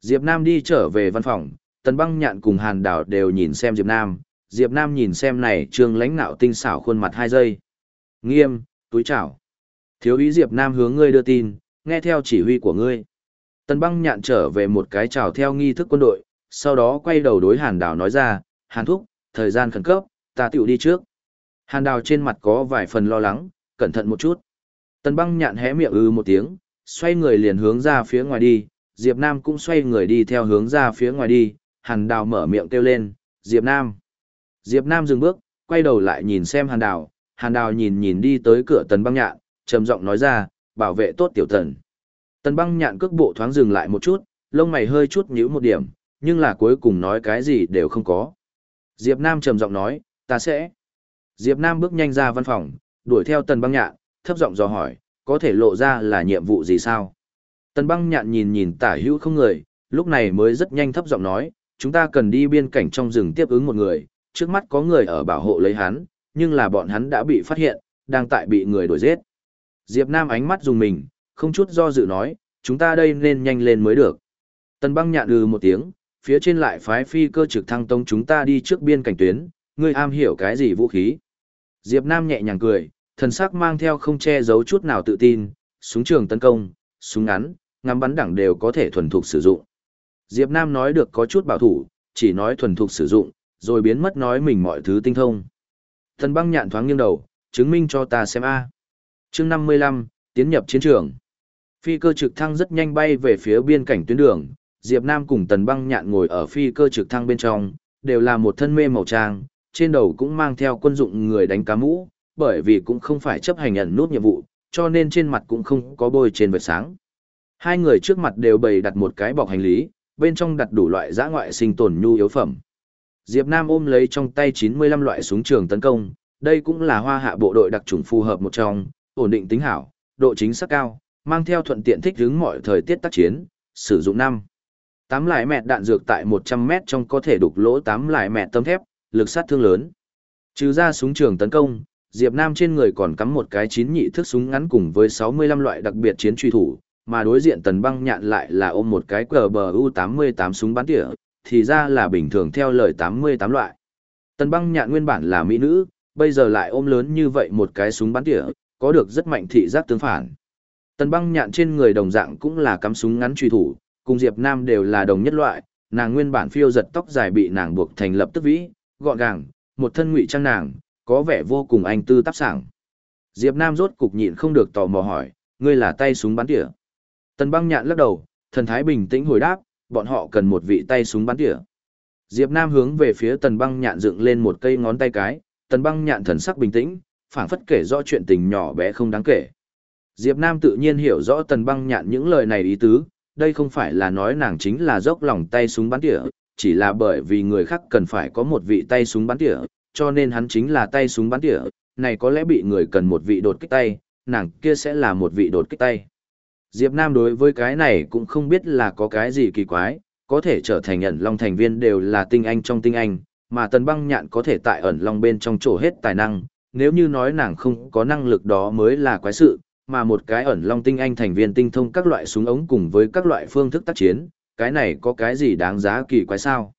Diệp Nam đi trở về văn phòng, Tần Băng Nhạn cùng Hàn Đào đều nhìn xem Diệp Nam, Diệp Nam nhìn xem này trương lãnh nạo tinh xảo khuôn mặt hai giây. Nghiêm, túi chảo. Thiếu ý Diệp Nam hướng ngươi đưa tin, nghe theo chỉ huy của ngươi. Tần Băng Nhạn trở về một cái chào theo nghi thức quân đội, sau đó quay đầu đối Hàn Đào nói ra, Hàn Thúc, thời gian khẩn cấp, ta tiểu đi trước. Hàn Đào trên mặt có vài phần lo lắng, cẩn thận một chút. Tần băng nhạn hé miệng ư một tiếng, xoay người liền hướng ra phía ngoài đi, Diệp Nam cũng xoay người đi theo hướng ra phía ngoài đi, Hàn Đào mở miệng kêu lên, Diệp Nam. Diệp Nam dừng bước, quay đầu lại nhìn xem Hàn Đào, Hàn Đào nhìn nhìn đi tới cửa tần băng nhạn, trầm giọng nói ra, bảo vệ tốt tiểu tần. Tần băng nhạn cước bộ thoáng dừng lại một chút, lông mày hơi chút nhíu một điểm, nhưng là cuối cùng nói cái gì đều không có. Diệp Nam trầm giọng nói, ta sẽ. Diệp Nam bước nhanh ra văn phòng, đuổi theo tần băng nhạn, thấp giọng dò hỏi, có thể lộ ra là nhiệm vụ gì sao? Tần băng nhạn nhìn nhìn tả hữu không người, lúc này mới rất nhanh thấp giọng nói, chúng ta cần đi biên cảnh trong rừng tiếp ứng một người, trước mắt có người ở bảo hộ lấy hắn, nhưng là bọn hắn đã bị phát hiện, đang tại bị người đuổi giết. Diệp Nam ánh mắt dùng mình, không chút do dự nói, chúng ta đây nên nhanh lên mới được. Tần băng nhạn ừ một tiếng, phía trên lại phái phi cơ trực thăng tông chúng ta đi trước biên cảnh tuyến, ngươi am hiểu cái gì vũ khí. Diệp Nam nhẹ nhàng cười, thần sắc mang theo không che giấu chút nào tự tin, súng trường tấn công, súng ngắn, ngắm bắn đẳng đều có thể thuần thục sử dụng. Diệp Nam nói được có chút bảo thủ, chỉ nói thuần thục sử dụng, rồi biến mất nói mình mọi thứ tinh thông. Thần băng nhạn thoáng nghiêng đầu, chứng minh cho ta xem a. Chương 55, tiến nhập chiến trường. Phi cơ trực thăng rất nhanh bay về phía biên cảnh tuyến đường, Diệp Nam cùng Tần Băng Nhạn ngồi ở phi cơ trực thăng bên trong, đều là một thân mê màu trang, trên đầu cũng mang theo quân dụng người đánh cá mũ, bởi vì cũng không phải chấp hành nhận nút nhiệm vụ, cho nên trên mặt cũng không có bôi trên vệt sáng. Hai người trước mặt đều bày đặt một cái bọc hành lý, bên trong đặt đủ loại giã ngoại sinh tồn nhu yếu phẩm. Diệp Nam ôm lấy trong tay 95 loại súng trường tấn công, đây cũng là hoa hạ bộ đội đặc trùng phù hợp một trong, ổn định tính hảo, độ chính xác cao, mang theo thuận tiện thích ứng mọi thời tiết tác chiến, sử dụng năm. Tám lại mẹ đạn dược tại 100 mét trong có thể đục lỗ tám lại mẹ tấm thép, lực sát thương lớn. Trừ ra súng trường tấn công, Diệp Nam trên người còn cắm một cái chín nhị thước súng ngắn cùng với 65 loại đặc biệt chiến truy thủ, mà đối diện tần băng nhạn lại là ôm một cái QBU88 súng bắn tỉa, thì ra là bình thường theo lời 88 loại. Tần băng nhạn nguyên bản là mỹ nữ, bây giờ lại ôm lớn như vậy một cái súng bắn tỉa, có được rất mạnh thị giác tương phản. Tần băng nhạn trên người đồng dạng cũng là cắm súng ngắn truy thủ, cùng Diệp Nam đều là đồng nhất loại, nàng nguyên bản phiêu giật tóc dài bị nàng buộc thành lập tức vĩ, gọn gàng, một thân ngụy trang nàng, có vẻ vô cùng anh tư tác sảng. Diệp Nam rốt cục nhịn không được tò mò hỏi, ngươi là tay súng bắn tỉa. Tần băng nhạn lắc đầu, thần thái bình tĩnh hồi đáp, bọn họ cần một vị tay súng bắn tỉa. Diệp Nam hướng về phía tần băng nhạn dựng lên một cây ngón tay cái, tần băng nhạn thần sắc bình tĩnh, phảng phất kể rõ chuyện tình nhỏ bé không đáng kể. Diệp Nam tự nhiên hiểu rõ tần băng nhạn những lời này ý tứ, đây không phải là nói nàng chính là dốc lòng tay súng bắn tỉa, chỉ là bởi vì người khác cần phải có một vị tay súng bắn tỉa, cho nên hắn chính là tay súng bắn tỉa, này có lẽ bị người cần một vị đột kích tay, nàng kia sẽ là một vị đột kích tay. Diệp Nam đối với cái này cũng không biết là có cái gì kỳ quái, có thể trở thành ẩn long thành viên đều là tinh anh trong tinh anh, mà tần băng nhạn có thể tại ẩn long bên trong chỗ hết tài năng, nếu như nói nàng không có năng lực đó mới là quái sự, mà một cái ẩn long tinh anh thành viên tinh thông các loại súng ống cùng với các loại phương thức tác chiến, cái này có cái gì đáng giá kỳ quái sao?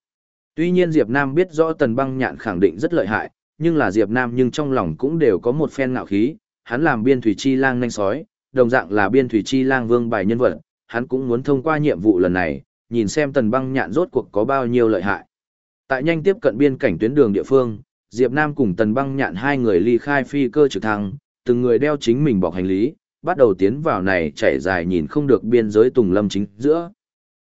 Tuy nhiên Diệp Nam biết rõ tần băng nhạn khẳng định rất lợi hại, nhưng là Diệp Nam nhưng trong lòng cũng đều có một phen ngạo khí, hắn làm biên thủy chi lang nhanh sói, đồng dạng là biên thủy chi lang vương bài nhân vật, hắn cũng muốn thông qua nhiệm vụ lần này, nhìn xem tần băng nhạn rốt cuộc có bao nhiêu lợi hại. Tại nhanh tiếp cận biên cảnh tuyến đường địa phương, Diệp Nam cùng tần băng nhạn hai người ly khai phi cơ trực thăng, từng người đeo chính mình bọc hành lý, bắt đầu tiến vào này chạy dài nhìn không được biên giới Tùng Lâm chính giữa.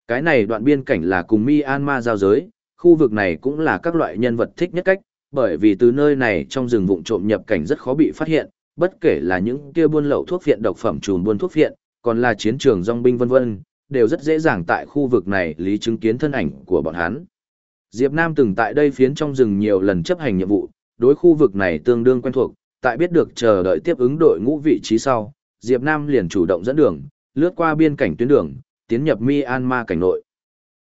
Cái này đoạn biên cảnh là cùng Myanmar giao giới, khu vực này cũng là các loại nhân vật thích nhất cách, bởi vì từ nơi này trong rừng vụng trộm nhập cảnh rất khó bị phát hiện, bất kể là những kia buôn lậu thuốc viện độc phẩm trùn buôn thuốc viện, còn là chiến trường dòng binh vân vân, đều rất dễ dàng tại khu vực này lý chứng kiến thân ảnh của bọn hắn. Diệp Nam từng tại đây phiến trong rừng nhiều lần chấp hành nhiệm vụ, đối khu vực này tương đương quen thuộc, tại biết được chờ đợi tiếp ứng đội ngũ vị trí sau, Diệp Nam liền chủ động dẫn đường, lướt qua biên cảnh tuyến đường, tiến nhập Myanmar cảnh nội.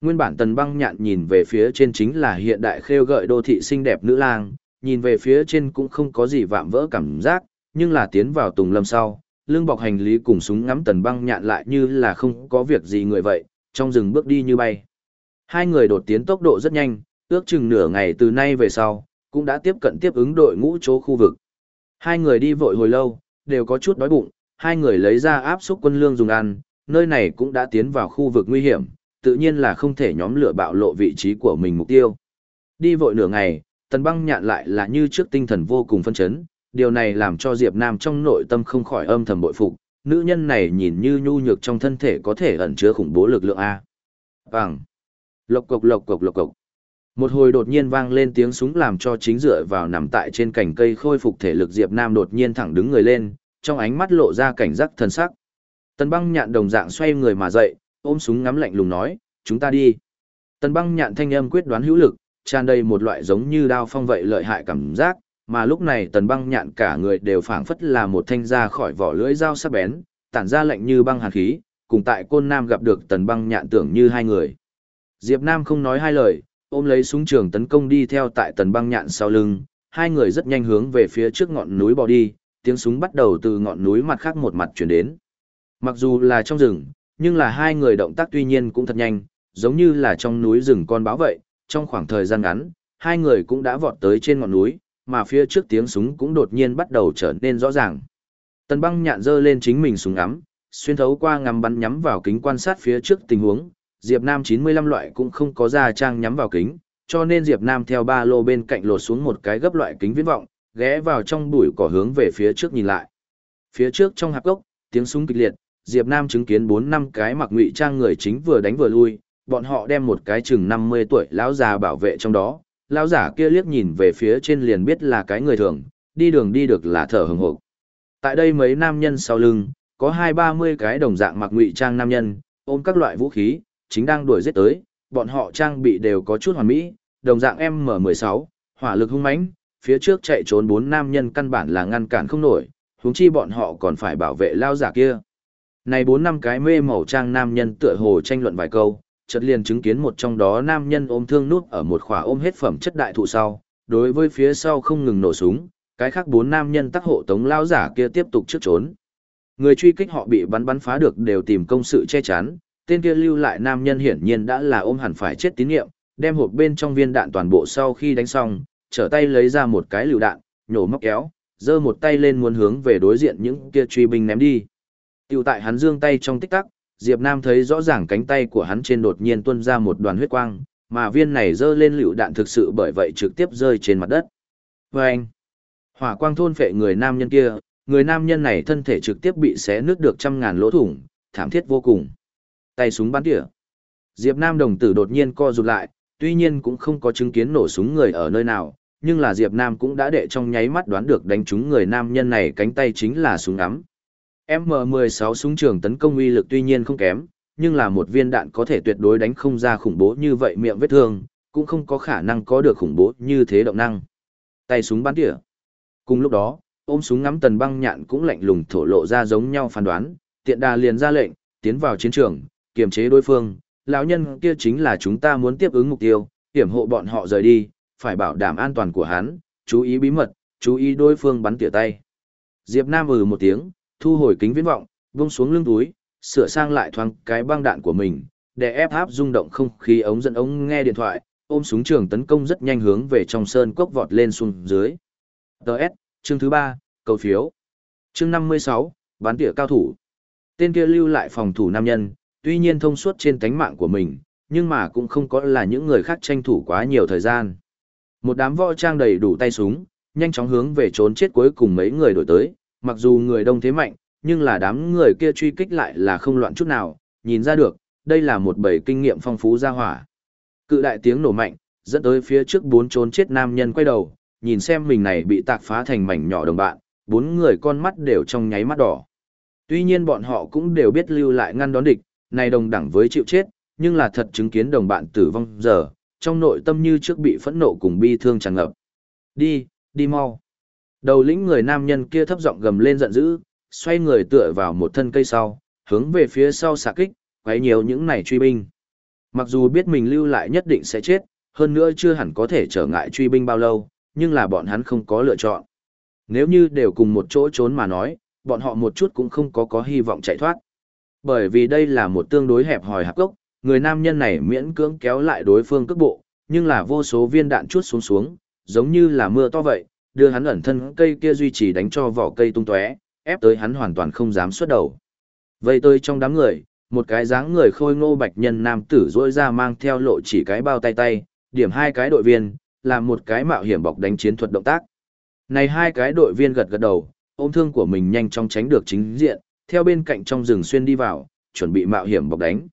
Nguyên bản tần băng nhạn nhìn về phía trên chính là hiện đại khêu gợi đô thị xinh đẹp nữ lang, nhìn về phía trên cũng không có gì vạm vỡ cảm giác, nhưng là tiến vào tùng lâm sau, lưng bọc hành lý cùng súng ngắm tần băng nhạn lại như là không có việc gì người vậy, trong rừng bước đi như bay. Hai người đột tiến tốc độ rất nhanh, ước chừng nửa ngày từ nay về sau, cũng đã tiếp cận tiếp ứng đội ngũ chỗ khu vực. Hai người đi vội hồi lâu, đều có chút đói bụng, hai người lấy ra áp xúc quân lương dùng ăn, nơi này cũng đã tiến vào khu vực nguy hiểm, tự nhiên là không thể nhóm lửa bạo lộ vị trí của mình mục tiêu. Đi vội nửa ngày, tần băng nhạn lại là như trước tinh thần vô cùng phân chấn, điều này làm cho Diệp Nam trong nội tâm không khỏi âm thầm bội phục, nữ nhân này nhìn như nhu nhược trong thân thể có thể ẩn chứa khủng bố lực lượng A. Vàng. Lộc cộc lộc cộc lộc cộc. Một hồi đột nhiên vang lên tiếng súng làm cho chính dựa vào nằm tại trên cành cây khôi phục thể lực Diệp Nam đột nhiên thẳng đứng người lên, trong ánh mắt lộ ra cảnh giác thần sắc. Tần băng nhạn đồng dạng xoay người mà dậy, ôm súng ngắm lạnh lùng nói, chúng ta đi. Tần băng nhạn thanh âm quyết đoán hữu lực, tràn đầy một loại giống như đao phong vậy lợi hại cảm giác, mà lúc này tần băng nhạn cả người đều phảng phất là một thanh ra khỏi vỏ lưỡi dao sắc bén, tản ra lạnh như băng hàn khí, cùng tại côn nam gặp được tần băng nhạn tưởng như hai người. Diệp Nam không nói hai lời, ôm lấy súng trường tấn công đi theo tại tần băng nhạn sau lưng, hai người rất nhanh hướng về phía trước ngọn núi bò đi, tiếng súng bắt đầu từ ngọn núi mặt khác một mặt chuyển đến. Mặc dù là trong rừng, nhưng là hai người động tác tuy nhiên cũng thật nhanh, giống như là trong núi rừng con báo vậy, trong khoảng thời gian ngắn, hai người cũng đã vọt tới trên ngọn núi, mà phía trước tiếng súng cũng đột nhiên bắt đầu trở nên rõ ràng. Tần băng nhạn dơ lên chính mình súng ngắm, xuyên thấu qua ngắm bắn nhắm vào kính quan sát phía trước tình huống, Diệp Nam 95 loại cũng không có ra trang nhắm vào kính, cho nên Diệp Nam theo ba lô bên cạnh lột xuống một cái gấp loại kính viễn vọng, ghé vào trong bụi cỏ hướng về phía trước nhìn lại. Phía trước trong hạp gốc, tiếng súng kịch liệt, Diệp Nam chứng kiến 4 năm cái mặc ngụy trang người chính vừa đánh vừa lui, bọn họ đem một cái chừng 50 tuổi lão già bảo vệ trong đó. Lão giả kia liếc nhìn về phía trên liền biết là cái người thường, đi đường đi được là thở hừng hực. Tại đây mấy nam nhân sau lưng, có hai ba mươi cái đồng dạng mặc ngụy trang nam nhân, ôm các loại vũ khí, chính đang đuổi giết tới, bọn họ trang bị đều có chút hoàn mỹ, đồng dạng M16, hỏa lực hung mãnh, phía trước chạy trốn bốn nam nhân căn bản là ngăn cản không nổi, huống chi bọn họ còn phải bảo vệ lao giả kia. Này bốn năm cái mê màu trang nam nhân tựa hồ tranh luận vài câu, chợt liền chứng kiến một trong đó nam nhân ôm thương nút ở một khỏa ôm hết phẩm chất đại thụ sau, đối với phía sau không ngừng nổ súng, Cái khác bốn nam nhân tác hộ tống lao giả kia tiếp tục trước trốn. Người truy kích họ bị bắn bắn phá được đều tìm công sự che chắn, tên kia lưu lại nam nhân hiển nhiên đã là ôm hẳn phải chết tín nhiệm, đem hộp bên trong viên đạn toàn bộ sau khi đánh xong, trở tay lấy ra một cái lựu đạn, nhổ móc kéo, giơ một tay lên muốn hướng về đối diện những kia truy binh ném đi. Tiểu tại hắn dương tay trong tích tắc, Diệp Nam thấy rõ ràng cánh tay của hắn trên đột nhiên tuôn ra một đoàn huyết quang, mà viên này rơi lên lựu đạn thực sự bởi vậy trực tiếp rơi trên mặt đất. Và anh, hỏa quang thôn phệ người nam nhân kia, người nam nhân này thân thể trực tiếp bị xé nứt được trăm ngàn lỗ thủng, thảm thiết vô cùng. Tay súng bắn tỉa. Diệp Nam đồng tử đột nhiên co rụt lại, tuy nhiên cũng không có chứng kiến nổ súng người ở nơi nào, nhưng là Diệp Nam cũng đã đệ trong nháy mắt đoán được đánh trúng người nam nhân này cánh tay chính là súng ngắm. M16 súng trường tấn công uy lực tuy nhiên không kém, nhưng là một viên đạn có thể tuyệt đối đánh không ra khủng bố như vậy miệng vết thương, cũng không có khả năng có được khủng bố như thế động năng. Tay súng bắn tỉa. Cùng lúc đó, ôm súng ngắm tần băng nhạn cũng lạnh lùng thổ lộ ra giống nhau phán đoán, tiện đà liền ra lệnh, tiến vào chiến trường, kiềm chế đối phương, lão nhân kia chính là chúng ta muốn tiếp ứng mục tiêu, hiểm hộ bọn họ rời đi, phải bảo đảm an toàn của hắn, chú ý bí mật, chú ý đối phương bắn tỉa tay. Diệp Nam ừ một tiếng, thu hồi kính viễn vọng, vung xuống lưng túi, sửa sang lại thoáng cái băng đạn của mình, để ép áp rung động không khí ống dẫn ống nghe điện thoại, ôm súng trường tấn công rất nhanh hướng về trong sơn cốc vọt lên xuống dưới. DS, chương thứ 3, cầu phiếu. Chương 56, bán tỉa cao thủ. Tên kia lưu lại phòng thủ nam nhân, tuy nhiên thông suốt trên tánh mạng của mình, nhưng mà cũng không có là những người khác tranh thủ quá nhiều thời gian. Một đám võ trang đầy đủ tay súng, nhanh chóng hướng về trốn chết cuối cùng mấy người đổi tới, mặc dù người đông thế mạnh, nhưng là đám người kia truy kích lại là không loạn chút nào, nhìn ra được, đây là một bầy kinh nghiệm phong phú ra hỏa. Cự đại tiếng nổ mạnh, dẫn tới phía trước bốn trốn chết nam nhân quay đầu, nhìn xem mình này bị tạc phá thành mảnh nhỏ đồng bạn, bốn người con mắt đều trong nháy mắt đỏ. Tuy nhiên bọn họ cũng đều biết lưu lại ngăn đón địch, này đồng đẳng với chịu chết, nhưng là thật chứng kiến đồng bạn tử vong giờ, trong nội tâm như trước bị phẫn nộ cùng bi thương tràn ngập. Đi, đi mau. Đầu lĩnh người nam nhân kia thấp giọng gầm lên giận dữ, xoay người tựa vào một thân cây sau, hướng về phía sau xạ kích, quấy nhiều những này truy binh. Mặc dù biết mình lưu lại nhất định sẽ chết, hơn nữa chưa hẳn có thể trở ngại truy binh bao lâu, nhưng là bọn hắn không có lựa chọn. Nếu như đều cùng một chỗ trốn mà nói, bọn họ một chút cũng không có có hy vọng chạy thoát. Bởi vì đây là một tương đối hẹp hòi hạp gốc, người nam nhân này miễn cưỡng kéo lại đối phương cước bộ, nhưng là vô số viên đạn chuốt xuống xuống, giống như là mưa to vậy, đưa hắn ẩn thân cây kia duy trì đánh cho vỏ cây tung tóe, ép tới hắn hoàn toàn không dám xuất đầu. Vậy tôi trong đám người, một cái dáng người khôi ngô bạch nhân nam tử rỗi ra mang theo lộ chỉ cái bao tay tay, điểm hai cái đội viên, làm một cái mạo hiểm bọc đánh chiến thuật động tác. Này hai cái đội viên gật gật đầu, ôm thương của mình nhanh chóng tránh được chính diện, theo bên cạnh trong rừng xuyên đi vào, chuẩn bị mạo hiểm bọc đánh.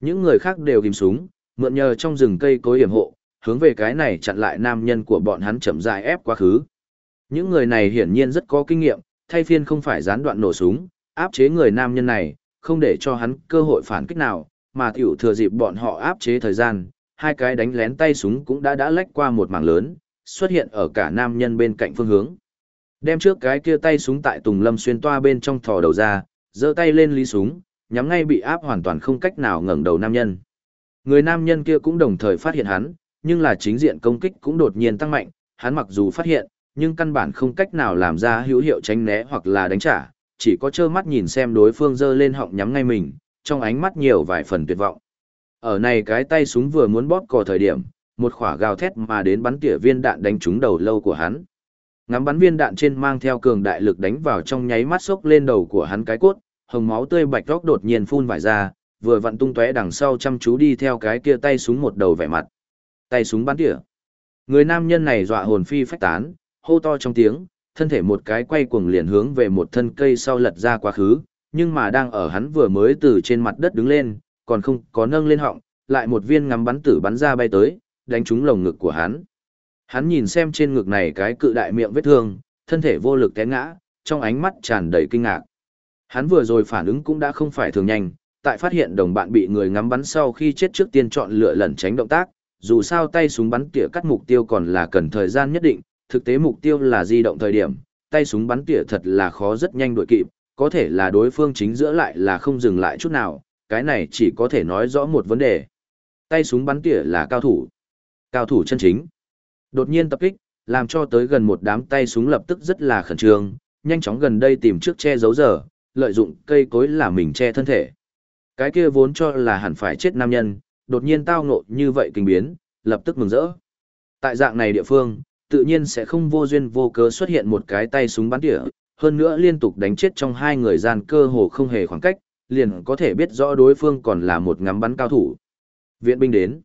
Những người khác đều kìm súng, mượn nhờ trong rừng cây cối hiểm hộ, hướng về cái này chặn lại nam nhân của bọn hắn chậm rãi ép quá khứ. Những người này hiển nhiên rất có kinh nghiệm, thay phiên không phải gián đoạn nổ súng, áp chế người nam nhân này, không để cho hắn cơ hội phản kích nào, mà tiểu thừa dịp bọn họ áp chế thời gian, hai cái đánh lén tay súng cũng đã đã lách qua một mảng lớn, xuất hiện ở cả nam nhân bên cạnh phương hướng. Đem trước cái kia tay súng tại Tùng Lâm xuyên toa bên trong thò đầu ra, giơ tay lên lý súng, nhắm ngay bị áp hoàn toàn không cách nào ngẩng đầu nam nhân. Người nam nhân kia cũng đồng thời phát hiện hắn, nhưng là chính diện công kích cũng đột nhiên tăng mạnh, hắn mặc dù phát hiện, nhưng căn bản không cách nào làm ra hữu hiệu tránh né hoặc là đánh trả, chỉ có trơ mắt nhìn xem đối phương giơ lên họng nhắm ngay mình, trong ánh mắt nhiều vài phần tuyệt vọng. Ở này cái tay súng vừa muốn bóp cò thời điểm, một quả gào thét mà đến bắn tỉa viên đạn đánh trúng đầu lâu của hắn. Ngắm bắn viên đạn trên mang theo cường đại lực đánh vào trong nháy mắt sốc lên đầu của hắn cái cốt, hồng máu tươi bạch róc đột nhiên phun vải ra, vừa vặn tung tóe đằng sau chăm chú đi theo cái kia tay súng một đầu vẻ mặt. Tay súng bắn tỉa. Người nam nhân này dọa hồn phi phách tán, hô to trong tiếng, thân thể một cái quay cuồng liền hướng về một thân cây sau lật ra quá khứ, nhưng mà đang ở hắn vừa mới từ trên mặt đất đứng lên, còn không có nâng lên họng, lại một viên ngắm bắn tử bắn ra bay tới, đánh trúng lồng ngực của hắn. Hắn nhìn xem trên ngực này cái cự đại miệng vết thương, thân thể vô lực té ngã, trong ánh mắt tràn đầy kinh ngạc. Hắn vừa rồi phản ứng cũng đã không phải thường nhanh, tại phát hiện đồng bạn bị người ngắm bắn sau khi chết trước tiên chọn lựa lẩn tránh động tác, dù sao tay súng bắn tỉa cắt mục tiêu còn là cần thời gian nhất định, thực tế mục tiêu là di động thời điểm, tay súng bắn tỉa thật là khó rất nhanh đuổi kịp, có thể là đối phương chính giữa lại là không dừng lại chút nào, cái này chỉ có thể nói rõ một vấn đề. Tay súng bắn tỉa là cao thủ. Cao thủ chân chính. Đột nhiên tập kích, làm cho tới gần một đám tay súng lập tức rất là khẩn trương, nhanh chóng gần đây tìm trước che giấu giờ, lợi dụng cây cối là mình che thân thể. Cái kia vốn cho là hẳn phải chết nam nhân, đột nhiên tao ngộ như vậy kinh biến, lập tức mừng rỡ. Tại dạng này địa phương, tự nhiên sẽ không vô duyên vô cớ xuất hiện một cái tay súng bắn tỉa, hơn nữa liên tục đánh chết trong hai người gian cơ hồ không hề khoảng cách, liền có thể biết rõ đối phương còn là một ngắm bắn cao thủ. Viện binh đến.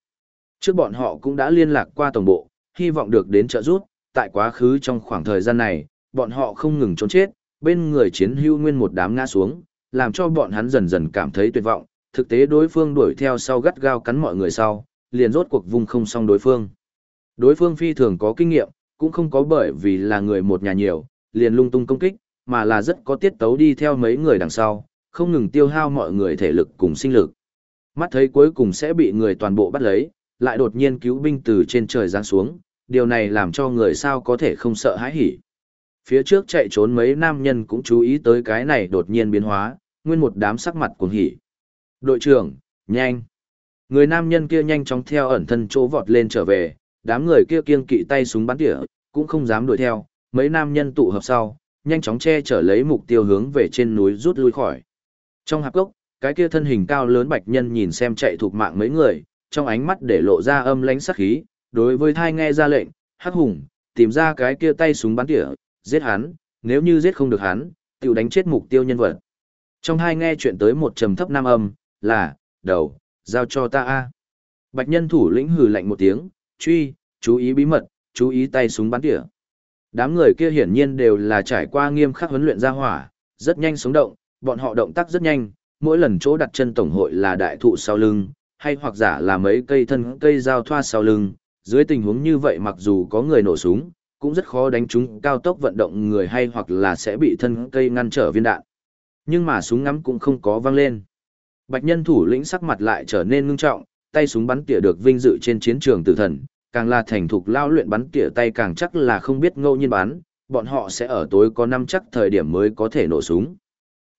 Trước bọn họ cũng đã liên lạc qua tổng bộ, hy vọng được đến trợ giúp, tại quá khứ trong khoảng thời gian này, bọn họ không ngừng trốn chết, bên người chiến hưu nguyên một đám ngã xuống, làm cho bọn hắn dần dần cảm thấy tuyệt vọng, thực tế đối phương đuổi theo sau gắt gao cắn mọi người sau, liền rốt cuộc vùng không xong đối phương. Đối phương phi thường có kinh nghiệm, cũng không có bởi vì là người một nhà nhiều, liền lung tung công kích, mà là rất có tiết tấu đi theo mấy người đằng sau, không ngừng tiêu hao mọi người thể lực cùng sinh lực. Mắt thấy cuối cùng sẽ bị người toàn bộ bắt lấy, lại đột nhiên cứu binh từ trên trời giáng xuống, điều này làm cho người sao có thể không sợ hãi hỉ. Phía trước chạy trốn mấy nam nhân cũng chú ý tới cái này đột nhiên biến hóa, nguyên một đám sắc mặt cuồng hỉ. Đội trưởng, nhanh! Người nam nhân kia nhanh chóng theo ẩn thân chỗ vọt lên trở về, đám người kia kiêng kỵ tay súng bắn tỉa, cũng không dám đuổi theo, mấy nam nhân tụ hợp sau, nhanh chóng che chở lấy mục tiêu hướng về trên núi rút lui khỏi. Trong hạp gốc, cái kia thân hình cao lớn bạch nhân nhìn xem chạy thuộc mạng mấy người, trong ánh mắt để lộ ra âm lãnh sắc khí, đối với thai nghe ra lệnh, hắc hùng, tìm ra cái kia tay súng bắn tỉa, giết hắn, nếu như giết không được hắn, tiểu đánh chết mục tiêu nhân vật. Trong hai nghe chuyện tới một trầm thấp nam âm, là, đầu, giao cho ta a. Bạch nhân thủ lĩnh hừ lạnh một tiếng, truy, chú ý bí mật, chú ý tay súng bắn tỉa. Đám người kia hiển nhiên đều là trải qua nghiêm khắc huấn luyện ra hỏa, rất nhanh sống động, bọn họ động tác rất nhanh, mỗi lần chỗ đặt chân tổng hội là đại thụ sau lưng, hay hoặc giả là mấy cây thân cây giao thoa sau lưng, dưới tình huống như vậy mặc dù có người nổ súng, cũng rất khó đánh trúng cao tốc vận động người hay hoặc là sẽ bị thân cây ngăn trở viên đạn. Nhưng mà súng ngắm cũng không có vang lên. Bạch nhân thủ lĩnh sắc mặt lại trở nên ngưng trọng, tay súng bắn tỉa được vinh dự trên chiến trường tử thần, càng là thành thục lao luyện bắn tỉa tay càng chắc là không biết ngẫu nhiên bắn, bọn họ sẽ ở tối có năm chắc thời điểm mới có thể nổ súng.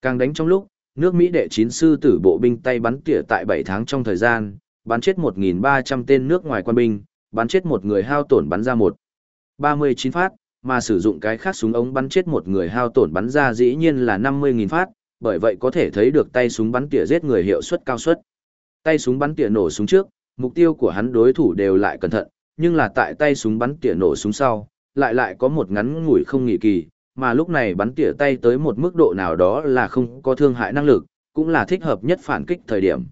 Càng đánh trong lúc, nước Mỹ đệ chín sư tử bộ binh tay bắn tỉa tại 7 tháng trong thời gian, bắn chết 1.300 tên nước ngoài quân binh, bắn chết một người hao tổn bắn ra một 39 phát, mà sử dụng cái khác súng ống bắn chết một người hao tổn bắn ra dĩ nhiên là 50.000 phát, bởi vậy có thể thấy được tay súng bắn tỉa giết người hiệu suất cao suất. Tay súng bắn tỉa nổ súng trước, mục tiêu của hắn đối thủ đều lại cẩn thận, nhưng là tại tay súng bắn tỉa nổ súng sau, lại lại có một ngắn ngủi không nghỉ kỳ, mà lúc này bắn tỉa tay tới một mức độ nào đó là không có thương hại năng lực, cũng là thích hợp nhất phản kích thời điểm.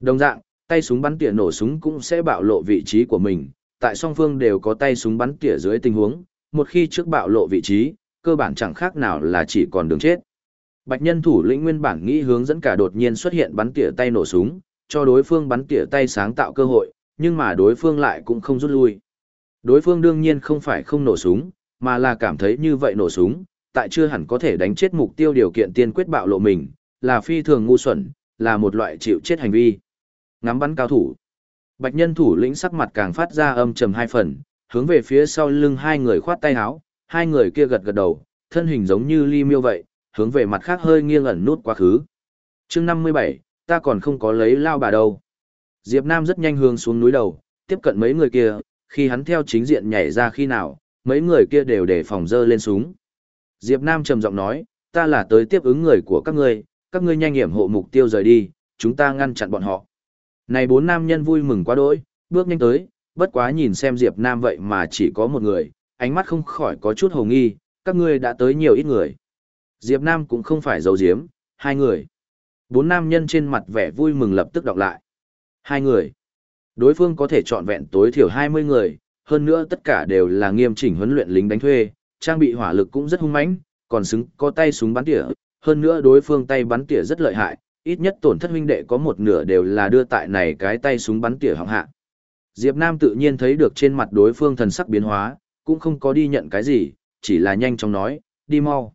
Đồng dạng, tay súng bắn tỉa nổ súng cũng sẽ bạo lộ vị trí của mình, tại song phương đều có tay súng bắn tỉa dưới tình huống, một khi trước bạo lộ vị trí, cơ bản chẳng khác nào là chỉ còn đường chết. Bạch nhân thủ lĩnh nguyên bản nghĩ hướng dẫn cả đột nhiên xuất hiện bắn tỉa tay nổ súng, cho đối phương bắn tỉa tay sáng tạo cơ hội, nhưng mà đối phương lại cũng không rút lui. Đối phương đương nhiên không phải không nổ súng, mà là cảm thấy như vậy nổ súng, tại chưa hẳn có thể đánh chết mục tiêu điều kiện tiên quyết bạo lộ mình, là phi thường ngu xuẩn, là một loại chịu chết hành vi. Ngắm bắn cao thủ. Bạch nhân thủ lĩnh sắc mặt càng phát ra âm trầm hai phần, hướng về phía sau lưng hai người khoát tay áo, hai người kia gật gật đầu, thân hình giống như ly miêu vậy, hướng về mặt khác hơi nghiêng ẩn nút quá khứ. chương 57, ta còn không có lấy lao bà đâu. Diệp Nam rất nhanh hướng xuống núi đầu, tiếp cận mấy người kia, khi hắn theo chính diện nhảy ra khi nào, mấy người kia đều để phòng dơ lên súng. Diệp Nam trầm giọng nói, ta là tới tiếp ứng người của các ngươi, các ngươi nhanh hiểm hộ mục tiêu rời đi, chúng ta ngăn chặn bọn họ. Này bốn nam nhân vui mừng quá đỗi, bước nhanh tới, bất quá nhìn xem Diệp Nam vậy mà chỉ có một người, ánh mắt không khỏi có chút hồ nghi, các ngươi đã tới nhiều ít người. Diệp Nam cũng không phải giấu giếm, hai người. Bốn nam nhân trên mặt vẻ vui mừng lập tức đọc lại. Hai người. Đối phương có thể chọn vẹn tối thiểu 20 người, hơn nữa tất cả đều là nghiêm chỉnh huấn luyện lính đánh thuê, trang bị hỏa lực cũng rất hung mãnh, còn xứng có tay súng bắn tỉa, hơn nữa đối phương tay bắn tỉa rất lợi hại, ít nhất tổn thất huynh đệ có một nửa đều là đưa tại này cái tay súng bắn tỉa hỏng hạ. Diệp Nam tự nhiên thấy được trên mặt đối phương thần sắc biến hóa, cũng không có đi nhận cái gì, chỉ là nhanh chóng nói, đi mau.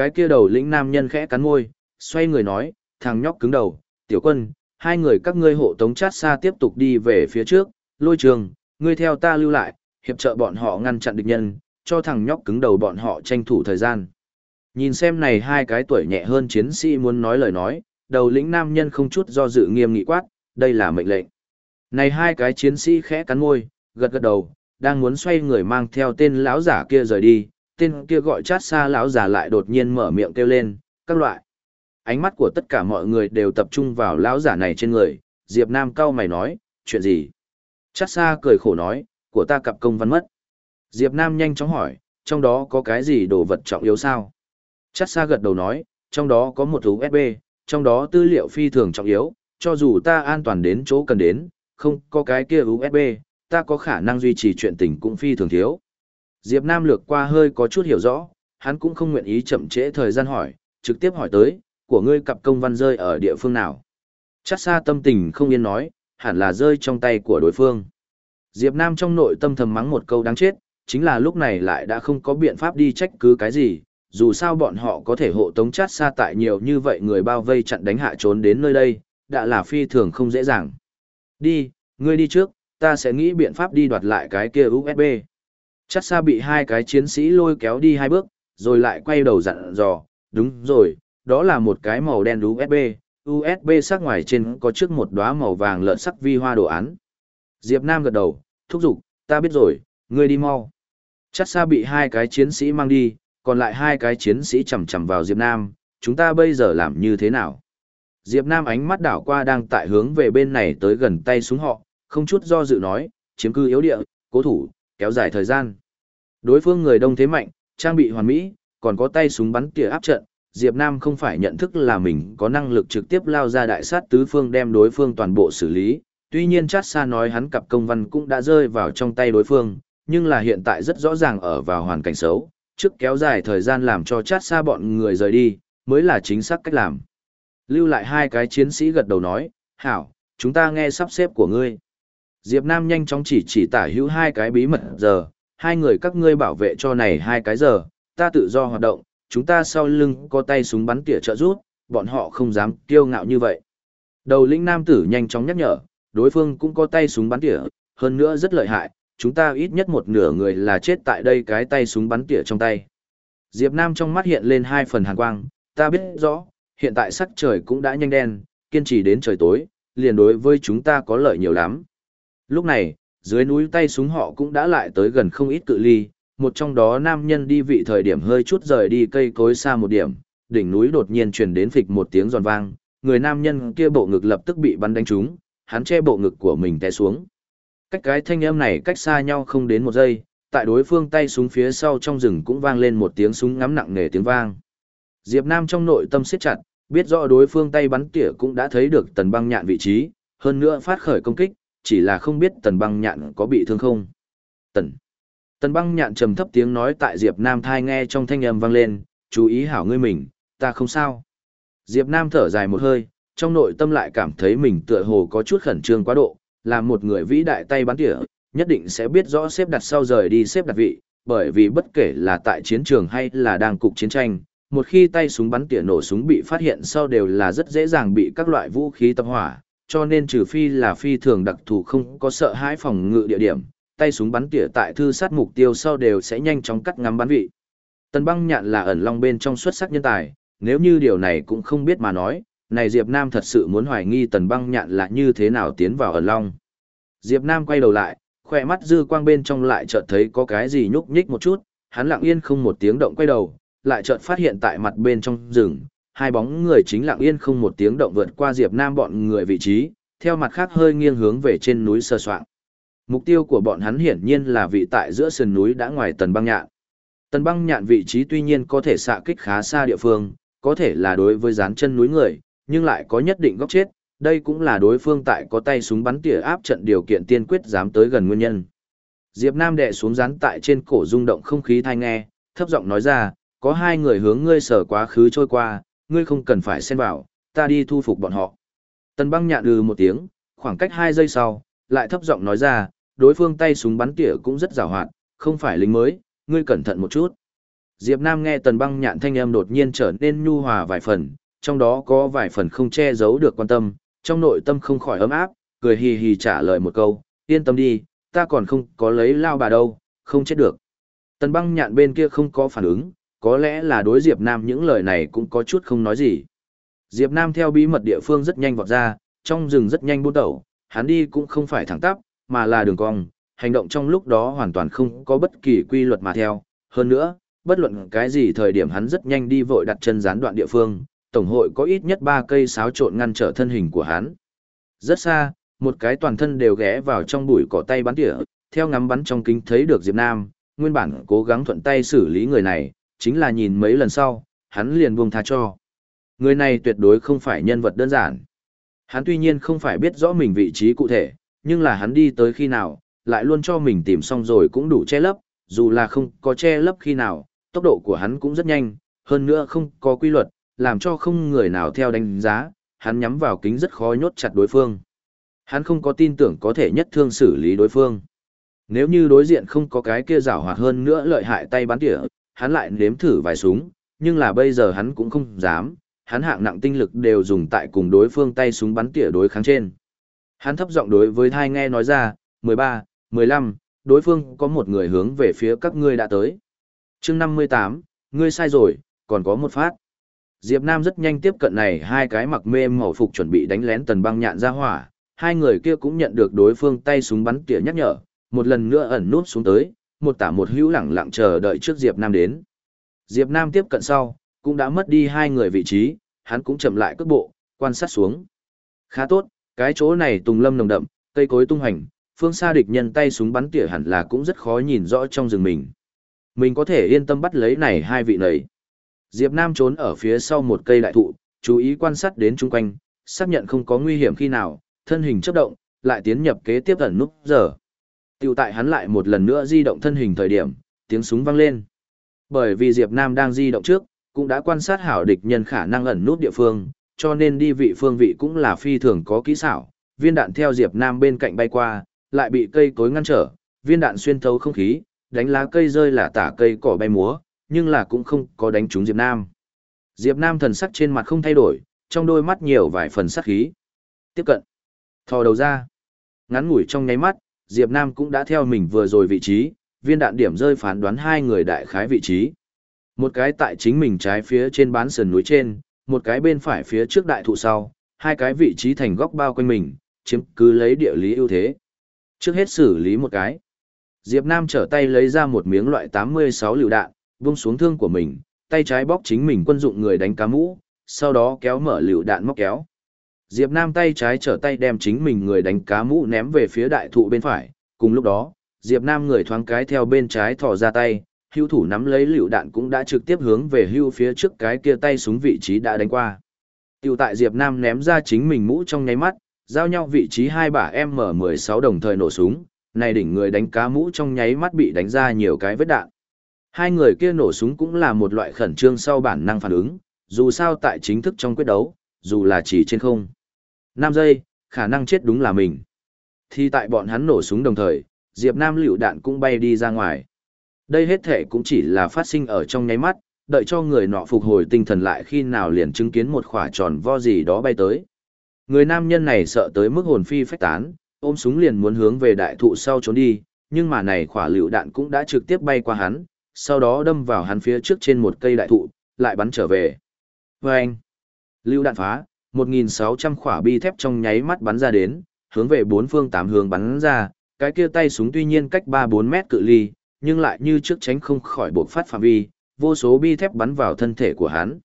Cái kia đầu lĩnh nam nhân khẽ cắn môi, xoay người nói, thằng nhóc cứng đầu, tiểu quân, hai người các ngươi hộ tống chát xa tiếp tục đi về phía trước, lôi trường, ngươi theo ta lưu lại, hiệp trợ bọn họ ngăn chặn địch nhân, cho thằng nhóc cứng đầu bọn họ tranh thủ thời gian. Nhìn xem này hai cái tuổi nhẹ hơn chiến sĩ muốn nói lời nói, đầu lĩnh nam nhân không chút do dự nghiêm nghị quát, đây là mệnh lệnh. Này hai cái chiến sĩ khẽ cắn môi, gật gật đầu, đang muốn xoay người mang theo tên lão giả kia rời đi, tên kia gọi chát xa lão già lại đột nhiên mở miệng kêu lên, các loại. Ánh mắt của tất cả mọi người đều tập trung vào lão giả này trên người, Diệp Nam cao mày nói, chuyện gì? Chát xa cười khổ nói, của ta cặp công văn mất. Diệp Nam nhanh chóng hỏi, trong đó có cái gì đồ vật trọng yếu sao? Chát xa gật đầu nói, trong đó có một USB, trong đó tư liệu phi thường trọng yếu, cho dù ta an toàn đến chỗ cần đến, không có cái kia USB, ta có khả năng duy trì chuyện tình cũng phi thường thiếu. Diệp Nam lược qua hơi có chút hiểu rõ, hắn cũng không nguyện ý chậm trễ thời gian hỏi, trực tiếp hỏi tới, của ngươi cặp công văn rơi ở địa phương nào? Chắc xa tâm tình không yên nói, hẳn là rơi trong tay của đối phương. Diệp Nam trong nội tâm thầm mắng một câu đáng chết, chính là lúc này lại đã không có biện pháp đi trách cứ cái gì, dù sao bọn họ có thể hộ tống chát xa tại nhiều như vậy người bao vây chặn đánh hạ trốn đến nơi đây, đã là phi thường không dễ dàng. Đi, ngươi đi trước, ta sẽ nghĩ biện pháp đi đoạt lại cái kia USB. Chát xa bị hai cái chiến sĩ lôi kéo đi hai bước, rồi lại quay đầu dặn dò, đúng rồi, đó là một cái màu đen USB, USB sắc ngoài trên có trước một đóa màu vàng lợn sắc vi hoa đồ án. Diệp Nam gật đầu, thúc giục, ta biết rồi, ngươi đi mau. Chát xa bị hai cái chiến sĩ mang đi, còn lại hai cái chiến sĩ chầm chầm vào Diệp Nam, chúng ta bây giờ làm như thế nào? Diệp Nam ánh mắt đảo qua đang tại hướng về bên này tới gần tay súng họ, không chút do dự nói, chiếm cư yếu địa, cố thủ, kéo dài thời gian. Đối phương người đông thế mạnh, trang bị hoàn mỹ, còn có tay súng bắn tỉa áp trận, Diệp Nam không phải nhận thức là mình có năng lực trực tiếp lao ra đại sát tứ phương đem đối phương toàn bộ xử lý. Tuy nhiên Chát Sa nói hắn cặp công văn cũng đã rơi vào trong tay đối phương, nhưng là hiện tại rất rõ ràng ở vào hoàn cảnh xấu, trước kéo dài thời gian làm cho chát xa bọn người rời đi, mới là chính xác cách làm. Lưu lại hai cái chiến sĩ gật đầu nói, hảo, chúng ta nghe sắp xếp của ngươi. Diệp Nam nhanh chóng chỉ chỉ tả hữu hai cái bí mật giờ, hai người các ngươi bảo vệ cho này hai cái giờ, ta tự do hoạt động, chúng ta sau lưng có tay súng bắn tỉa trợ rút, bọn họ không dám kiêu ngạo như vậy. Đầu lĩnh nam tử nhanh chóng nhắc nhở, đối phương cũng có tay súng bắn tỉa, hơn nữa rất lợi hại, chúng ta ít nhất một nửa người là chết tại đây cái tay súng bắn tỉa trong tay. Diệp Nam trong mắt hiện lên hai phần hàn quang, ta biết rõ, hiện tại sắc trời cũng đã nhanh đen, kiên trì đến trời tối, liền đối với chúng ta có lợi nhiều lắm. Lúc này, dưới núi tay súng họ cũng đã lại tới gần không ít cự ly, một trong đó nam nhân đi vị thời điểm hơi chút rời đi cây cối xa một điểm, đỉnh núi đột nhiên truyền đến phịch một tiếng giòn vang, người nam nhân kia bộ ngực lập tức bị bắn đánh trúng, hắn che bộ ngực của mình té xuống. Cách cái thanh âm này cách xa nhau không đến một giây, tại đối phương tay súng phía sau trong rừng cũng vang lên một tiếng súng ngắm nặng nề tiếng vang. Diệp Nam trong nội tâm siết chặt, biết rõ đối phương tay bắn tỉa cũng đã thấy được tần băng nhạn vị trí, hơn nữa phát khởi công kích, chỉ là không biết tần băng nhạn có bị thương không. Tần. Tần băng nhạn trầm thấp tiếng nói tại Diệp Nam thai nghe trong thanh âm vang lên, chú ý hảo ngươi mình, ta không sao. Diệp Nam thở dài một hơi, trong nội tâm lại cảm thấy mình tựa hồ có chút khẩn trương quá độ, là một người vĩ đại tay bắn tỉa, nhất định sẽ biết rõ xếp đặt sau rời đi xếp đặt vị, bởi vì bất kể là tại chiến trường hay là đang cục chiến tranh, một khi tay súng bắn tỉa nổ súng bị phát hiện sau đều là rất dễ dàng bị các loại vũ khí tập hỏa, cho nên trừ phi là phi thường đặc thù không có sợ hãi phòng ngự địa điểm, tay súng bắn tỉa tại thư sát mục tiêu sau đều sẽ nhanh chóng cắt ngắm bắn vị. Tần băng nhạn là ẩn long bên trong xuất sắc nhân tài, nếu như điều này cũng không biết mà nói, này Diệp Nam thật sự muốn hoài nghi tần băng nhạn là như thế nào tiến vào ẩn long. Diệp Nam quay đầu lại, khỏe mắt dư quang bên trong lại chợt thấy có cái gì nhúc nhích một chút, hắn lặng yên không một tiếng động quay đầu, lại chợt phát hiện tại mặt bên trong rừng, hai bóng người chính lặng yên không một tiếng động vượt qua Diệp Nam bọn người vị trí, theo mặt khác hơi nghiêng hướng về trên núi sơ soạn. Mục tiêu của bọn hắn hiển nhiên là vị tại giữa sườn núi đã ngoài tần băng nhạn. Tần băng nhạn vị trí tuy nhiên có thể xạ kích khá xa địa phương, có thể là đối với dán chân núi người, nhưng lại có nhất định góc chết, đây cũng là đối phương tại có tay súng bắn tỉa áp trận điều kiện tiên quyết dám tới gần nguyên nhân. Diệp Nam đệ xuống rắn tại trên cổ rung động không khí thanh nghe, thấp giọng nói ra, có hai người hướng ngươi sở quá khứ trôi qua, ngươi không cần phải xen vào, ta đi thu phục bọn họ. Tần băng nhạn ừ một tiếng, khoảng cách hai giây sau, lại thấp giọng nói ra, đối phương tay súng bắn tỉa cũng rất rào hoạt, không phải lính mới, ngươi cẩn thận một chút. Diệp Nam nghe tần băng nhạn thanh âm đột nhiên trở nên nhu hòa vài phần, trong đó có vài phần không che giấu được quan tâm, trong nội tâm không khỏi ấm áp, cười hì hì trả lời một câu, yên tâm đi, ta còn không có lấy lao bà đâu, không chết được. Tần băng nhạn bên kia không có phản ứng, có lẽ là đối Diệp Nam những lời này cũng có chút không nói gì. Diệp Nam theo bí mật địa phương rất nhanh vọt ra, trong rừng rất nhanh buôn tẩu, hắn đi cũng không phải thẳng tắp, mà là đường cong, hành động trong lúc đó hoàn toàn không có bất kỳ quy luật mà theo. Hơn nữa, bất luận cái gì thời điểm hắn rất nhanh đi vội đặt chân gián đoạn địa phương, tổng hội có ít nhất ba cây sáo trộn ngăn trở thân hình của hắn. Rất xa, một cái toàn thân đều ghé vào trong bụi cỏ tay bắn tỉa, theo ngắm bắn trong kính thấy được Diệp Nam, nguyên bản cố gắng thuận tay xử lý người này, chính là nhìn mấy lần sau, hắn liền buông tha cho. Người này tuyệt đối không phải nhân vật đơn giản. Hắn tuy nhiên không phải biết rõ mình vị trí cụ thể, nhưng là hắn đi tới khi nào, lại luôn cho mình tìm xong rồi cũng đủ che lấp, dù là không có che lấp khi nào, tốc độ của hắn cũng rất nhanh, hơn nữa không có quy luật, làm cho không người nào theo đánh giá, hắn nhắm vào kính rất khó nhốt chặt đối phương. Hắn không có tin tưởng có thể nhất thương xử lý đối phương. Nếu như đối diện không có cái kia rảo hoạt hơn nữa lợi hại tay bắn tỉa, hắn lại nếm thử vài súng, nhưng là bây giờ hắn cũng không dám, hắn hạng nặng tinh lực đều dùng tại cùng đối phương tay súng bắn tỉa đối kháng trên. Hắn thấp giọng đối với thai nghe nói ra, 13, 15, đối phương có một người hướng về phía các ngươi đã tới. chương 58, ngươi sai rồi, còn có một phát. Diệp Nam rất nhanh tiếp cận này hai cái mặc mê màu phục chuẩn bị đánh lén tần băng nhạn ra hỏa, hai người kia cũng nhận được đối phương tay súng bắn tỉa nhắc nhở, một lần nữa ẩn nút xuống tới, một tả một hữu lẳng lặng chờ đợi trước Diệp Nam đến. Diệp Nam tiếp cận sau, cũng đã mất đi hai người vị trí, hắn cũng chậm lại cước bộ, quan sát xuống. Khá tốt, cái chỗ này tùng lâm nồng đậm, cây cối tung hành, phương xa địch nhân tay súng bắn tỉa hẳn là cũng rất khó nhìn rõ trong rừng mình. Mình có thể yên tâm bắt lấy này hai vị này. Diệp Nam trốn ở phía sau một cây đại thụ, chú ý quan sát đến chung quanh, xác nhận không có nguy hiểm khi nào, thân hình chớp động, lại tiến nhập kế tiếp ẩn nút giờ. Tiểu tại hắn lại một lần nữa di động thân hình thời điểm, tiếng súng vang lên. Bởi vì Diệp Nam đang di động trước, cũng đã quan sát hảo địch nhân khả năng ẩn nút địa phương, cho nên đi vị phương vị cũng là phi thường có kỹ xảo. Viên đạn theo Diệp Nam bên cạnh bay qua, lại bị cây cối ngăn trở, viên đạn xuyên thấu không khí, đánh lá cây rơi là tả cây cỏ bay múa, nhưng là cũng không có đánh trúng Diệp Nam. Diệp Nam thần sắc trên mặt không thay đổi, trong đôi mắt nhiều vài phần sắc khí. Tiếp cận. Thò đầu ra. Ngắn ngủi trong nháy mắt, Diệp Nam cũng đã theo mình vừa rồi vị trí, viên đạn điểm rơi phán đoán hai người đại khái vị trí. Một cái tại chính mình trái phía trên bán sườn núi trên, một cái bên phải phía trước đại thụ sau, hai cái vị trí thành góc bao quanh mình, chiếm cứ lấy địa lý ưu thế. Trước hết xử lý một cái. Diệp Nam trở tay lấy ra một miếng loại 86 lựu đạn, vung xuống thương của mình, tay trái bóc chính mình quân dụng người đánh cá mũ, sau đó kéo mở lựu đạn móc kéo. Diệp Nam tay trái trở tay đem chính mình người đánh cá mũ ném về phía đại thụ bên phải, cùng lúc đó, Diệp Nam người thoáng cái theo bên trái thò ra tay, hưu thủ nắm lấy lựu đạn cũng đã trực tiếp hướng về hưu phía trước cái kia tay súng vị trí đã đánh qua. Tiểu tại Diệp Nam ném ra chính mình mũ trong nháy mắt, giao nhau vị trí hai bả M16 đồng thời nổ súng, này đỉnh người đánh cá mũ trong nháy mắt bị đánh ra nhiều cái vết đạn. Hai người kia nổ súng cũng là một loại khẩn trương sau bản năng phản ứng, dù sao tại chính thức trong quyết đấu, dù là chỉ trên không. 5 giây, khả năng chết đúng là mình. Thì tại bọn hắn nổ súng đồng thời, Diệp Nam liều đạn cũng bay đi ra ngoài. Đây hết thể cũng chỉ là phát sinh ở trong nháy mắt, đợi cho người nọ phục hồi tinh thần lại khi nào liền chứng kiến một khỏa tròn vo gì đó bay tới. Người nam nhân này sợ tới mức hồn phi phách tán, ôm súng liền muốn hướng về đại thụ sau trốn đi, nhưng mà này khỏa liều đạn cũng đã trực tiếp bay qua hắn, sau đó đâm vào hắn phía trước trên một cây đại thụ, lại bắn trở về. Vâng! Lưu đạn phá, 1.600 khỏa bi thép trong nháy mắt bắn ra đến, hướng về bốn phương tám hướng bắn ra, cái kia tay súng tuy nhiên cách 3-4 mét cự ly, nhưng lại như trước tránh không khỏi buộc phát phạm vi, vô số bi thép bắn vào thân thể của hắn.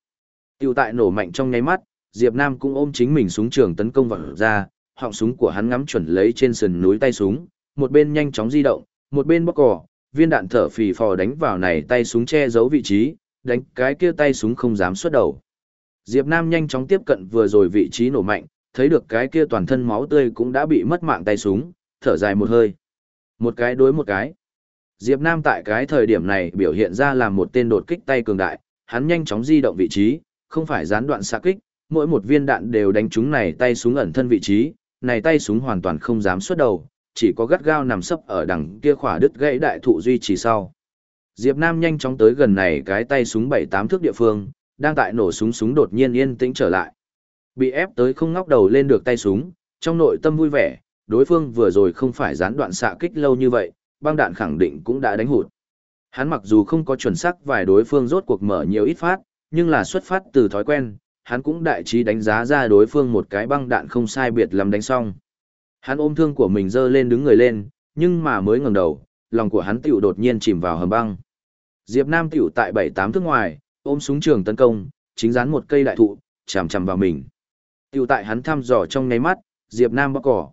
Tiểu tại nổ mạnh trong nháy mắt, Diệp Nam cũng ôm chính mình súng trường tấn công vào ra, họng súng của hắn ngắm chuẩn lấy trên sườn núi tay súng, một bên nhanh chóng di động, một bên bóc cò, viên đạn thở phì phò đánh vào này tay súng che giấu vị trí, đánh cái kia tay súng không dám xuất đầu. Diệp Nam nhanh chóng tiếp cận vừa rồi vị trí nổ mạnh, thấy được cái kia toàn thân máu tươi cũng đã bị mất mạng tay súng, thở dài một hơi. Một cái đối một cái. Diệp Nam tại cái thời điểm này biểu hiện ra là một tên đột kích tay cường đại, hắn nhanh chóng di động vị trí, không phải gián đoạn xạ kích, mỗi một viên đạn đều đánh trúng này tay súng ẩn thân vị trí, này tay súng hoàn toàn không dám xuất đầu, chỉ có gắt gao nằm sấp ở đằng kia khỏa đứt gãy đại thụ duy trì sau. Diệp Nam nhanh chóng tới gần này cái tay súng 7-8 thước địa phương, đang tại nổ súng súng đột nhiên yên tĩnh trở lại. Bị ép tới không ngóc đầu lên được tay súng, trong nội tâm vui vẻ, đối phương vừa rồi không phải gián đoạn xạ kích lâu như vậy, băng đạn khẳng định cũng đã đánh hụt. Hắn mặc dù không có chuẩn xác vài đối phương rốt cuộc mở nhiều ít phát, nhưng là xuất phát từ thói quen, hắn cũng đại trí đánh giá ra đối phương một cái băng đạn không sai biệt lắm đánh xong. Hắn ôm thương của mình dơ lên đứng người lên, nhưng mà mới ngẩng đầu, lòng của hắn tiểu đột nhiên chìm vào hầm băng. Diệp Nam tiểu tại bảy tám thước ngoài, ôm súng trường tấn công, chính dán một cây đại thụ, chằm chằm vào mình. Tiểu tại hắn thăm dò trong nháy mắt, Diệp Nam bóc cỏ.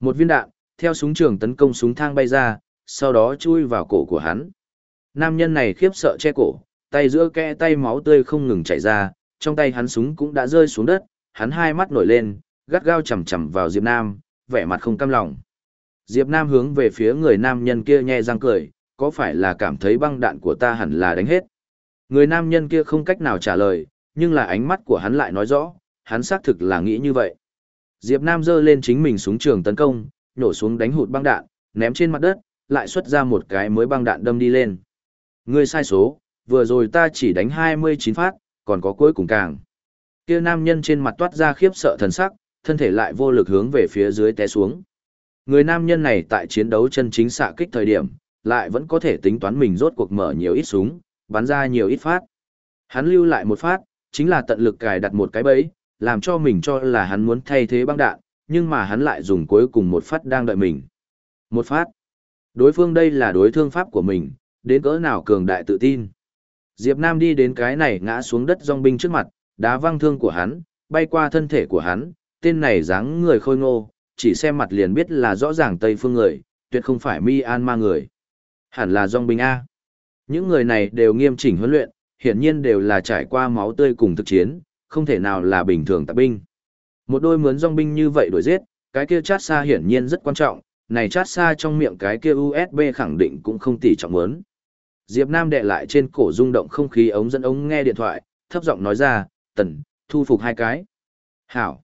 Một viên đạn, theo súng trường tấn công súng thang bay ra, sau đó chui vào cổ của hắn. Nam nhân này khiếp sợ che cổ, tay giữa kẽ tay máu tươi không ngừng chảy ra, trong tay hắn súng cũng đã rơi xuống đất, hắn hai mắt nổi lên, gắt gao chầm chầm vào Diệp Nam, vẻ mặt không cam lòng. Diệp Nam hướng về phía người nam nhân kia nhe răng cười, có phải là cảm thấy băng đạn của ta hẳn là đánh hết? Người nam nhân kia không cách nào trả lời, nhưng là ánh mắt của hắn lại nói rõ, hắn xác thực là nghĩ như vậy. Diệp Nam giơ lên chính mình súng trường tấn công, nhổ xuống đánh hụt băng đạn, ném trên mặt đất, lại xuất ra một cái mới băng đạn đâm đi lên. Ngươi sai số, vừa rồi ta chỉ đánh 29 phát, còn có cuối cùng càng. Kia nam nhân trên mặt toát ra khiếp sợ thần sắc, thân thể lại vô lực hướng về phía dưới té xuống. Người nam nhân này tại chiến đấu chân chính xạ kích thời điểm, lại vẫn có thể tính toán mình rốt cuộc mở nhiều ít súng, bắn ra nhiều ít phát. Hắn lưu lại một phát, chính là tận lực cài đặt một cái bẫy, làm cho mình cho là hắn muốn thay thế băng đạn, nhưng mà hắn lại dùng cuối cùng một phát đang đợi mình. Một phát. Đối phương đây là đối thương pháp của mình, đến cỡ nào cường đại tự tin. Diệp Nam đi đến cái này ngã xuống đất dòng binh trước mặt, đá văng thương của hắn, bay qua thân thể của hắn, tên này dáng người khôi ngô, chỉ xem mặt liền biết là rõ ràng Tây phương người, tuyệt không phải Mi An ma người. Hẳn là dòng binh A. Những người này đều nghiêm chỉnh huấn luyện, hiển nhiên đều là trải qua máu tươi cùng thực chiến, không thể nào là bình thường tạp binh. Một đôi mướn dòng binh như vậy đuổi giết, cái kia chát xa hiển nhiên rất quan trọng, này chát xa trong miệng cái kia USB khẳng định cũng không tỷ trọng muốn. Diệp Nam đệ lại trên cổ rung động không khí ống dẫn ống nghe điện thoại, thấp giọng nói ra, tần, thu phục hai cái. Hảo.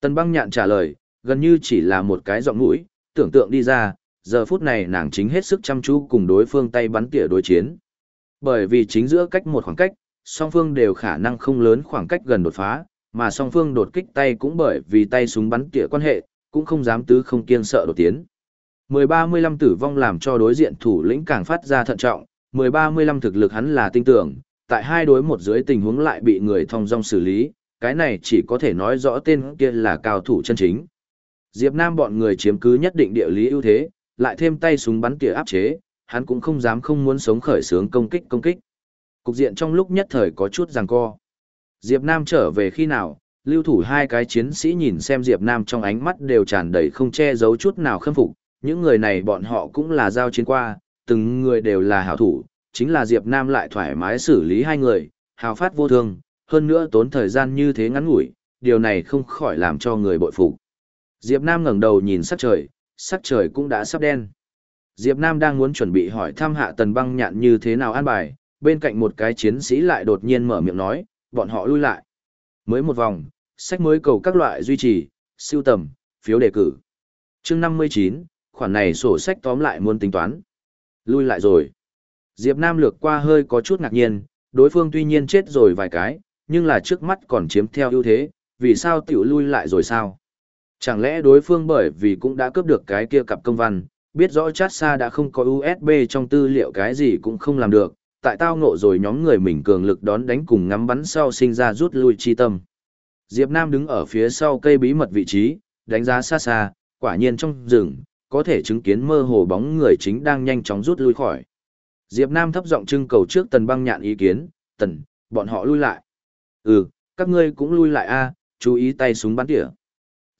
Tần băng nhạn trả lời, gần như chỉ là một cái giọng mũi, tưởng tượng đi ra, giờ phút này nàng chính hết sức chăm chú cùng đối phương tay bắn tỉa đối chiến. Bởi vì chính giữa cách một khoảng cách, song phương đều khả năng không lớn khoảng cách gần đột phá, mà song phương đột kích tay cũng bởi vì tay súng bắn tỉa quan hệ, cũng không dám tứ không kiên sợ đột tiến. 10-35 tử vong làm cho đối diện thủ lĩnh càng phát ra thận trọng, 10-35 thực lực hắn là tinh tưởng, tại hai đối một dưới tình huống lại bị người thông dong xử lý, cái này chỉ có thể nói rõ tên kia là cao thủ chân chính. Diệp Nam bọn người chiếm cứ nhất định địa lý ưu thế, lại thêm tay súng bắn tỉa áp chế, hắn cũng không dám không muốn sống khởi sướng công kích công kích. Cục diện trong lúc nhất thời có chút giằng co. Diệp Nam trở về khi nào, lưu thủ hai cái chiến sĩ nhìn xem Diệp Nam trong ánh mắt đều tràn đầy không che giấu chút nào khâm phục, những người này bọn họ cũng là giao chiến qua, từng người đều là hảo thủ, chính là Diệp Nam lại thoải mái xử lý hai người, hào phát vô thương, hơn nữa tốn thời gian như thế ngắn ngủi, điều này không khỏi làm cho người bội phục. Diệp Nam ngẩng đầu nhìn sắc trời, sắc trời cũng đã sắp đen. Diệp Nam đang muốn chuẩn bị hỏi thăm hạ tần băng nhạn như thế nào an bài, bên cạnh một cái chiến sĩ lại đột nhiên mở miệng nói, bọn họ lui lại. Mới một vòng, sách mới cầu các loại duy trì, siêu tầm, phiếu đề cử. Chương 59, khoản này sổ sách tóm lại muốn tính toán. Lui lại rồi. Diệp Nam lược qua hơi có chút ngạc nhiên, đối phương tuy nhiên chết rồi vài cái, nhưng là trước mắt còn chiếm theo ưu thế, vì sao tiểu lui lại rồi sao? Chẳng lẽ đối phương bởi vì cũng đã cướp được cái kia cặp công văn, biết rõ chat xa đã không có USB trong tư liệu cái gì cũng không làm được, tại tao ngộ rồi nhóm người mình cường lực đón đánh cùng ngắm bắn sau sinh ra rút lui chi tâm. Diệp Nam đứng ở phía sau cây bí mật vị trí, đánh giá xa xa, quả nhiên trong rừng, có thể chứng kiến mơ hồ bóng người chính đang nhanh chóng rút lui khỏi. Diệp Nam thấp giọng trưng cầu trước tần băng nhạn ý kiến, tần, bọn họ lui lại. Ừ, các ngươi cũng lui lại a, chú ý tay súng bắn tỉa.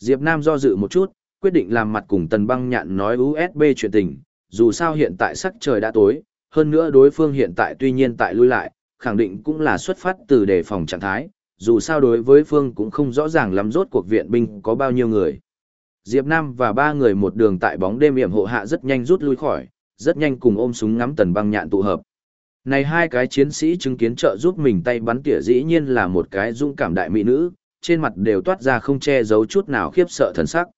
Diệp Nam do dự một chút, quyết định làm mặt cùng tần băng nhạn nói USB chuyện tình, dù sao hiện tại sắc trời đã tối, hơn nữa đối phương hiện tại tuy nhiên tại lui lại, khẳng định cũng là xuất phát từ đề phòng trạng thái, dù sao đối với phương cũng không rõ ràng lắm rốt cuộc viện binh có bao nhiêu người. Diệp Nam và ba người một đường tại bóng đêm yểm hộ hạ rất nhanh rút lui khỏi, rất nhanh cùng ôm súng ngắm tần băng nhạn tụ hợp. Này hai cái chiến sĩ chứng kiến trợ giúp mình tay bắn tỉa dĩ nhiên là một cái dũng cảm đại mỹ nữ, trên mặt đều toát ra không che giấu chút nào khiếp sợ thần sắc.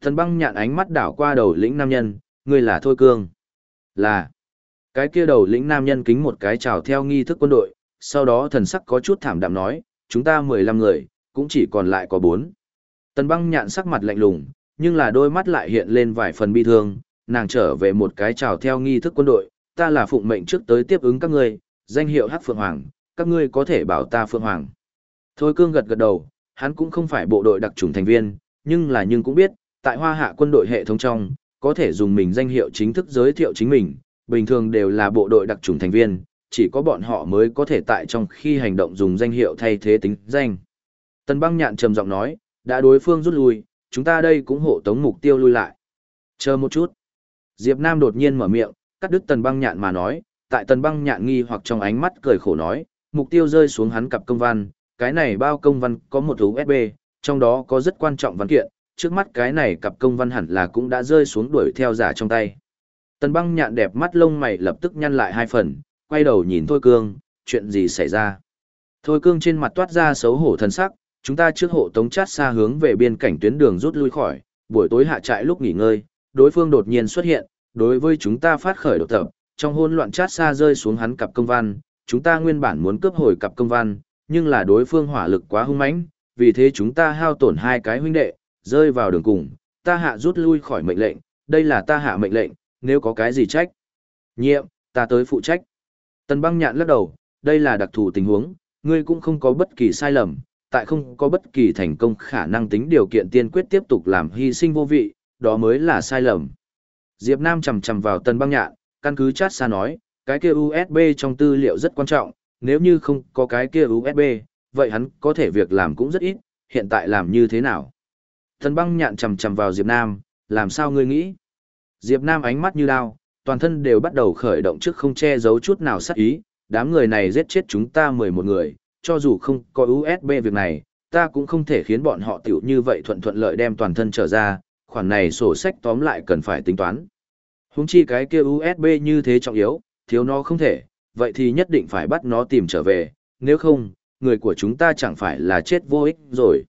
Thần băng nhạn ánh mắt đảo qua đầu lĩnh nam nhân, người là Thôi Cương. Là. Cái kia đầu lĩnh nam nhân kính một cái chào theo nghi thức quân đội, sau đó thần sắc có chút thảm đạm nói, chúng ta 15 người, cũng chỉ còn lại có 4. Tần băng nhạn sắc mặt lạnh lùng, nhưng là đôi mắt lại hiện lên vài phần bi thương, nàng trở về một cái chào theo nghi thức quân đội, ta là phụng mệnh trước tới tiếp ứng các ngươi, danh hiệu Hắc Phượng Hoàng, các ngươi có thể bảo ta Phượng Hoàng. Thôi cương gật gật đầu, hắn cũng không phải bộ đội đặc trùng thành viên, nhưng là nhưng cũng biết, tại hoa hạ quân đội hệ thống trong, có thể dùng mình danh hiệu chính thức giới thiệu chính mình, bình thường đều là bộ đội đặc trùng thành viên, chỉ có bọn họ mới có thể tại trong khi hành động dùng danh hiệu thay thế tính danh. Tần băng nhạn trầm giọng nói, đã đối phương rút lui, chúng ta đây cũng hộ tống mục tiêu lui lại. Chờ một chút. Diệp Nam đột nhiên mở miệng, cắt đứt tần băng nhạn mà nói, tại tần băng nhạn nghi hoặc trong ánh mắt cười khổ nói, mục tiêu rơi xuống hắn cặp công văn, cái này bao công văn có một USB, trong đó có rất quan trọng văn kiện, trước mắt cái này cặp công văn hẳn là cũng đã rơi xuống đuổi theo giả trong tay. Tần băng nhạn đẹp mắt lông mày lập tức nhăn lại hai phần, quay đầu nhìn Thôi Cương, chuyện gì xảy ra. Thôi Cương trên mặt toát ra xấu hổ thần sắc, chúng ta trước hộ tống chát xa hướng về biên cảnh tuyến đường rút lui khỏi, buổi tối hạ trại lúc nghỉ ngơi, đối phương đột nhiên xuất hiện, đối với chúng ta phát khởi đột tập, trong hỗn loạn chát xa rơi xuống hắn cặp công văn, chúng ta nguyên bản muốn cướp hồi cặp công văn, nhưng là đối phương hỏa lực quá hung mãnh, vì thế chúng ta hao tổn hai cái huynh đệ, rơi vào đường cùng, ta hạ rút lui khỏi mệnh lệnh, đây là ta hạ mệnh lệnh, nếu có cái gì trách. Nhiệm, ta tới phụ trách. Tần băng nhạn lắc đầu, đây là đặc thù tình huống, ngươi cũng không có bất kỳ sai lầm, tại không có bất kỳ thành công khả năng tính điều kiện tiên quyết tiếp tục làm hy sinh vô vị, đó mới là sai lầm. Diệp Nam chầm chầm vào tần băng nhạn, căn cứ chat xa nói, cái kia USB trong tư liệu rất quan trọng, nếu như không có cái kia USB, vậy hắn có thể việc làm cũng rất ít, hiện tại làm như thế nào? Thần băng nhạn chầm chầm vào Diệp Nam, làm sao ngươi nghĩ? Diệp Nam ánh mắt như đao, toàn thân đều bắt đầu khởi động trước không che giấu chút nào sát ý, đám người này giết chết chúng ta 11 người, cho dù không có USB việc này, ta cũng không thể khiến bọn họ tiểu như vậy thuận thuận lợi đem toàn thân trở ra, khoản này sổ sách tóm lại cần phải tính toán. Húng chi cái kia USB như thế trọng yếu, thiếu nó không thể, vậy thì nhất định phải bắt nó tìm trở về, nếu không, người của chúng ta chẳng phải là chết vô ích rồi.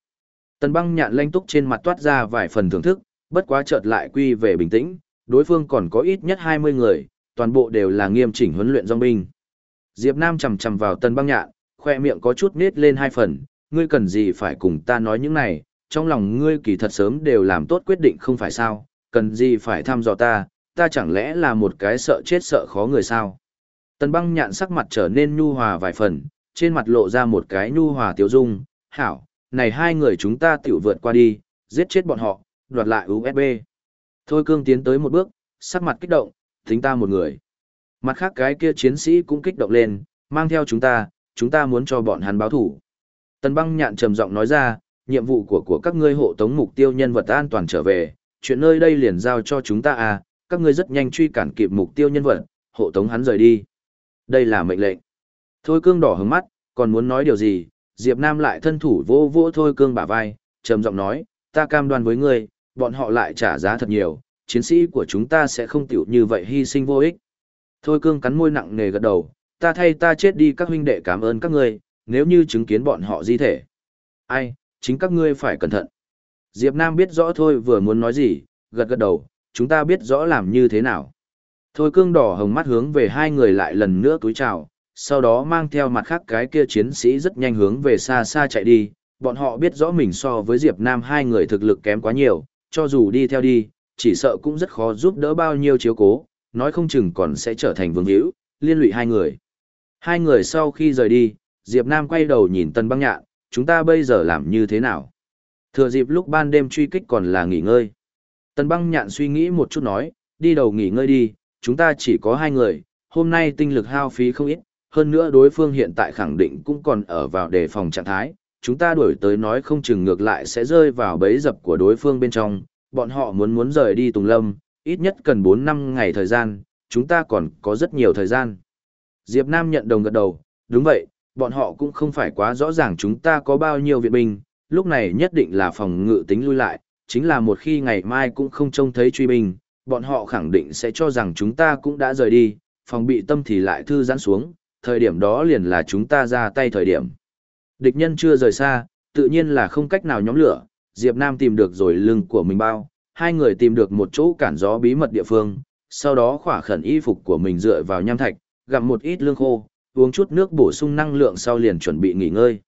Tần băng nhạn lanh túc trên mặt toát ra vài phần thưởng thức, bất quá chợt lại quy về bình tĩnh, đối phương còn có ít nhất 20 người, toàn bộ đều là nghiêm chỉnh huấn luyện dòng binh. Diệp Nam chầm chầm vào tần băng nhạn, khoe miệng có chút nết lên hai phần, ngươi cần gì phải cùng ta nói những này, trong lòng ngươi kỳ thật sớm đều làm tốt quyết định không phải sao, cần gì phải thăm dò ta, ta chẳng lẽ là một cái sợ chết sợ khó người sao. Tần băng nhạn sắc mặt trở nên nhu hòa vài phần, trên mặt lộ ra một cái nhu hòa tiếu dung, hảo, này hai người chúng ta tiểu vượt qua đi, giết chết bọn họ, đoạt lại USB. Thôi cương tiến tới một bước, sắc mặt kích động, tính ta một người. Mặt khác cái kia chiến sĩ cũng kích động lên, mang theo chúng ta, chúng ta muốn cho bọn hắn báo thủ. Tần băng nhạn trầm giọng nói ra, nhiệm vụ của của các ngươi hộ tống mục tiêu nhân vật an toàn trở về, chuyện nơi đây liền giao cho chúng ta à, các ngươi rất nhanh truy cản kịp mục tiêu nhân vật, hộ tống hắn rời đi. Đây là mệnh lệnh. Thôi cương đỏ hứng mắt, còn muốn nói điều gì, Diệp Nam lại thân thủ vô vô thôi cương bả vai, trầm giọng nói, ta cam đoan với ngươi, bọn họ lại trả giá thật nhiều, chiến sĩ của chúng ta sẽ không tiểu như vậy hy sinh vô ích. Thôi cương cắn môi nặng nề gật đầu, ta thay ta chết đi các huynh đệ cảm ơn các ngươi, nếu như chứng kiến bọn họ di thể. Ai, chính các ngươi phải cẩn thận. Diệp Nam biết rõ thôi vừa muốn nói gì, gật gật đầu, chúng ta biết rõ làm như thế nào. Thôi cương đỏ hồng mắt hướng về hai người lại lần nữa túi chào, sau đó mang theo mặt khác cái kia chiến sĩ rất nhanh hướng về xa xa chạy đi, bọn họ biết rõ mình so với Diệp Nam hai người thực lực kém quá nhiều, cho dù đi theo đi, chỉ sợ cũng rất khó giúp đỡ bao nhiêu chiếu cố, nói không chừng còn sẽ trở thành vương hữu, liên lụy hai người. Hai người sau khi rời đi, Diệp Nam quay đầu nhìn Tân Băng Nhạn, chúng ta bây giờ làm như thế nào? Thừa dịp lúc ban đêm truy kích còn là nghỉ ngơi. Tân Băng Nhạn suy nghĩ một chút nói, đi đầu nghỉ ngơi đi, chúng ta chỉ có hai người, hôm nay tinh lực hao phí không ít, hơn nữa đối phương hiện tại khẳng định cũng còn ở vào đề phòng trạng thái, chúng ta đuổi tới nói không chừng ngược lại sẽ rơi vào bẫy dập của đối phương bên trong, bọn họ muốn muốn rời đi Tùng Lâm, ít nhất cần 4 năm ngày thời gian, chúng ta còn có rất nhiều thời gian. Diệp Nam nhận đồng gật đầu, đúng vậy, bọn họ cũng không phải quá rõ ràng chúng ta có bao nhiêu viện binh, lúc này nhất định là phòng ngự tính lui lại, chính là một khi ngày mai cũng không trông thấy truy binh, bọn họ khẳng định sẽ cho rằng chúng ta cũng đã rời đi, phòng bị tâm thì lại thư giãn xuống, thời điểm đó liền là chúng ta ra tay thời điểm. Địch nhân chưa rời xa, tự nhiên là không cách nào nhóm lửa, Diệp Nam tìm được rồi lưng của mình bao, hai người tìm được một chỗ cản gió bí mật địa phương, sau đó khỏa khẩn y phục của mình dựa vào nham thạch, gặm một ít lương khô, uống chút nước bổ sung năng lượng sau liền chuẩn bị nghỉ ngơi.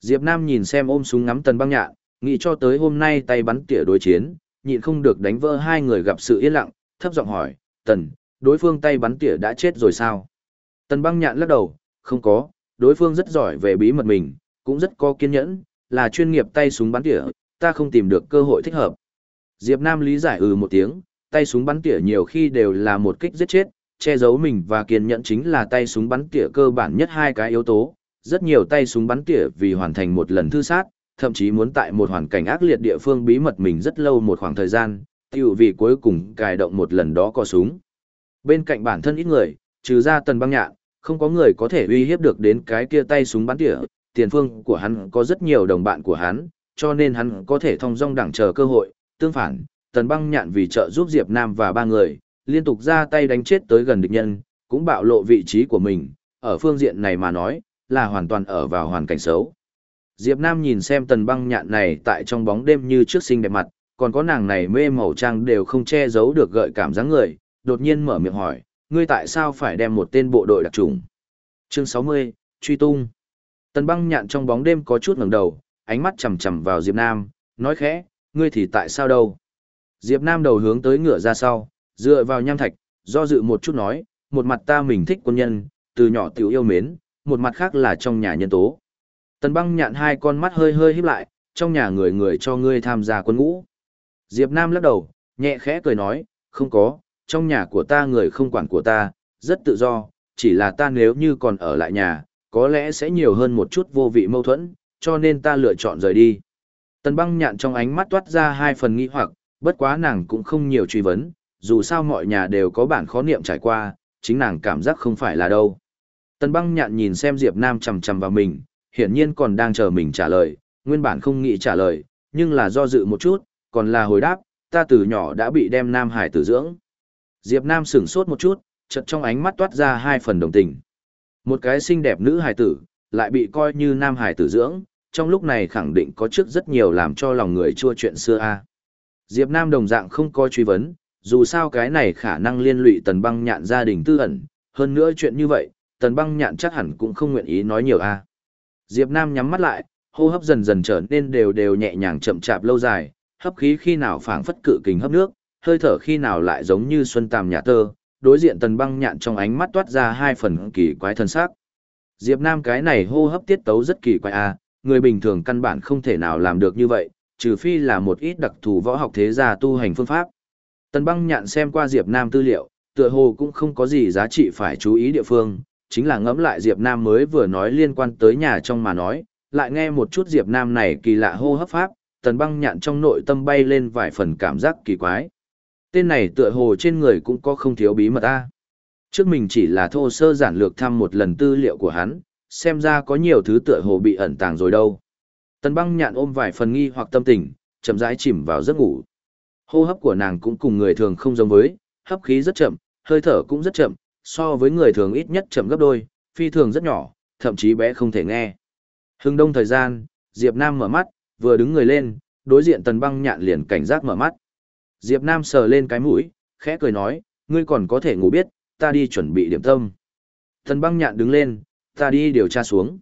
Diệp Nam nhìn xem ôm súng ngắm tần băng nhạn, nghĩ cho tới hôm nay tay bắn tỉa đối chiến, nhịn không được đánh vỡ hai người gặp sự yên lặng, thấp giọng hỏi, tần, đối phương tay bắn tỉa đã chết rồi sao? Tần băng nhạn lắc đầu, không có, đối phương rất giỏi về bí mật mình, cũng rất có kiên nhẫn, là chuyên nghiệp tay súng bắn tỉa, ta không tìm được cơ hội thích hợp. Diệp Nam lý giải ừ một tiếng, tay súng bắn tỉa nhiều khi đều là một kích giết chết, che giấu mình và kiên nhẫn chính là tay súng bắn tỉa cơ bản nhất hai cái yếu tố. Rất nhiều tay súng bắn tỉa vì hoàn thành một lần thư sát, thậm chí muốn tại một hoàn cảnh ác liệt địa phương bí mật mình rất lâu một khoảng thời gian, tiêu vì cuối cùng cài động một lần đó có súng. Bên cạnh bản thân ít người, trừ ra tần băng nhạn, không có người có thể uy hiếp được đến cái kia tay súng bắn tỉa, tiền phương của hắn có rất nhiều đồng bạn của hắn, cho nên hắn có thể thông dong đẳng chờ cơ hội, tương phản, tần băng nhạn vì trợ giúp Diệp Nam và ba người, liên tục ra tay đánh chết tới gần địch nhân, cũng bạo lộ vị trí của mình, ở phương diện này mà nói, là hoàn toàn ở vào hoàn cảnh xấu. Diệp Nam nhìn xem tần băng nhạn này tại trong bóng đêm như trước xinh đẹp mặt, còn có nàng này mê màu trang đều không che giấu được gợi cảm dáng người, đột nhiên mở miệng hỏi, ngươi tại sao phải đem một tên bộ đội đặc trùng? Chương 60, truy tung. Tần băng nhạn trong bóng đêm có chút ngẩng đầu, ánh mắt chầm chầm vào Diệp Nam, nói khẽ, ngươi thì tại sao đâu? Diệp Nam đầu hướng tới ngựa ra sau, dựa vào nham thạch, do dự một chút nói, một mặt ta mình thích quân nhân, từ nhỏ tiểu yêu mến, một mặt khác là trong nhà nhân tố. Tần băng nhạn hai con mắt hơi hơi híp lại, trong nhà người người cho ngươi tham gia quân ngũ. Diệp Nam lắc đầu, nhẹ khẽ cười nói, không có, trong nhà của ta người không quản của ta, rất tự do, chỉ là ta nếu như còn ở lại nhà, có lẽ sẽ nhiều hơn một chút vô vị mâu thuẫn, cho nên ta lựa chọn rời đi. Tần băng nhạn trong ánh mắt toát ra hai phần nghi hoặc, bất quá nàng cũng không nhiều truy vấn, dù sao mọi nhà đều có bản khó niệm trải qua, chính nàng cảm giác không phải là đâu. Tần băng nhạn nhìn xem Diệp Nam chầm chầm vào mình, hiển nhiên còn đang chờ mình trả lời, nguyên bản không nghĩ trả lời, nhưng là do dự một chút, còn là hồi đáp, ta từ nhỏ đã bị đem Nam Hải tử dưỡng. Diệp Nam sững sốt một chút, chợt trong ánh mắt toát ra hai phần đồng tình. Một cái xinh đẹp nữ hải tử, lại bị coi như Nam Hải tử dưỡng, trong lúc này khẳng định có trước rất nhiều làm cho lòng người chua chuyện xưa a. Diệp Nam đồng dạng không coi truy vấn, dù sao cái này khả năng liên lụy tần băng nhạn gia đình tư ẩn, hơn nữa chuyện như vậy, tần băng nhạn chắc hẳn cũng không nguyện ý nói nhiều a. Diệp Nam nhắm mắt lại, hô hấp dần dần trở nên đều đều nhẹ nhàng chậm chạp lâu dài, hấp khí khi nào phảng phất cự kình hấp nước, hơi thở khi nào lại giống như xuân tàm nhà tơ, đối diện tần băng nhạn trong ánh mắt toát ra hai phần kỳ quái thần sắc. Diệp Nam cái này hô hấp tiết tấu rất kỳ quái a, người bình thường căn bản không thể nào làm được như vậy, trừ phi là một ít đặc thù võ học thế gia tu hành phương pháp. Tần băng nhạn xem qua Diệp Nam tư liệu, tựa hồ cũng không có gì giá trị phải chú ý địa phương, chính là ngẫm lại Diệp Nam mới vừa nói liên quan tới nhà trong mà nói, lại nghe một chút Diệp Nam này kỳ lạ hô hấp pháp, tần băng nhạn trong nội tâm bay lên vài phần cảm giác kỳ quái. Tên này tựa hồ trên người cũng có không thiếu bí mật a. Trước mình chỉ là thô sơ giản lược thăm một lần tư liệu của hắn, xem ra có nhiều thứ tựa hồ bị ẩn tàng rồi đâu. Tần băng nhạn ôm vài phần nghi hoặc tâm tình, chậm rãi chìm vào giấc ngủ. Hô hấp của nàng cũng cùng người thường không giống với, hấp khí rất chậm, hơi thở cũng rất chậm, so với người thường ít nhất chậm gấp đôi, phi thường rất nhỏ, thậm chí bé không thể nghe. Hưng đông thời gian, Diệp Nam mở mắt, vừa đứng người lên, đối diện tần băng nhạn liền cảnh giác mở mắt. Diệp Nam sờ lên cái mũi, khẽ cười nói, ngươi còn có thể ngủ biết, ta đi chuẩn bị điểm tâm. Tần băng nhạn đứng lên, ta đi điều tra xuống.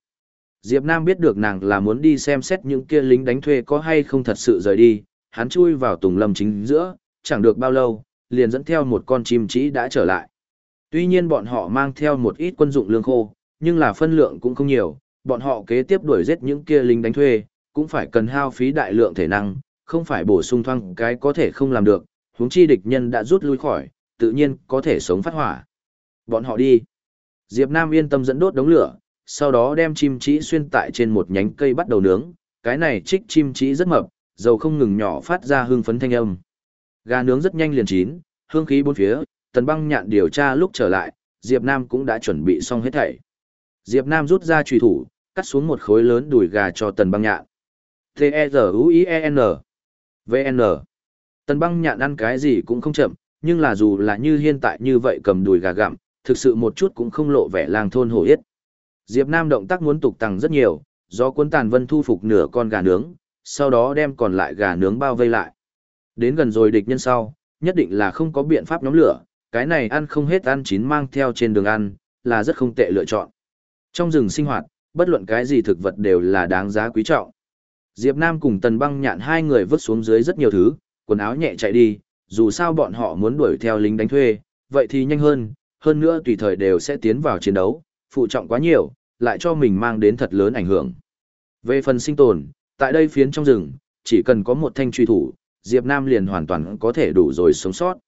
Diệp Nam biết được nàng là muốn đi xem xét những kia lính đánh thuê có hay không thật sự rời đi, hắn chui vào tùng lâm chính giữa, chẳng được bao lâu, liền dẫn theo một con chim chỉ đã trở lại. Tuy nhiên bọn họ mang theo một ít quân dụng lương khô, nhưng là phân lượng cũng không nhiều, bọn họ kế tiếp đuổi giết những kia lính đánh thuê, cũng phải cần hao phí đại lượng thể năng, không phải bổ sung thoang cái có thể không làm được, huống chi địch nhân đã rút lui khỏi, tự nhiên có thể sống phát hỏa. Bọn họ đi. Diệp Nam yên tâm dẫn đốt đống lửa, sau đó đem chim chỉ xuyên tại trên một nhánh cây bắt đầu nướng, cái này trích chim chỉ rất mập, dầu không ngừng nhỏ phát ra hương phấn thanh âm. Gà nướng rất nhanh liền chín, hương khí bốn phía, tần băng nhạn điều tra lúc trở lại, Diệp Nam cũng đã chuẩn bị xong hết thảy. Diệp Nam rút ra trùy thủ, cắt xuống một khối lớn đùi gà cho tần băng nhạn. T-E-Z-U-I-E-N V-N Tần băng nhạn ăn cái gì cũng không chậm, nhưng là dù là như hiện tại như vậy cầm đùi gà gặm, thực sự một chút cũng không lộ vẻ lang thôn hổ yết. Diệp Nam động tác muốn tục tăng rất nhiều, do cuốn tàn vân thu phục nửa con gà nướng, sau đó đem còn lại gà nướng bao vây lại. Đến gần rồi địch nhân sau, nhất định là không có biện pháp nhóm lửa, cái này ăn không hết ăn chín mang theo trên đường ăn, là rất không tệ lựa chọn. Trong rừng sinh hoạt, bất luận cái gì thực vật đều là đáng giá quý trọng. Diệp Nam cùng Tần Băng Nhạn hai người vứt xuống dưới rất nhiều thứ, quần áo nhẹ chạy đi, dù sao bọn họ muốn đuổi theo lính đánh thuê, vậy thì nhanh hơn, hơn nữa tùy thời đều sẽ tiến vào chiến đấu, phụ trọng quá nhiều, lại cho mình mang đến thật lớn ảnh hưởng. Về phần sinh tồn, tại đây phiến trong rừng, chỉ cần có một thanh truy thủ, Diệp Nam liền hoàn toàn có thể đủ rồi sống sót.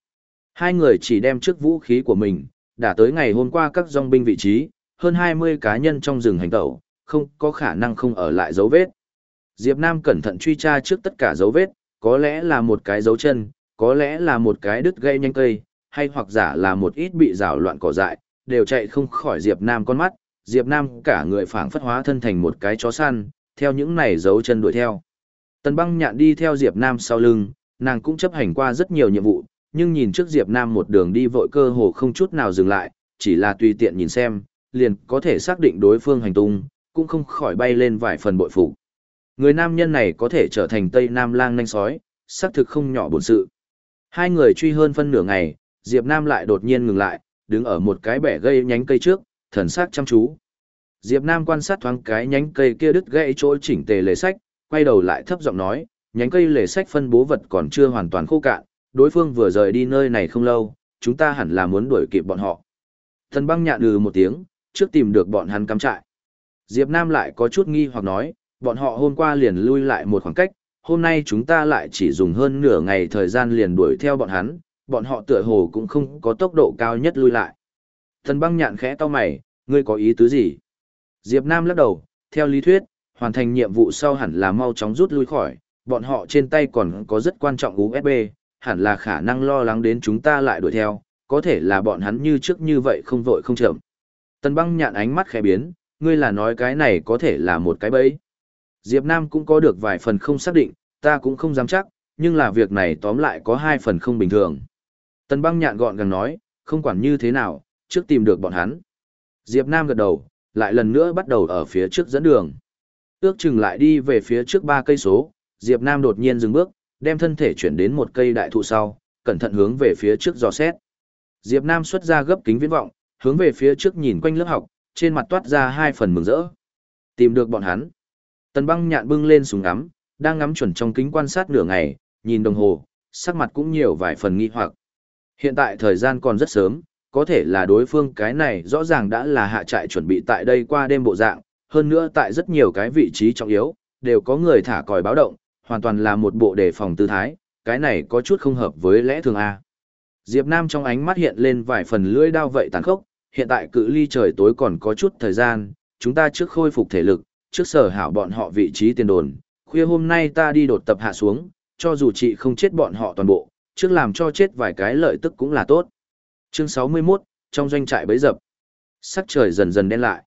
Hai người chỉ đem trước vũ khí của mình, đã tới ngày hôm qua các dòng binh vị trí, hơn 20 cá nhân trong rừng hành tẩu, không có khả năng không ở lại dấu vết. Diệp Nam cẩn thận truy tra trước tất cả dấu vết, có lẽ là một cái dấu chân, có lẽ là một cái đứt gây nhanh cây, hay hoặc giả là một ít bị rào loạn cỏ dại, đều chạy không khỏi Diệp Nam con mắt, Diệp Nam cả người phảng phất hóa thân thành một cái chó săn, theo những này dấu chân đuổi theo. Tần băng nhạn đi theo Diệp Nam sau lưng, nàng cũng chấp hành qua rất nhiều nhiệm vụ, nhưng nhìn trước Diệp Nam một đường đi vội cơ hồ không chút nào dừng lại, chỉ là tùy tiện nhìn xem, liền có thể xác định đối phương hành tung, cũng không khỏi bay lên vài phần bội phục. Người nam nhân này có thể trở thành Tây Nam lang nhanh sói, xác thực không nhỏ bổn sự. Hai người truy hơn phân nửa ngày, Diệp Nam lại đột nhiên ngừng lại, đứng ở một cái bẻ gây nhánh cây trước, thần sắc chăm chú. Diệp Nam quan sát thoáng cái nhánh cây kia đứt gãy chỗ chỉnh tề lề sách, quay đầu lại thấp giọng nói, nhánh cây lề sách phân bố vật còn chưa hoàn toàn khô cạn, đối phương vừa rời đi nơi này không lâu, chúng ta hẳn là muốn đuổi kịp bọn họ. Thần băng nhạn ừ một tiếng, trước tìm được bọn hắn cắm trại. Diệp Nam lại có chút nghi hoặc nói, bọn họ hôm qua liền lui lại một khoảng cách, hôm nay chúng ta lại chỉ dùng hơn nửa ngày thời gian liền đuổi theo bọn hắn, bọn họ tựa hồ cũng không có tốc độ cao nhất lui lại. Thần băng nhạn khẽ to mày, ngươi có ý tứ gì? Diệp Nam lắc đầu, theo lý thuyết, hoàn thành nhiệm vụ sau hẳn là mau chóng rút lui khỏi, bọn họ trên tay còn có rất quan trọng USB, hẳn là khả năng lo lắng đến chúng ta lại đuổi theo, có thể là bọn hắn như trước như vậy không vội không chậm. Tần băng nhạn ánh mắt khẽ biến, ngươi là nói cái này có thể là một cái bẫy. Diệp Nam cũng có được vài phần không xác định, ta cũng không dám chắc, nhưng là việc này tóm lại có hai phần không bình thường. Tần băng nhạn gọn gàng nói, không quản như thế nào, trước tìm được bọn hắn. Diệp Nam gật đầu, lại lần nữa bắt đầu ở phía trước dẫn đường. Ước chừng lại đi về phía trước ba cây số, Diệp Nam đột nhiên dừng bước, đem thân thể chuyển đến một cây đại thụ sau, cẩn thận hướng về phía trước dò xét. Diệp Nam xuất ra gấp kính viễn vọng, hướng về phía trước nhìn quanh lớp học, trên mặt toát ra hai phần mừng rỡ. Tìm được bọn hắn. Tần băng nhạn bưng lên súng ngắm, đang ngắm chuẩn trong kính quan sát nửa ngày, nhìn đồng hồ, sắc mặt cũng nhiều vài phần nghi hoặc. Hiện tại thời gian còn rất sớm, có thể là đối phương cái này rõ ràng đã là hạ trại chuẩn bị tại đây qua đêm bộ dạng, hơn nữa tại rất nhiều cái vị trí trọng yếu, đều có người thả còi báo động, hoàn toàn là một bộ đề phòng tư thái, cái này có chút không hợp với lẽ thường A. Diệp Nam trong ánh mắt hiện lên vài phần lưỡi đao vậy tàn khốc, hiện tại cự ly trời tối còn có chút thời gian, chúng ta trước khôi phục thể lực, trước sở hảo bọn họ vị trí tiền đồn, khuya hôm nay ta đi đột tập hạ xuống, cho dù chị không chết bọn họ toàn bộ, trước làm cho chết vài cái lợi tức cũng là tốt. Chương 61, trong doanh trại bấy dập. Sắc trời dần dần đen lại.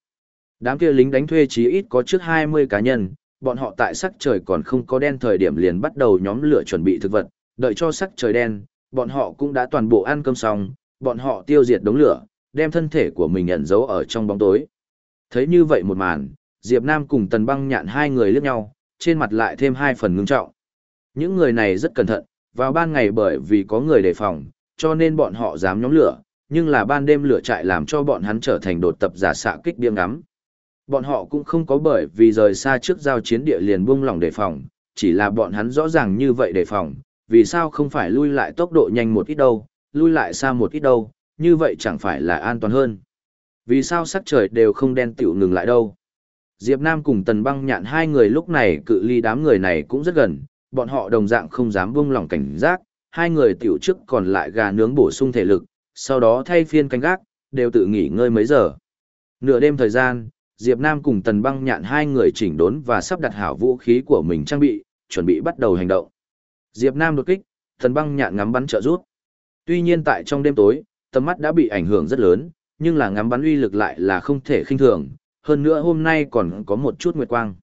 Đám kia lính đánh thuê chí ít có trước 20 cá nhân, bọn họ tại sắc trời còn không có đen thời điểm liền bắt đầu nhóm lửa chuẩn bị thực vật, đợi cho sắc trời đen, bọn họ cũng đã toàn bộ ăn cơm xong, bọn họ tiêu diệt đống lửa, đem thân thể của mình ẩn giấu ở trong bóng tối. Thấy như vậy một màn, Diệp Nam cùng Tần Băng nhạn hai người liếc nhau, trên mặt lại thêm hai phần ngưng trọng. Những người này rất cẩn thận, vào ban ngày bởi vì có người đề phòng, cho nên bọn họ dám nhóm lửa, nhưng là ban đêm lửa trại làm cho bọn hắn trở thành đột tập giả xạ kích biếng ngắm. Bọn họ cũng không có bởi vì rời xa trước giao chiến địa liền buông lỏng đề phòng, chỉ là bọn hắn rõ ràng như vậy đề phòng, vì sao không phải lui lại tốc độ nhanh một ít đâu, lui lại xa một ít đâu, như vậy chẳng phải là an toàn hơn. Vì sao sắc trời đều không đen tiểu ngừng lại đâu. Diệp Nam cùng Tần Băng nhạn hai người lúc này cự ly đám người này cũng rất gần, bọn họ đồng dạng không dám buông lỏng cảnh giác, hai người tiểu trước còn lại gà nướng bổ sung thể lực, sau đó thay phiên canh gác, đều tự nghỉ ngơi mấy giờ. Nửa đêm thời gian, Diệp Nam cùng Tần Băng Nhạn hai người chỉnh đốn và sắp đặt hảo vũ khí của mình trang bị, chuẩn bị bắt đầu hành động. Diệp Nam đột kích, Tần Băng Nhạn ngắm bắn trợ rút. Tuy nhiên tại trong đêm tối, tầm mắt đã bị ảnh hưởng rất lớn, nhưng là ngắm bắn uy lực lại là không thể khinh thường, hơn nữa hôm nay còn có một chút nguyệt quang.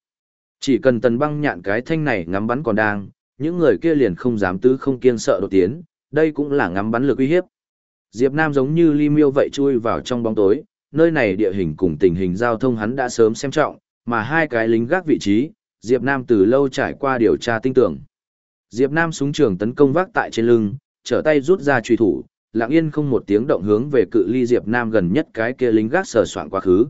Chỉ cần Tần Băng Nhạn cái thanh này ngắm bắn còn đang, những người kia liền không dám tứ không kiên sợ đột tiến, đây cũng là ngắm bắn lực uy hiếp. Diệp Nam giống như ly miêu vậy chui vào trong bóng tối, nơi này địa hình cùng tình hình giao thông hắn đã sớm xem trọng, mà hai cái lính gác vị trí, Diệp Nam từ lâu trải qua điều tra tinh tưởng. Diệp Nam súng trường tấn công vác tại trên lưng, trở tay rút ra truy thủ, lặng yên không một tiếng động hướng về cự ly Diệp Nam gần nhất cái kia lính gác sờ soạn quá khứ.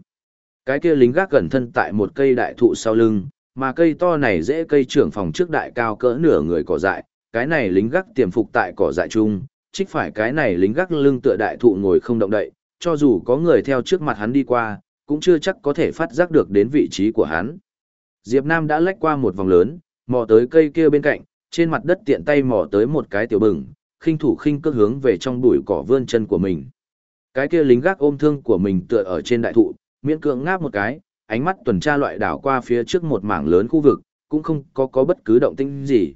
Cái kia lính gác gần thân tại một cây đại thụ sau lưng, mà cây to này dễ cây trưởng phòng trước đại cao cỡ nửa người cỏ dại, cái này lính gác tiềm phục tại cỏ dại chung, trích phải cái này lính gác lưng tựa đại thụ ngồi không động đậy, cho dù có người theo trước mặt hắn đi qua, cũng chưa chắc có thể phát giác được đến vị trí của hắn. Diệp Nam đã lách qua một vòng lớn, mò tới cây kia bên cạnh, trên mặt đất tiện tay mò tới một cái tiểu bừng, khinh thủ khinh cước hướng về trong bụi cỏ vươn chân của mình. Cái kia lính gác ôm thương của mình tựa ở trên đại thụ, miễn cưỡng ngáp một cái, ánh mắt tuần tra loại đảo qua phía trước một mảng lớn khu vực, cũng không có có bất cứ động tĩnh gì.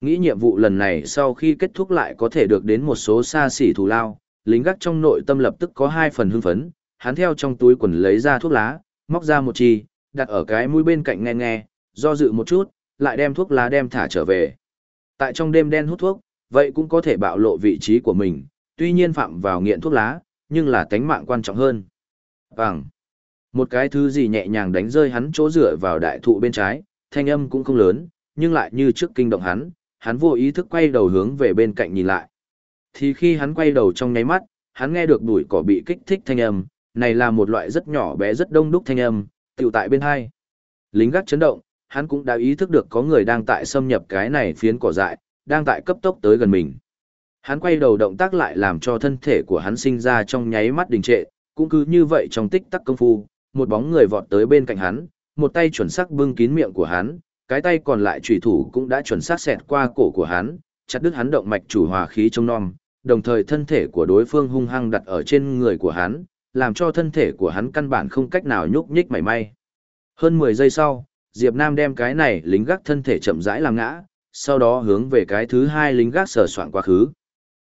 Nghĩ nhiệm vụ lần này sau khi kết thúc lại có thể được đến một số xa xỉ thù lao, lính gác trong nội tâm lập tức có hai phần hưng phấn, hắn theo trong túi quần lấy ra thuốc lá, móc ra một chi, đặt ở cái mũi bên cạnh nghe nghe, do dự một chút, lại đem thuốc lá đem thả trở về. Tại trong đêm đen hút thuốc, vậy cũng có thể bạo lộ vị trí của mình, tuy nhiên phạm vào nghiện thuốc lá, nhưng là tánh mạng quan trọng hơn. Vàng. Một cái thứ gì nhẹ nhàng đánh rơi hắn chỗ dựa vào đại thụ bên trái, thanh âm cũng không lớn, nhưng lại như trước kinh động hắn, hắn vô ý thức quay đầu hướng về bên cạnh nhìn lại. Thì khi hắn quay đầu trong nháy mắt, hắn nghe được bụi cỏ bị kích thích thanh âm, này là một loại rất nhỏ bé rất đông đúc thanh âm, tiểu tại bên hai. Lính gác chấn động, hắn cũng đã ý thức được có người đang tại xâm nhập cái này phiến cỏ dại, đang tại cấp tốc tới gần mình. Hắn quay đầu động tác lại làm cho thân thể của hắn sinh ra trong nháy mắt đình trệ, cũng cứ như vậy trong tích tắc công phu, một bóng người vọt tới bên cạnh hắn, một tay chuẩn xác bưng kín miệng của hắn, cái tay còn lại chủy thủ cũng đã chuẩn xác xẹt qua cổ của hắn, chặt đứt hắn động mạch chủ hòa khí trong non, đồng thời thân thể của đối phương hung hăng đặt ở trên người của hắn, làm cho thân thể của hắn căn bản không cách nào nhúc nhích mảy may. Hơn 10 giây sau, Diệp Nam đem cái này lính gác thân thể chậm rãi làm ngã, sau đó hướng về cái thứ hai lính gác sờ soạn quá khứ.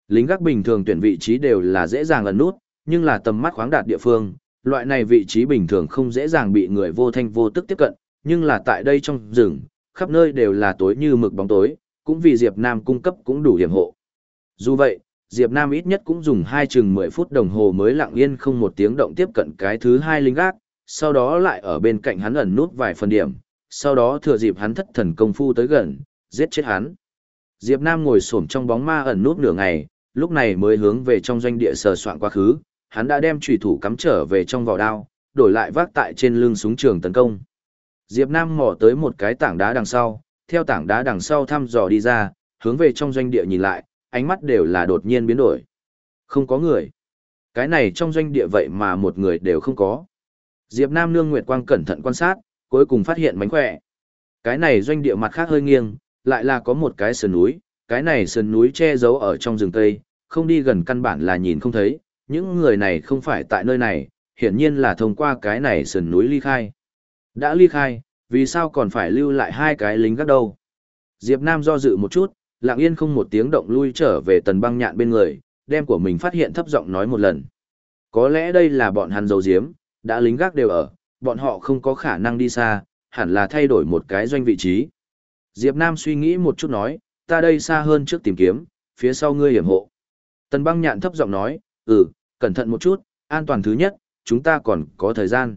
Lính gác bình thường tuyển vị trí đều là dễ dàng ẩn nút, nhưng là tầm mắt khoáng đạt địa phương, loại này vị trí bình thường không dễ dàng bị người vô thanh vô tức tiếp cận, nhưng là tại đây trong rừng, khắp nơi đều là tối như mực bóng tối, cũng vì Diệp Nam cung cấp cũng đủ điểm hộ. Dù vậy, Diệp Nam ít nhất cũng dùng hai chừng 10 phút đồng hồ mới lặng yên không một tiếng động tiếp cận cái thứ hai linh gác, sau đó lại ở bên cạnh hắn ẩn nút vài phần điểm, sau đó thừa dịp hắn thất thần công phu tới gần, giết chết hắn. Diệp Nam ngồi xổm trong bóng ma ẩn nút nửa ngày, lúc này mới hướng về trong doanh địa sờ soạn quá khứ, hắn đã đem chủy thủ cắm trở về trong vỏ đao, đổi lại vác tại trên lưng súng trường tấn công. Diệp Nam mò tới một cái tảng đá đằng sau, theo tảng đá đằng sau thăm dò đi ra, hướng về trong doanh địa nhìn lại, ánh mắt đều là đột nhiên biến đổi. Không có người. Cái này trong doanh địa vậy mà một người đều không có. Diệp Nam nương Nguyệt Quang cẩn thận quan sát, cuối cùng phát hiện mánh khỏe. Cái này doanh địa mặt khác hơi nghiêng, lại là có một cái sườn núi, cái này sườn núi che giấu ở trong rừng tây, không đi gần căn bản là nhìn không thấy, những người này không phải tại nơi này, hiển nhiên là thông qua cái này sườn núi ly khai. Đã ly khai, vì sao còn phải lưu lại hai cái lính gác đâu? Diệp Nam do dự một chút, lặng yên không một tiếng động lui trở về tần băng nhạn bên người, đem của mình phát hiện thấp giọng nói một lần. Có lẽ đây là bọn hắn Dầu diếm, đã lính gác đều ở, bọn họ không có khả năng đi xa, hẳn là thay đổi một cái doanh vị trí. Diệp Nam suy nghĩ một chút nói, ta đây xa hơn trước tìm kiếm, phía sau ngươi hiểm hộ. Tần băng nhạn thấp giọng nói, ừ, cẩn thận một chút, an toàn thứ nhất, chúng ta còn có thời gian.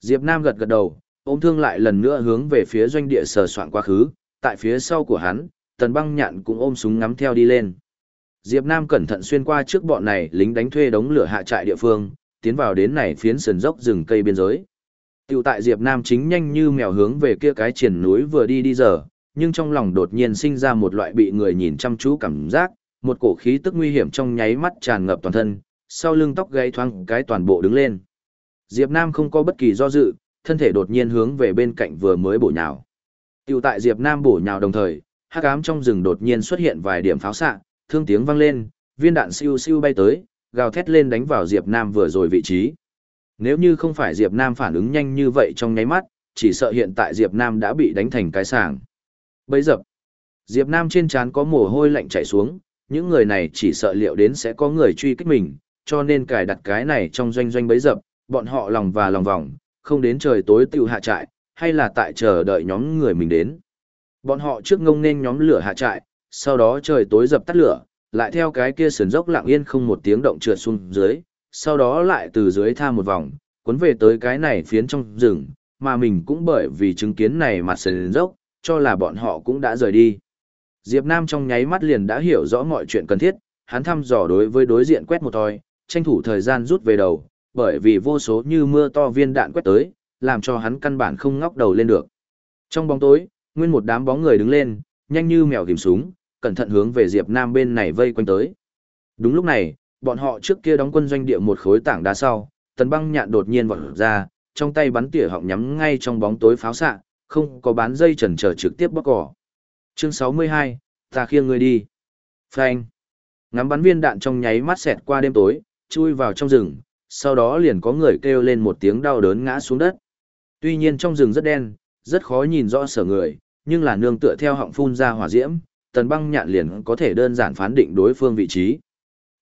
Diệp Nam gật gật đầu, ôm thương lại lần nữa hướng về phía doanh địa sờ soạn quá khứ, tại phía sau của hắn, tần băng nhạn cũng ôm súng ngắm theo đi lên. Diệp Nam cẩn thận xuyên qua trước bọn này lính đánh thuê đống lửa hạ trại địa phương, tiến vào đến này phiến sườn dốc rừng cây biên giới. Tiểu tại Diệp Nam chính nhanh như mèo hướng về kia cái triển núi vừa đi đi giờ, nhưng trong lòng đột nhiên sinh ra một loại bị người nhìn chăm chú cảm giác, một cổ khí tức nguy hiểm trong nháy mắt tràn ngập toàn thân, sau lưng tóc gáy thoáng cái toàn bộ đứng lên. Diệp Nam không có bất kỳ do dự, thân thể đột nhiên hướng về bên cạnh vừa mới bổ nhào. Tiểu tại Diệp Nam bổ nhào đồng thời, hắc ám trong rừng đột nhiên xuất hiện vài điểm pháo xạ, thương tiếng vang lên, viên đạn siêu siêu bay tới, gào thét lên đánh vào Diệp Nam vừa rồi vị trí. Nếu như không phải Diệp Nam phản ứng nhanh như vậy trong nháy mắt, chỉ sợ hiện tại Diệp Nam đã bị đánh thành cái sàng. Bấy dập. Diệp Nam trên trán có mồ hôi lạnh chảy xuống, những người này chỉ sợ liệu đến sẽ có người truy kích mình, cho nên cài đặt cái này trong doanh doanh bấy dập, bọn họ lòng và lòng vòng, không đến trời tối tiêu hạ trại, hay là tại chờ đợi nhóm người mình đến. Bọn họ trước ngông nên nhóm lửa hạ trại, sau đó trời tối dập tắt lửa, lại theo cái kia sườn dốc lặng yên không một tiếng động trượt xuống dưới, sau đó lại từ dưới tha một vòng, cuốn về tới cái này phiến trong rừng, mà mình cũng bởi vì chứng kiến này mặt sườn dốc, cho là bọn họ cũng đã rời đi. Diệp Nam trong nháy mắt liền đã hiểu rõ mọi chuyện cần thiết, hắn thăm dò đối với đối diện quét một thôi, tranh thủ thời gian rút về đầu, bởi vì vô số như mưa to viên đạn quét tới, làm cho hắn căn bản không ngóc đầu lên được. Trong bóng tối, nguyên một đám bóng người đứng lên, nhanh như mèo tìm súng, cẩn thận hướng về Diệp Nam bên này vây quanh tới. Đúng lúc này, bọn họ trước kia đóng quân doanh địa một khối tảng đá sau, tần băng nhạn đột nhiên vọt ra, trong tay bắn tỉa họng nhắm ngay trong bóng tối pháo xạ, không có bán dây chần chờ trực tiếp bóc cỏ. Chương 62, ta khiêng người đi. Phanh. Ngắm bắn viên đạn trong nháy mắt xẹt qua đêm tối, chui vào trong rừng, sau đó liền có người kêu lên một tiếng đau đớn ngã xuống đất. Tuy nhiên trong rừng rất đen, rất khó nhìn rõ sở người, nhưng là nương tựa theo họng phun ra hỏa diễm, tần băng nhạn liền có thể đơn giản phán định đối phương vị trí.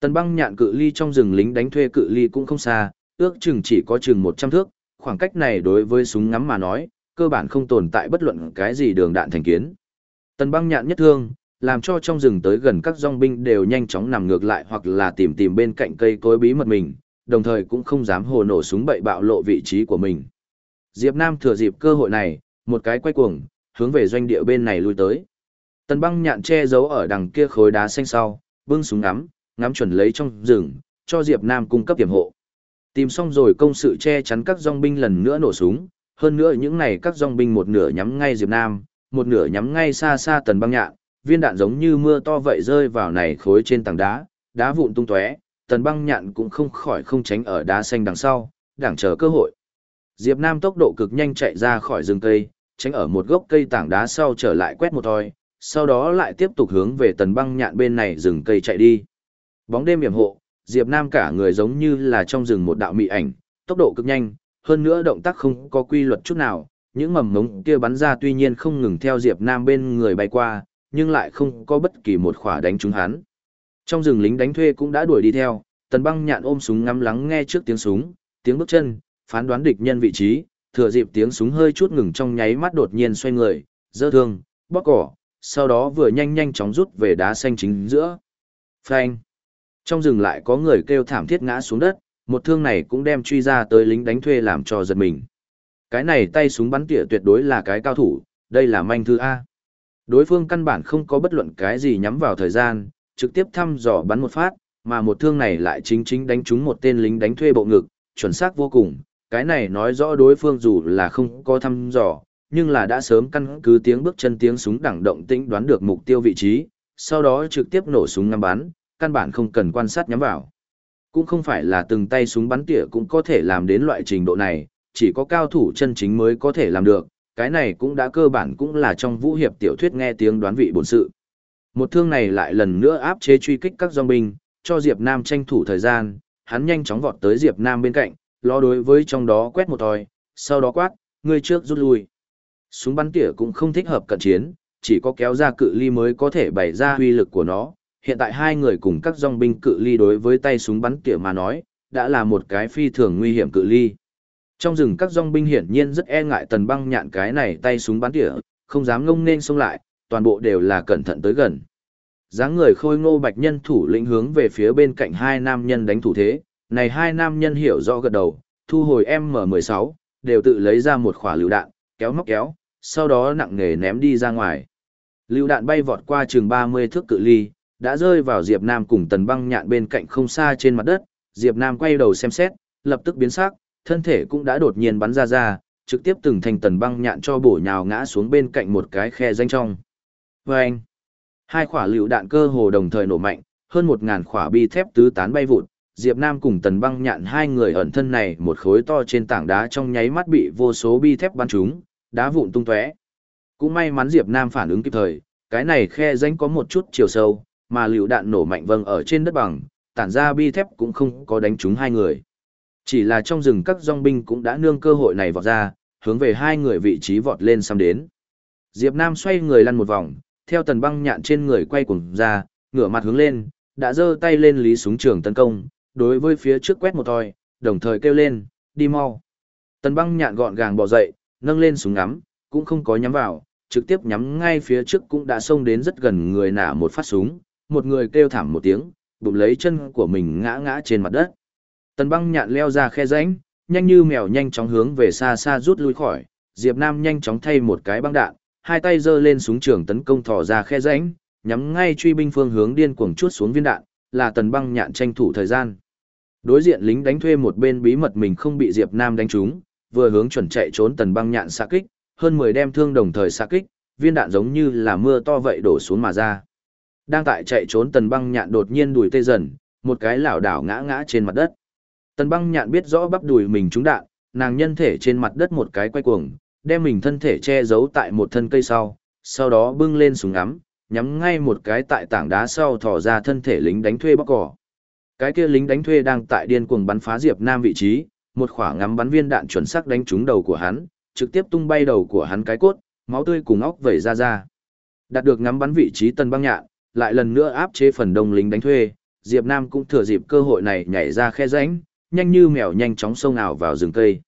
Tần băng nhạn cự ly trong rừng lính đánh thuê cự ly cũng không xa, ước chừng chỉ có chừng 100 thước, khoảng cách này đối với súng ngắm mà nói, cơ bản không tồn tại bất luận cái gì đường đạn thành kiến. Tần băng nhạn nhất thương, làm cho trong rừng tới gần các dòng binh đều nhanh chóng nằm ngược lại hoặc là tìm tìm bên cạnh cây cối bí mật mình, đồng thời cũng không dám hồ nổ súng bậy bạo lộ vị trí của mình. Diệp Nam thừa dịp cơ hội này, một cái quay cuồng, hướng về doanh địa bên này lui tới. Tần băng nhạn che giấu ở đằng kia khối đá xanh sau, bưng súng ngắm, ngắm chuẩn lấy trong rừng, cho Diệp Nam cung cấp tiềm hộ. Tìm xong rồi công sự che chắn các dòng binh lần nữa nổ súng, hơn nữa những này các dòng binh một nửa nhắm ngay Diệp Nam, một nửa nhắm ngay xa xa tần băng nhạn, viên đạn giống như mưa to vậy rơi vào này khối trên tảng đá, đá vụn tung tóe, tần băng nhạn cũng không khỏi không tránh ở đá xanh đằng sau, đảng chờ cơ hội. Diệp Nam tốc độ cực nhanh chạy ra khỏi rừng cây, tránh ở một gốc cây tảng đá sau trở lại quét một thoi, sau đó lại tiếp tục hướng về tần băng nhạn bên này rừng cây chạy đi. Bóng đêm hiểm hộ, Diệp Nam cả người giống như là trong rừng một đạo mị ảnh, tốc độ cực nhanh, hơn nữa động tác không có quy luật chút nào, những mầm ngống kia bắn ra tuy nhiên không ngừng theo Diệp Nam bên người bay qua, nhưng lại không có bất kỳ một khỏa đánh trúng hắn. Trong rừng lính đánh thuê cũng đã đuổi đi theo, tần băng nhạn ôm súng ngắm lắng nghe trước tiếng súng, tiếng bước chân, phán đoán địch nhân vị trí, thừa dịp tiếng súng hơi chút ngừng trong nháy mắt đột nhiên xoay người, dơ thương, bóp cỏ, sau đó vừa nhanh nhanh chóng rút về đá xanh chính giữa. Phanh! Trong rừng lại có người kêu thảm thiết ngã xuống đất, một thương này cũng đem truy ra tới lính đánh thuê làm cho giật mình. Cái này tay súng bắn tỉa tuyệt đối là cái cao thủ, đây là manh thư A. Đối phương căn bản không có bất luận cái gì nhắm vào thời gian, trực tiếp thăm dò bắn một phát, mà một thương này lại chính chính đánh trúng một tên lính đánh thuê bộ ngực, chuẩn xác vô cùng. Cái này nói rõ đối phương dù là không có thăm dò, nhưng là đã sớm căn cứ tiếng bước chân tiếng súng đẳng động tĩnh đoán được mục tiêu vị trí, sau đó trực tiếp nổ súng ngắm bắn, căn bản không cần quan sát nhắm vào. Cũng không phải là từng tay súng bắn tỉa cũng có thể làm đến loại trình độ này, chỉ có cao thủ chân chính mới có thể làm được, cái này cũng đã cơ bản cũng là trong vũ hiệp tiểu thuyết nghe tiếng đoán vị bổn sự. Một thương này lại lần nữa áp chế truy kích các dòng binh, cho Diệp Nam tranh thủ thời gian, hắn nhanh chóng vọt tới Diệp Nam bên cạnh, lo đối với trong đó quét một thòi, sau đó quát, người trước rút lui. Súng bắn tỉa cũng không thích hợp cận chiến, chỉ có kéo ra cự ly mới có thể bày ra uy lực của nó. Hiện tại hai người cùng các dòng binh cự ly đối với tay súng bắn tỉa mà nói, đã là một cái phi thường nguy hiểm cự ly. Trong rừng các dòng binh hiển nhiên rất e ngại tần băng nhạn cái này tay súng bắn tỉa, không dám ngông nên xông lại, toàn bộ đều là cẩn thận tới gần. dáng người khôi ngô bạch nhân thủ lĩnh hướng về phía bên cạnh hai nam nhân đánh thủ thế, này hai nam nhân hiểu rõ gật đầu, thu hồi M16, đều tự lấy ra một khỏa lựu đạn, kéo móc kéo, sau đó nặng nghề ném đi ra ngoài. Lựu đạn bay vọt qua chừng 30 thước cự ly, đã rơi vào Diệp Nam cùng tần băng nhạn bên cạnh không xa trên mặt đất, Diệp Nam quay đầu xem xét, lập tức biến sắc, thân thể cũng đã đột nhiên bắn ra ra, trực tiếp từng thành tần băng nhạn cho bổ nhào ngã xuống bên cạnh một cái khe danh trong. Vâng! hai quả lựu đạn cơ hồ đồng thời nổ mạnh, hơn một ngàn quả bi thép tứ tán bay vụt, Diệp Nam cùng tần băng nhạn hai người ẩn thân này một khối to trên tảng đá trong nháy mắt bị vô số bi thép bắn trúng, đá vụn tung tóe. Cũng may mắn Diệp Nam phản ứng kịp thời, cái này khe rãnh có một chút chiều sâu, mà liều đạn nổ mạnh vâng ở trên đất bằng, tản ra bi thép cũng không có đánh trúng hai người. Chỉ là trong rừng các dòng binh cũng đã nương cơ hội này vọt ra, hướng về hai người vị trí vọt lên xăm đến. Diệp Nam xoay người lăn một vòng, theo tần băng nhạn trên người quay cuồng ra, ngửa mặt hướng lên, đã giơ tay lên lý súng trường tấn công, đối với phía trước quét một thoi, đồng thời kêu lên, đi mau. Tần băng nhạn gọn gàng bò dậy, nâng lên súng ngắm, cũng không có nhắm vào, trực tiếp nhắm ngay phía trước cũng đã xông đến rất gần người nả một phát súng, một người kêu thảm một tiếng, bụng lấy chân của mình ngã ngã trên mặt đất. Tần băng nhạn leo ra khe rãnh, nhanh như mèo nhanh chóng hướng về xa xa rút lui khỏi, Diệp Nam nhanh chóng thay một cái băng đạn, hai tay giơ lên súng trường tấn công thò ra khe rãnh, nhắm ngay truy binh phương hướng điên cuồng chuốt xuống viên đạn, là tần băng nhạn tranh thủ thời gian. Đối diện lính đánh thuê một bên bí mật mình không bị Diệp Nam đánh trúng, vừa hướng chuẩn chạy trốn tần băng nhạn xạ kích, hơn 10 đem thương đồng thời xạ kích, viên đạn giống như là mưa to vậy đổ xuống mà ra. Đang tại chạy trốn tần băng nhạn đột nhiên đùi tê dần, một cái lảo đảo ngã ngã trên mặt đất. Tần băng nhạn biết rõ bắp đùi mình trúng đạn, nàng nhân thể trên mặt đất một cái quay cuồng, đem mình thân thể che giấu tại một thân cây sau, sau đó bưng lên súng ngắm, nhắm ngay một cái tại tảng đá sau thò ra thân thể lính đánh thuê bóc cỏ. Cái kia lính đánh thuê đang tại điên cuồng bắn phá Diệp Nam vị trí, một quả ngắm bắn viên đạn chuẩn xác đánh trúng đầu của hắn, trực tiếp tung bay đầu của hắn cái cốt, máu tươi cùng óc vẩy ra ra. Đạt được ngắm bắn vị trí tần băng nhạn, lại lần nữa áp chế phần đông lính đánh thuê, Diệp Nam cũng thừa dịp cơ hội này nhảy ra khe rãnh, nhanh như mèo nhanh chóng xông ảo vào rừng cây.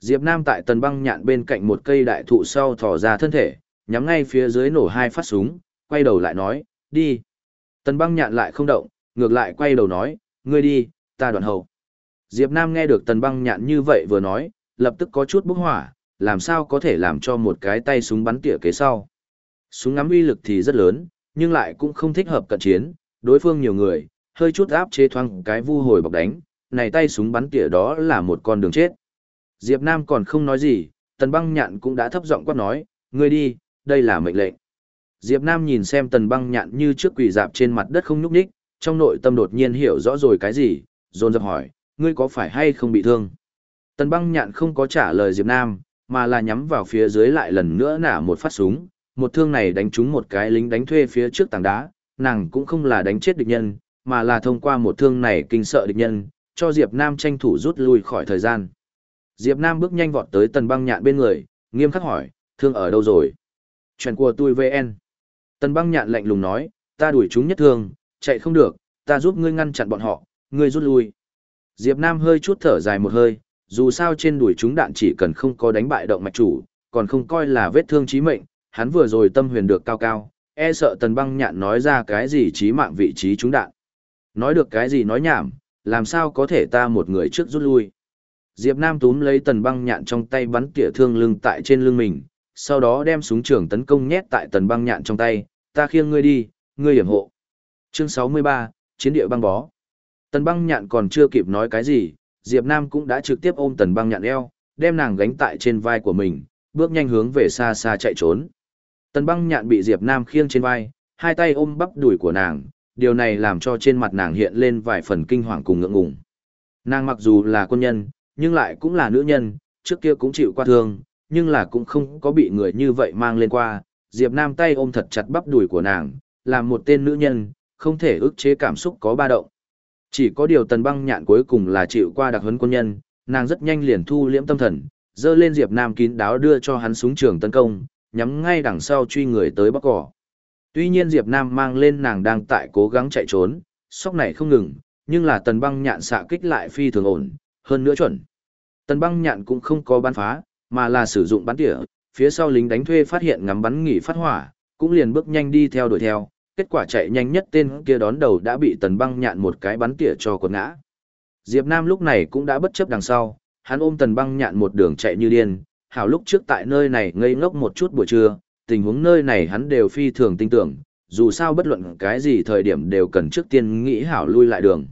Diệp Nam tại tần băng nhạn bên cạnh một cây đại thụ sau thò ra thân thể, nhắm ngay phía dưới nổ hai phát súng, quay đầu lại nói, đi. Tần băng nhạn lại không động, ngược lại quay đầu nói, ngươi đi, ta đoạn hậu. Diệp Nam nghe được tần băng nhạn như vậy vừa nói, lập tức có chút bốc hỏa, làm sao có thể làm cho một cái tay súng bắn tỉa kế sau. Súng ngắm uy lực thì rất lớn, nhưng lại cũng không thích hợp cận chiến, đối phương nhiều người, hơi chút áp chế thoáng cái vu hồi bọc đánh, này tay súng bắn tỉa đó là một con đường chết. Diệp Nam còn không nói gì, tần băng nhạn cũng đã thấp giọng quát nói, ngươi đi, đây là mệnh lệnh. Diệp Nam nhìn xem tần băng nhạn như trước quỳ dạp trên mặt đất không nhúc nhích, trong nội tâm đột nhiên hiểu rõ rồi cái gì, dồn dập hỏi, ngươi có phải hay không bị thương? Tần băng nhạn không có trả lời Diệp Nam, mà là nhắm vào phía dưới lại lần nữa nả một phát súng, một thương này đánh trúng một cái lính đánh thuê phía trước tảng đá, nàng cũng không là đánh chết địch nhân, mà là thông qua một thương này kinh sợ địch nhân, cho Diệp Nam tranh thủ rút lui khỏi thời gian. Diệp Nam bước nhanh vọt tới tần băng nhạn bên người, nghiêm khắc hỏi, thương ở đâu rồi? Chuyện của tôi VN. Tần băng nhạn lạnh lùng nói, ta đuổi chúng nhất thương, chạy không được, ta giúp ngươi ngăn chặn bọn họ, ngươi rút lui. Diệp Nam hơi chút thở dài một hơi, dù sao trên đuổi chúng đạn chỉ cần không có đánh bại động mạch chủ, còn không coi là vết thương chí mệnh, hắn vừa rồi tâm huyền được cao cao, e sợ tần băng nhạn nói ra cái gì chí mạng vị trí chúng đạn. Nói được cái gì nói nhảm, làm sao có thể ta một người trước rút lui. Diệp Nam túm lấy tần băng nhạn trong tay bắn tỉa thương lưng tại trên lưng mình, sau đó đem súng trường tấn công nhét tại tần băng nhạn trong tay, ta khiêng ngươi đi, ngươi hiểm hộ. Chương 63, Chiến địa băng bó. Tần băng nhạn còn chưa kịp nói cái gì, Diệp Nam cũng đã trực tiếp ôm tần băng nhạn eo, đem nàng gánh tại trên vai của mình, bước nhanh hướng về xa xa chạy trốn. Tần băng nhạn bị Diệp Nam khiêng trên vai, hai tay ôm bắp đùi của nàng, điều này làm cho trên mặt nàng hiện lên vài phần kinh hoàng cùng ngượng ngùng. Nàng mặc dù là quân nhân, nhưng lại cũng là nữ nhân, trước kia cũng chịu qua thương, nhưng là cũng không có bị người như vậy mang lên qua. Diệp Nam tay ôm thật chặt bắp đùi của nàng, làm một tên nữ nhân, không thể ức chế cảm xúc có ba động. Chỉ có điều tần băng nhạn cuối cùng là chịu qua đặc huấn quân nhân, nàng rất nhanh liền thu liễm tâm thần, dơ lên Diệp Nam kín đáo đưa cho hắn súng trường tấn công, nhắm ngay đằng sau truy người tới bắc cỏ. Tuy nhiên Diệp Nam mang lên nàng đang tại cố gắng chạy trốn, sóc này không ngừng, nhưng là tần băng nhạn xạ kích lại phi thường ổn, hơn nữa chuẩn. Tần băng nhạn cũng không có bắn phá, mà là sử dụng bắn tỉa, phía sau lính đánh thuê phát hiện ngắm bắn nghỉ phát hỏa, cũng liền bước nhanh đi theo đuổi theo, kết quả chạy nhanh nhất tên kia đón đầu đã bị tần băng nhạn một cái bắn tỉa cho quật ngã. Diệp Nam lúc này cũng đã bất chấp đằng sau, hắn ôm tần băng nhạn một đường chạy như điên, hảo lúc trước tại nơi này ngây ngốc một chút buổi trưa, tình huống nơi này hắn đều phi thường tin tưởng, dù sao bất luận cái gì thời điểm đều cần trước tiên nghĩ hảo lui lại đường.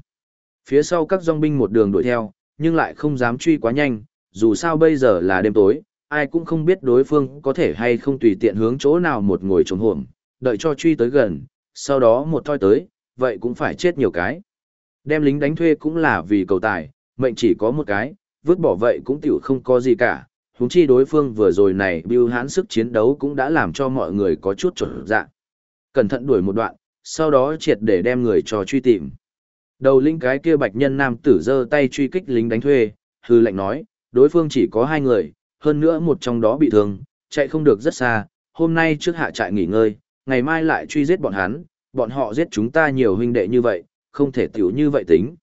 Phía sau các dòng binh một đường đuổi theo, nhưng lại không dám truy quá nhanh, dù sao bây giờ là đêm tối, ai cũng không biết đối phương có thể hay không tùy tiện hướng chỗ nào một ngồi trống hổm, đợi cho truy tới gần, sau đó một thoi tới, vậy cũng phải chết nhiều cái. Đem lính đánh thuê cũng là vì cầu tài, mệnh chỉ có một cái, vứt bỏ vậy cũng tiểu không có gì cả, Húng chi đối phương vừa rồi này bưu hãn sức chiến đấu cũng đã làm cho mọi người có chút trở dạ. Cẩn thận đuổi một đoạn, sau đó triệt để đem người cho truy tìm. Đầu linh cái kia bạch nhân nam tử giơ tay truy kích lính đánh thuê, hư lệnh nói, đối phương chỉ có hai người, hơn nữa một trong đó bị thương, chạy không được rất xa, hôm nay trước hạ trại nghỉ ngơi, ngày mai lại truy giết bọn hắn, bọn họ giết chúng ta nhiều huynh đệ như vậy, không thể tiểu như vậy tính.